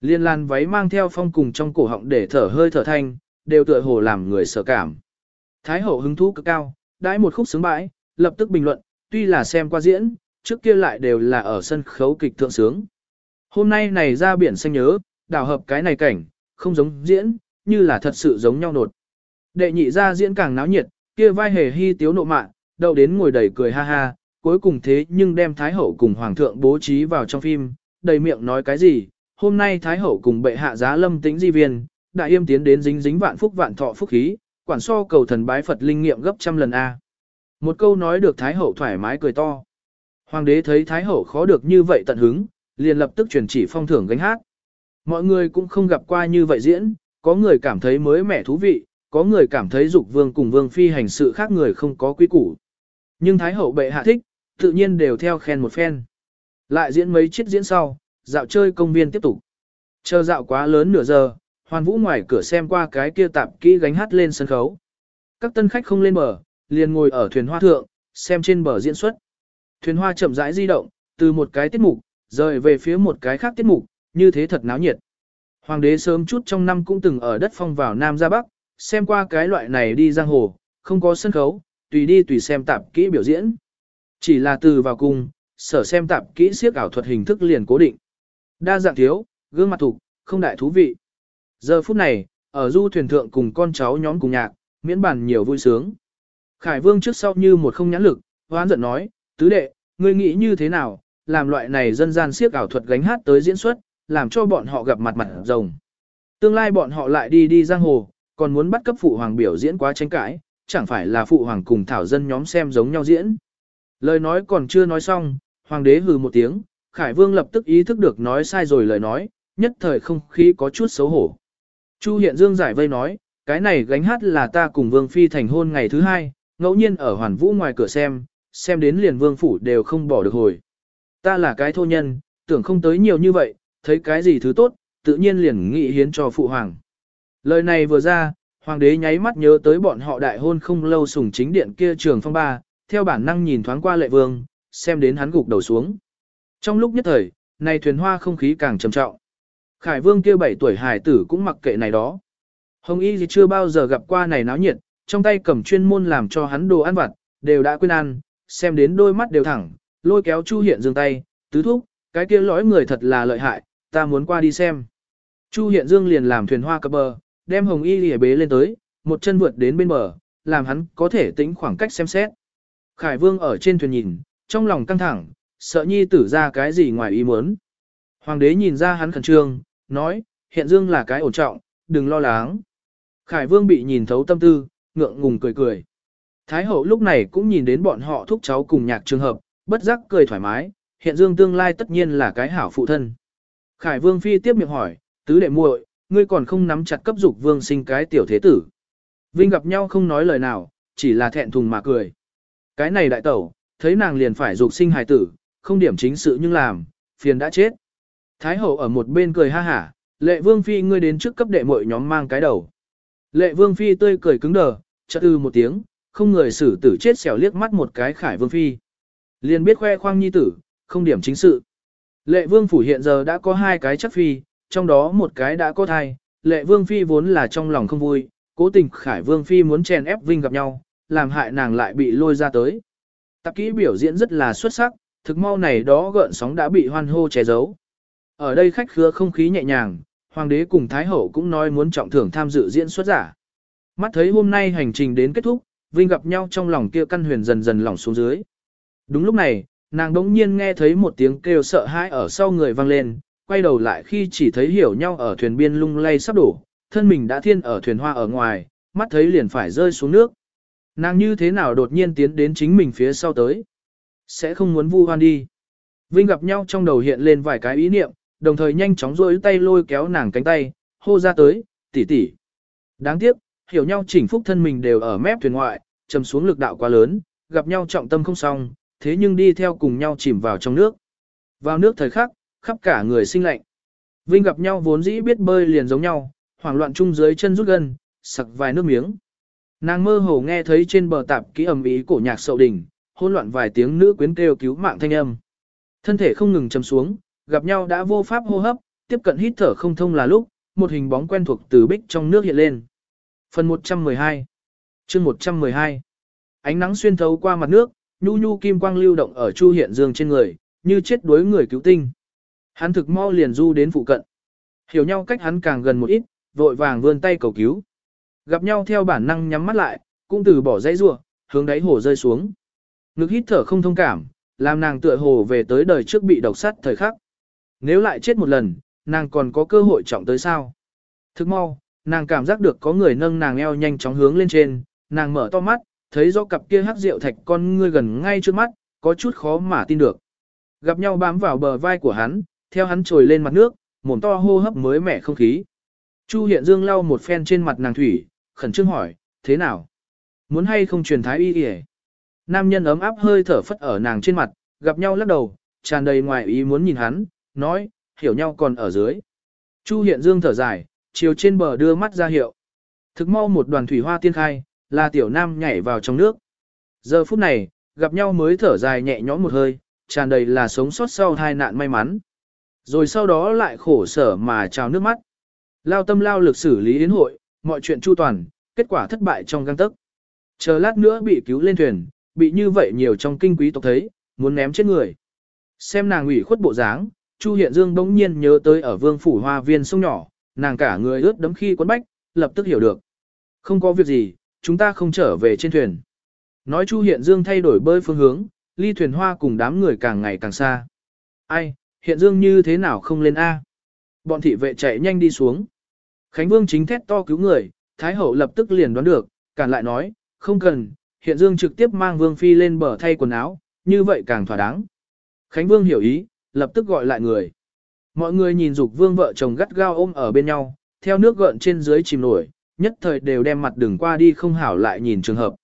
Liên lan váy mang theo phong cùng trong cổ họng để thở hơi thở thanh, đều tựa hồ làm người sợ cảm. Thái hậu hứng thú cực cao, đãi một khúc sướng bãi, lập tức bình luận, tuy là xem qua diễn, trước kia lại đều là ở sân khấu kịch thượng sướng. Hôm nay này ra biển xanh nhớ, đảo hợp cái này cảnh, không giống diễn, như là thật sự giống nhau nột. Đệ nhị ra diễn càng náo nhiệt, kia vai hề hy tiếu nộ mạn, đậu đến ngồi đầy cười ha ha, cuối cùng thế nhưng đem Thái Hậu cùng Hoàng thượng bố trí vào trong phim, đầy miệng nói cái gì, hôm nay Thái Hậu cùng bệ hạ giá lâm tĩnh di viên, đại yêm tiến đến dính dính vạn phúc vạn thọ phúc khí, quản so cầu thần bái Phật linh nghiệm gấp trăm lần A. Một câu nói được Thái Hậu thoải mái cười to. Hoàng đế thấy Thái Hậu khó được như vậy tận hứng, liền lập tức truyền chỉ phong thưởng gánh hát. Mọi người cũng không gặp qua như vậy diễn, có người cảm thấy mới mẻ thú vị, có người cảm thấy dục vương cùng vương phi hành sự khác người không có quy củ. Nhưng Thái Hậu bệ hạ thích, tự nhiên đều theo khen một phen. Lại diễn mấy chiếc diễn sau, dạo chơi công viên tiếp tục. Chờ dạo quá lớn nửa giờ, hoàn vũ ngoài cửa xem qua cái kia tạp kỹ gánh hát lên sân khấu. Các tân khách không lên bờ, liền ngồi ở thuyền hoa thượng, xem trên bờ diễn xuất. Thuyền hoa chậm rãi di động, từ một cái tiết mục, rời về phía một cái khác tiết mục, như thế thật náo nhiệt. Hoàng đế sớm chút trong năm cũng từng ở đất phong vào Nam ra Bắc, xem qua cái loại này đi giang hồ, không có sân khấu, tùy đi tùy xem tạp kỹ biểu diễn. Chỉ là từ vào cung, sở xem tạp kỹ siếc ảo thuật hình thức liền cố định. Đa dạng thiếu, gương mặt thục, không đại thú vị. Giờ phút này, ở du thuyền thượng cùng con cháu nhóm cùng nhạc, miễn bàn nhiều vui sướng. Khải vương trước sau như một không nhãn lực, hoán giận nói, tứ đệ, ngươi nghĩ như thế nào, làm loại này dân gian siếc ảo thuật gánh hát tới diễn xuất, làm cho bọn họ gặp mặt mặt rồng. Tương lai bọn họ lại đi đi giang hồ, còn muốn bắt cấp phụ hoàng biểu diễn quá tranh cãi, chẳng phải là phụ hoàng cùng thảo dân nhóm xem giống nhau diễn. Lời nói còn chưa nói xong, hoàng đế hừ một tiếng, Khải Vương lập tức ý thức được nói sai rồi lời nói, nhất thời không khí có chút xấu hổ. Chu Hiện Dương giải vây nói, cái này gánh hát là ta cùng Vương Phi thành hôn ngày thứ hai, ngẫu nhiên ở Hoàn Vũ ngoài cửa xem, xem đến liền Vương Phủ đều không bỏ được hồi. Ta là cái thô nhân, tưởng không tới nhiều như vậy, thấy cái gì thứ tốt, tự nhiên liền nghị hiến cho Phụ Hoàng. Lời này vừa ra, Hoàng đế nháy mắt nhớ tới bọn họ đại hôn không lâu sùng chính điện kia trường phong ba, theo bản năng nhìn thoáng qua lệ vương, xem đến hắn gục đầu xuống. Trong lúc nhất thời, này thuyền hoa không khí càng trầm trọng. Khải vương kia 7 tuổi hài tử cũng mặc kệ này đó. Hồng Y gì chưa bao giờ gặp qua này náo nhiệt, trong tay cầm chuyên môn làm cho hắn đồ ăn vặt, đều đã quên ăn, xem đến đôi mắt đều thẳng, lôi kéo Chu Hiện Dương tay, tứ thúc, cái kia lõi người thật là lợi hại, ta muốn qua đi xem. Chu Hiện Dương liền làm thuyền hoa cập bờ, đem Hồng Y lìa bế lên tới, một chân vượt đến bên bờ, làm hắn có thể tính khoảng cách xem xét. Khải Vương ở trên thuyền nhìn, trong lòng căng thẳng, sợ nhi tử ra cái gì ngoài ý muốn. Hoàng đế nhìn ra hắn khẩn trương, nói, hiện dương là cái ổn trọng, đừng lo lắng. Khải Vương bị nhìn thấu tâm tư, ngượng ngùng cười cười. Thái hậu lúc này cũng nhìn đến bọn họ thúc cháu cùng nhạc trường hợp, bất giác cười thoải mái, hiện dương tương lai tất nhiên là cái hảo phụ thân. Khải Vương phi tiếp miệng hỏi, tứ đệ muội, ngươi còn không nắm chặt cấp dục vương sinh cái tiểu thế tử. Vinh gặp nhau không nói lời nào, chỉ là thẹn thùng mà cười. Cái này đại tẩu, thấy nàng liền phải dục sinh hài tử, không điểm chính sự nhưng làm, phiền đã chết. Thái hậu ở một bên cười ha hả, lệ vương phi ngươi đến trước cấp đệ muội nhóm mang cái đầu. Lệ vương phi tươi cười cứng đờ, chợt ư một tiếng, không người xử tử chết xẻo liếc mắt một cái khải vương phi. Liền biết khoe khoang nhi tử, không điểm chính sự. Lệ vương phủ hiện giờ đã có hai cái chắc phi, trong đó một cái đã có thai, lệ vương phi vốn là trong lòng không vui, cố tình khải vương phi muốn chèn ép vinh gặp nhau, làm hại nàng lại bị lôi ra tới. Tạp kỹ biểu diễn rất là xuất sắc, thực mau này đó gợn sóng đã bị hoan hô che giấu. Ở đây khách khứa không khí nhẹ nhàng, hoàng đế cùng thái hậu cũng nói muốn trọng thưởng tham dự diễn xuất giả. Mắt thấy hôm nay hành trình đến kết thúc, Vinh gặp nhau trong lòng kia căn huyền dần dần lỏng xuống dưới. Đúng lúc này, nàng đống nhiên nghe thấy một tiếng kêu sợ hãi ở sau người vang lên, quay đầu lại khi chỉ thấy hiểu nhau ở thuyền biên lung lay sắp đổ, thân mình đã thiên ở thuyền hoa ở ngoài, mắt thấy liền phải rơi xuống nước. Nàng như thế nào đột nhiên tiến đến chính mình phía sau tới. Sẽ không muốn vu hoan đi. Vinh gặp nhau trong đầu hiện lên vài cái ý niệm, đồng thời nhanh chóng rôi tay lôi kéo nàng cánh tay, hô ra tới, tỷ tỷ. Đáng tiếc, hiểu nhau chỉnh phúc thân mình đều ở mép thuyền ngoại, trầm xuống lực đạo quá lớn, gặp nhau trọng tâm không xong, thế nhưng đi theo cùng nhau chìm vào trong nước. Vào nước thời khắc, khắp cả người sinh lạnh. Vinh gặp nhau vốn dĩ biết bơi liền giống nhau, hoảng loạn chung dưới chân rút gân, sặc vài nước miếng. Nàng mơ hồ nghe thấy trên bờ tạp ký ầm ý cổ nhạc sậu đỉnh, hỗn loạn vài tiếng nữ quyến kêu cứu mạng thanh âm. Thân thể không ngừng chầm xuống, gặp nhau đã vô pháp hô hấp, tiếp cận hít thở không thông là lúc, một hình bóng quen thuộc từ bích trong nước hiện lên. Phần 112 chương 112 Ánh nắng xuyên thấu qua mặt nước, nhu nhu kim quang lưu động ở Chu Hiện Dương trên người, như chết đuối người cứu tinh. Hắn thực mau liền du đến phụ cận. Hiểu nhau cách hắn càng gần một ít, vội vàng vươn tay cầu cứu. Gặp nhau theo bản năng nhắm mắt lại, cũng từ bỏ dãy rủa, hướng đáy hồ rơi xuống. Ngực hít thở không thông cảm, làm nàng tựa hồ về tới đời trước bị độc sát thời khắc. Nếu lại chết một lần, nàng còn có cơ hội trọng tới sao? Thức mau, nàng cảm giác được có người nâng nàng eo nhanh chóng hướng lên trên, nàng mở to mắt, thấy do cặp kia hắc rượu thạch con ngươi gần ngay trước mắt, có chút khó mà tin được. Gặp nhau bám vào bờ vai của hắn, theo hắn trồi lên mặt nước, mồm to hô hấp mới mẻ không khí. Chu Hiện Dương lau một phen trên mặt nàng thủy, khẩn trương hỏi, thế nào? Muốn hay không truyền thái y y Nam nhân ấm áp hơi thở phất ở nàng trên mặt, gặp nhau lắc đầu, tràn đầy ngoài ý muốn nhìn hắn, nói, hiểu nhau còn ở dưới. Chu Hiện Dương thở dài, chiều trên bờ đưa mắt ra hiệu. Thực mau một đoàn thủy hoa tiên khai, là tiểu nam nhảy vào trong nước. Giờ phút này, gặp nhau mới thở dài nhẹ nhõm một hơi, tràn đầy là sống sót sau hai nạn may mắn. Rồi sau đó lại khổ sở mà trào nước mắt. Lao tâm lao lực xử lý đến hội, mọi chuyện chu toàn, kết quả thất bại trong găng tức. Chờ lát nữa bị cứu lên thuyền, bị như vậy nhiều trong kinh quý tộc thấy, muốn ném chết người. Xem nàng ủy khuất bộ dáng, Chu Hiện Dương bỗng nhiên nhớ tới ở vương phủ hoa viên sông nhỏ, nàng cả người ướt đấm khi quấn bách, lập tức hiểu được. Không có việc gì, chúng ta không trở về trên thuyền. Nói Chu Hiện Dương thay đổi bơi phương hướng, ly thuyền hoa cùng đám người càng ngày càng xa. Ai, hiện dương như thế nào không lên A? Bọn thị vệ chạy nhanh đi xuống. Khánh Vương chính thét to cứu người, Thái Hậu lập tức liền đoán được, cản lại nói, không cần, hiện dương trực tiếp mang Vương Phi lên bờ thay quần áo, như vậy càng thỏa đáng. Khánh Vương hiểu ý, lập tức gọi lại người. Mọi người nhìn dục Vương vợ chồng gắt gao ôm ở bên nhau, theo nước gợn trên dưới chìm nổi, nhất thời đều đem mặt đường qua đi không hảo lại nhìn trường hợp.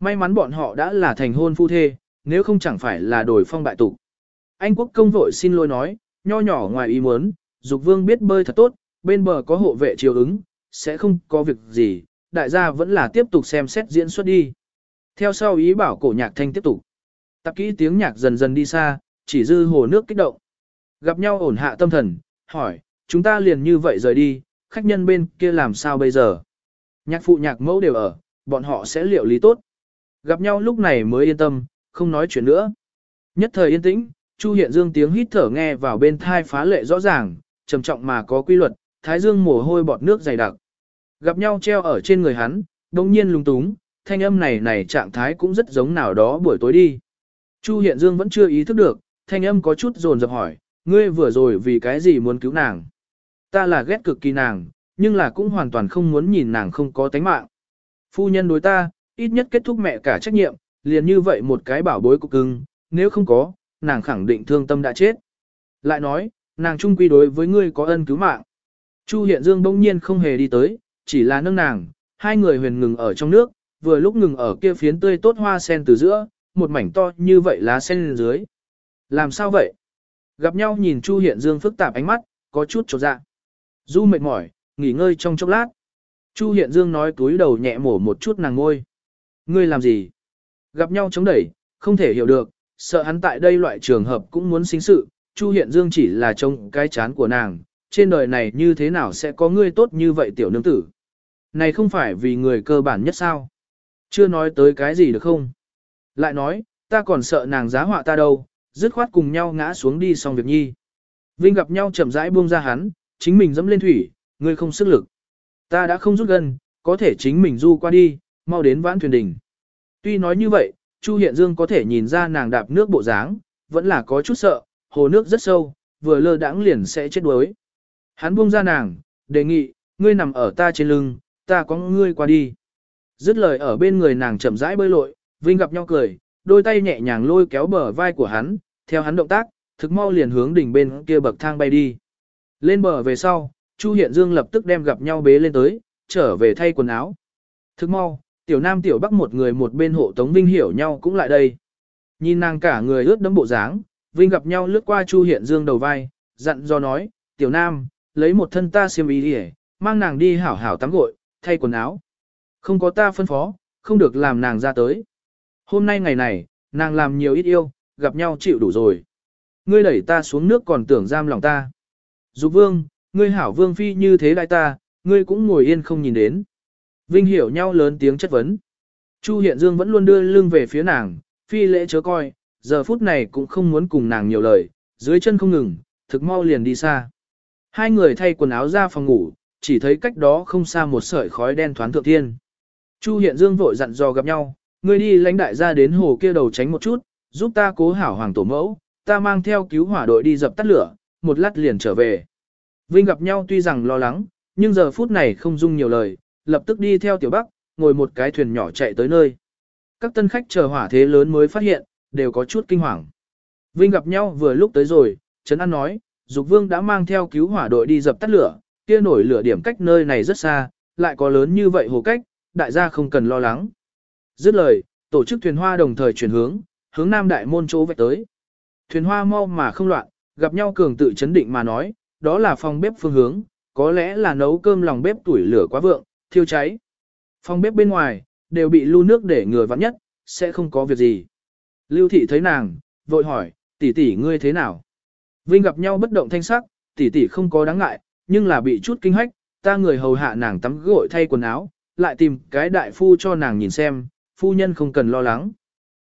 May mắn bọn họ đã là thành hôn phu thê, nếu không chẳng phải là đổi phong bại tục. Anh quốc công vội xin lỗi nói, nho nhỏ ngoài ý muốn, dục vương biết bơi thật tốt, bên bờ có hộ vệ chiều ứng, sẽ không có việc gì, đại gia vẫn là tiếp tục xem xét diễn xuất đi. Theo sau ý bảo cổ nhạc thanh tiếp tục. Tập kỹ tiếng nhạc dần dần đi xa, chỉ dư hồ nước kích động. Gặp nhau ổn hạ tâm thần, hỏi, chúng ta liền như vậy rời đi, khách nhân bên kia làm sao bây giờ? Nhạc phụ nhạc mẫu đều ở, bọn họ sẽ liệu lý tốt. Gặp nhau lúc này mới yên tâm, không nói chuyện nữa. Nhất thời yên tĩnh, Chu Hiện Dương tiếng hít thở nghe vào bên thai phá lệ rõ ràng, trầm trọng mà có quy luật, thái dương mồ hôi bọt nước dày đặc. Gặp nhau treo ở trên người hắn, đồng nhiên lung túng, thanh âm này này trạng thái cũng rất giống nào đó buổi tối đi. Chu Hiện Dương vẫn chưa ý thức được, thanh âm có chút dồn dập hỏi, ngươi vừa rồi vì cái gì muốn cứu nàng? Ta là ghét cực kỳ nàng, nhưng là cũng hoàn toàn không muốn nhìn nàng không có tánh mạng. Phu nhân đối ta, ít nhất kết thúc mẹ cả trách nhiệm, liền như vậy một cái bảo bối cục cưng, nếu không có, nàng khẳng định thương tâm đã chết. Lại nói, nàng trung quy đối với ngươi có ân cứu mạng. Chu Hiện Dương bỗng nhiên không hề đi tới, chỉ là nâng nàng, hai người huyền ngừng ở trong nước, vừa lúc ngừng ở kia phiến tươi tốt hoa sen từ giữa, một mảnh to như vậy lá sen lên dưới. Làm sao vậy? Gặp nhau nhìn Chu Hiện Dương phức tạp ánh mắt, có chút trột dạ. Du mệt mỏi, nghỉ ngơi trong chốc lát. Chu Hiện Dương nói túi đầu nhẹ mổ một chút nàng ngôi. Ngươi làm gì? Gặp nhau chống đẩy, không thể hiểu được, sợ hắn tại đây loại trường hợp cũng muốn sinh sự. Chu Hiện Dương chỉ là trông cái chán của nàng, trên đời này như thế nào sẽ có ngươi tốt như vậy tiểu nương tử? Này không phải vì người cơ bản nhất sao? Chưa nói tới cái gì được không? Lại nói, ta còn sợ nàng giá họa ta đâu, dứt khoát cùng nhau ngã xuống đi xong việc nhi. Vinh gặp nhau chậm rãi buông ra hắn, chính mình dẫm lên thủy, ngươi không sức lực. Ta đã không rút gần, có thể chính mình du qua đi, mau đến vãn thuyền đỉnh. Tuy nói như vậy, Chu Hiện Dương có thể nhìn ra nàng đạp nước bộ dáng, vẫn là có chút sợ, hồ nước rất sâu, vừa lơ đãng liền sẽ chết đuối. Hắn buông ra nàng, đề nghị, ngươi nằm ở ta trên lưng, ta có ngươi qua đi. Dứt lời ở bên người nàng chậm rãi bơi lội, Vinh gặp nhau cười, đôi tay nhẹ nhàng lôi kéo bờ vai của hắn, theo hắn động tác, thực mau liền hướng đỉnh bên kia bậc thang bay đi. Lên bờ về sau, Chu Hiện Dương lập tức đem gặp nhau bế lên tới, trở về thay quần áo. Thức mau, tiểu nam tiểu bắc một người một bên hộ tống Vinh hiểu nhau cũng lại đây. Nhìn nàng cả người ướt đẫm bộ dáng, Vinh gặp nhau lướt qua Chu Hiện Dương đầu vai, dặn do nói, tiểu nam, lấy một thân ta xiêm y đi mang nàng đi hảo hảo tắm gội, thay quần áo. Không có ta phân phó, không được làm nàng ra tới. Hôm nay ngày này, nàng làm nhiều ít yêu, gặp nhau chịu đủ rồi. Ngươi đẩy ta xuống nước còn tưởng giam lòng ta. Dục vương, ngươi hảo vương phi như thế đại ta, ngươi cũng ngồi yên không nhìn đến. Vinh hiểu nhau lớn tiếng chất vấn. Chu Hiện Dương vẫn luôn đưa lưng về phía nàng, phi lễ chớ coi, giờ phút này cũng không muốn cùng nàng nhiều lời, dưới chân không ngừng, thực mau liền đi xa. Hai người thay quần áo ra phòng ngủ, chỉ thấy cách đó không xa một sợi khói đen thoáng thượng thiên. Chu Hiện Dương vội dặn dò gặp nhau, ngươi đi lãnh đại ra đến hồ kia đầu tránh một chút, giúp ta cố hảo hoàng tổ mẫu, ta mang theo cứu hỏa đội đi dập tắt lửa, một lát liền trở về. Vinh gặp nhau tuy rằng lo lắng, nhưng giờ phút này không dung nhiều lời, lập tức đi theo tiểu bắc, ngồi một cái thuyền nhỏ chạy tới nơi. Các tân khách chờ hỏa thế lớn mới phát hiện, đều có chút kinh hoàng. Vinh gặp nhau vừa lúc tới rồi, Trấn An nói, Dục Vương đã mang theo cứu hỏa đội đi dập tắt lửa, kia nổi lửa điểm cách nơi này rất xa, lại có lớn như vậy hồ cách, đại gia không cần lo lắng. Dứt lời, tổ chức thuyền hoa đồng thời chuyển hướng, hướng nam đại môn chỗ vạch tới. Thuyền hoa mau mà không loạn, gặp nhau cường tự chấn định mà nói, đó là phòng bếp phương hướng, có lẽ là nấu cơm lòng bếp tuổi lửa quá vượng, thiêu cháy. Phòng bếp bên ngoài, đều bị lưu nước để ngừa vắng nhất, sẽ không có việc gì. Lưu thị thấy nàng, vội hỏi, tỷ tỷ ngươi thế nào? Vinh gặp nhau bất động thanh sắc, tỷ tỷ không có đáng ngại, nhưng là bị chút kinh hách, ta người hầu hạ nàng tắm gội thay quần áo, lại tìm cái đại phu cho nàng nhìn xem, phu nhân không cần lo lắng.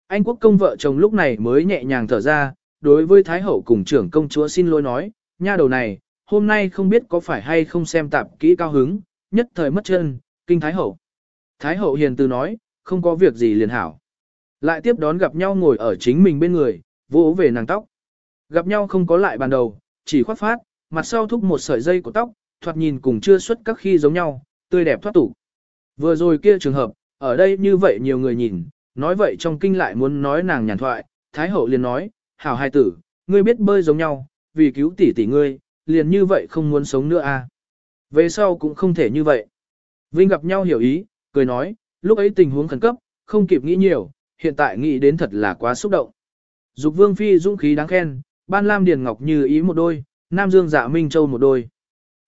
Anh quốc công vợ chồng lúc này mới nhẹ nhàng thở ra, đối với Thái Hậu cùng trưởng công chúa xin lỗi nói, nha đầu này, hôm nay không biết có phải hay không xem tạp kỹ cao hứng, nhất thời mất chân, kinh Thái Hậu. Thái Hậu hiền từ nói, không có việc gì liền hảo. Lại tiếp đón gặp nhau ngồi ở chính mình bên người, vỗ về nàng tóc. Gặp nhau không có lại bàn đầu, chỉ khoát phát, mặt sau thúc một sợi dây của tóc, thoạt nhìn cùng chưa xuất các khi giống nhau, tươi đẹp thoát tục. Vừa rồi kia trường hợp, ở đây như vậy nhiều người nhìn, nói vậy trong kinh lại muốn nói nàng nhàn thoại, Thái hậu liền nói, hảo hai tử, ngươi biết bơi giống nhau, vì cứu tỷ tỷ ngươi, liền như vậy không muốn sống nữa à. Về sau cũng không thể như vậy. Vinh gặp nhau hiểu ý, cười nói, lúc ấy tình huống khẩn cấp, không kịp nghĩ nhiều, hiện tại nghĩ đến thật là quá xúc động. Dục vương phi dũng khí đáng khen, ban lam điền ngọc như ý một đôi, nam dương dạ minh châu một đôi.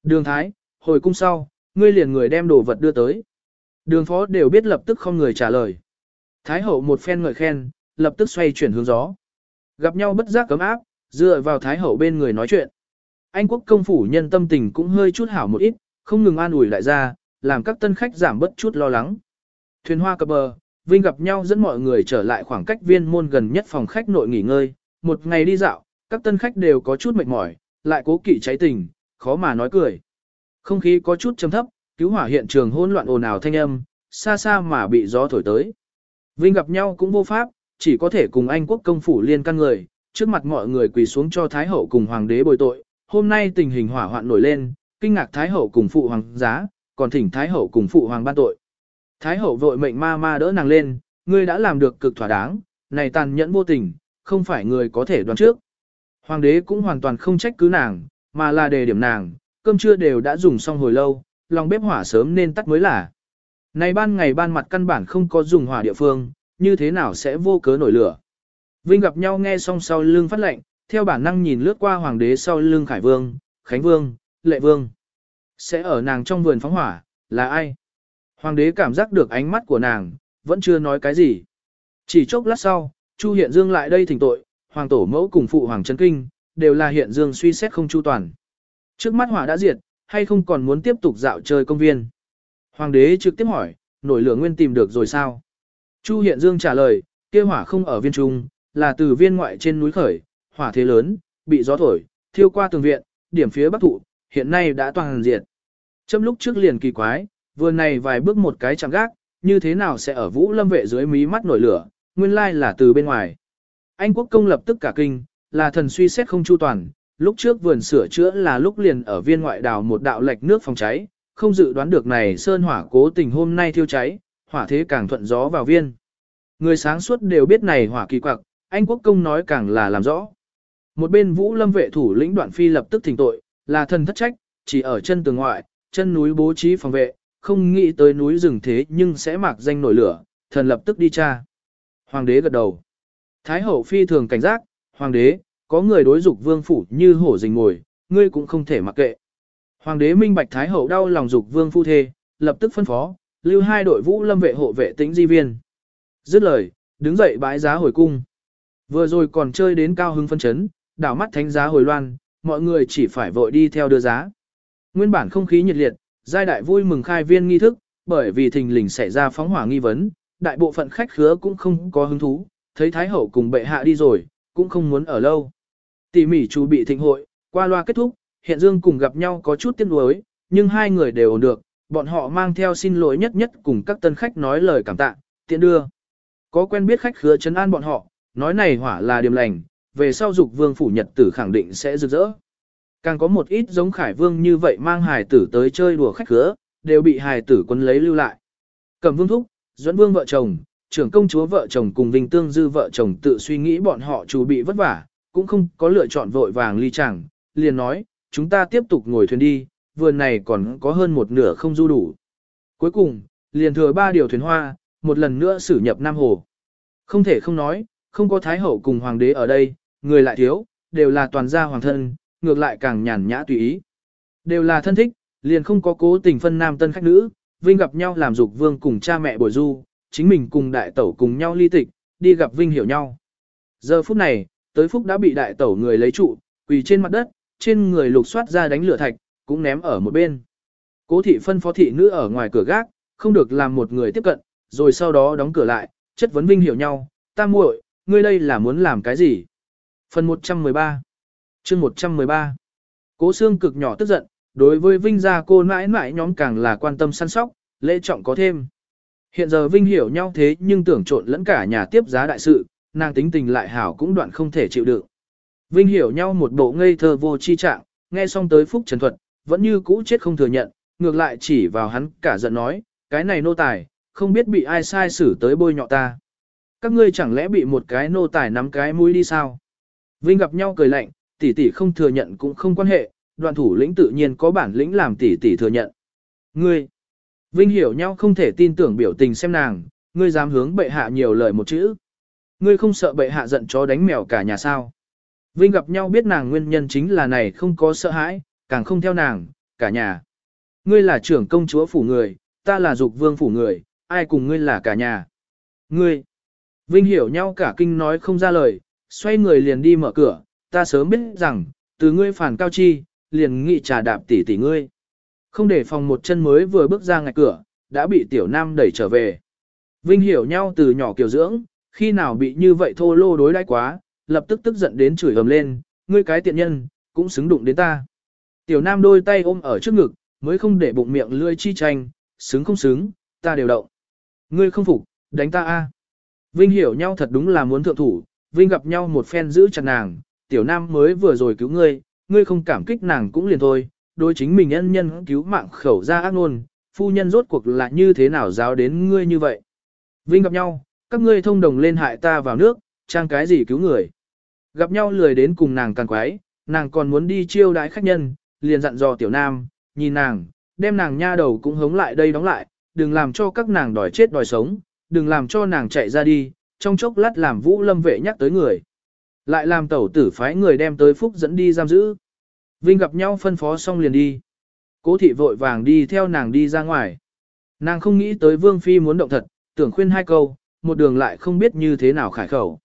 Đường thái, hồi cung sau, ngươi liền người đem đồ vật đưa tới. Đường phó đều biết lập tức không người trả lời. Thái hậu một phen ngợi khen, lập tức xoay chuyển hướng gió. Gặp nhau bất giác cấm áp, dựa vào thái hậu bên người nói chuyện. Anh quốc công phủ nhân tâm tình cũng hơi chút hảo một ít, không ngừng an ủi lại ra, làm các tân khách giảm bớt chút lo lắng. Thuyền hoa cập bờ, Vinh gặp nhau dẫn mọi người trở lại khoảng cách viên môn gần nhất phòng khách nội nghỉ ngơi. Một ngày đi dạo, các tân khách đều có chút mệt mỏi, lại cố kỵ cháy tình, khó mà nói cười. Không khí có chút trầm thấp, cứu hỏa hiện trường hỗn loạn ồn ào thanh âm, xa xa mà bị gió thổi tới. Vinh gặp nhau cũng vô pháp, chỉ có thể cùng Anh quốc công phủ liên căn người, trước mặt mọi người quỳ xuống cho Thái hậu cùng Hoàng đế bồi tội. Hôm nay tình hình hỏa hoạn nổi lên, kinh ngạc Thái hậu cùng phụ hoàng giá, còn thỉnh Thái hậu cùng phụ hoàng ban tội. Thái hậu vội mệnh ma ma đỡ nàng lên, ngươi đã làm được cực thỏa đáng, này tàn nhẫn vô tình, không phải người có thể đoán trước. Hoàng đế cũng hoàn toàn không trách cứ nàng, mà là đề điểm nàng, cơm trưa đều đã dùng xong hồi lâu, lòng bếp hỏa sớm nên tắt mới là. Này ban ngày ban mặt căn bản không có dùng hỏa địa phương, như thế nào sẽ vô cớ nổi lửa. Vinh gặp nhau nghe xong sau lưng phát lệnh, theo bản năng nhìn lướt qua hoàng đế sau lưng Khải Vương, Khánh Vương, Lệ Vương. Sẽ ở nàng trong vườn phóng hỏa, là ai? Hoàng đế cảm giác được ánh mắt của nàng, vẫn chưa nói cái gì. Chỉ chốc lát sau, Chu Hiện Dương lại đây thỉnh tội, hoàng tổ mẫu cùng phụ hoàng chân kinh, đều là Hiện Dương suy xét không chu toàn. Trước mắt hỏa đã diệt, hay không còn muốn tiếp tục dạo chơi công viên? Hoàng đế trực tiếp hỏi, nổi lửa nguyên tìm được rồi sao? Chu Hiện Dương trả lời, kia hỏa không ở viên trung, là từ viên ngoại trên núi khởi, hỏa thế lớn, bị gió thổi, thiêu qua tường viện, điểm phía bắc thụ, hiện nay đã toàn diệt. Châm lúc trước liền kỳ quái, vừa này vài bước một cái chạm gác, như thế nào sẽ ở vũ lâm vệ dưới mí mắt nổi lửa, nguyên lai là từ bên ngoài. Anh quốc công lập tức cả kinh, là thần suy xét không chu toàn, lúc trước vườn sửa chữa là lúc liền ở viên ngoại đào một đạo lệch nước phòng cháy, không dự đoán được này sơn hỏa cố tình hôm nay thiêu cháy, hỏa thế càng thuận gió vào viên. Người sáng suốt đều biết này hỏa kỳ quặc, anh quốc công nói càng là làm rõ. Một bên vũ lâm vệ thủ lĩnh đoạn phi lập tức thỉnh tội, là thần thất trách, chỉ ở chân tường ngoại, chân núi bố trí phòng vệ, không nghĩ tới núi rừng thế nhưng sẽ mặc danh nổi lửa, thần lập tức đi tra. Hoàng đế gật đầu. Thái hậu phi thường cảnh giác, hoàng đế, có người đối dục vương phủ như hổ rình ngồi, ngươi cũng không thể mặc kệ. Hoàng đế minh bạch thái hậu đau lòng dục vương phu thê, lập tức phân phó, lưu hai đội vũ lâm vệ hộ vệ tĩnh di viên. Dứt lời, đứng dậy bãi giá hồi cung. Vừa rồi còn chơi đến cao hưng phân chấn, đảo mắt thánh giá hồi loan, mọi người chỉ phải vội đi theo đưa giá. Nguyên bản không khí nhiệt liệt, giai đại vui mừng khai viên nghi thức, bởi vì thình lình xảy ra phóng hỏa nghi vấn, đại bộ phận khách khứa cũng không có hứng thú, thấy Thái Hậu cùng bệ hạ đi rồi, cũng không muốn ở lâu. Tỉ mỉ chú bị thịnh hội, qua loa kết thúc, hiện dương cùng gặp nhau có chút tiếc nuối, nhưng hai người đều ổn được, bọn họ mang theo xin lỗi nhất nhất cùng các tân khách nói lời cảm tạ, tiện đưa. Có quen biết khách khứa chấn an bọn họ, nói này hỏa là điểm lành, về sau dục vương phủ nhật tử khẳng định sẽ rực rỡ. Càng có một ít giống Khải Vương như vậy mang hài tử tới chơi đùa khách khứa, đều bị hài tử quân lấy lưu lại. Cầm vương thúc, dẫn vương vợ chồng, trưởng công chúa vợ chồng cùng Vinh Tương Dư vợ chồng tự suy nghĩ bọn họ chủ bị vất vả, cũng không có lựa chọn vội vàng ly chẳng, liền nói, chúng ta tiếp tục ngồi thuyền đi, vườn này còn có hơn một nửa không du đủ. Cuối cùng, liền thừa ba điều thuyền hoa, một lần nữa xử nhập Nam Hồ. Không thể không nói, không có Thái Hậu cùng Hoàng đế ở đây, người lại thiếu, đều là toàn gia hoàng thân, ngược lại càng nhàn nhã tùy ý. Đều là thân thích, liền không có cố tình phân nam tân khách nữ, Vinh gặp nhau làm dục vương cùng cha mẹ bồi du, chính mình cùng đại tẩu cùng nhau ly tịch, đi gặp Vinh hiểu nhau. Giờ phút này, tới phúc đã bị đại tẩu người lấy trụ, quỳ trên mặt đất, trên người lục soát ra đánh lửa thạch, cũng ném ở một bên. Cố thị phân phó thị nữ ở ngoài cửa gác, không được làm một người tiếp cận, rồi sau đó đóng cửa lại, chất vấn Vinh hiểu nhau, ta muội, ngươi đây là muốn làm cái gì? Phần 113 chương 113 Cố xương cực nhỏ tức giận, đối với Vinh gia cô mãi mãi nhóm càng là quan tâm săn sóc, lễ trọng có thêm. Hiện giờ Vinh hiểu nhau thế nhưng tưởng trộn lẫn cả nhà tiếp giá đại sự, nàng tính tình lại hảo cũng đoạn không thể chịu đựng. Vinh hiểu nhau một bộ ngây thơ vô chi trạng, nghe xong tới phúc trần thuật, vẫn như cũ chết không thừa nhận, ngược lại chỉ vào hắn cả giận nói, cái này nô tài, không biết bị ai sai xử tới bôi nhọ ta. Các ngươi chẳng lẽ bị một cái nô tài nắm cái mũi đi sao? Vinh gặp nhau cười lạnh, tỷ tỷ không thừa nhận cũng không quan hệ, đoạn thủ lĩnh tự nhiên có bản lĩnh làm tỷ tỷ thừa nhận. Ngươi, Vinh hiểu nhau không thể tin tưởng biểu tình xem nàng, ngươi dám hướng bệ hạ nhiều lời một chữ. Ngươi không sợ bệ hạ giận chó đánh mèo cả nhà sao. Vinh gặp nhau biết nàng nguyên nhân chính là này không có sợ hãi, càng không theo nàng, cả nhà. Ngươi là trưởng công chúa phủ người, ta là dục vương phủ người, ai cùng ngươi là cả nhà. Ngươi, Vinh hiểu nhau cả kinh nói không ra lời, xoay người liền đi mở cửa, ta sớm biết rằng, từ ngươi phản cao chi, liền nghị trà đạp tỷ tỷ ngươi. Không để phòng một chân mới vừa bước ra ngạch cửa, đã bị tiểu nam đẩy trở về. Vinh hiểu nhau từ nhỏ kiều dưỡng, khi nào bị như vậy thô lô đối đãi quá, lập tức tức giận đến chửi ầm lên, ngươi cái tiện nhân, cũng xứng đụng đến ta. Tiểu nam đôi tay ôm ở trước ngực, mới không để bụng miệng lươi chi tranh, xứng không xứng, ta đều động. Ngươi không phục, đánh ta a. Vinh hiểu nhau thật đúng là muốn thượng thủ, Vinh gặp nhau một phen giữ chặt nàng, tiểu nam mới vừa rồi cứu ngươi, ngươi không cảm kích nàng cũng liền thôi, đối chính mình nhân nhân cứu mạng khẩu ra ác ngôn, phu nhân rốt cuộc là như thế nào giáo đến ngươi như vậy. Vinh gặp nhau, các ngươi thông đồng lên hại ta vào nước, trang cái gì cứu người. Gặp nhau lười đến cùng nàng càng quái, nàng còn muốn đi chiêu đãi khách nhân, liền dặn dò tiểu nam, nhìn nàng, đem nàng nha đầu cũng hống lại đây đóng lại, đừng làm cho các nàng đòi chết đòi sống, đừng làm cho nàng chạy ra đi, trong chốc lát làm vũ lâm vệ nhắc tới người. Lại làm tẩu tử phái người đem tới phúc dẫn đi giam giữ. Vinh gặp nhau phân phó xong liền đi. Cố thị vội vàng đi theo nàng đi ra ngoài. Nàng không nghĩ tới Vương Phi muốn động thật, tưởng khuyên hai câu, một đường lại không biết như thế nào khải khẩu.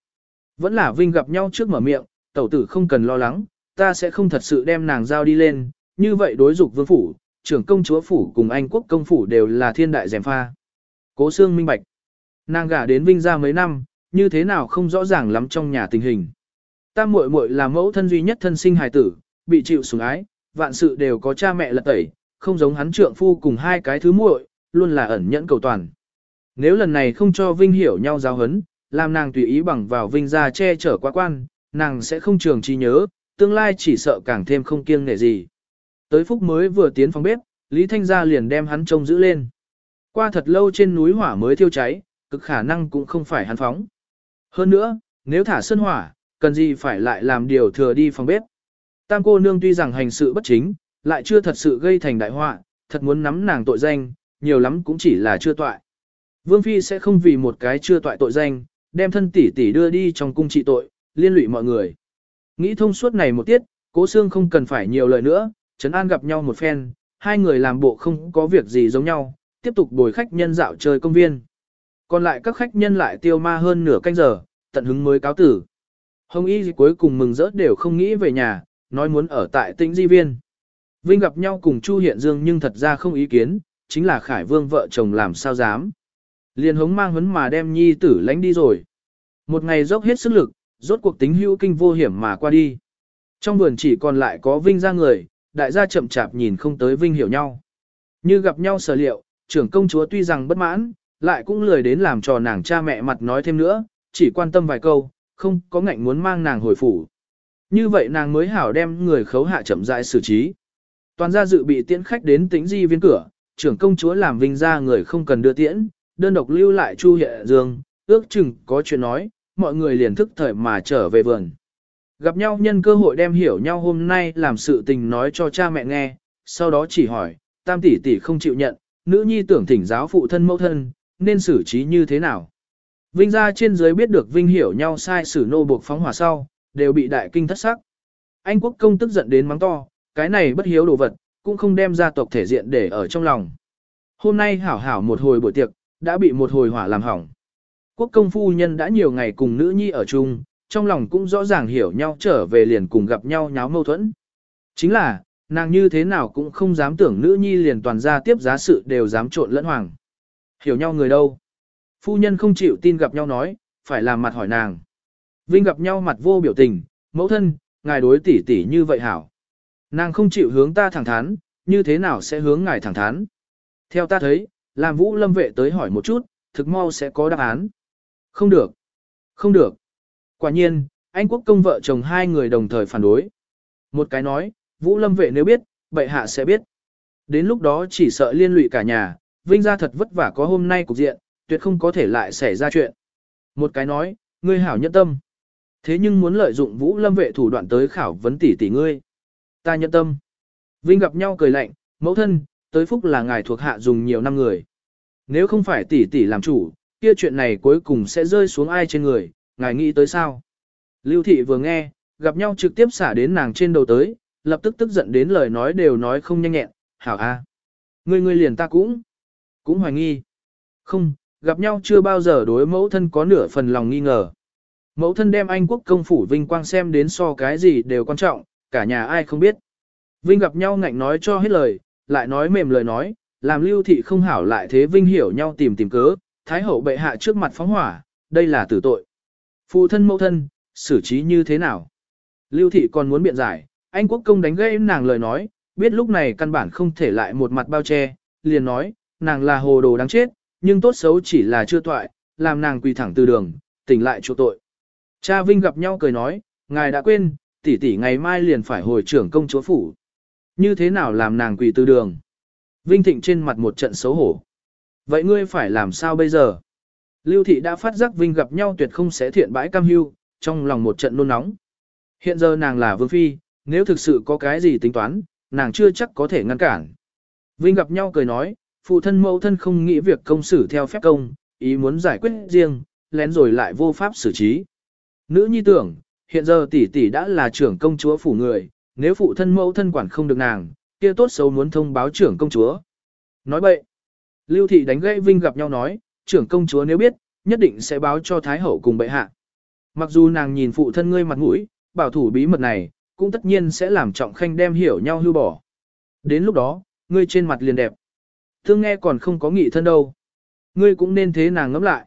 Vẫn là Vinh gặp nhau trước mở miệng, tẩu tử không cần lo lắng, ta sẽ không thật sự đem nàng giao đi lên, như vậy đối dục vương phủ, trưởng công chúa phủ cùng anh quốc công phủ đều là thiên đại dèm pha. Cố xương minh bạch. Nàng gả đến Vinh ra mấy năm, như thế nào không rõ ràng lắm trong nhà tình hình. Tam muội muội là mẫu thân duy nhất thân sinh hài tử, bị chịu sủng ái, vạn sự đều có cha mẹ lật tẩy, không giống hắn trượng phu cùng hai cái thứ muội, luôn là ẩn nhẫn cầu toàn. Nếu lần này không cho Vinh hiểu nhau giáo hấn, làm nàng tùy ý bằng vào Vinh ra che chở quá quan, nàng sẽ không trường trí nhớ, tương lai chỉ sợ càng thêm không kiêng nể gì. Tới phúc mới vừa tiến phòng bếp, Lý Thanh Gia liền đem hắn trông giữ lên. Qua thật lâu trên núi hỏa mới thiêu cháy, cực khả năng cũng không phải hắn phóng. Hơn nữa, nếu thả sân hỏa, cần gì phải lại làm điều thừa đi phòng bếp. Tam cô nương tuy rằng hành sự bất chính, lại chưa thật sự gây thành đại họa, thật muốn nắm nàng tội danh, nhiều lắm cũng chỉ là chưa toại. Vương Phi sẽ không vì một cái chưa toại tội danh, đem thân tỷ tỷ đưa đi trong cung trị tội, liên lụy mọi người. Nghĩ thông suốt này một tiết, cố xương không cần phải nhiều lời nữa, Trấn An gặp nhau một phen, hai người làm bộ không có việc gì giống nhau, tiếp tục bồi khách nhân dạo chơi công viên. Còn lại các khách nhân lại tiêu ma hơn nửa canh giờ, tận hứng mới cáo tử. Hồng Y cuối cùng mừng rỡ đều không nghĩ về nhà, nói muốn ở tại tĩnh di viên. Vinh gặp nhau cùng Chu Hiện Dương nhưng thật ra không ý kiến, chính là Khải Vương vợ chồng làm sao dám. Liền hống mang huấn mà đem nhi tử lánh đi rồi. Một ngày dốc hết sức lực, rốt cuộc tính hữu kinh vô hiểm mà qua đi. Trong vườn chỉ còn lại có Vinh ra người, đại gia chậm chạp nhìn không tới Vinh hiểu nhau. Như gặp nhau sở liệu, trưởng công chúa tuy rằng bất mãn, lại cũng lười đến làm trò nàng cha mẹ mặt nói thêm nữa, chỉ quan tâm vài câu, không có ngạnh muốn mang nàng hồi phủ. Như vậy nàng mới hảo đem người khấu hạ chậm rãi xử trí. Toàn gia dự bị tiễn khách đến tính di viên cửa, trưởng công chúa làm vinh ra người không cần đưa tiễn, đơn độc lưu lại Chu Hệ Dương, ước chừng có chuyện nói, mọi người liền thức thời mà trở về vườn. Gặp nhau nhân cơ hội đem hiểu nhau hôm nay làm sự tình nói cho cha mẹ nghe, sau đó chỉ hỏi, tam tỷ tỷ không chịu nhận, nữ nhi tưởng thỉnh giáo phụ thân mẫu thân, nên xử trí như thế nào. Vinh ra trên dưới biết được Vinh hiểu nhau sai xử nô buộc phóng hỏa sau, đều bị đại kinh thất sắc. Anh quốc công tức giận đến mắng to, cái này bất hiếu đồ vật, cũng không đem gia tộc thể diện để ở trong lòng. Hôm nay hảo hảo một hồi buổi tiệc, đã bị một hồi hỏa làm hỏng. Quốc công phu nhân đã nhiều ngày cùng nữ nhi ở chung, trong lòng cũng rõ ràng hiểu nhau trở về liền cùng gặp nhau nháo mâu thuẫn. Chính là, nàng như thế nào cũng không dám tưởng nữ nhi liền toàn ra tiếp giá sự đều dám trộn lẫn hoàng. Hiểu nhau người đâu? Phu nhân không chịu tin gặp nhau nói, phải làm mặt hỏi nàng. Vinh gặp nhau mặt vô biểu tình, mẫu thân, ngài đối tỷ tỷ như vậy hảo. Nàng không chịu hướng ta thẳng thắn, như thế nào sẽ hướng ngài thẳng thắn. Theo ta thấy, làm vũ lâm vệ tới hỏi một chút, thực mau sẽ có đáp án. Không được. Không được. Quả nhiên, Anh quốc công vợ chồng hai người đồng thời phản đối. Một cái nói, Vũ Lâm vệ nếu biết, bệ hạ sẽ biết. Đến lúc đó chỉ sợ liên lụy cả nhà, Vinh gia thật vất vả có hôm nay cục diện, tuyệt không có thể lại xảy ra chuyện. Một cái nói, ngươi hảo nhẫn tâm. Thế nhưng muốn lợi dụng Vũ Lâm vệ thủ đoạn tới khảo vấn tỷ tỷ ngươi. Ta nhẫn tâm. Vinh gặp nhau cười lạnh, mẫu thân, tới phúc là ngài thuộc hạ dùng nhiều năm người. Nếu không phải tỷ tỷ làm chủ, kia chuyện này cuối cùng sẽ rơi xuống ai trên người, ngài nghĩ tới sao? Lưu thị vừa nghe, gặp nhau trực tiếp xả đến nàng trên đầu tới, lập tức tức giận đến lời nói đều nói không nhanh nhẹn, hảo a. Ngươi ngươi liền ta cũng, cũng hoài nghi. Không, gặp nhau chưa bao giờ đối mẫu thân có nửa phần lòng nghi ngờ. Mẫu thân đem Anh quốc công phủ vinh quang xem đến so cái gì đều quan trọng, cả nhà ai không biết. Vinh gặp nhau ngạnh nói cho hết lời, lại nói mềm lời nói, làm lưu thị không hảo lại thế Vinh hiểu nhau tìm tìm cớ, thái hậu bệ hạ trước mặt phóng hỏa, đây là tử tội. Phụ thân mẫu thân, xử trí như thế nào? Lưu thị còn muốn biện giải, anh quốc công đánh gây nàng lời nói, biết lúc này căn bản không thể lại một mặt bao che, liền nói, nàng là hồ đồ đáng chết, nhưng tốt xấu chỉ là chưa toại, làm nàng quỳ thẳng từ đường, tỉnh lại chỗ tội. Cha Vinh gặp nhau cười nói, ngài đã quên, tỷ tỷ ngày mai liền phải hồi trưởng công chúa phủ. Như thế nào làm nàng quỳ từ đường? Vinh Thịnh trên mặt một trận xấu hổ. Vậy ngươi phải làm sao bây giờ? Lưu Thị đã phát giác Vinh gặp nhau tuyệt không sẽ thiện bãi cam hưu, trong lòng một trận nôn nóng. Hiện giờ nàng là vương phi, nếu thực sự có cái gì tính toán, nàng chưa chắc có thể ngăn cản. Vinh gặp nhau cười nói, phụ thân mẫu thân không nghĩ việc công xử theo phép công, ý muốn giải quyết riêng, lén rồi lại vô pháp xử trí. Nữ nhi tưởng, hiện giờ tỷ tỷ đã là trưởng công chúa phủ người, nếu phụ thân mẫu thân quản không được nàng, kia tốt xấu muốn thông báo trưởng công chúa. Nói vậy, Lưu thị đánh gãy Vinh gặp nhau nói, trưởng công chúa nếu biết, nhất định sẽ báo cho Thái Hậu cùng bệ hạ. Mặc dù nàng nhìn phụ thân ngươi mặt mũi, bảo thủ bí mật này, cũng tất nhiên sẽ làm trọng khanh đem hiểu nhau hưu bỏ. Đến lúc đó, ngươi trên mặt liền đẹp. Thương nghe còn không có nghị thân đâu. Ngươi cũng nên thế nàng ngẫm lại.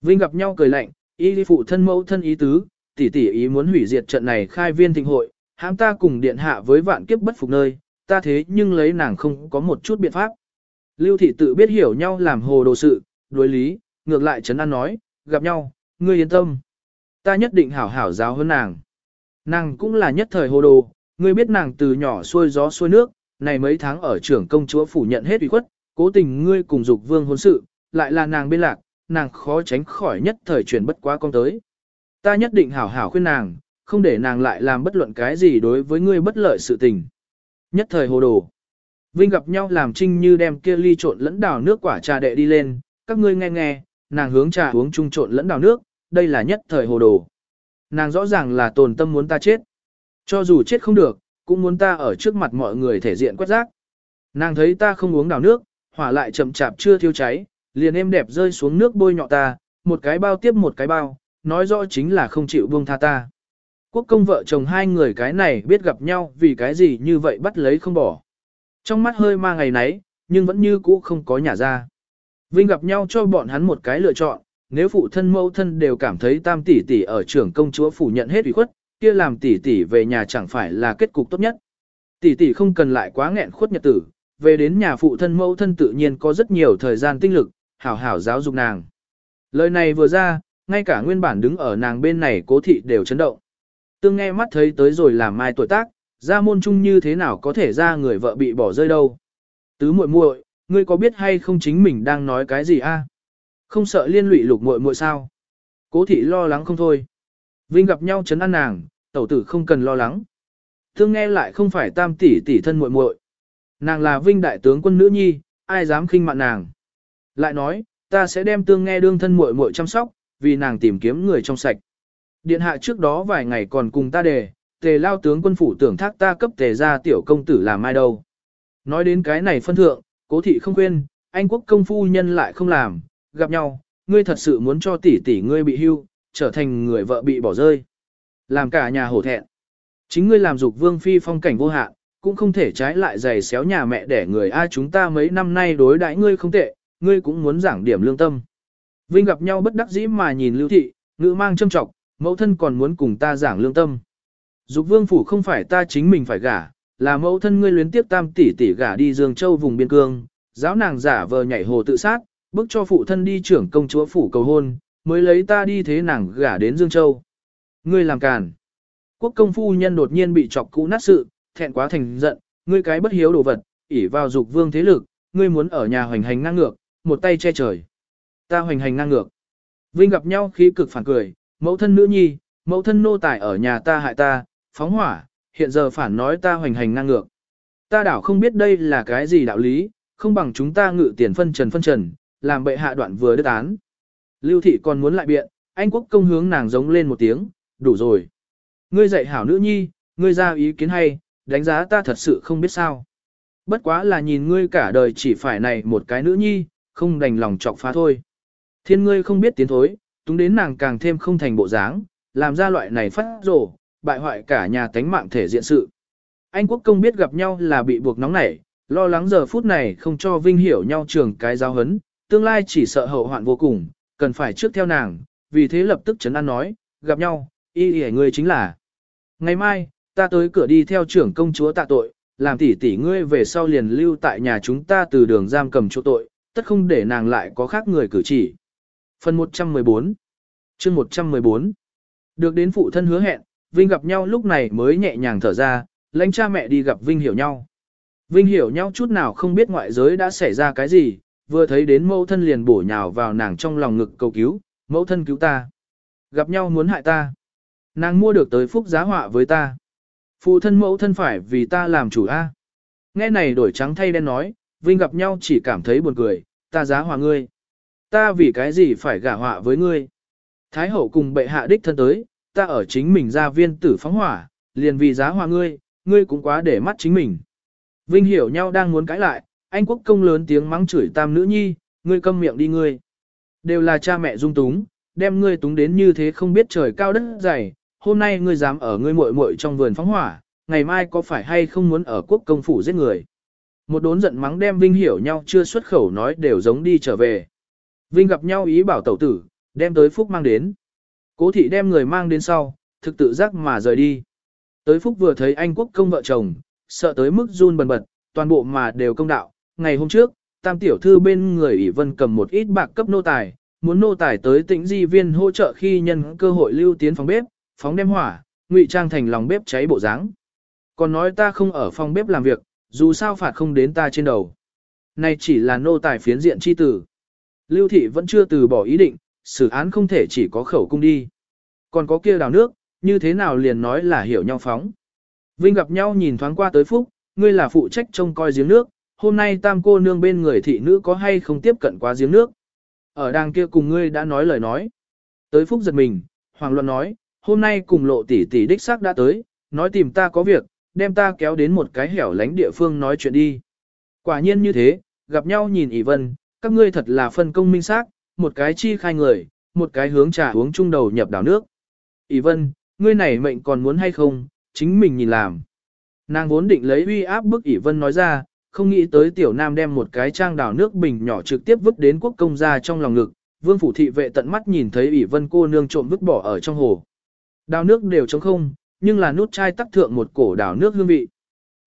Vinh gặp nhau cười lạnh, ý phụ thân mẫu thân ý tứ, tỷ tỷ ý muốn hủy diệt trận này khai viên thịnh hội, hãm ta cùng điện hạ với vạn kiếp bất phục nơi, ta thế nhưng lấy nàng không có một chút biện pháp. Lưu thị tự biết hiểu nhau làm hồ đồ sự, đối lý, ngược lại trấn an nói, gặp nhau, ngươi yên tâm. Ta nhất định hảo hảo giáo hơn nàng. Nàng cũng là nhất thời hồ đồ, ngươi biết nàng từ nhỏ xuôi gió xuôi nước, này mấy tháng ở trưởng công chúa phủ nhận hết ủy khuất, cố tình ngươi cùng dục vương hôn sự, lại là nàng bên lạc, nàng khó tránh khỏi nhất thời chuyển bất quá con tới. Ta nhất định hảo hảo khuyên nàng, không để nàng lại làm bất luận cái gì đối với ngươi bất lợi sự tình. Nhất thời hồ đồ. Vinh gặp nhau làm trinh như đem kia ly trộn lẫn đảo nước quả trà đệ đi lên, các ngươi nghe nghe, nàng hướng trà uống chung trộn lẫn đảo nước, đây là nhất thời hồ đồ. Nàng rõ ràng là tồn tâm muốn ta chết. Cho dù chết không được, cũng muốn ta ở trước mặt mọi người thể diện quét rác. Nàng thấy ta không uống đảo nước, hỏa lại chậm chạp chưa thiêu cháy, liền êm đẹp rơi xuống nước bôi nhọ ta, một cái bao tiếp một cái bao, nói rõ chính là không chịu buông tha ta. Quốc công vợ chồng hai người cái này biết gặp nhau vì cái gì như vậy bắt lấy không bỏ. Trong mắt hơi ma ngày nấy, nhưng vẫn như cũ không có nhà ra. Vinh gặp nhau cho bọn hắn một cái lựa chọn, nếu phụ thân mẫu thân đều cảm thấy tam tỷ tỷ ở trưởng công chúa phủ nhận hết ủy khuất, kia làm tỷ tỷ về nhà chẳng phải là kết cục tốt nhất. Tỷ tỷ không cần lại quá nghẹn khuất nhật tử, về đến nhà phụ thân mẫu thân tự nhiên có rất nhiều thời gian tinh lực, hảo hảo giáo dục nàng. Lời này vừa ra, ngay cả nguyên bản đứng ở nàng bên này cố thị đều chấn động. Tương nghe mắt thấy tới rồi làm mai tuổi tác, ra môn chung như thế nào có thể ra người vợ bị bỏ rơi đâu. Tứ muội muội, ngươi có biết hay không chính mình đang nói cái gì a? Không sợ liên lụy lục muội muội sao? Cố thị lo lắng không thôi. Vinh gặp nhau chấn an nàng, tẩu tử không cần lo lắng. Thương nghe lại không phải tam tỷ tỷ thân muội muội. Nàng là Vinh đại tướng quân nữ nhi, ai dám khinh mạn nàng. Lại nói, ta sẽ đem tương nghe đương thân muội muội chăm sóc, vì nàng tìm kiếm người trong sạch. Điện hạ trước đó vài ngày còn cùng ta đề, tề lao tướng quân phủ tưởng thác ta cấp tề ra tiểu công tử làm ai đâu. Nói đến cái này phân thượng, cố thị không quên, anh quốc công phu nhân lại không làm, gặp nhau, ngươi thật sự muốn cho tỷ tỷ ngươi bị hưu, trở thành người vợ bị bỏ rơi. Làm cả nhà hổ thẹn. Chính ngươi làm dục vương phi phong cảnh vô hạn, cũng không thể trái lại giày xéo nhà mẹ để người ai chúng ta mấy năm nay đối đãi ngươi không tệ, ngươi cũng muốn giảng điểm lương tâm. Vinh gặp nhau bất đắc dĩ mà nhìn lưu thị, ngữ mang châm trọng, mẫu thân còn muốn cùng ta giảng lương tâm. Dục vương phủ không phải ta chính mình phải gả, là mẫu thân ngươi luyến tiếp tam tỷ tỷ gả đi Dương Châu vùng biên cương, giáo nàng giả vờ nhảy hồ tự sát, Bức cho phụ thân đi trưởng công chúa phủ cầu hôn, mới lấy ta đi thế nàng gả đến Dương Châu. Ngươi làm càn. Quốc công phu nhân đột nhiên bị chọc cũ nát sự, thẹn quá thành giận, ngươi cái bất hiếu đồ vật, ỷ vào dục vương thế lực, ngươi muốn ở nhà hoành hành ngang ngược, một tay che trời. Ta hoành hành ngang ngược. Vinh gặp nhau khí cực phản cười, mẫu thân nữ nhi, mẫu thân nô tài ở nhà ta hại ta, phóng hỏa, hiện giờ phản nói ta hoành hành ngang ngược. Ta đảo không biết đây là cái gì đạo lý, không bằng chúng ta ngự tiền phân trần phân trần, làm bệ hạ đoạn vừa đứt án. Lưu thị còn muốn lại biện, anh quốc công hướng nàng giống lên một tiếng, đủ rồi. Ngươi dạy hảo nữ nhi, ngươi ra ý kiến hay, đánh giá ta thật sự không biết sao. Bất quá là nhìn ngươi cả đời chỉ phải này một cái nữ nhi, không đành lòng chọc phá thôi. Thiên ngươi không biết tiến thối, túng đến nàng càng thêm không thành bộ dáng, làm ra loại này phát rổ, bại hoại cả nhà tánh mạng thể diện sự. Anh quốc công biết gặp nhau là bị buộc nóng nảy, lo lắng giờ phút này không cho Vinh hiểu nhau trường cái giáo hấn, tương lai chỉ sợ hậu hoạn vô cùng, cần phải trước theo nàng, vì thế lập tức chấn an nói, gặp nhau, y y ngươi chính là. Ngày mai, ta tới cửa đi theo trưởng công chúa tạ tội, làm tỷ tỷ ngươi về sau liền lưu tại nhà chúng ta từ đường giam cầm chỗ tội, tất không để nàng lại có khác người cử chỉ. Phần 114 chương 114 Được đến phụ thân hứa hẹn, Vinh gặp nhau lúc này mới nhẹ nhàng thở ra, lãnh cha mẹ đi gặp Vinh hiểu nhau. Vinh hiểu nhau chút nào không biết ngoại giới đã xảy ra cái gì, vừa thấy đến mẫu thân liền bổ nhào vào nàng trong lòng ngực cầu cứu, mẫu thân cứu ta. Gặp nhau muốn hại ta. Nàng mua được tới phúc giá họa với ta. Phụ thân mẫu thân phải vì ta làm chủ A. Nghe này đổi trắng thay đen nói, Vinh gặp nhau chỉ cảm thấy buồn cười, ta giá hòa ngươi. Ta vì cái gì phải gả họa với ngươi. Thái hậu cùng bệ hạ đích thân tới, ta ở chính mình ra viên tử phóng hỏa, liền vì giá hòa ngươi, ngươi cũng quá để mắt chính mình. Vinh hiểu nhau đang muốn cãi lại, anh quốc công lớn tiếng mắng chửi tam nữ nhi, ngươi câm miệng đi ngươi. Đều là cha mẹ dung túng, đem ngươi túng đến như thế không biết trời cao đất dày, hôm nay ngươi dám ở ngươi muội muội trong vườn phóng hỏa, ngày mai có phải hay không muốn ở quốc công phủ giết người. Một đốn giận mắng đem Vinh hiểu nhau chưa xuất khẩu nói đều giống đi trở về. Vinh gặp nhau ý bảo tẩu tử, đem tới Phúc mang đến. Cố thị đem người mang đến sau, thực tự giác mà rời đi. Tới Phúc vừa thấy anh quốc công vợ chồng, sợ tới mức run bần bật, toàn bộ mà đều công đạo. Ngày hôm trước, tam tiểu thư bên người ỷ vân cầm một ít bạc cấp nô tài, muốn nô tài tới tĩnh di viên hỗ trợ khi nhân cơ hội lưu tiến phòng bếp, phóng đem hỏa, ngụy trang thành lòng bếp cháy bộ dáng. Còn nói ta không ở phòng bếp làm việc, dù sao phạt không đến ta trên đầu. Này chỉ là nô tài phiến diện chi tử. Lưu thị vẫn chưa từ bỏ ý định, xử án không thể chỉ có khẩu cung đi. Còn có kia đào nước, như thế nào liền nói là hiểu nhau phóng. Vinh gặp nhau nhìn thoáng qua tới phúc, ngươi là phụ trách trông coi giếng nước, hôm nay tam cô nương bên người thị nữ có hay không tiếp cận quá giếng nước. Ở đàng kia cùng ngươi đã nói lời nói. Tới phúc giật mình, Hoàng Luân nói, hôm nay cùng lộ tỷ tỷ đích xác đã tới, nói tìm ta có việc, đem ta kéo đến một cái hẻo lánh địa phương nói chuyện đi. Quả nhiên như thế, gặp nhau nhìn ỷ vân, các ngươi thật là phân công minh xác, một cái chi khai người, một cái hướng trà uống chung đầu nhập đảo nước. ỷ vân, ngươi này mệnh còn muốn hay không, chính mình nhìn làm. Nàng vốn định lấy uy áp bức ỷ vân nói ra, không nghĩ tới tiểu nam đem một cái trang đảo nước bình nhỏ trực tiếp vứt đến quốc công ra trong lòng ngực, vương phủ thị vệ tận mắt nhìn thấy ỷ vân cô nương trộm vứt bỏ ở trong hồ. Đào nước đều trống không, nhưng là nút chai tắc thượng một cổ đào nước hương vị.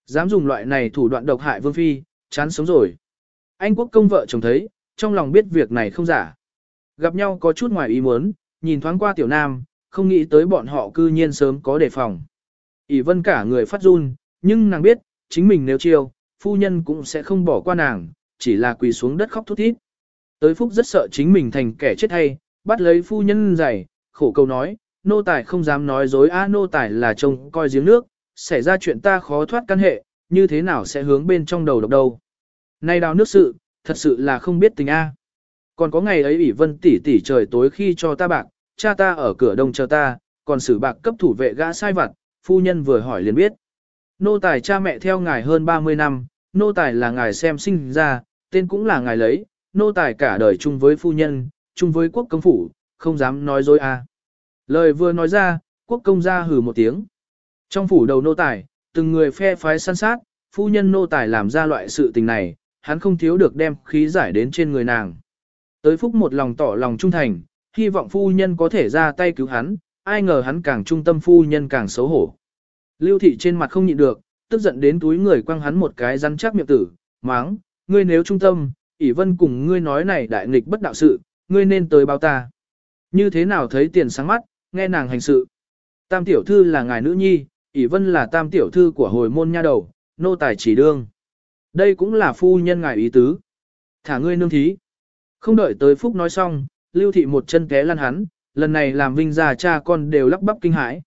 Dám dùng loại này thủ đoạn độc hại vương phi, chán sống rồi. Anh quốc công vợ chồng thấy, trong lòng biết việc này không giả. Gặp nhau có chút ngoài ý muốn, nhìn thoáng qua tiểu nam, không nghĩ tới bọn họ cư nhiên sớm có đề phòng. ỷ vân cả người phát run, nhưng nàng biết, chính mình nếu chiêu, phu nhân cũng sẽ không bỏ qua nàng, chỉ là quỳ xuống đất khóc thút thít. Tới phúc rất sợ chính mình thành kẻ chết hay, bắt lấy phu nhân giày, khổ cầu nói, nô tài không dám nói dối a nô tài là trông coi giếng nước, xảy ra chuyện ta khó thoát căn hệ, như thế nào sẽ hướng bên trong đầu độc đâu. Nay đào nước sự, thật sự là không biết tình a. Còn có ngày ấy ủy vân tỷ tỷ trời tối khi cho ta bạc, cha ta ở cửa đông chờ ta, còn xử bạc cấp thủ vệ gã sai vặt, phu nhân vừa hỏi liền biết. Nô tài cha mẹ theo ngài hơn 30 năm, nô tài là ngài xem sinh ra, tên cũng là ngài lấy, nô tài cả đời chung với phu nhân, chung với quốc công phủ, không dám nói dối a. Lời vừa nói ra, quốc công gia hừ một tiếng. Trong phủ đầu nô tài, từng người phe phái săn sát, phu nhân nô tài làm ra loại sự tình này, hắn không thiếu được đem khí giải đến trên người nàng. Tới phúc một lòng tỏ lòng trung thành, hy vọng phu nhân có thể ra tay cứu hắn, ai ngờ hắn càng trung tâm phu nhân càng xấu hổ. Lưu thị trên mặt không nhịn được, tức giận đến túi người quăng hắn một cái rắn chắc miệng tử, máng, ngươi nếu trung tâm, ỷ vân cùng ngươi nói này đại nghịch bất đạo sự, ngươi nên tới báo ta. Như thế nào thấy tiền sáng mắt, nghe nàng hành sự. Tam tiểu thư là ngài nữ nhi, ỷ vân là tam tiểu thư của hồi môn nha đầu, nô tài chỉ đương. Đây cũng là phu nhân ngài ý tứ. Thả ngươi nương thí. Không đợi tới phúc nói xong, lưu thị một chân té lăn hắn, lần này làm vinh già cha con đều lắp bắp kinh hãi.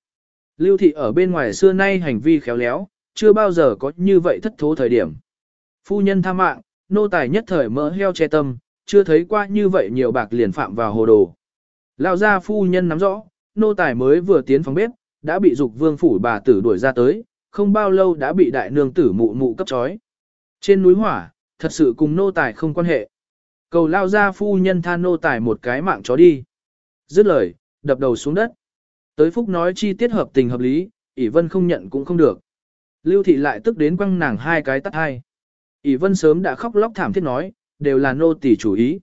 Lưu thị ở bên ngoài xưa nay hành vi khéo léo, chưa bao giờ có như vậy thất thố thời điểm. Phu nhân tha mạng, nô tài nhất thời mỡ heo che tâm, chưa thấy qua như vậy nhiều bạc liền phạm vào hồ đồ. Lão gia phu nhân nắm rõ, nô tài mới vừa tiến phòng bếp, đã bị dục vương phủ bà tử đuổi ra tới, không bao lâu đã bị đại nương tử mụ mụ cấp trói. Trên núi hỏa, thật sự cùng nô tài không quan hệ. Cầu lao ra phu nhân than nô tài một cái mạng chó đi. Dứt lời, đập đầu xuống đất. Tới phúc nói chi tiết hợp tình hợp lý, ỷ vân không nhận cũng không được. Lưu thị lại tức đến quăng nàng hai cái tắt hai. ỷ vân sớm đã khóc lóc thảm thiết nói, đều là nô tỷ chủ ý.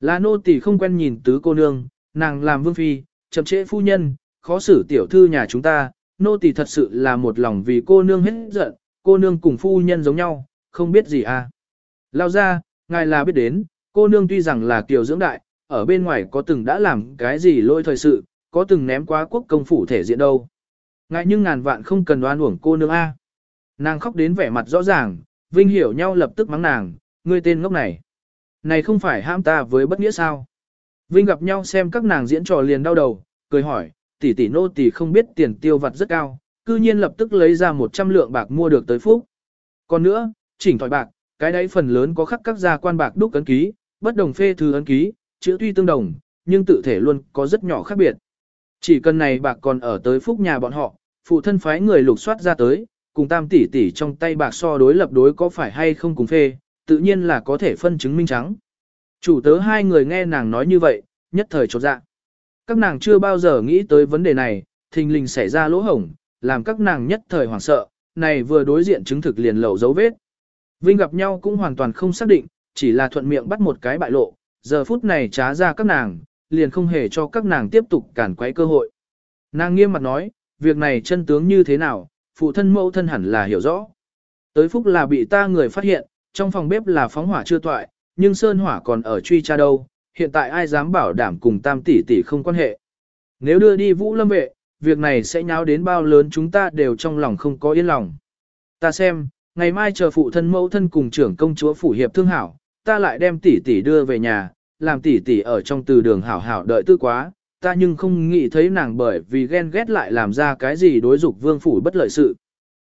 Là nô tỷ không quen nhìn tứ cô nương, nàng làm vương phi, chậm trễ phu nhân, khó xử tiểu thư nhà chúng ta, nô tỳ thật sự là một lòng vì cô nương hết giận, cô nương cùng phu nhân giống nhau, không biết gì à. Lao ra, ngài là biết đến, cô nương tuy rằng là kiều dưỡng đại, ở bên ngoài có từng đã làm cái gì lỗi thời sự, có từng ném quá quốc công phủ thể diện đâu. Ngài nhưng ngàn vạn không cần đoan uổng cô nương A. Nàng khóc đến vẻ mặt rõ ràng, Vinh hiểu nhau lập tức mắng nàng, ngươi tên ngốc này. Này không phải ham ta với bất nghĩa sao. Vinh gặp nhau xem các nàng diễn trò liền đau đầu, cười hỏi, tỷ tỷ nô tỷ không biết tiền tiêu vặt rất cao, cư nhiên lập tức lấy ra 100 lượng bạc mua được tới phúc. Còn nữa, chỉnh thỏi bạc, cái đấy phần lớn có khắc các gia quan bạc đúc ấn ký, bất đồng phê thư ấn ký, chữ tuy tương đồng, nhưng tự thể luôn có rất nhỏ khác biệt. Chỉ cần này bạc còn ở tới phúc nhà bọn họ, phụ thân phái người lục soát ra tới, cùng tam tỷ tỷ trong tay bạc so đối lập đối có phải hay không cùng phê, tự nhiên là có thể phân chứng minh trắng. Chủ tớ hai người nghe nàng nói như vậy, nhất thời chột dạ. Các nàng chưa bao giờ nghĩ tới vấn đề này, thình lình xảy ra lỗ hổng, làm các nàng nhất thời hoảng sợ, này vừa đối diện chứng thực liền lẩu dấu vết. Vinh gặp nhau cũng hoàn toàn không xác định, chỉ là thuận miệng bắt một cái bại lộ, giờ phút này trá ra các nàng, liền không hề cho các nàng tiếp tục cản quấy cơ hội. Nàng nghiêm mặt nói, việc này chân tướng như thế nào, phụ thân mẫu thân hẳn là hiểu rõ. Tới phúc là bị ta người phát hiện, trong phòng bếp là phóng hỏa chưa toại, nhưng sơn hỏa còn ở truy tra đâu, hiện tại ai dám bảo đảm cùng tam tỷ tỷ không quan hệ. Nếu đưa đi vũ lâm vệ, việc này sẽ nháo đến bao lớn chúng ta đều trong lòng không có yên lòng. Ta xem, ngày mai chờ phụ thân mẫu thân cùng trưởng công chúa phủ hiệp thương hảo, ta lại đem tỷ tỷ đưa về nhà, làm tỷ tỷ ở trong từ đường hảo hảo đợi tư quá, ta nhưng không nghĩ thấy nàng bởi vì ghen ghét lại làm ra cái gì đối dục vương phủ bất lợi sự.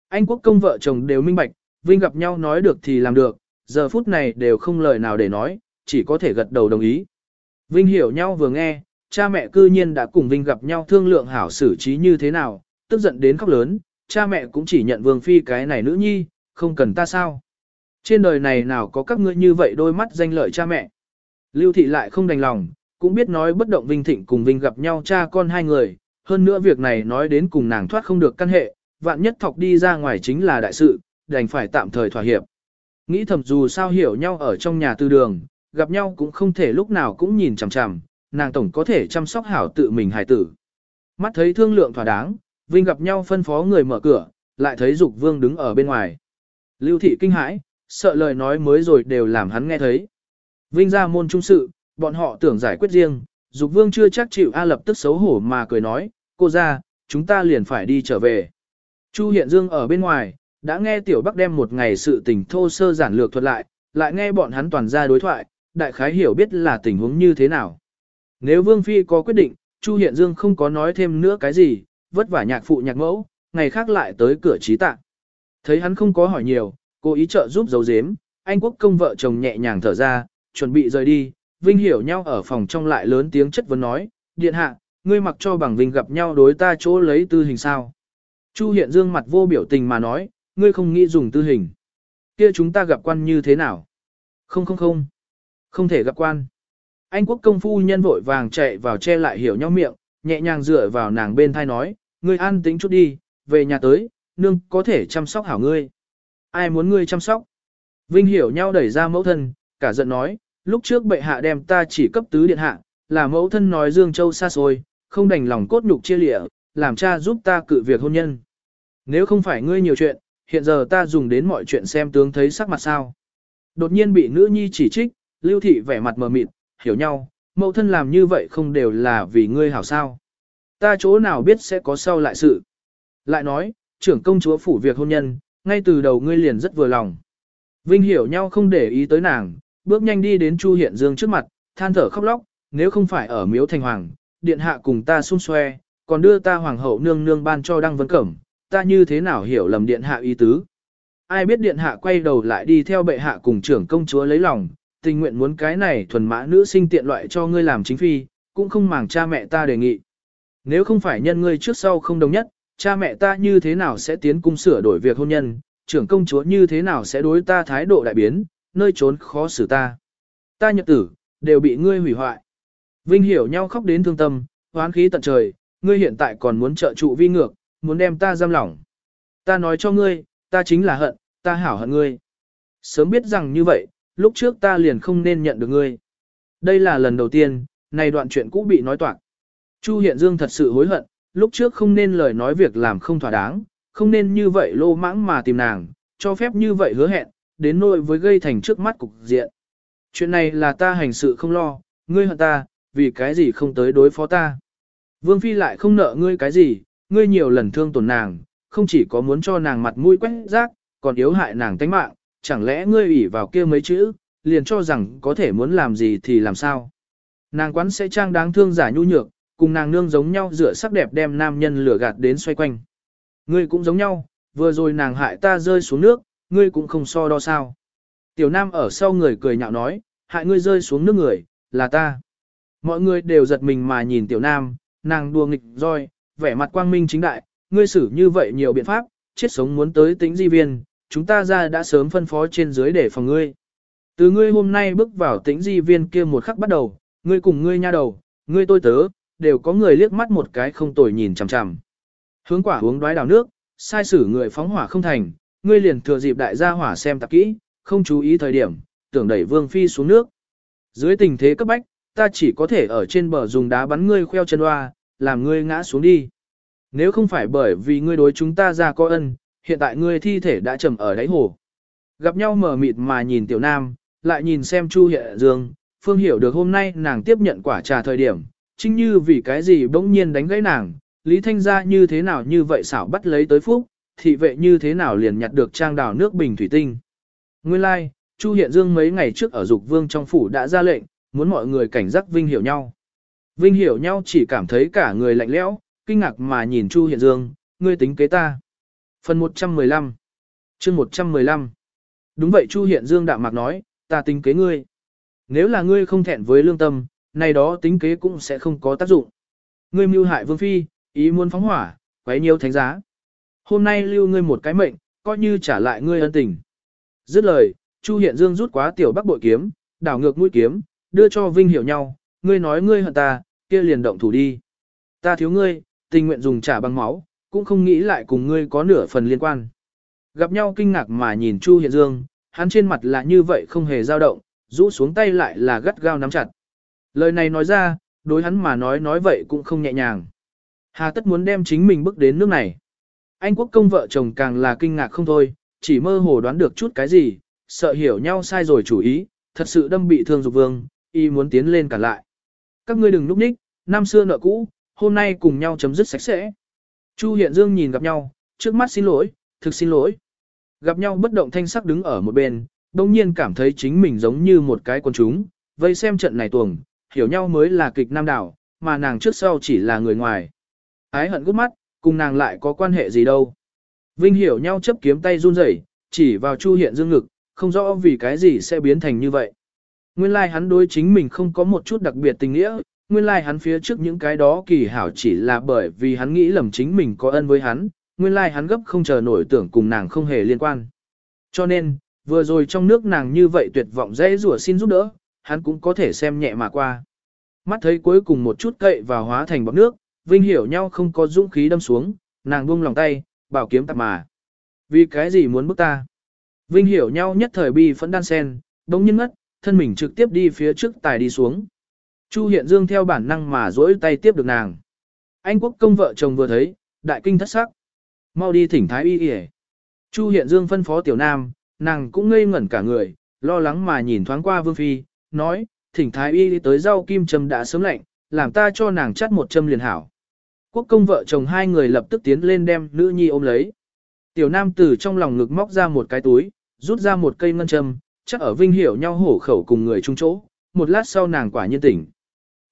Anh quốc công vợ chồng đều minh bạch, Vinh gặp nhau nói được thì làm được, giờ phút này đều không lời nào để nói, chỉ có thể gật đầu đồng ý. Vinh hiểu nhau vừa nghe, cha mẹ cư nhiên đã cùng Vinh gặp nhau thương lượng hảo xử trí như thế nào, tức giận đến khóc lớn, cha mẹ cũng chỉ nhận vương phi cái này nữ nhi, không cần ta sao. Trên đời này nào có các ngươi như vậy đôi mắt danh lợi cha mẹ. Lưu thị lại không đành lòng, cũng biết nói bất động Vinh Thịnh cùng Vinh gặp nhau cha con hai người, hơn nữa việc này nói đến cùng nàng thoát không được căn hệ, vạn nhất thọc đi ra ngoài chính là đại sự, đành phải tạm thời thỏa hiệp. Nghĩ thầm dù sao hiểu nhau ở trong nhà tư đường, gặp nhau cũng không thể lúc nào cũng nhìn chằm chằm, nàng tổng có thể chăm sóc hảo tự mình hài tử. Mắt thấy thương lượng thỏa đáng, Vinh gặp nhau phân phó người mở cửa, lại thấy Dục Vương đứng ở bên ngoài. Lưu thị kinh hãi, sợ lời nói mới rồi đều làm hắn nghe thấy. Vinh ra môn trung sự, bọn họ tưởng giải quyết riêng, Dục Vương chưa chắc chịu A lập tức xấu hổ mà cười nói, cô ra, chúng ta liền phải đi trở về. Chu Hiện Dương ở bên ngoài, đã nghe Tiểu Bắc đem một ngày sự tình thô sơ giản lược thuật lại, lại nghe bọn hắn toàn ra đối thoại, đại khái hiểu biết là tình huống như thế nào. Nếu Vương Phi có quyết định, Chu Hiện Dương không có nói thêm nữa cái gì, vất vả nhạc phụ nhạc mẫu, ngày khác lại tới cửa trí tạ. Thấy hắn không có hỏi nhiều, cô ý trợ giúp giấu giếm, anh quốc công vợ chồng nhẹ nhàng thở ra, chuẩn bị rời đi, Vinh hiểu nhau ở phòng trong lại lớn tiếng chất vấn nói, điện hạ, ngươi mặc cho bằng Vinh gặp nhau đối ta chỗ lấy tư hình sao. Chu Hiện Dương mặt vô biểu tình mà nói, ngươi không nghĩ dùng tư hình. Kia chúng ta gặp quan như thế nào? Không không không. Không thể gặp quan. Anh quốc công phu nhân vội vàng chạy vào che lại hiểu nhau miệng, nhẹ nhàng dựa vào nàng bên thai nói, ngươi an tính chút đi, về nhà tới, nương có thể chăm sóc hảo ngươi. Ai muốn ngươi chăm sóc? Vinh hiểu nhau đẩy ra mẫu thân, cả giận nói, lúc trước bệ hạ đem ta chỉ cấp tứ điện hạ, là mẫu thân nói Dương Châu xa xôi, không đành lòng cốt nhục chia lịa, làm cha giúp ta cự việc hôn nhân. Nếu không phải ngươi nhiều chuyện, hiện giờ ta dùng đến mọi chuyện xem tướng thấy sắc mặt sao. Đột nhiên bị nữ nhi chỉ trích, Lưu Thị vẻ mặt mờ mịt, hiểu nhau, mẫu thân làm như vậy không đều là vì ngươi hảo sao. Ta chỗ nào biết sẽ có sau lại sự. Lại nói, trưởng công chúa phủ việc hôn nhân, ngay từ đầu ngươi liền rất vừa lòng. Vinh hiểu nhau không để ý tới nàng, bước nhanh đi đến Chu Hiện Dương trước mặt, than thở khóc lóc, nếu không phải ở miếu thành hoàng, điện hạ cùng ta xung xoe, còn đưa ta hoàng hậu nương nương ban cho đăng vấn cẩm, ta như thế nào hiểu lầm điện hạ ý tứ. Ai biết điện hạ quay đầu lại đi theo bệ hạ cùng trưởng công chúa lấy lòng, tình nguyện muốn cái này thuần mã nữ sinh tiện loại cho ngươi làm chính phi, cũng không màng cha mẹ ta đề nghị. Nếu không phải nhân ngươi trước sau không đồng nhất, cha mẹ ta như thế nào sẽ tiến cung sửa đổi việc hôn nhân, trưởng công chúa như thế nào sẽ đối ta thái độ đại biến, nơi trốn khó xử ta. Ta nhật tử, đều bị ngươi hủy hoại. Vinh hiểu nhau khóc đến thương tâm, hoán khí tận trời, ngươi hiện tại còn muốn trợ trụ vi ngược, muốn đem ta giam lỏng. Ta nói cho ngươi, ta chính là hận, ta hảo hận ngươi. Sớm biết rằng như vậy, lúc trước ta liền không nên nhận được ngươi. Đây là lần đầu tiên, này đoạn chuyện cũ bị nói toạc. Chu Hiện Dương thật sự hối hận, lúc trước không nên lời nói việc làm không thỏa đáng, không nên như vậy lô mãng mà tìm nàng, cho phép như vậy hứa hẹn, đến nỗi với gây thành trước mắt cục diện. Chuyện này là ta hành sự không lo, ngươi hận ta, vì cái gì không tới đối phó ta. Vương Phi lại không nợ ngươi cái gì, ngươi nhiều lần thương tổn nàng, không chỉ có muốn cho nàng mặt mũi quét rác, còn yếu hại nàng tánh mạng, chẳng lẽ ngươi ủy vào kia mấy chữ, liền cho rằng có thể muốn làm gì thì làm sao. Nàng quán sẽ trang đáng thương giả nhu nhược, cùng nàng nương giống nhau rửa sắc đẹp đem nam nhân lửa gạt đến xoay quanh. Ngươi cũng giống nhau, vừa rồi nàng hại ta rơi xuống nước, ngươi cũng không so đo sao. Tiểu nam ở sau người cười nhạo nói, hại ngươi rơi xuống nước người, là ta. Mọi người đều giật mình mà nhìn tiểu nam, nàng đùa nghịch roi, vẻ mặt quang minh chính đại, ngươi xử như vậy nhiều biện pháp, chết sống muốn tới tính di viên, chúng ta ra đã sớm phân phó trên dưới để phòng ngươi. Từ ngươi hôm nay bước vào tĩnh di viên kia một khắc bắt đầu, ngươi cùng ngươi nha đầu, ngươi tôi tớ, đều có người liếc mắt một cái không tồi nhìn chằm chằm. Hướng quả uống đoái đào nước, sai sử người phóng hỏa không thành, ngươi liền thừa dịp đại gia hỏa xem tạp kỹ, không chú ý thời điểm, tưởng đẩy vương phi xuống nước. Dưới tình thế cấp bách, ta chỉ có thể ở trên bờ dùng đá bắn ngươi khoeo chân hoa, làm ngươi ngã xuống đi. Nếu không phải bởi vì ngươi đối chúng ta ra có ân, hiện tại ngươi thi thể đã trầm ở đáy hồ. Gặp nhau mở mịt mà nhìn tiểu nam, lại nhìn xem Chu Hệ Dương, Phương hiểu được hôm nay nàng tiếp nhận quả trà thời điểm, chính như vì cái gì bỗng nhiên đánh gãy nàng, Lý Thanh gia như thế nào như vậy xảo bắt lấy tới phúc, thị vệ như thế nào liền nhặt được trang đào nước bình thủy tinh. Nguyên lai, like, Chu Hiện Dương mấy ngày trước ở Dục Vương trong phủ đã ra lệnh, muốn mọi người cảnh giác Vinh hiểu nhau. Vinh hiểu nhau chỉ cảm thấy cả người lạnh lẽo, kinh ngạc mà nhìn Chu Hiện Dương, ngươi tính kế ta. Phần 115 chương 115 Đúng vậy Chu Hiện Dương đạm mạc nói, ta tính kế ngươi. Nếu là ngươi không thẹn với lương tâm, này đó tính kế cũng sẽ không có tác dụng. Ngươi mưu hại vương phi, ý muốn phóng hỏa, quấy nhiều thánh giá. Hôm nay lưu ngươi một cái mệnh, coi như trả lại ngươi ân tình. Dứt lời, Chu Hiện Dương rút quá tiểu bắc bội kiếm, đảo ngược mũi kiếm, đưa cho Vinh hiểu nhau, ngươi nói ngươi hận ta, kia liền động thủ đi. Ta thiếu ngươi, tình nguyện dùng trả bằng máu, cũng không nghĩ lại cùng ngươi có nửa phần liên quan. Gặp nhau kinh ngạc mà nhìn Chu Hiện Dương, hắn trên mặt là như vậy không hề dao động, rũ xuống tay lại là gắt gao nắm chặt. Lời này nói ra, đối hắn mà nói nói vậy cũng không nhẹ nhàng. Hà tất muốn đem chính mình bước đến nước này. Anh quốc công vợ chồng càng là kinh ngạc không thôi, chỉ mơ hồ đoán được chút cái gì, sợ hiểu nhau sai rồi chủ ý, thật sự đâm bị thương dục vương, y muốn tiến lên cả lại. Các ngươi đừng núp ních, năm xưa nợ cũ, hôm nay cùng nhau chấm dứt sạch sẽ. Chu Hiện Dương nhìn gặp nhau, trước mắt xin lỗi, thực xin lỗi. Gặp nhau bất động thanh sắc đứng ở một bên, đồng nhiên cảm thấy chính mình giống như một cái con chúng, vây xem trận này tuồng, hiểu nhau mới là kịch nam đảo, mà nàng trước sau chỉ là người ngoài. Ái hận gút mắt, cùng nàng lại có quan hệ gì đâu. Vinh hiểu nhau chấp kiếm tay run rẩy, chỉ vào Chu Hiện Dương ngực, không rõ vì cái gì sẽ biến thành như vậy. Nguyên lai like hắn đối chính mình không có một chút đặc biệt tình nghĩa, nguyên lai like hắn phía trước những cái đó kỳ hảo chỉ là bởi vì hắn nghĩ lầm chính mình có ân với hắn, nguyên lai like hắn gấp không chờ nổi tưởng cùng nàng không hề liên quan. Cho nên, vừa rồi trong nước nàng như vậy tuyệt vọng dễ rủa xin giúp đỡ, hắn cũng có thể xem nhẹ mà qua. Mắt thấy cuối cùng một chút cậy và hóa thành bọc nước, Vinh hiểu nhau không có dũng khí đâm xuống, nàng buông lòng tay, bảo kiếm tạp mà. Vì cái gì muốn bức ta? Vinh hiểu nhau nhất thời bi phẫn đan sen, đống nhiên ngất, thân mình trực tiếp đi phía trước tài đi xuống. Chu Hiện Dương theo bản năng mà duỗi tay tiếp được nàng. Anh quốc công vợ chồng vừa thấy, đại kinh thất sắc. Mau đi thỉnh thái y y. Chu Hiện Dương phân phó tiểu nam, nàng cũng ngây ngẩn cả người, lo lắng mà nhìn thoáng qua Vương Phi, nói, thỉnh thái y tới rau kim châm đã sớm lạnh, làm ta cho nàng chắt một châm liền hảo. Quốc công vợ chồng hai người lập tức tiến lên đem nữ nhi ôm lấy. Tiểu nam từ trong lòng ngực móc ra một cái túi, rút ra một cây ngân châm, chắc ở Vinh hiểu nhau hổ khẩu cùng người chung chỗ, một lát sau nàng quả nhiên tỉnh.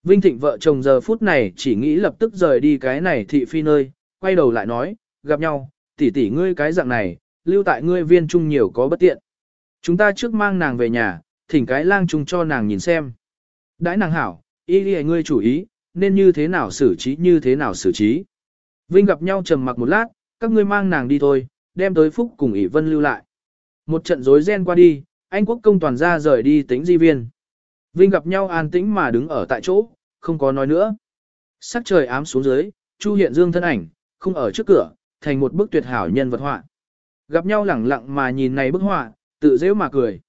Vinh Thịnh vợ chồng giờ phút này chỉ nghĩ lập tức rời đi cái này thị phi nơi, quay đầu lại nói, gặp nhau, tỷ tỷ ngươi cái dạng này, lưu tại ngươi viên trung nhiều có bất tiện. Chúng ta trước mang nàng về nhà, thỉnh cái lang trung cho nàng nhìn xem. Đãi nàng hảo, y đi ngươi chủ ý, nên như thế nào xử trí như thế nào xử trí. Vinh gặp nhau trầm mặc một lát, các ngươi mang nàng đi thôi, đem tới phúc cùng ỷ vân lưu lại. Một trận rối ren qua đi, anh quốc công toàn ra rời đi tính di viên. Vinh gặp nhau an tĩnh mà đứng ở tại chỗ, không có nói nữa. Sắc trời ám xuống dưới, Chu Hiện Dương thân ảnh, không ở trước cửa, thành một bức tuyệt hảo nhân vật họa. Gặp nhau lẳng lặng mà nhìn này bức họa, tự dễ mà cười.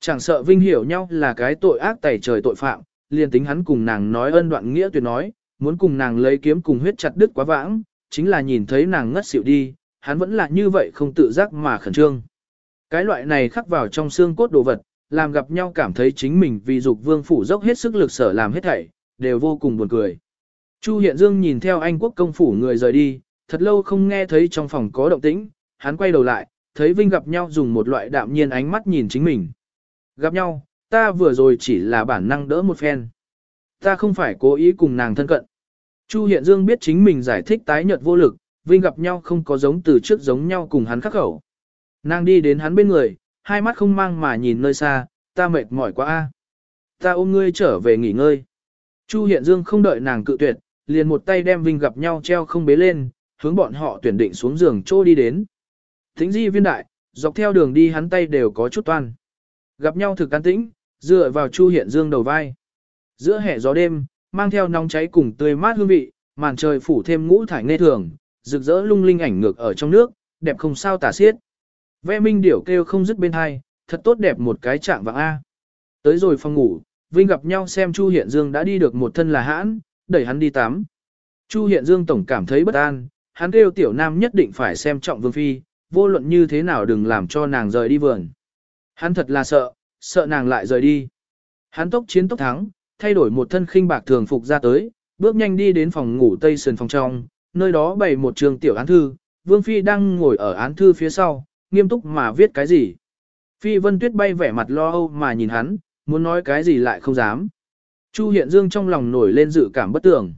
Chẳng sợ Vinh hiểu nhau là cái tội ác tẩy trời tội phạm, liền tính hắn cùng nàng nói ân đoạn nghĩa tuyệt nói, muốn cùng nàng lấy kiếm cùng huyết chặt đứt quá vãng, chính là nhìn thấy nàng ngất xỉu đi, hắn vẫn là như vậy không tự giác mà khẩn trương. Cái loại này khắc vào trong xương cốt đồ vật, làm gặp nhau cảm thấy chính mình vì dục vương phủ dốc hết sức lực sở làm hết thảy, đều vô cùng buồn cười. Chu Hiện Dương nhìn theo anh quốc công phủ người rời đi, thật lâu không nghe thấy trong phòng có động tĩnh, hắn quay đầu lại, thấy Vinh gặp nhau dùng một loại đạm nhiên ánh mắt nhìn chính mình. Gặp nhau, ta vừa rồi chỉ là bản năng đỡ một phen. Ta không phải cố ý cùng nàng thân cận. Chu Hiện Dương biết chính mình giải thích tái nhợt vô lực, Vinh gặp nhau không có giống từ trước giống nhau cùng hắn khắc khẩu. Nàng đi đến hắn bên người, hai mắt không mang mà nhìn nơi xa, ta mệt mỏi quá a. Ta ôm ngươi trở về nghỉ ngơi. Chu Hiện Dương không đợi nàng cự tuyệt, liền một tay đem Vinh gặp nhau treo không bế lên, hướng bọn họ tuyển định xuống giường trô đi đến. Thính di viên đại, dọc theo đường đi hắn tay đều có chút toan. Gặp nhau thực can tĩnh, dựa vào Chu Hiện Dương đầu vai. Giữa hè gió đêm, mang theo nóng cháy cùng tươi mát hương vị, màn trời phủ thêm ngũ thải nghe thường, rực rỡ lung linh ảnh ngược ở trong nước, đẹp không sao tả xiết. Ve minh điểu kêu không dứt bên hai, thật tốt đẹp một cái trạng vạng A. Tới rồi phòng ngủ, Vinh gặp nhau xem Chu Hiện Dương đã đi được một thân là hãn, đẩy hắn đi tắm. Chu Hiện Dương tổng cảm thấy bất an, hắn kêu tiểu nam nhất định phải xem trọng Vương Phi, vô luận như thế nào đừng làm cho nàng rời đi vườn. Hắn thật là sợ, sợ nàng lại rời đi. Hắn tốc chiến tốc thắng, thay đổi một thân khinh bạc thường phục ra tới, bước nhanh đi đến phòng ngủ tây sườn phòng trong, nơi đó bày một trường tiểu án thư, Vương Phi đang ngồi ở án thư phía sau, nghiêm túc mà viết cái gì. Phi Vân Tuyết bay vẻ mặt lo âu mà nhìn hắn, muốn nói cái gì lại không dám. Chu Hiện Dương trong lòng nổi lên dự cảm bất tưởng.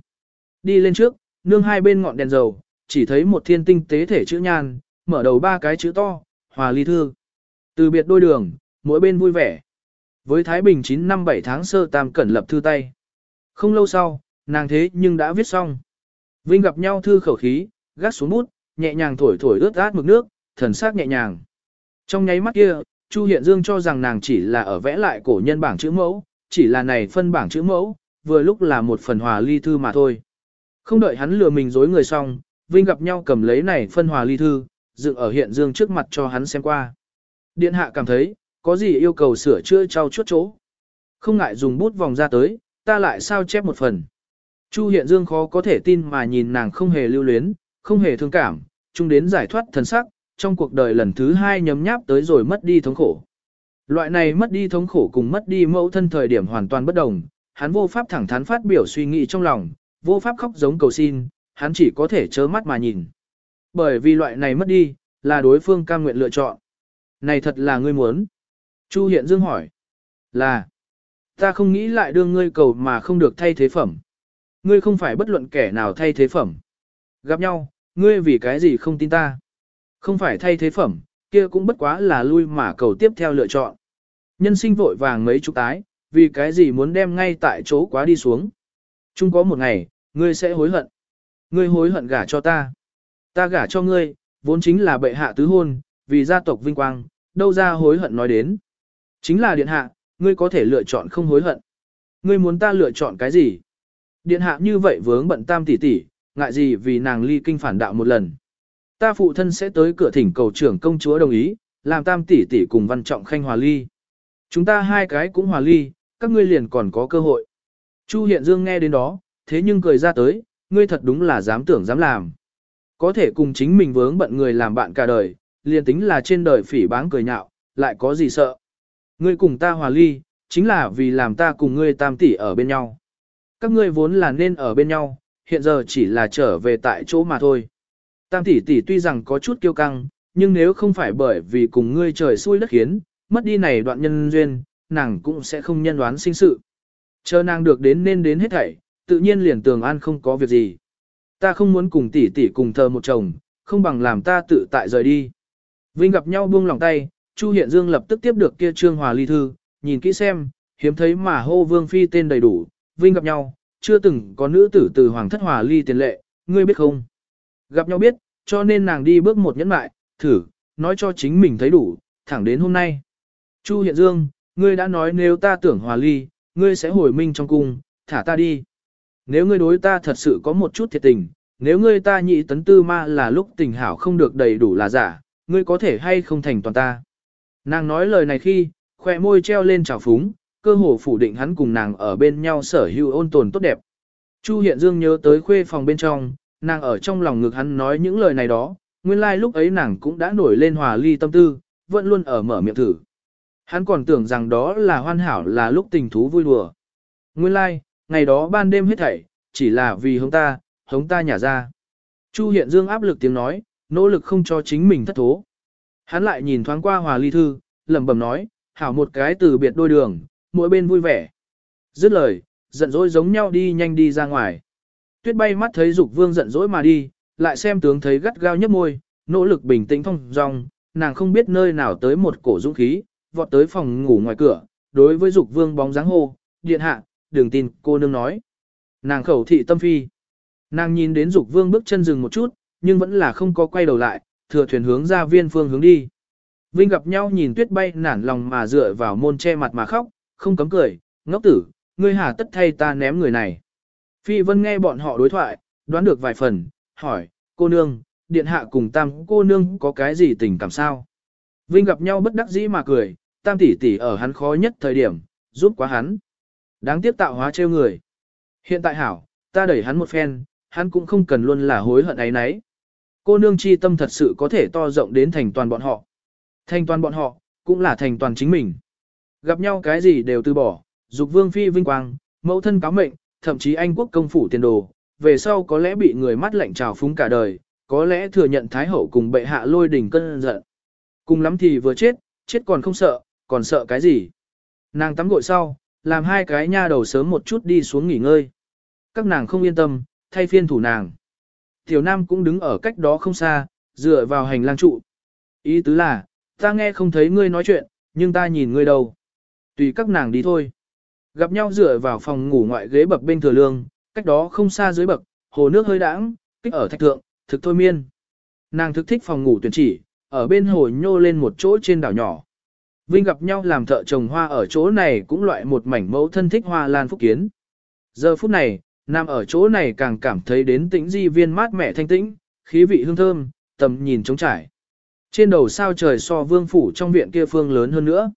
Đi lên trước, nương hai bên ngọn đèn dầu, chỉ thấy một thiên tinh tế thể chữ nhan, mở đầu ba cái chữ to, hòa ly thư. Từ biệt đôi đường, mỗi bên vui vẻ. Với Thái Bình 9 năm 7 tháng sơ tam cẩn lập thư tay. Không lâu sau, nàng thế nhưng đã viết xong. Vinh gặp nhau thư khẩu khí, gác xuống bút, nhẹ nhàng thổi thổi ướt át mực nước, thần sắc nhẹ nhàng. Trong nháy mắt kia, Chu Hiện Dương cho rằng nàng chỉ là ở vẽ lại cổ nhân bảng chữ mẫu, chỉ là này phân bảng chữ mẫu, vừa lúc là một phần hòa ly thư mà thôi. Không đợi hắn lừa mình dối người xong, Vinh gặp nhau cầm lấy này phân hòa ly thư, dựng ở Hiện Dương trước mặt cho hắn xem qua. Điện hạ cảm thấy, có gì yêu cầu sửa chữa trao chuốt chỗ. Không ngại dùng bút vòng ra tới, ta lại sao chép một phần. Chu Hiện Dương khó có thể tin mà nhìn nàng không hề lưu luyến, không hề thương cảm, chung đến giải thoát thần sắc, trong cuộc đời lần thứ hai nhấm nháp tới rồi mất đi thống khổ. Loại này mất đi thống khổ cùng mất đi mẫu thân thời điểm hoàn toàn bất đồng, hắn vô pháp thẳng thắn phát biểu suy nghĩ trong lòng, vô pháp khóc giống cầu xin, hắn chỉ có thể chớ mắt mà nhìn. Bởi vì loại này mất đi, là đối phương cam nguyện lựa chọn. Này thật là ngươi muốn. Chu Hiện Dương hỏi. Là. Ta không nghĩ lại đưa ngươi cầu mà không được thay thế phẩm. Ngươi không phải bất luận kẻ nào thay thế phẩm. Gặp nhau, ngươi vì cái gì không tin ta. Không phải thay thế phẩm, kia cũng bất quá là lui mà cầu tiếp theo lựa chọn. Nhân sinh vội vàng mấy chục tái, vì cái gì muốn đem ngay tại chỗ quá đi xuống. Chung có một ngày, ngươi sẽ hối hận. Ngươi hối hận gả cho ta. Ta gả cho ngươi, vốn chính là bệ hạ tứ hôn, vì gia tộc vinh quang, đâu ra hối hận nói đến. Chính là điện hạ, ngươi có thể lựa chọn không hối hận. Ngươi muốn ta lựa chọn cái gì? Điện hạ như vậy vướng bận tam tỷ tỷ, ngại gì vì nàng ly kinh phản đạo một lần. Ta phụ thân sẽ tới cửa thỉnh cầu trưởng công chúa đồng ý, làm tam tỷ tỷ cùng văn trọng khanh hòa ly. Chúng ta hai cái cũng hòa ly, các ngươi liền còn có cơ hội. Chu Hiện Dương nghe đến đó, thế nhưng cười ra tới, ngươi thật đúng là dám tưởng dám làm. Có thể cùng chính mình vướng bận người làm bạn cả đời, liền tính là trên đời phỉ báng cười nhạo, lại có gì sợ. Ngươi cùng ta hòa ly, chính là vì làm ta cùng ngươi tam tỷ ở bên nhau. Các ngươi vốn là nên ở bên nhau, hiện giờ chỉ là trở về tại chỗ mà thôi. Tam tỷ tỷ tuy rằng có chút kiêu căng, nhưng nếu không phải bởi vì cùng ngươi trời xui đất khiến, mất đi này đoạn nhân duyên, nàng cũng sẽ không nhân đoán sinh sự. Chờ nàng được đến nên đến hết thảy, tự nhiên liền tường an không có việc gì. Ta không muốn cùng tỷ tỷ cùng thờ một chồng, không bằng làm ta tự tại rời đi. Vinh gặp nhau buông lòng tay, Chu Hiện Dương lập tức tiếp được kia trương hòa ly thư, nhìn kỹ xem, hiếm thấy mà hô vương phi tên đầy đủ, Vinh gặp nhau, chưa từng có nữ tử từ hoàng thất hòa ly tiền lệ, ngươi biết không? Gặp nhau biết, cho nên nàng đi bước một nhẫn mại, thử, nói cho chính mình thấy đủ, thẳng đến hôm nay. Chu Hiện Dương, ngươi đã nói nếu ta tưởng hòa ly, ngươi sẽ hồi minh trong cung, thả ta đi. Nếu ngươi đối ta thật sự có một chút thiệt tình, nếu ngươi ta nhị tấn tư ma là lúc tình hảo không được đầy đủ là giả, ngươi có thể hay không thành toàn ta. Nàng nói lời này khi, khoe môi treo lên trào phúng, cơ hồ phủ định hắn cùng nàng ở bên nhau sở hữu ôn tồn tốt đẹp. Chu Hiện Dương nhớ tới khuê phòng bên trong, nàng ở trong lòng ngực hắn nói những lời này đó, nguyên lai like lúc ấy nàng cũng đã nổi lên hòa ly tâm tư, vẫn luôn ở mở miệng thử. Hắn còn tưởng rằng đó là hoàn hảo là lúc tình thú vui đùa. Nguyên lai, like, ngày đó ban đêm hết thảy, chỉ là vì hống ta, hống ta nhả ra. Chu Hiện Dương áp lực tiếng nói, nỗ lực không cho chính mình thất thố. Hắn lại nhìn thoáng qua hòa ly thư, lẩm bẩm nói, hảo một cái từ biệt đôi đường, mỗi bên vui vẻ. Dứt lời, giận dỗi giống nhau đi nhanh đi ra ngoài. Tuyết bay mắt thấy Dục Vương giận dỗi mà đi, lại xem tướng thấy gắt gao nhấp môi, nỗ lực bình tĩnh thông dong, nàng không biết nơi nào tới một cổ dũng khí, vọt tới phòng ngủ ngoài cửa, đối với Dục Vương bóng dáng hô, điện hạ, đừng tin, cô nương nói. Nàng khẩu thị tâm phi. Nàng nhìn đến Dục Vương bước chân dừng một chút, nhưng vẫn là không có quay đầu lại, thừa thuyền hướng ra viên phương hướng đi. Vinh gặp nhau nhìn tuyết bay nản lòng mà dựa vào môn che mặt mà khóc, không cấm cười, ngốc tử, ngươi hà tất thay ta ném người này. Phi Vân nghe bọn họ đối thoại, đoán được vài phần, hỏi, cô nương, điện hạ cùng tam cô nương có cái gì tình cảm sao? Vinh gặp nhau bất đắc dĩ mà cười, tam tỷ tỷ ở hắn khó nhất thời điểm, giúp quá hắn. Đáng tiếc tạo hóa trêu người. Hiện tại hảo, ta đẩy hắn một phen, hắn cũng không cần luôn là hối hận ấy nấy. Cô nương chi tâm thật sự có thể to rộng đến thành toàn bọn họ. Thành toàn bọn họ, cũng là thành toàn chính mình. Gặp nhau cái gì đều từ bỏ, dục vương phi vinh quang, mẫu thân cáo mệnh, thậm chí anh quốc công phủ tiền đồ, về sau có lẽ bị người mắt lạnh trào phúng cả đời, có lẽ thừa nhận thái hậu cùng bệ hạ lôi đỉnh cơn giận. Cùng lắm thì vừa chết, chết còn không sợ, còn sợ cái gì. Nàng tắm gội sau, làm hai cái nha đầu sớm một chút đi xuống nghỉ ngơi. Các nàng không yên tâm, thay phiên thủ nàng. Tiểu Nam cũng đứng ở cách đó không xa, dựa vào hành lang trụ. Ý tứ là, ta nghe không thấy ngươi nói chuyện, nhưng ta nhìn ngươi đâu. Tùy các nàng đi thôi. Gặp nhau dựa vào phòng ngủ ngoại ghế bậc bên thừa lương, cách đó không xa dưới bậc, hồ nước hơi đãng, kích ở thạch thượng, thực thôi miên. Nàng thực thích phòng ngủ tuyển chỉ, ở bên hồ nhô lên một chỗ trên đảo nhỏ. Vinh gặp nhau làm thợ trồng hoa ở chỗ này cũng loại một mảnh mẫu thân thích hoa lan phúc kiến. Giờ phút này, Nam ở chỗ này càng cảm thấy đến tĩnh di viên mát mẻ thanh tĩnh, khí vị hương thơm, tầm nhìn trống trải. Trên đầu sao trời so vương phủ trong viện kia phương lớn hơn nữa.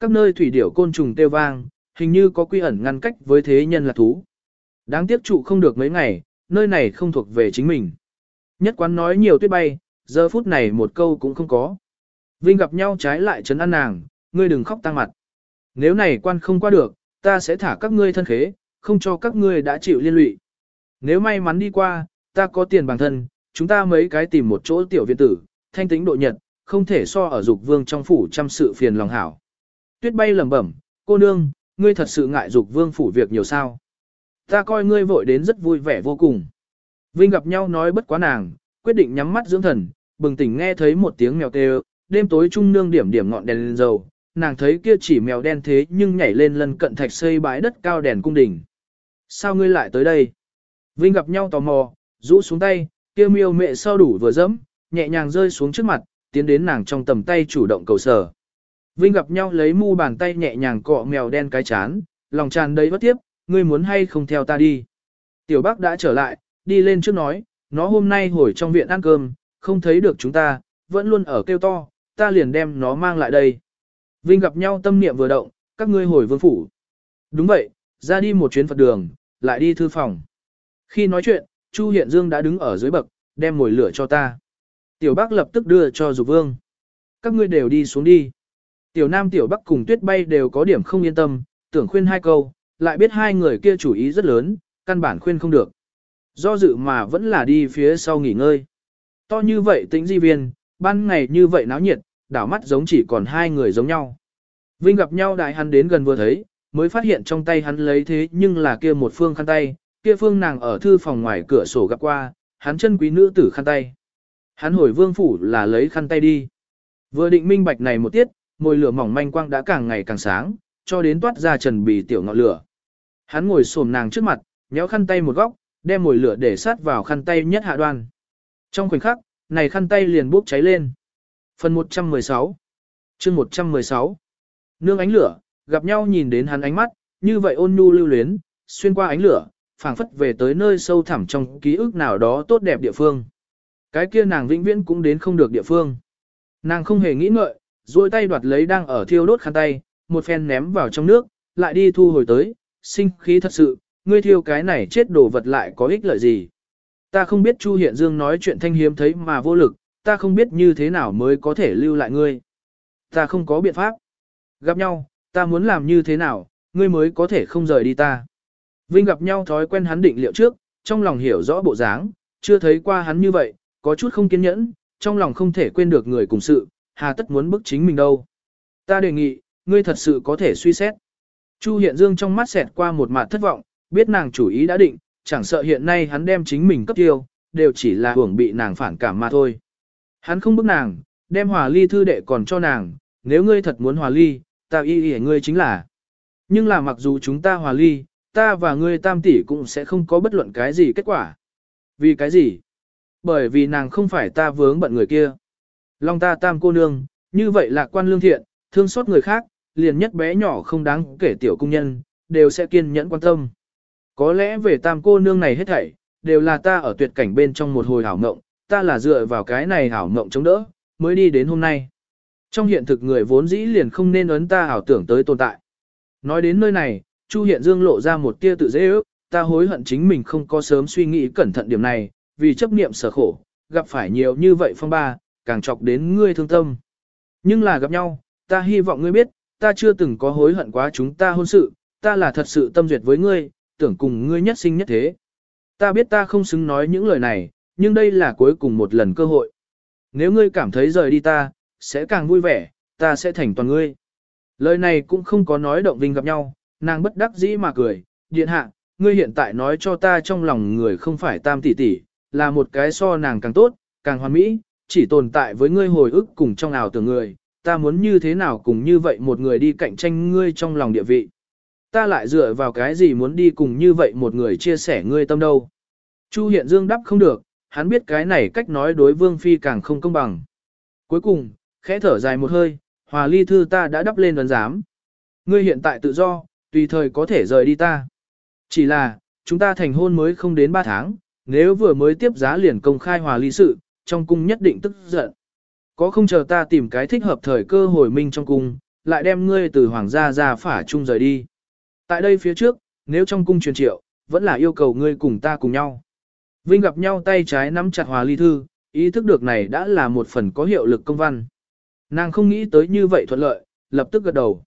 Các nơi thủy điểu côn trùng tiêu vang, hình như có quy ẩn ngăn cách với thế nhân là thú. Đáng tiếc trụ không được mấy ngày, nơi này không thuộc về chính mình. Nhất quán nói nhiều tuyết bay, giờ phút này một câu cũng không có. Vinh gặp nhau trái lại chấn an nàng, ngươi đừng khóc tăng mặt. Nếu này quan không qua được, ta sẽ thả các ngươi thân khế, không cho các ngươi đã chịu liên lụy. Nếu may mắn đi qua, ta có tiền bằng thân, chúng ta mấy cái tìm một chỗ tiểu viện tử, thanh tính độ nhật, không thể so ở dục vương trong phủ chăm sự phiền lòng hảo. Tuyết bay lẩm bẩm, cô nương, ngươi thật sự ngại dục vương phủ việc nhiều sao. Ta coi ngươi vội đến rất vui vẻ vô cùng. Vinh gặp nhau nói bất quá nàng, quyết định nhắm mắt dưỡng thần, bừng tỉnh nghe thấy một tiếng mèo kêu, đêm tối trung nương điểm điểm ngọn đèn lên dầu, nàng thấy kia chỉ mèo đen thế nhưng nhảy lên lân cận thạch xây bãi đất cao đèn cung đỉnh. Sao ngươi lại tới đây? Vinh gặp nhau tò mò, rũ xuống tay, kia miêu mẹ sau đủ vừa dẫm, nhẹ nhàng rơi xuống trước mặt, tiến đến nàng trong tầm tay chủ động cầu sở. Vinh gặp nhau lấy mu bàn tay nhẹ nhàng cọ mèo đen cái chán, lòng tràn đầy bất tiếp, ngươi muốn hay không theo ta đi. Tiểu bác đã trở lại, đi lên trước nói, nó hôm nay hồi trong viện ăn cơm, không thấy được chúng ta, vẫn luôn ở kêu to, ta liền đem nó mang lại đây. Vinh gặp nhau tâm niệm vừa động, các ngươi hồi vương phủ. Đúng vậy, ra đi một chuyến Phật đường, lại đi thư phòng. Khi nói chuyện, Chu Hiện Dương đã đứng ở dưới bậc, đem mồi lửa cho ta. Tiểu Bác lập tức đưa cho Dục Vương. Các ngươi đều đi xuống đi. Tiểu Nam Tiểu Bắc cùng Tuyết Bay đều có điểm không yên tâm, tưởng khuyên hai câu, lại biết hai người kia chủ ý rất lớn, căn bản khuyên không được. Do dự mà vẫn là đi phía sau nghỉ ngơi. To như vậy tính di viên, ban ngày như vậy náo nhiệt, đảo mắt giống chỉ còn hai người giống nhau. Vinh gặp nhau đại hắn đến gần vừa thấy, mới phát hiện trong tay hắn lấy thế nhưng là kia một phương khăn tay, kia phương nàng ở thư phòng ngoài cửa sổ gặp qua, hắn chân quý nữ tử khăn tay. Hắn hồi vương phủ là lấy khăn tay đi. Vừa định minh bạch này một tiết, môi lửa mỏng manh quang đã càng ngày càng sáng, cho đến toát ra trần bì tiểu ngọn lửa. Hắn ngồi xổm nàng trước mặt, nhéo khăn tay một góc, đem mồi lửa để sát vào khăn tay nhất hạ đoan. Trong khoảnh khắc, này khăn tay liền bốc cháy lên. Phần 116 chương 116 Nương ánh lửa, gặp nhau nhìn đến hắn ánh mắt, như vậy ôn nhu lưu luyến, xuyên qua ánh lửa, phảng phất về tới nơi sâu thẳm trong ký ức nào đó tốt đẹp địa phương. Cái kia nàng vĩnh viễn cũng đến không được địa phương. Nàng không hề nghĩ ngợi, duỗi tay đoạt lấy đang ở thiêu đốt khăn tay, một phen ném vào trong nước, lại đi thu hồi tới, sinh khí thật sự, ngươi thiêu cái này chết đồ vật lại có ích lợi gì. Ta không biết Chu Hiện Dương nói chuyện thanh hiếm thấy mà vô lực, ta không biết như thế nào mới có thể lưu lại ngươi. Ta không có biện pháp. Gặp nhau, ta muốn làm như thế nào, ngươi mới có thể không rời đi ta. Vinh gặp nhau thói quen hắn định liệu trước, trong lòng hiểu rõ bộ dáng, chưa thấy qua hắn như vậy, có chút không kiên nhẫn, trong lòng không thể quên được người cùng sự, hà tất muốn bức chính mình đâu. Ta đề nghị, ngươi thật sự có thể suy xét. Chu Hiện Dương trong mắt xẹt qua một mặt thất vọng, biết nàng chủ ý đã định, chẳng sợ hiện nay hắn đem chính mình cấp tiêu, đều chỉ là hưởng bị nàng phản cảm mà thôi. Hắn không bức nàng, đem hòa ly thư đệ còn cho nàng, nếu ngươi thật muốn hòa ly, ta y y ngươi chính là. Nhưng là mặc dù chúng ta hòa ly, ta và ngươi tam tỷ cũng sẽ không có bất luận cái gì kết quả. Vì cái gì? Bởi vì nàng không phải ta vướng bận người kia. Long ta tam cô nương, như vậy là quan lương thiện, thương xót người khác, liền nhất bé nhỏ không đáng kể tiểu cung nhân, đều sẽ kiên nhẫn quan tâm. Có lẽ về tam cô nương này hết thảy, đều là ta ở tuyệt cảnh bên trong một hồi hảo ngộng, ta là dựa vào cái này hảo ngộng chống đỡ, mới đi đến hôm nay. Trong hiện thực người vốn dĩ liền không nên ấn ta ảo tưởng tới tồn tại. Nói đến nơi này, Chu Hiện Dương lộ ra một tia tự dễ ước, ta hối hận chính mình không có sớm suy nghĩ cẩn thận điểm này, vì chấp niệm sở khổ, gặp phải nhiều như vậy phong ba, càng chọc đến ngươi thương tâm. Nhưng là gặp nhau, ta hy vọng ngươi biết, ta chưa từng có hối hận quá chúng ta hôn sự, ta là thật sự tâm duyệt với ngươi, tưởng cùng ngươi nhất sinh nhất thế. Ta biết ta không xứng nói những lời này, nhưng đây là cuối cùng một lần cơ hội. Nếu ngươi cảm thấy rời đi ta, sẽ càng vui vẻ, ta sẽ thành toàn ngươi. Lời này cũng không có nói động vinh gặp nhau, nàng bất đắc dĩ mà cười, điện hạ, ngươi hiện tại nói cho ta trong lòng người không phải tam tỷ tỷ, là một cái so nàng càng tốt, càng hoàn mỹ, chỉ tồn tại với ngươi hồi ức cùng trong ảo tưởng người, ta muốn như thế nào cùng như vậy một người đi cạnh tranh ngươi trong lòng địa vị. Ta lại dựa vào cái gì muốn đi cùng như vậy một người chia sẻ ngươi tâm đâu. Chu Hiện Dương đáp không được, hắn biết cái này cách nói đối Vương Phi càng không công bằng. Cuối cùng, khẽ thở dài một hơi, hòa ly thư ta đã đắp lên ấn giám. Ngươi hiện tại tự do, tùy thời có thể rời đi ta. Chỉ là, chúng ta thành hôn mới không đến 3 tháng, nếu vừa mới tiếp giá liền công khai hòa ly sự, trong cung nhất định tức giận. Có không chờ ta tìm cái thích hợp thời cơ hồi minh trong cung, lại đem ngươi từ hoàng gia ra phả chung rời đi. Tại đây phía trước, nếu trong cung truyền triệu, vẫn là yêu cầu ngươi cùng ta cùng nhau. Vinh gặp nhau tay trái nắm chặt hòa ly thư, ý thức được này đã là một phần có hiệu lực công văn. Nàng không nghĩ tới như vậy thuận lợi, lập tức gật đầu.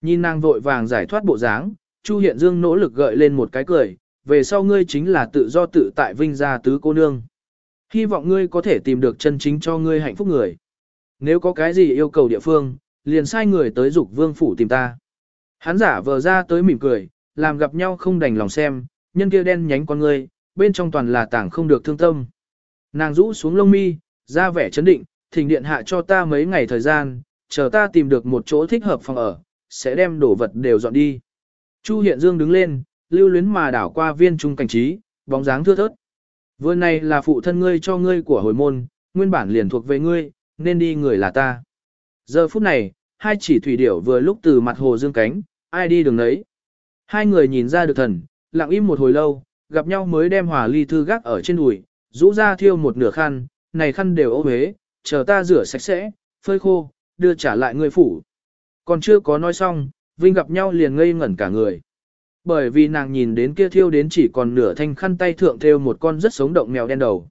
Nhìn nàng vội vàng giải thoát bộ dáng, Chu Hiện Dương nỗ lực gợi lên một cái cười, về sau ngươi chính là tự do tự tại vinh gia tứ cô nương. Hy vọng ngươi có thể tìm được chân chính cho ngươi hạnh phúc người. Nếu có cái gì yêu cầu địa phương, liền sai người tới dục vương phủ tìm ta. Hắn giả vờ ra tới mỉm cười, làm gặp nhau không đành lòng xem, nhân kia đen nhánh con ngươi, bên trong toàn là tảng không được thương tâm. Nàng rũ xuống lông mi, ra vẻ chấn định, thỉnh điện hạ cho ta mấy ngày thời gian, chờ ta tìm được một chỗ thích hợp phòng ở, sẽ đem đồ vật đều dọn đi. Chu Hiện Dương đứng lên, lưu luyến mà đảo qua viên trung cảnh trí, bóng dáng thưa thớt. Vừa này là phụ thân ngươi cho ngươi của hồi môn, nguyên bản liền thuộc về ngươi, nên đi người là ta. Giờ phút này, hai chỉ thủy điểu vừa lúc từ mặt hồ dương cánh, ai đi đường đấy. Hai người nhìn ra được thần, lặng im một hồi lâu, gặp nhau mới đem hòa ly thư gác ở trên đùi, rũ ra thiêu một nửa khăn, này khăn đều ô huế, chờ ta rửa sạch sẽ, phơi khô, đưa trả lại người phủ. Còn chưa có nói xong, Vinh gặp nhau liền ngây ngẩn cả người. Bởi vì nàng nhìn đến kia thiêu đến chỉ còn nửa thanh khăn tay thượng thêu một con rất sống động mèo đen đầu.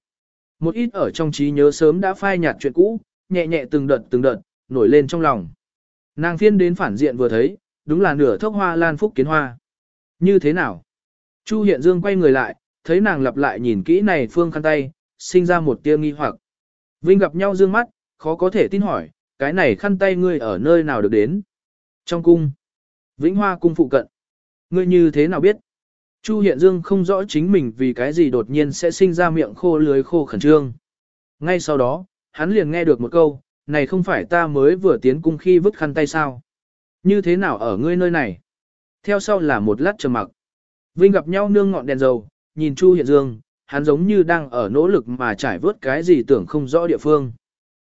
Một ít ở trong trí nhớ sớm đã phai nhạt chuyện cũ, nhẹ nhẹ từng đợt từng đợt, nổi lên trong lòng. Nàng phiên đến phản diện vừa thấy, đúng là nửa thốc hoa lan phúc kiến hoa. Như thế nào? Chu Hiện Dương quay người lại, thấy nàng lặp lại nhìn kỹ này phương khăn tay, sinh ra một tia nghi hoặc. Vinh gặp nhau dương mắt, khó có thể tin hỏi, cái này khăn tay ngươi ở nơi nào được đến? Trong cung. Vĩnh Hoa cung phụ cận. Ngươi như thế nào biết? Chu Hiện Dương không rõ chính mình vì cái gì đột nhiên sẽ sinh ra miệng khô lưới khô khẩn trương. Ngay sau đó, hắn liền nghe được một câu, này không phải ta mới vừa tiến cung khi vứt khăn tay sao? Như thế nào ở ngươi nơi này? Theo sau là một lát trầm mặc. Vinh gặp nhau nương ngọn đèn dầu, nhìn Chu Hiện Dương, hắn giống như đang ở nỗ lực mà trải vớt cái gì tưởng không rõ địa phương.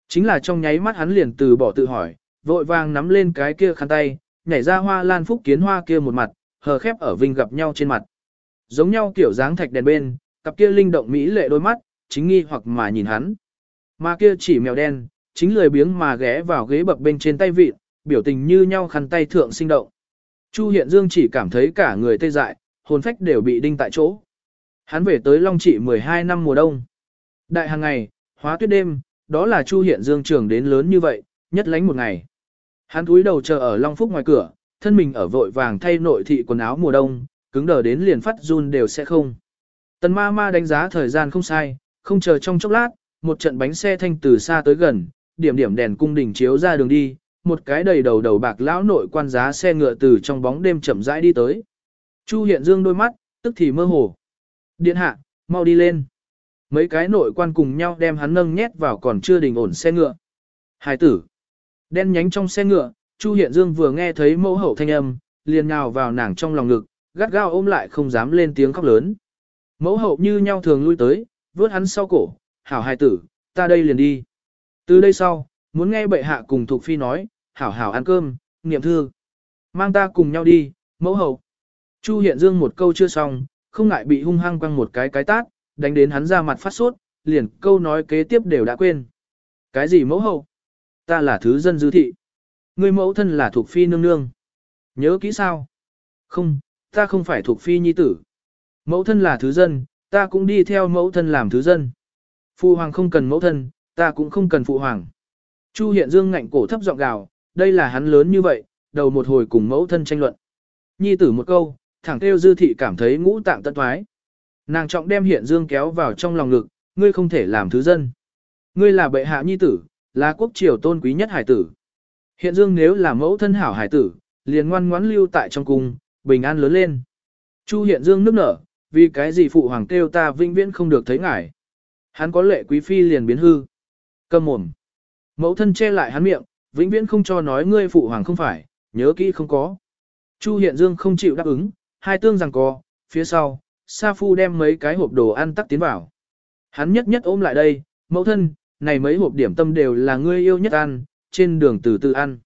Chính là trong nháy mắt hắn liền từ bỏ tự hỏi, vội vàng nắm lên cái kia khăn tay, nhảy ra hoa lan phúc kiến hoa kia một mặt, hờ khép ở Vinh gặp nhau trên mặt. Giống nhau kiểu dáng thạch đèn bên, cặp kia linh động mỹ lệ đôi mắt, chính nghi hoặc mà nhìn hắn. Mà kia chỉ mèo đen, chính lười biếng mà ghé vào ghế bập bên trên tay vịt, biểu tình như nhau khăn tay thượng sinh động. Chu Hiện Dương chỉ cảm thấy cả người tê dại, hồn phách đều bị đinh tại chỗ. Hắn về tới Long Trị 12 năm mùa đông. Đại hàng ngày, hóa tuyết đêm, đó là Chu Hiện Dương trưởng đến lớn như vậy, nhất lánh một ngày. Hắn cúi đầu chờ ở Long Phúc ngoài cửa, thân mình ở vội vàng thay nội thị quần áo mùa đông, cứng đờ đến liền phát run đều sẽ không. Tần ma ma đánh giá thời gian không sai, không chờ trong chốc lát, một trận bánh xe thanh từ xa tới gần, điểm điểm đèn cung đỉnh chiếu ra đường đi, một cái đầy đầu đầu bạc lão nội quan giá xe ngựa từ trong bóng đêm chậm rãi đi tới. Chu Hiện Dương đôi mắt, tức thì mơ hồ. Điện hạ, mau đi lên. Mấy cái nội quan cùng nhau đem hắn nâng nhét vào còn chưa đình ổn xe ngựa. Hải tử. Đen nhánh trong xe ngựa, Chu Hiện Dương vừa nghe thấy mẫu hậu thanh âm, liền nhào vào nàng trong lòng ngực, gắt gao ôm lại không dám lên tiếng khóc lớn. Mẫu hậu như nhau thường lui tới, vớt hắn sau cổ, hảo hài tử, ta đây liền đi. Từ đây sau, muốn nghe bệ hạ cùng Thục phi nói, hảo hảo ăn cơm, niệm thư. Mang ta cùng nhau đi, mẫu hậu. Chu Hiện Dương một câu chưa xong, không ngại bị hung hăng quăng một cái cái tát, đánh đến hắn ra mặt phát sốt, liền câu nói kế tiếp đều đã quên. Cái gì mẫu hậu? Ta là thứ dân dư thị. Người mẫu thân là thuộc phi nương nương. Nhớ kỹ sao? Không, ta không phải thuộc phi nhi tử. Mẫu thân là thứ dân, ta cũng đi theo mẫu thân làm thứ dân. Phụ hoàng không cần mẫu thân, ta cũng không cần phụ hoàng. Chu Hiện Dương ngạnh cổ thấp giọng gào, đây là hắn lớn như vậy, đầu một hồi cùng mẫu thân tranh luận. Nhi tử một câu, thẳng kêu dư thị cảm thấy ngũ tạng tận thoái. Nàng trọng đem Hiện Dương kéo vào trong lòng ngực, ngươi không thể làm thứ dân. Ngươi là bệ hạ nhi tử, là quốc triều tôn quý nhất hải tử. Hiện Dương nếu là mẫu thân hảo hải tử, liền ngoan ngoãn lưu tại trong cung, bình an lớn lên. Chu Hiện Dương nước nở, vì cái gì phụ hoàng kêu ta vinh viễn không được thấy ngài. Hắn có lệ quý phi liền biến hư. Cầm mồm. Mẫu thân che lại hắn miệng, vĩnh viễn không cho nói ngươi phụ hoàng không phải, nhớ kỹ không có. Chu Hiện Dương không chịu đáp ứng, hai tương rằng co, phía sau, Sa Phu đem mấy cái hộp đồ ăn tắc tiến vào. Hắn nhất nhất ôm lại đây, mẫu thân, này mấy hộp điểm tâm đều là ngươi yêu nhất ăn, trên đường từ từ ăn.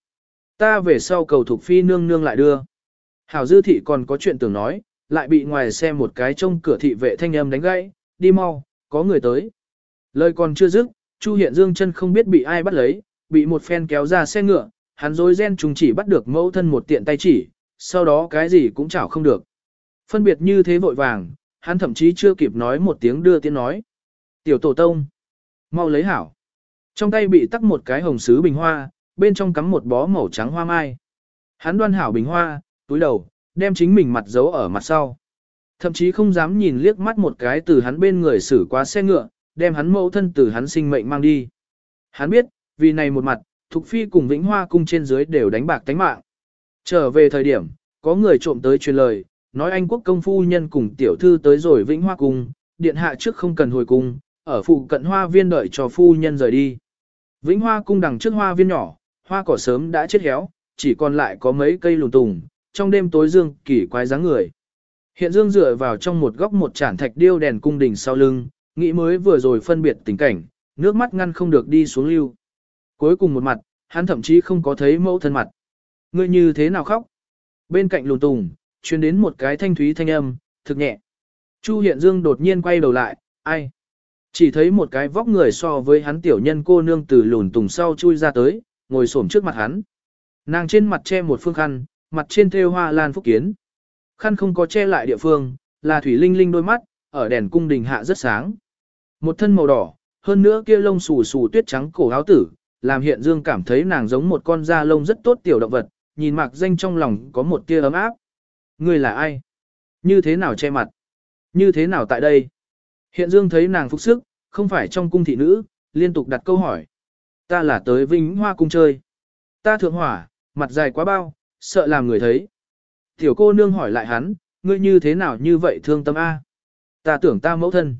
Ta về sau cầu thuộc phi nương nương lại đưa. Hảo dư thị còn có chuyện tưởng nói, lại bị ngoài xe một cái trông cửa thị vệ thanh âm đánh gãy, đi mau, có người tới. Lời còn chưa dứt, Chu Hiện Dương chân không biết bị ai bắt lấy, bị một phen kéo ra xe ngựa, hắn rối ren trùng chỉ bắt được mẫu thân một tiện tay chỉ, sau đó cái gì cũng chảo không được. Phân biệt như thế vội vàng, hắn thậm chí chưa kịp nói một tiếng đưa tiếng nói. Tiểu tổ tông, mau lấy hảo. Trong tay bị tắc một cái hồng sứ bình hoa, bên trong cắm một bó màu trắng hoa mai. Hắn đoan hảo bình hoa, túi đầu, đem chính mình mặt giấu ở mặt sau. Thậm chí không dám nhìn liếc mắt một cái từ hắn bên người xử qua xe ngựa, đem hắn mẫu thân từ hắn sinh mệnh mang đi. Hắn biết, vì này một mặt, Thục Phi cùng Vĩnh Hoa cung trên dưới đều đánh bạc tánh mạng. Trở về thời điểm, có người trộm tới truyền lời, nói Anh quốc công phu nhân cùng tiểu thư tới rồi Vĩnh Hoa cung, điện hạ trước không cần hồi cung, ở phụ cận hoa viên đợi cho phu nhân rời đi. Vĩnh Hoa cung đằng trước hoa viên nhỏ, hoa cỏ sớm đã chết héo, chỉ còn lại có mấy cây lùn tùng, trong đêm tối dương kỳ quái dáng người. Hiện dương dựa vào trong một góc một chản thạch điêu đèn cung đình sau lưng, nghĩ mới vừa rồi phân biệt tình cảnh, nước mắt ngăn không được đi xuống lưu. Cuối cùng một mặt, hắn thậm chí không có thấy mẫu thân mặt. Ngươi như thế nào khóc? Bên cạnh lùn tùng, truyền đến một cái thanh thúy thanh âm, thực nhẹ. Chu Hiện Dương đột nhiên quay đầu lại, ai? Chỉ thấy một cái vóc người so với hắn tiểu nhân cô nương từ lùn tùng sau chui ra tới, ngồi xổm trước mặt hắn. Nàng trên mặt che một phương khăn, mặt trên thêu hoa lan phúc kiến. Khăn không có che lại địa phương, là thủy linh linh đôi mắt, ở đèn cung đình hạ rất sáng. Một thân màu đỏ, hơn nữa kia lông xù xù tuyết trắng cổ áo tử, làm hiện dương cảm thấy nàng giống một con da lông rất tốt tiểu động vật, nhìn mạc danh trong lòng có một tia ấm áp. Ngươi là ai? Như thế nào che mặt? Như thế nào tại đây? Hiện dương thấy nàng phục sức, không phải trong cung thị nữ, liên tục đặt câu hỏi. Ta là tới Vinh Hoa cung chơi. Ta thượng hỏa, mặt dài quá bao, sợ làm người thấy. Tiểu cô nương hỏi lại hắn, ngươi như thế nào như vậy thương tâm A? Ta tưởng ta mẫu thân.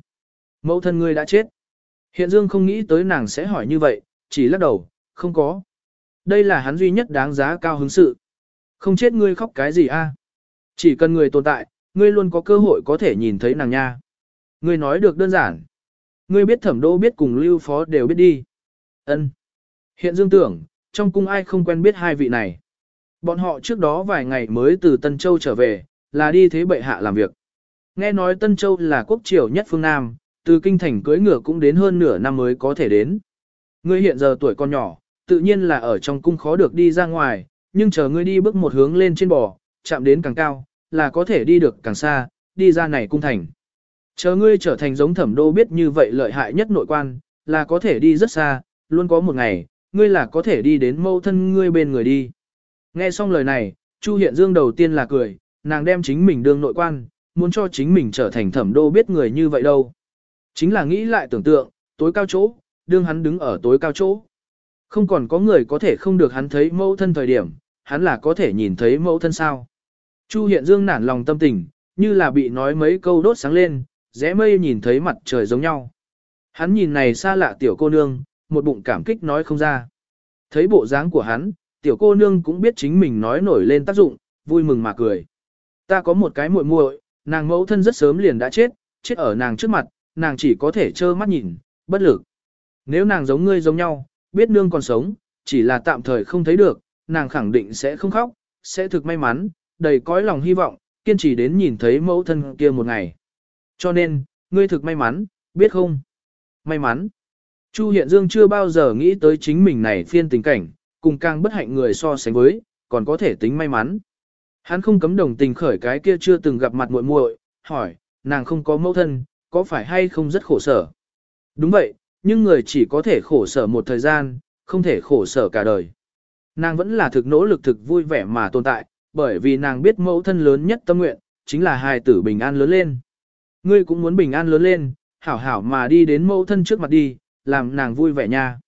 Mẫu thân ngươi đã chết. Hiện Dương không nghĩ tới nàng sẽ hỏi như vậy, chỉ lắc đầu, không có. Đây là hắn duy nhất đáng giá cao hứng sự. Không chết ngươi khóc cái gì a? Chỉ cần người tồn tại, ngươi luôn có cơ hội có thể nhìn thấy nàng nha. Ngươi nói được đơn giản. Ngươi biết thẩm đô biết cùng lưu phó đều biết đi. Ân. Hiện dương tưởng, trong cung ai không quen biết hai vị này. Bọn họ trước đó vài ngày mới từ Tân Châu trở về, là đi thế bệ hạ làm việc. Nghe nói Tân Châu là quốc triều nhất phương Nam, từ kinh thành cưới ngựa cũng đến hơn nửa năm mới có thể đến. Ngươi hiện giờ tuổi còn nhỏ, tự nhiên là ở trong cung khó được đi ra ngoài, nhưng chờ ngươi đi bước một hướng lên trên bò, chạm đến càng cao, là có thể đi được càng xa, đi ra này cung thành. Chờ ngươi trở thành giống thẩm đô biết như vậy lợi hại nhất nội quan, là có thể đi rất xa, luôn có một ngày, ngươi là có thể đi đến mâu thân ngươi bên người đi. Nghe xong lời này, Chu Hiện Dương đầu tiên là cười, nàng đem chính mình đương nội quan, muốn cho chính mình trở thành thẩm đô biết người như vậy đâu. Chính là nghĩ lại tưởng tượng, tối cao chỗ, đương hắn đứng ở tối cao chỗ. Không còn có người có thể không được hắn thấy mẫu thân thời điểm, hắn là có thể nhìn thấy mẫu thân sao. Chu Hiện Dương nản lòng tâm tình, như là bị nói mấy câu đốt sáng lên, rẽ mây nhìn thấy mặt trời giống nhau. Hắn nhìn này xa lạ tiểu cô nương, một bụng cảm kích nói không ra. Thấy bộ dáng của hắn, tiểu cô nương cũng biết chính mình nói nổi lên tác dụng, vui mừng mà cười. Ta có một cái muội muội, nàng mẫu thân rất sớm liền đã chết, chết ở nàng trước mặt, nàng chỉ có thể trơ mắt nhìn, bất lực. Nếu nàng giống ngươi giống nhau, biết nương còn sống, chỉ là tạm thời không thấy được, nàng khẳng định sẽ không khóc, sẽ thực may mắn, đầy cõi lòng hy vọng, kiên trì đến nhìn thấy mẫu thân kia một ngày. Cho nên, ngươi thực may mắn, biết không? May mắn. Chu Hiện Dương chưa bao giờ nghĩ tới chính mình này phiên tình cảnh, cùng càng bất hạnh người so sánh với, còn có thể tính may mắn. Hắn không cấm đồng tình khởi cái kia chưa từng gặp mặt muội muội, hỏi, nàng không có mẫu thân, có phải hay không rất khổ sở? Đúng vậy, nhưng người chỉ có thể khổ sở một thời gian, không thể khổ sở cả đời. Nàng vẫn là thực nỗ lực thực vui vẻ mà tồn tại, bởi vì nàng biết mẫu thân lớn nhất tâm nguyện, chính là hài tử bình an lớn lên. Ngươi cũng muốn bình an lớn lên, hảo hảo mà đi đến mẫu thân trước mặt đi, làm nàng vui vẻ nha.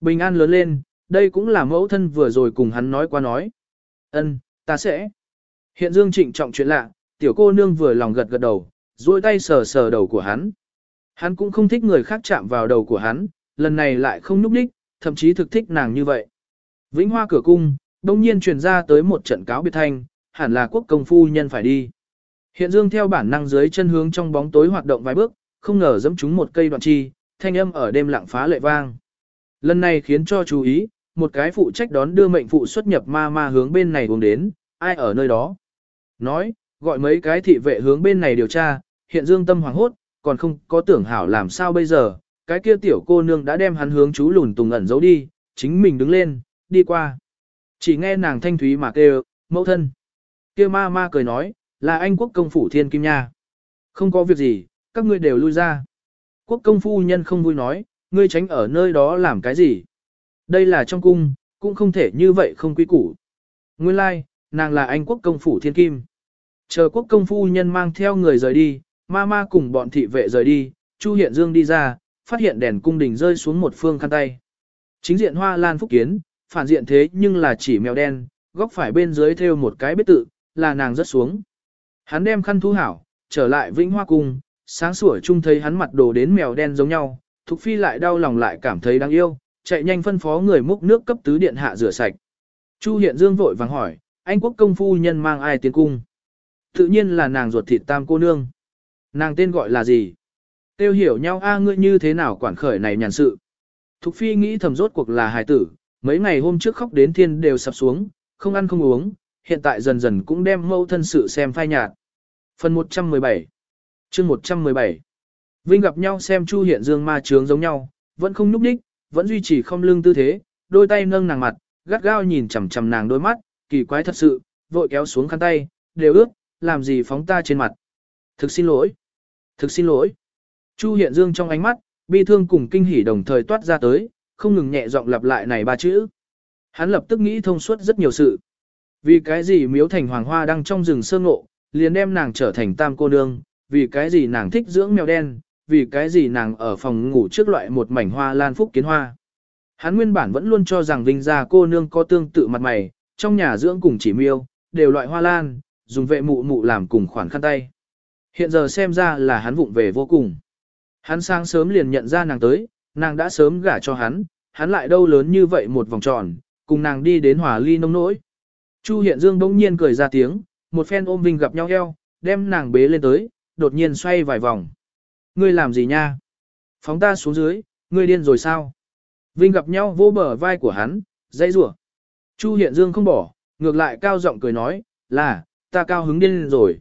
Bình an lớn lên, đây cũng là mẫu thân vừa rồi cùng hắn nói qua nói. Ân, ta sẽ. Hiện Dương trịnh trọng chuyện lạ, tiểu cô nương vừa lòng gật gật đầu, duỗi tay sờ sờ đầu của hắn. Hắn cũng không thích người khác chạm vào đầu của hắn, lần này lại không núp đích, thậm chí thực thích nàng như vậy. Vĩnh Hoa cửa cung, đông nhiên truyền ra tới một trận cáo biệt thanh, hẳn là quốc công phu nhân phải đi. Hiện Dương theo bản năng dưới chân hướng trong bóng tối hoạt động vài bước, không ngờ dẫm trúng một cây đoạn chi, thanh âm ở đêm lặng phá lệ vang. Lần này khiến cho chú ý, một cái phụ trách đón đưa mệnh phụ xuất nhập ma ma hướng bên này uống đến, ai ở nơi đó. Nói, gọi mấy cái thị vệ hướng bên này điều tra, hiện dương tâm hoàng hốt, còn không có tưởng hảo làm sao bây giờ, cái kia tiểu cô nương đã đem hắn hướng chú lùn tùng ẩn giấu đi, chính mình đứng lên, đi qua. Chỉ nghe nàng thanh thúy mà kêu, mẫu thân. Kia ma ma cười nói, là anh quốc công phủ thiên kim nha. Không có việc gì, các ngươi đều lui ra. Quốc công phu nhân không vui nói, ngươi tránh ở nơi đó làm cái gì. Đây là trong cung, cũng không thể như vậy không quý củ. Nguyên lai, like, nàng là anh quốc công phủ thiên kim. Chờ quốc công phu nhân mang theo người rời đi, ma ma cùng bọn thị vệ rời đi, Chu Hiện Dương đi ra, phát hiện đèn cung đình rơi xuống một phương khăn tay. Chính diện hoa lan phúc kiến, phản diện thế nhưng là chỉ mèo đen, góc phải bên dưới thêu một cái biết tự, là nàng rất xuống. Hắn đem khăn thu hảo, trở lại vĩnh hoa cung, sáng sủa chung thấy hắn mặt đồ đến mèo đen giống nhau, Thục Phi lại đau lòng lại cảm thấy đáng yêu, chạy nhanh phân phó người múc nước cấp tứ điện hạ rửa sạch. Chu Hiện Dương vội vàng hỏi, anh quốc công phu nhân mang ai tiến cung? Tự nhiên là nàng ruột thịt tam cô nương. Nàng tên gọi là gì? Tiêu hiểu nhau a ngươi như thế nào quản khởi này nhàn sự. Thục phi nghĩ thầm rốt cuộc là hài tử, mấy ngày hôm trước khóc đến thiên đều sập xuống, không ăn không uống, hiện tại dần dần cũng đem mâu thân sự xem phai nhạt. Phần 117 chương 117 Vinh gặp nhau xem Chu Hiện Dương ma trướng giống nhau, vẫn không nhúc đích, vẫn duy trì không lưng tư thế, đôi tay nâng nàng mặt, gắt gao nhìn chằm chằm nàng đôi mắt, kỳ quái thật sự, vội kéo xuống khăn tay, đều ướt, làm gì phóng ta trên mặt. Thực xin lỗi. Thực xin lỗi. Chu Hiện Dương trong ánh mắt, bi thương cùng kinh hỉ đồng thời toát ra tới, không ngừng nhẹ giọng lặp lại này ba chữ. Hắn lập tức nghĩ thông suốt rất nhiều sự. Vì cái gì miếu thành hoàng hoa đang trong rừng sơ ngộ, liền đem nàng trở thành tam cô nương, vì cái gì nàng thích dưỡng mèo đen, vì cái gì nàng ở phòng ngủ trước loại một mảnh hoa lan phúc kiến hoa. Hắn nguyên bản vẫn luôn cho rằng Vinh gia cô nương có tương tự mặt mày, trong nhà dưỡng cùng chỉ miêu, đều loại hoa lan, dùng vệ mụ mụ làm cùng khoản khăn tay. Hiện giờ xem ra là hắn vụng về vô cùng. Hắn sáng sớm liền nhận ra nàng tới, nàng đã sớm gả cho hắn, hắn lại đâu lớn như vậy một vòng tròn, cùng nàng đi đến hòa ly nông nỗi. Chu Hiện Dương bỗng nhiên cười ra tiếng, một phen ôm Vinh gặp nhau eo, đem nàng bế lên tới, đột nhiên xoay vài vòng. Ngươi làm gì nha? Phóng ta xuống dưới, ngươi điên rồi sao? Vinh gặp nhau vô bờ vai của hắn, dãy rủa. Chu Hiện Dương không bỏ, ngược lại cao giọng cười nói, là, ta cao hứng điên rồi.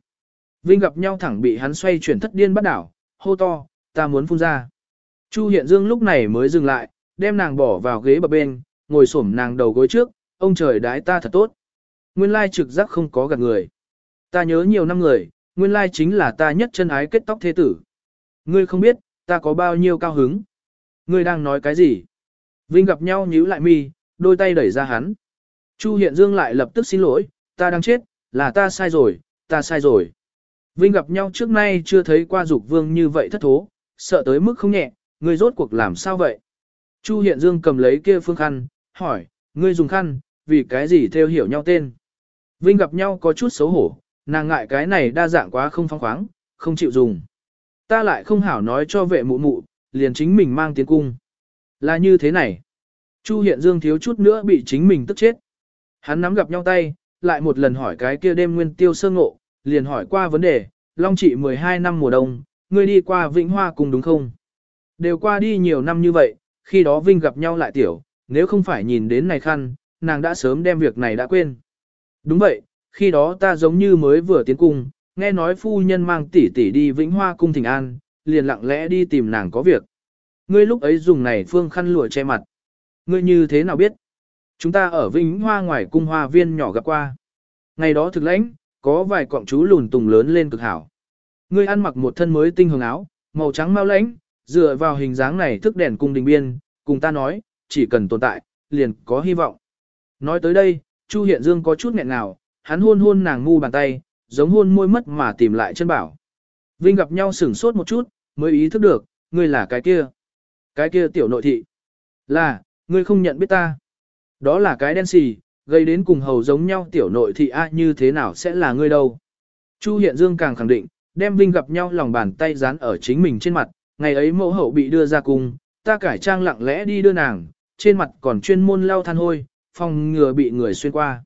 Vinh gặp nhau thẳng bị hắn xoay chuyển thất điên bắt đảo, hô to, ta muốn phun ra. Chu Hiện Dương lúc này mới dừng lại, đem nàng bỏ vào ghế bập bên, ngồi xổm nàng đầu gối trước, ông trời đái ta thật tốt. Nguyên lai trực giác không có gạt người. Ta nhớ nhiều năm người, nguyên lai chính là ta nhất chân ái kết tóc thế tử. Ngươi không biết, ta có bao nhiêu cao hứng. Ngươi đang nói cái gì? Vinh gặp nhau nhíu lại mi, đôi tay đẩy ra hắn. Chu Hiện Dương lại lập tức xin lỗi, ta đang chết, là ta sai rồi, ta sai rồi. Vinh gặp nhau trước nay chưa thấy qua dục vương như vậy thất thố, sợ tới mức không nhẹ, ngươi rốt cuộc làm sao vậy? Chu Hiện Dương cầm lấy kia phương khăn, hỏi, ngươi dùng khăn, vì cái gì theo hiểu nhau tên? Vinh gặp nhau có chút xấu hổ, nàng ngại cái này đa dạng quá không phong khoáng, không chịu dùng. Ta lại không hảo nói cho vệ mụ mụ, liền chính mình mang tiến cung. Là như thế này. Chu Hiện Dương thiếu chút nữa bị chính mình tức chết. Hắn nắm gặp nhau tay, lại một lần hỏi cái kia đêm nguyên tiêu sơ ngộ, liền hỏi qua vấn đề, Long trị 12 năm mùa đông, ngươi đi qua Vĩnh Hoa cùng đúng không? Đều qua đi nhiều năm như vậy, khi đó Vinh gặp nhau lại tiểu, nếu không phải nhìn đến này khăn, nàng đã sớm đem việc này đã quên. Đúng vậy, khi đó ta giống như mới vừa tiến cung, nghe nói phu nhân mang tỷ tỷ đi Vĩnh Hoa cung thỉnh an, liền lặng lẽ đi tìm nàng có việc. Ngươi lúc ấy dùng này phương khăn lụa che mặt. Ngươi như thế nào biết? Chúng ta ở Vĩnh Hoa ngoài cung hoa viên nhỏ gặp qua. Ngày đó thực lãnh, có vài cọng chú lùn tùng lớn lên cực hảo. Ngươi ăn mặc một thân mới tinh hồng áo, màu trắng mau lãnh, dựa vào hình dáng này thức đèn cung đình biên, cùng ta nói, chỉ cần tồn tại, liền có hy vọng. Nói tới đây, Chu Hiện Dương có chút nghẹn ngào, hắn hôn hôn nàng ngu bàn tay, giống hôn môi mất mà tìm lại chân bảo. Vinh gặp nhau sửng sốt một chút, mới ý thức được, ngươi là cái kia. Cái kia tiểu nội thị. Là, ngươi không nhận biết ta. Đó là cái đen xì, gây đến cùng hầu giống nhau tiểu nội thị a như thế nào sẽ là ngươi đâu. Chu Hiện Dương càng khẳng định, đem Vinh gặp nhau lòng bàn tay dán ở chính mình trên mặt, ngày ấy mẫu hậu bị đưa ra cung, ta cải trang lặng lẽ đi đưa nàng, trên mặt còn chuyên môn lau than hôi, phòng ngừa bị người xuyên qua.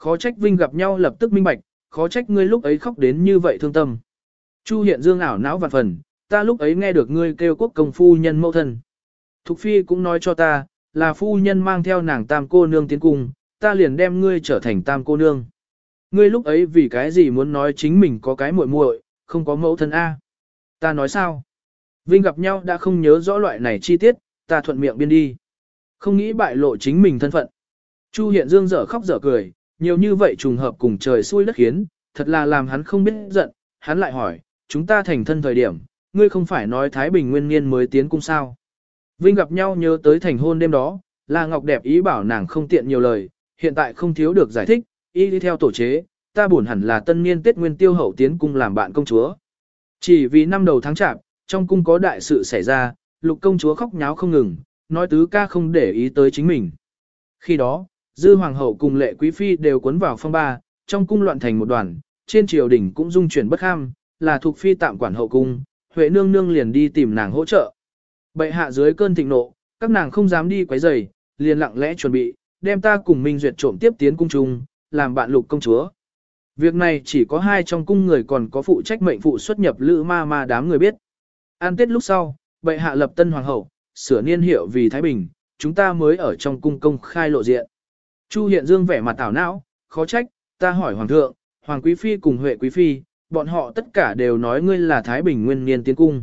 Khó trách Vinh gặp nhau lập tức minh bạch, khó trách ngươi lúc ấy khóc đến như vậy thương tâm. Chu Hiện Dương ảo não vạn phần, ta lúc ấy nghe được ngươi kêu quốc công phu nhân mẫu thân. Thục Phi cũng nói cho ta, là phu nhân mang theo nàng tam cô nương tiến cung, ta liền đem ngươi trở thành tam cô nương. Ngươi lúc ấy vì cái gì muốn nói chính mình có cái muội muội, không có mẫu thân A. Ta nói sao? Vinh gặp nhau đã không nhớ rõ loại này chi tiết, ta thuận miệng biên đi. Không nghĩ bại lộ chính mình thân phận. Chu Hiện Dương dở khóc dở cười, nhiều như vậy trùng hợp cùng trời xui đất khiến, thật là làm hắn không biết giận, hắn lại hỏi, chúng ta thành thân thời điểm, ngươi không phải nói Thái Bình nguyên niên mới tiến cung sao. Vinh gặp nhau nhớ tới thành hôn đêm đó, là Ngọc đẹp ý bảo nàng không tiện nhiều lời, hiện tại không thiếu được giải thích, ý đi theo tổ chế, ta buồn hẳn là tân niên Tết Nguyên Tiêu hậu tiến cung làm bạn công chúa. Chỉ vì năm đầu tháng chạp, trong cung có đại sự xảy ra, lục công chúa khóc nháo không ngừng, nói tứ ca không để ý tới chính mình. Khi đó, dư hoàng hậu cùng lệ quý phi đều cuốn vào phong ba, trong cung loạn thành một đoàn, trên triều đình cũng dung chuyển bất ham, là thuộc phi tạm quản hậu cung, Huệ nương nương liền đi tìm nàng hỗ trợ. Bệ hạ dưới cơn thịnh nộ, các nàng không dám đi quấy rầy, liền lặng lẽ chuẩn bị, đem ta cùng Minh Duyệt trộm tiếp tiến cung trung, làm bạn lục công chúa. Việc này chỉ có hai trong cung người còn có phụ trách mệnh phụ xuất nhập lữ ma ma đám người biết. An tết lúc sau, bệ hạ lập tân hoàng hậu, sửa niên hiệu vì Thái Bình, chúng ta mới ở trong cung công khai lộ diện. Chu Hiện Dương vẻ mặt tảo não, khó trách, ta hỏi hoàng thượng, hoàng quý phi cùng huệ quý phi, bọn họ tất cả đều nói ngươi là Thái Bình nguyên niên tiến cung.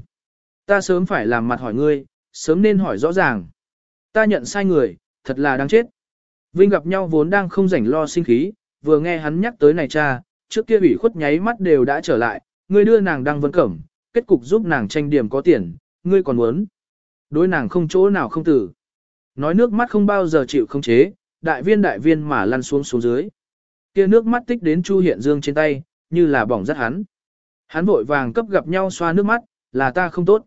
Ta sớm phải làm mặt hỏi ngươi, sớm nên hỏi rõ ràng. Ta nhận sai người, thật là đáng chết. Vinh gặp nhau vốn đang không rảnh lo sinh khí, vừa nghe hắn nhắc tới này cha, trước kia ủy khuất nháy mắt đều đã trở lại, ngươi đưa nàng đang vấn cẩm, kết cục giúp nàng tranh điểm có tiền, ngươi còn muốn. Đối nàng không chỗ nào không tử. Nói nước mắt không bao giờ chịu không chế, đại viên đại viên mà lăn xuống xuống dưới. Kia nước mắt tích đến Chu Hiện Dương trên tay, như là bỏng rất hắn. Hắn vội vàng cấp gặp nhau xoa nước mắt, là ta không tốt.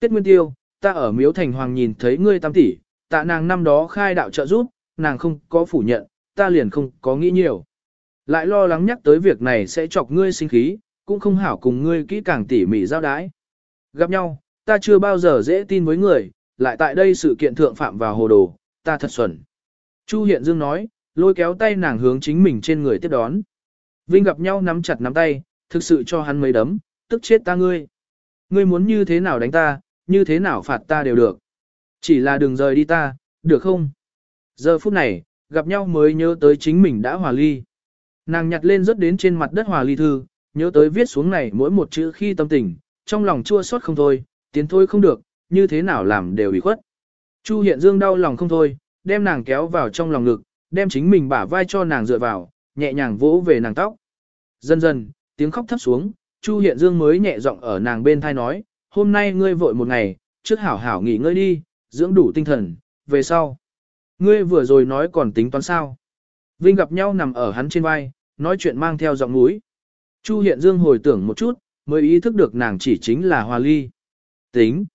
Tiết Nguyên Tiêu, ta ở Miếu Thành Hoàng nhìn thấy ngươi tam tỷ, tạ nàng năm đó khai đạo trợ giúp, nàng không có phủ nhận, ta liền không có nghĩ nhiều. Lại lo lắng nhắc tới việc này sẽ chọc ngươi sinh khí, cũng không hảo cùng ngươi kỹ càng tỉ mỉ giao đái. Gặp nhau, ta chưa bao giờ dễ tin với người, lại tại đây sự kiện thượng phạm vào hồ đồ, ta thật xuẩn. Chu Hiện Dương nói, lôi kéo tay nàng hướng chính mình trên người tiếp đón. Vinh gặp nhau nắm chặt nắm tay, thực sự cho hắn mấy đấm, tức chết ta ngươi. Ngươi muốn như thế nào đánh ta, như thế nào phạt ta đều được. Chỉ là đừng rời đi ta, được không? Giờ phút này, gặp nhau mới nhớ tới chính mình đã hòa ly. Nàng nhặt lên rớt đến trên mặt đất hòa ly thư, nhớ tới viết xuống này mỗi một chữ khi tâm tình, trong lòng chua xót không thôi, tiến thôi không được, như thế nào làm đều bị khuất. Chu Hiện Dương đau lòng không thôi, đem nàng kéo vào trong lòng ngực, đem chính mình bả vai cho nàng dựa vào, nhẹ nhàng vỗ về nàng tóc. Dần dần, tiếng khóc thấp xuống, Chu Hiện Dương mới nhẹ giọng ở nàng bên thai nói, hôm nay ngươi vội một ngày, trước hảo hảo nghỉ ngơi đi, dưỡng đủ tinh thần, về sau. Ngươi vừa rồi nói còn tính toán sao. Vinh gặp nhau nằm ở hắn trên vai, nói chuyện mang theo giọng núi. Chu Hiện Dương hồi tưởng một chút, mới ý thức được nàng chỉ chính là Hoa Ly. Tính,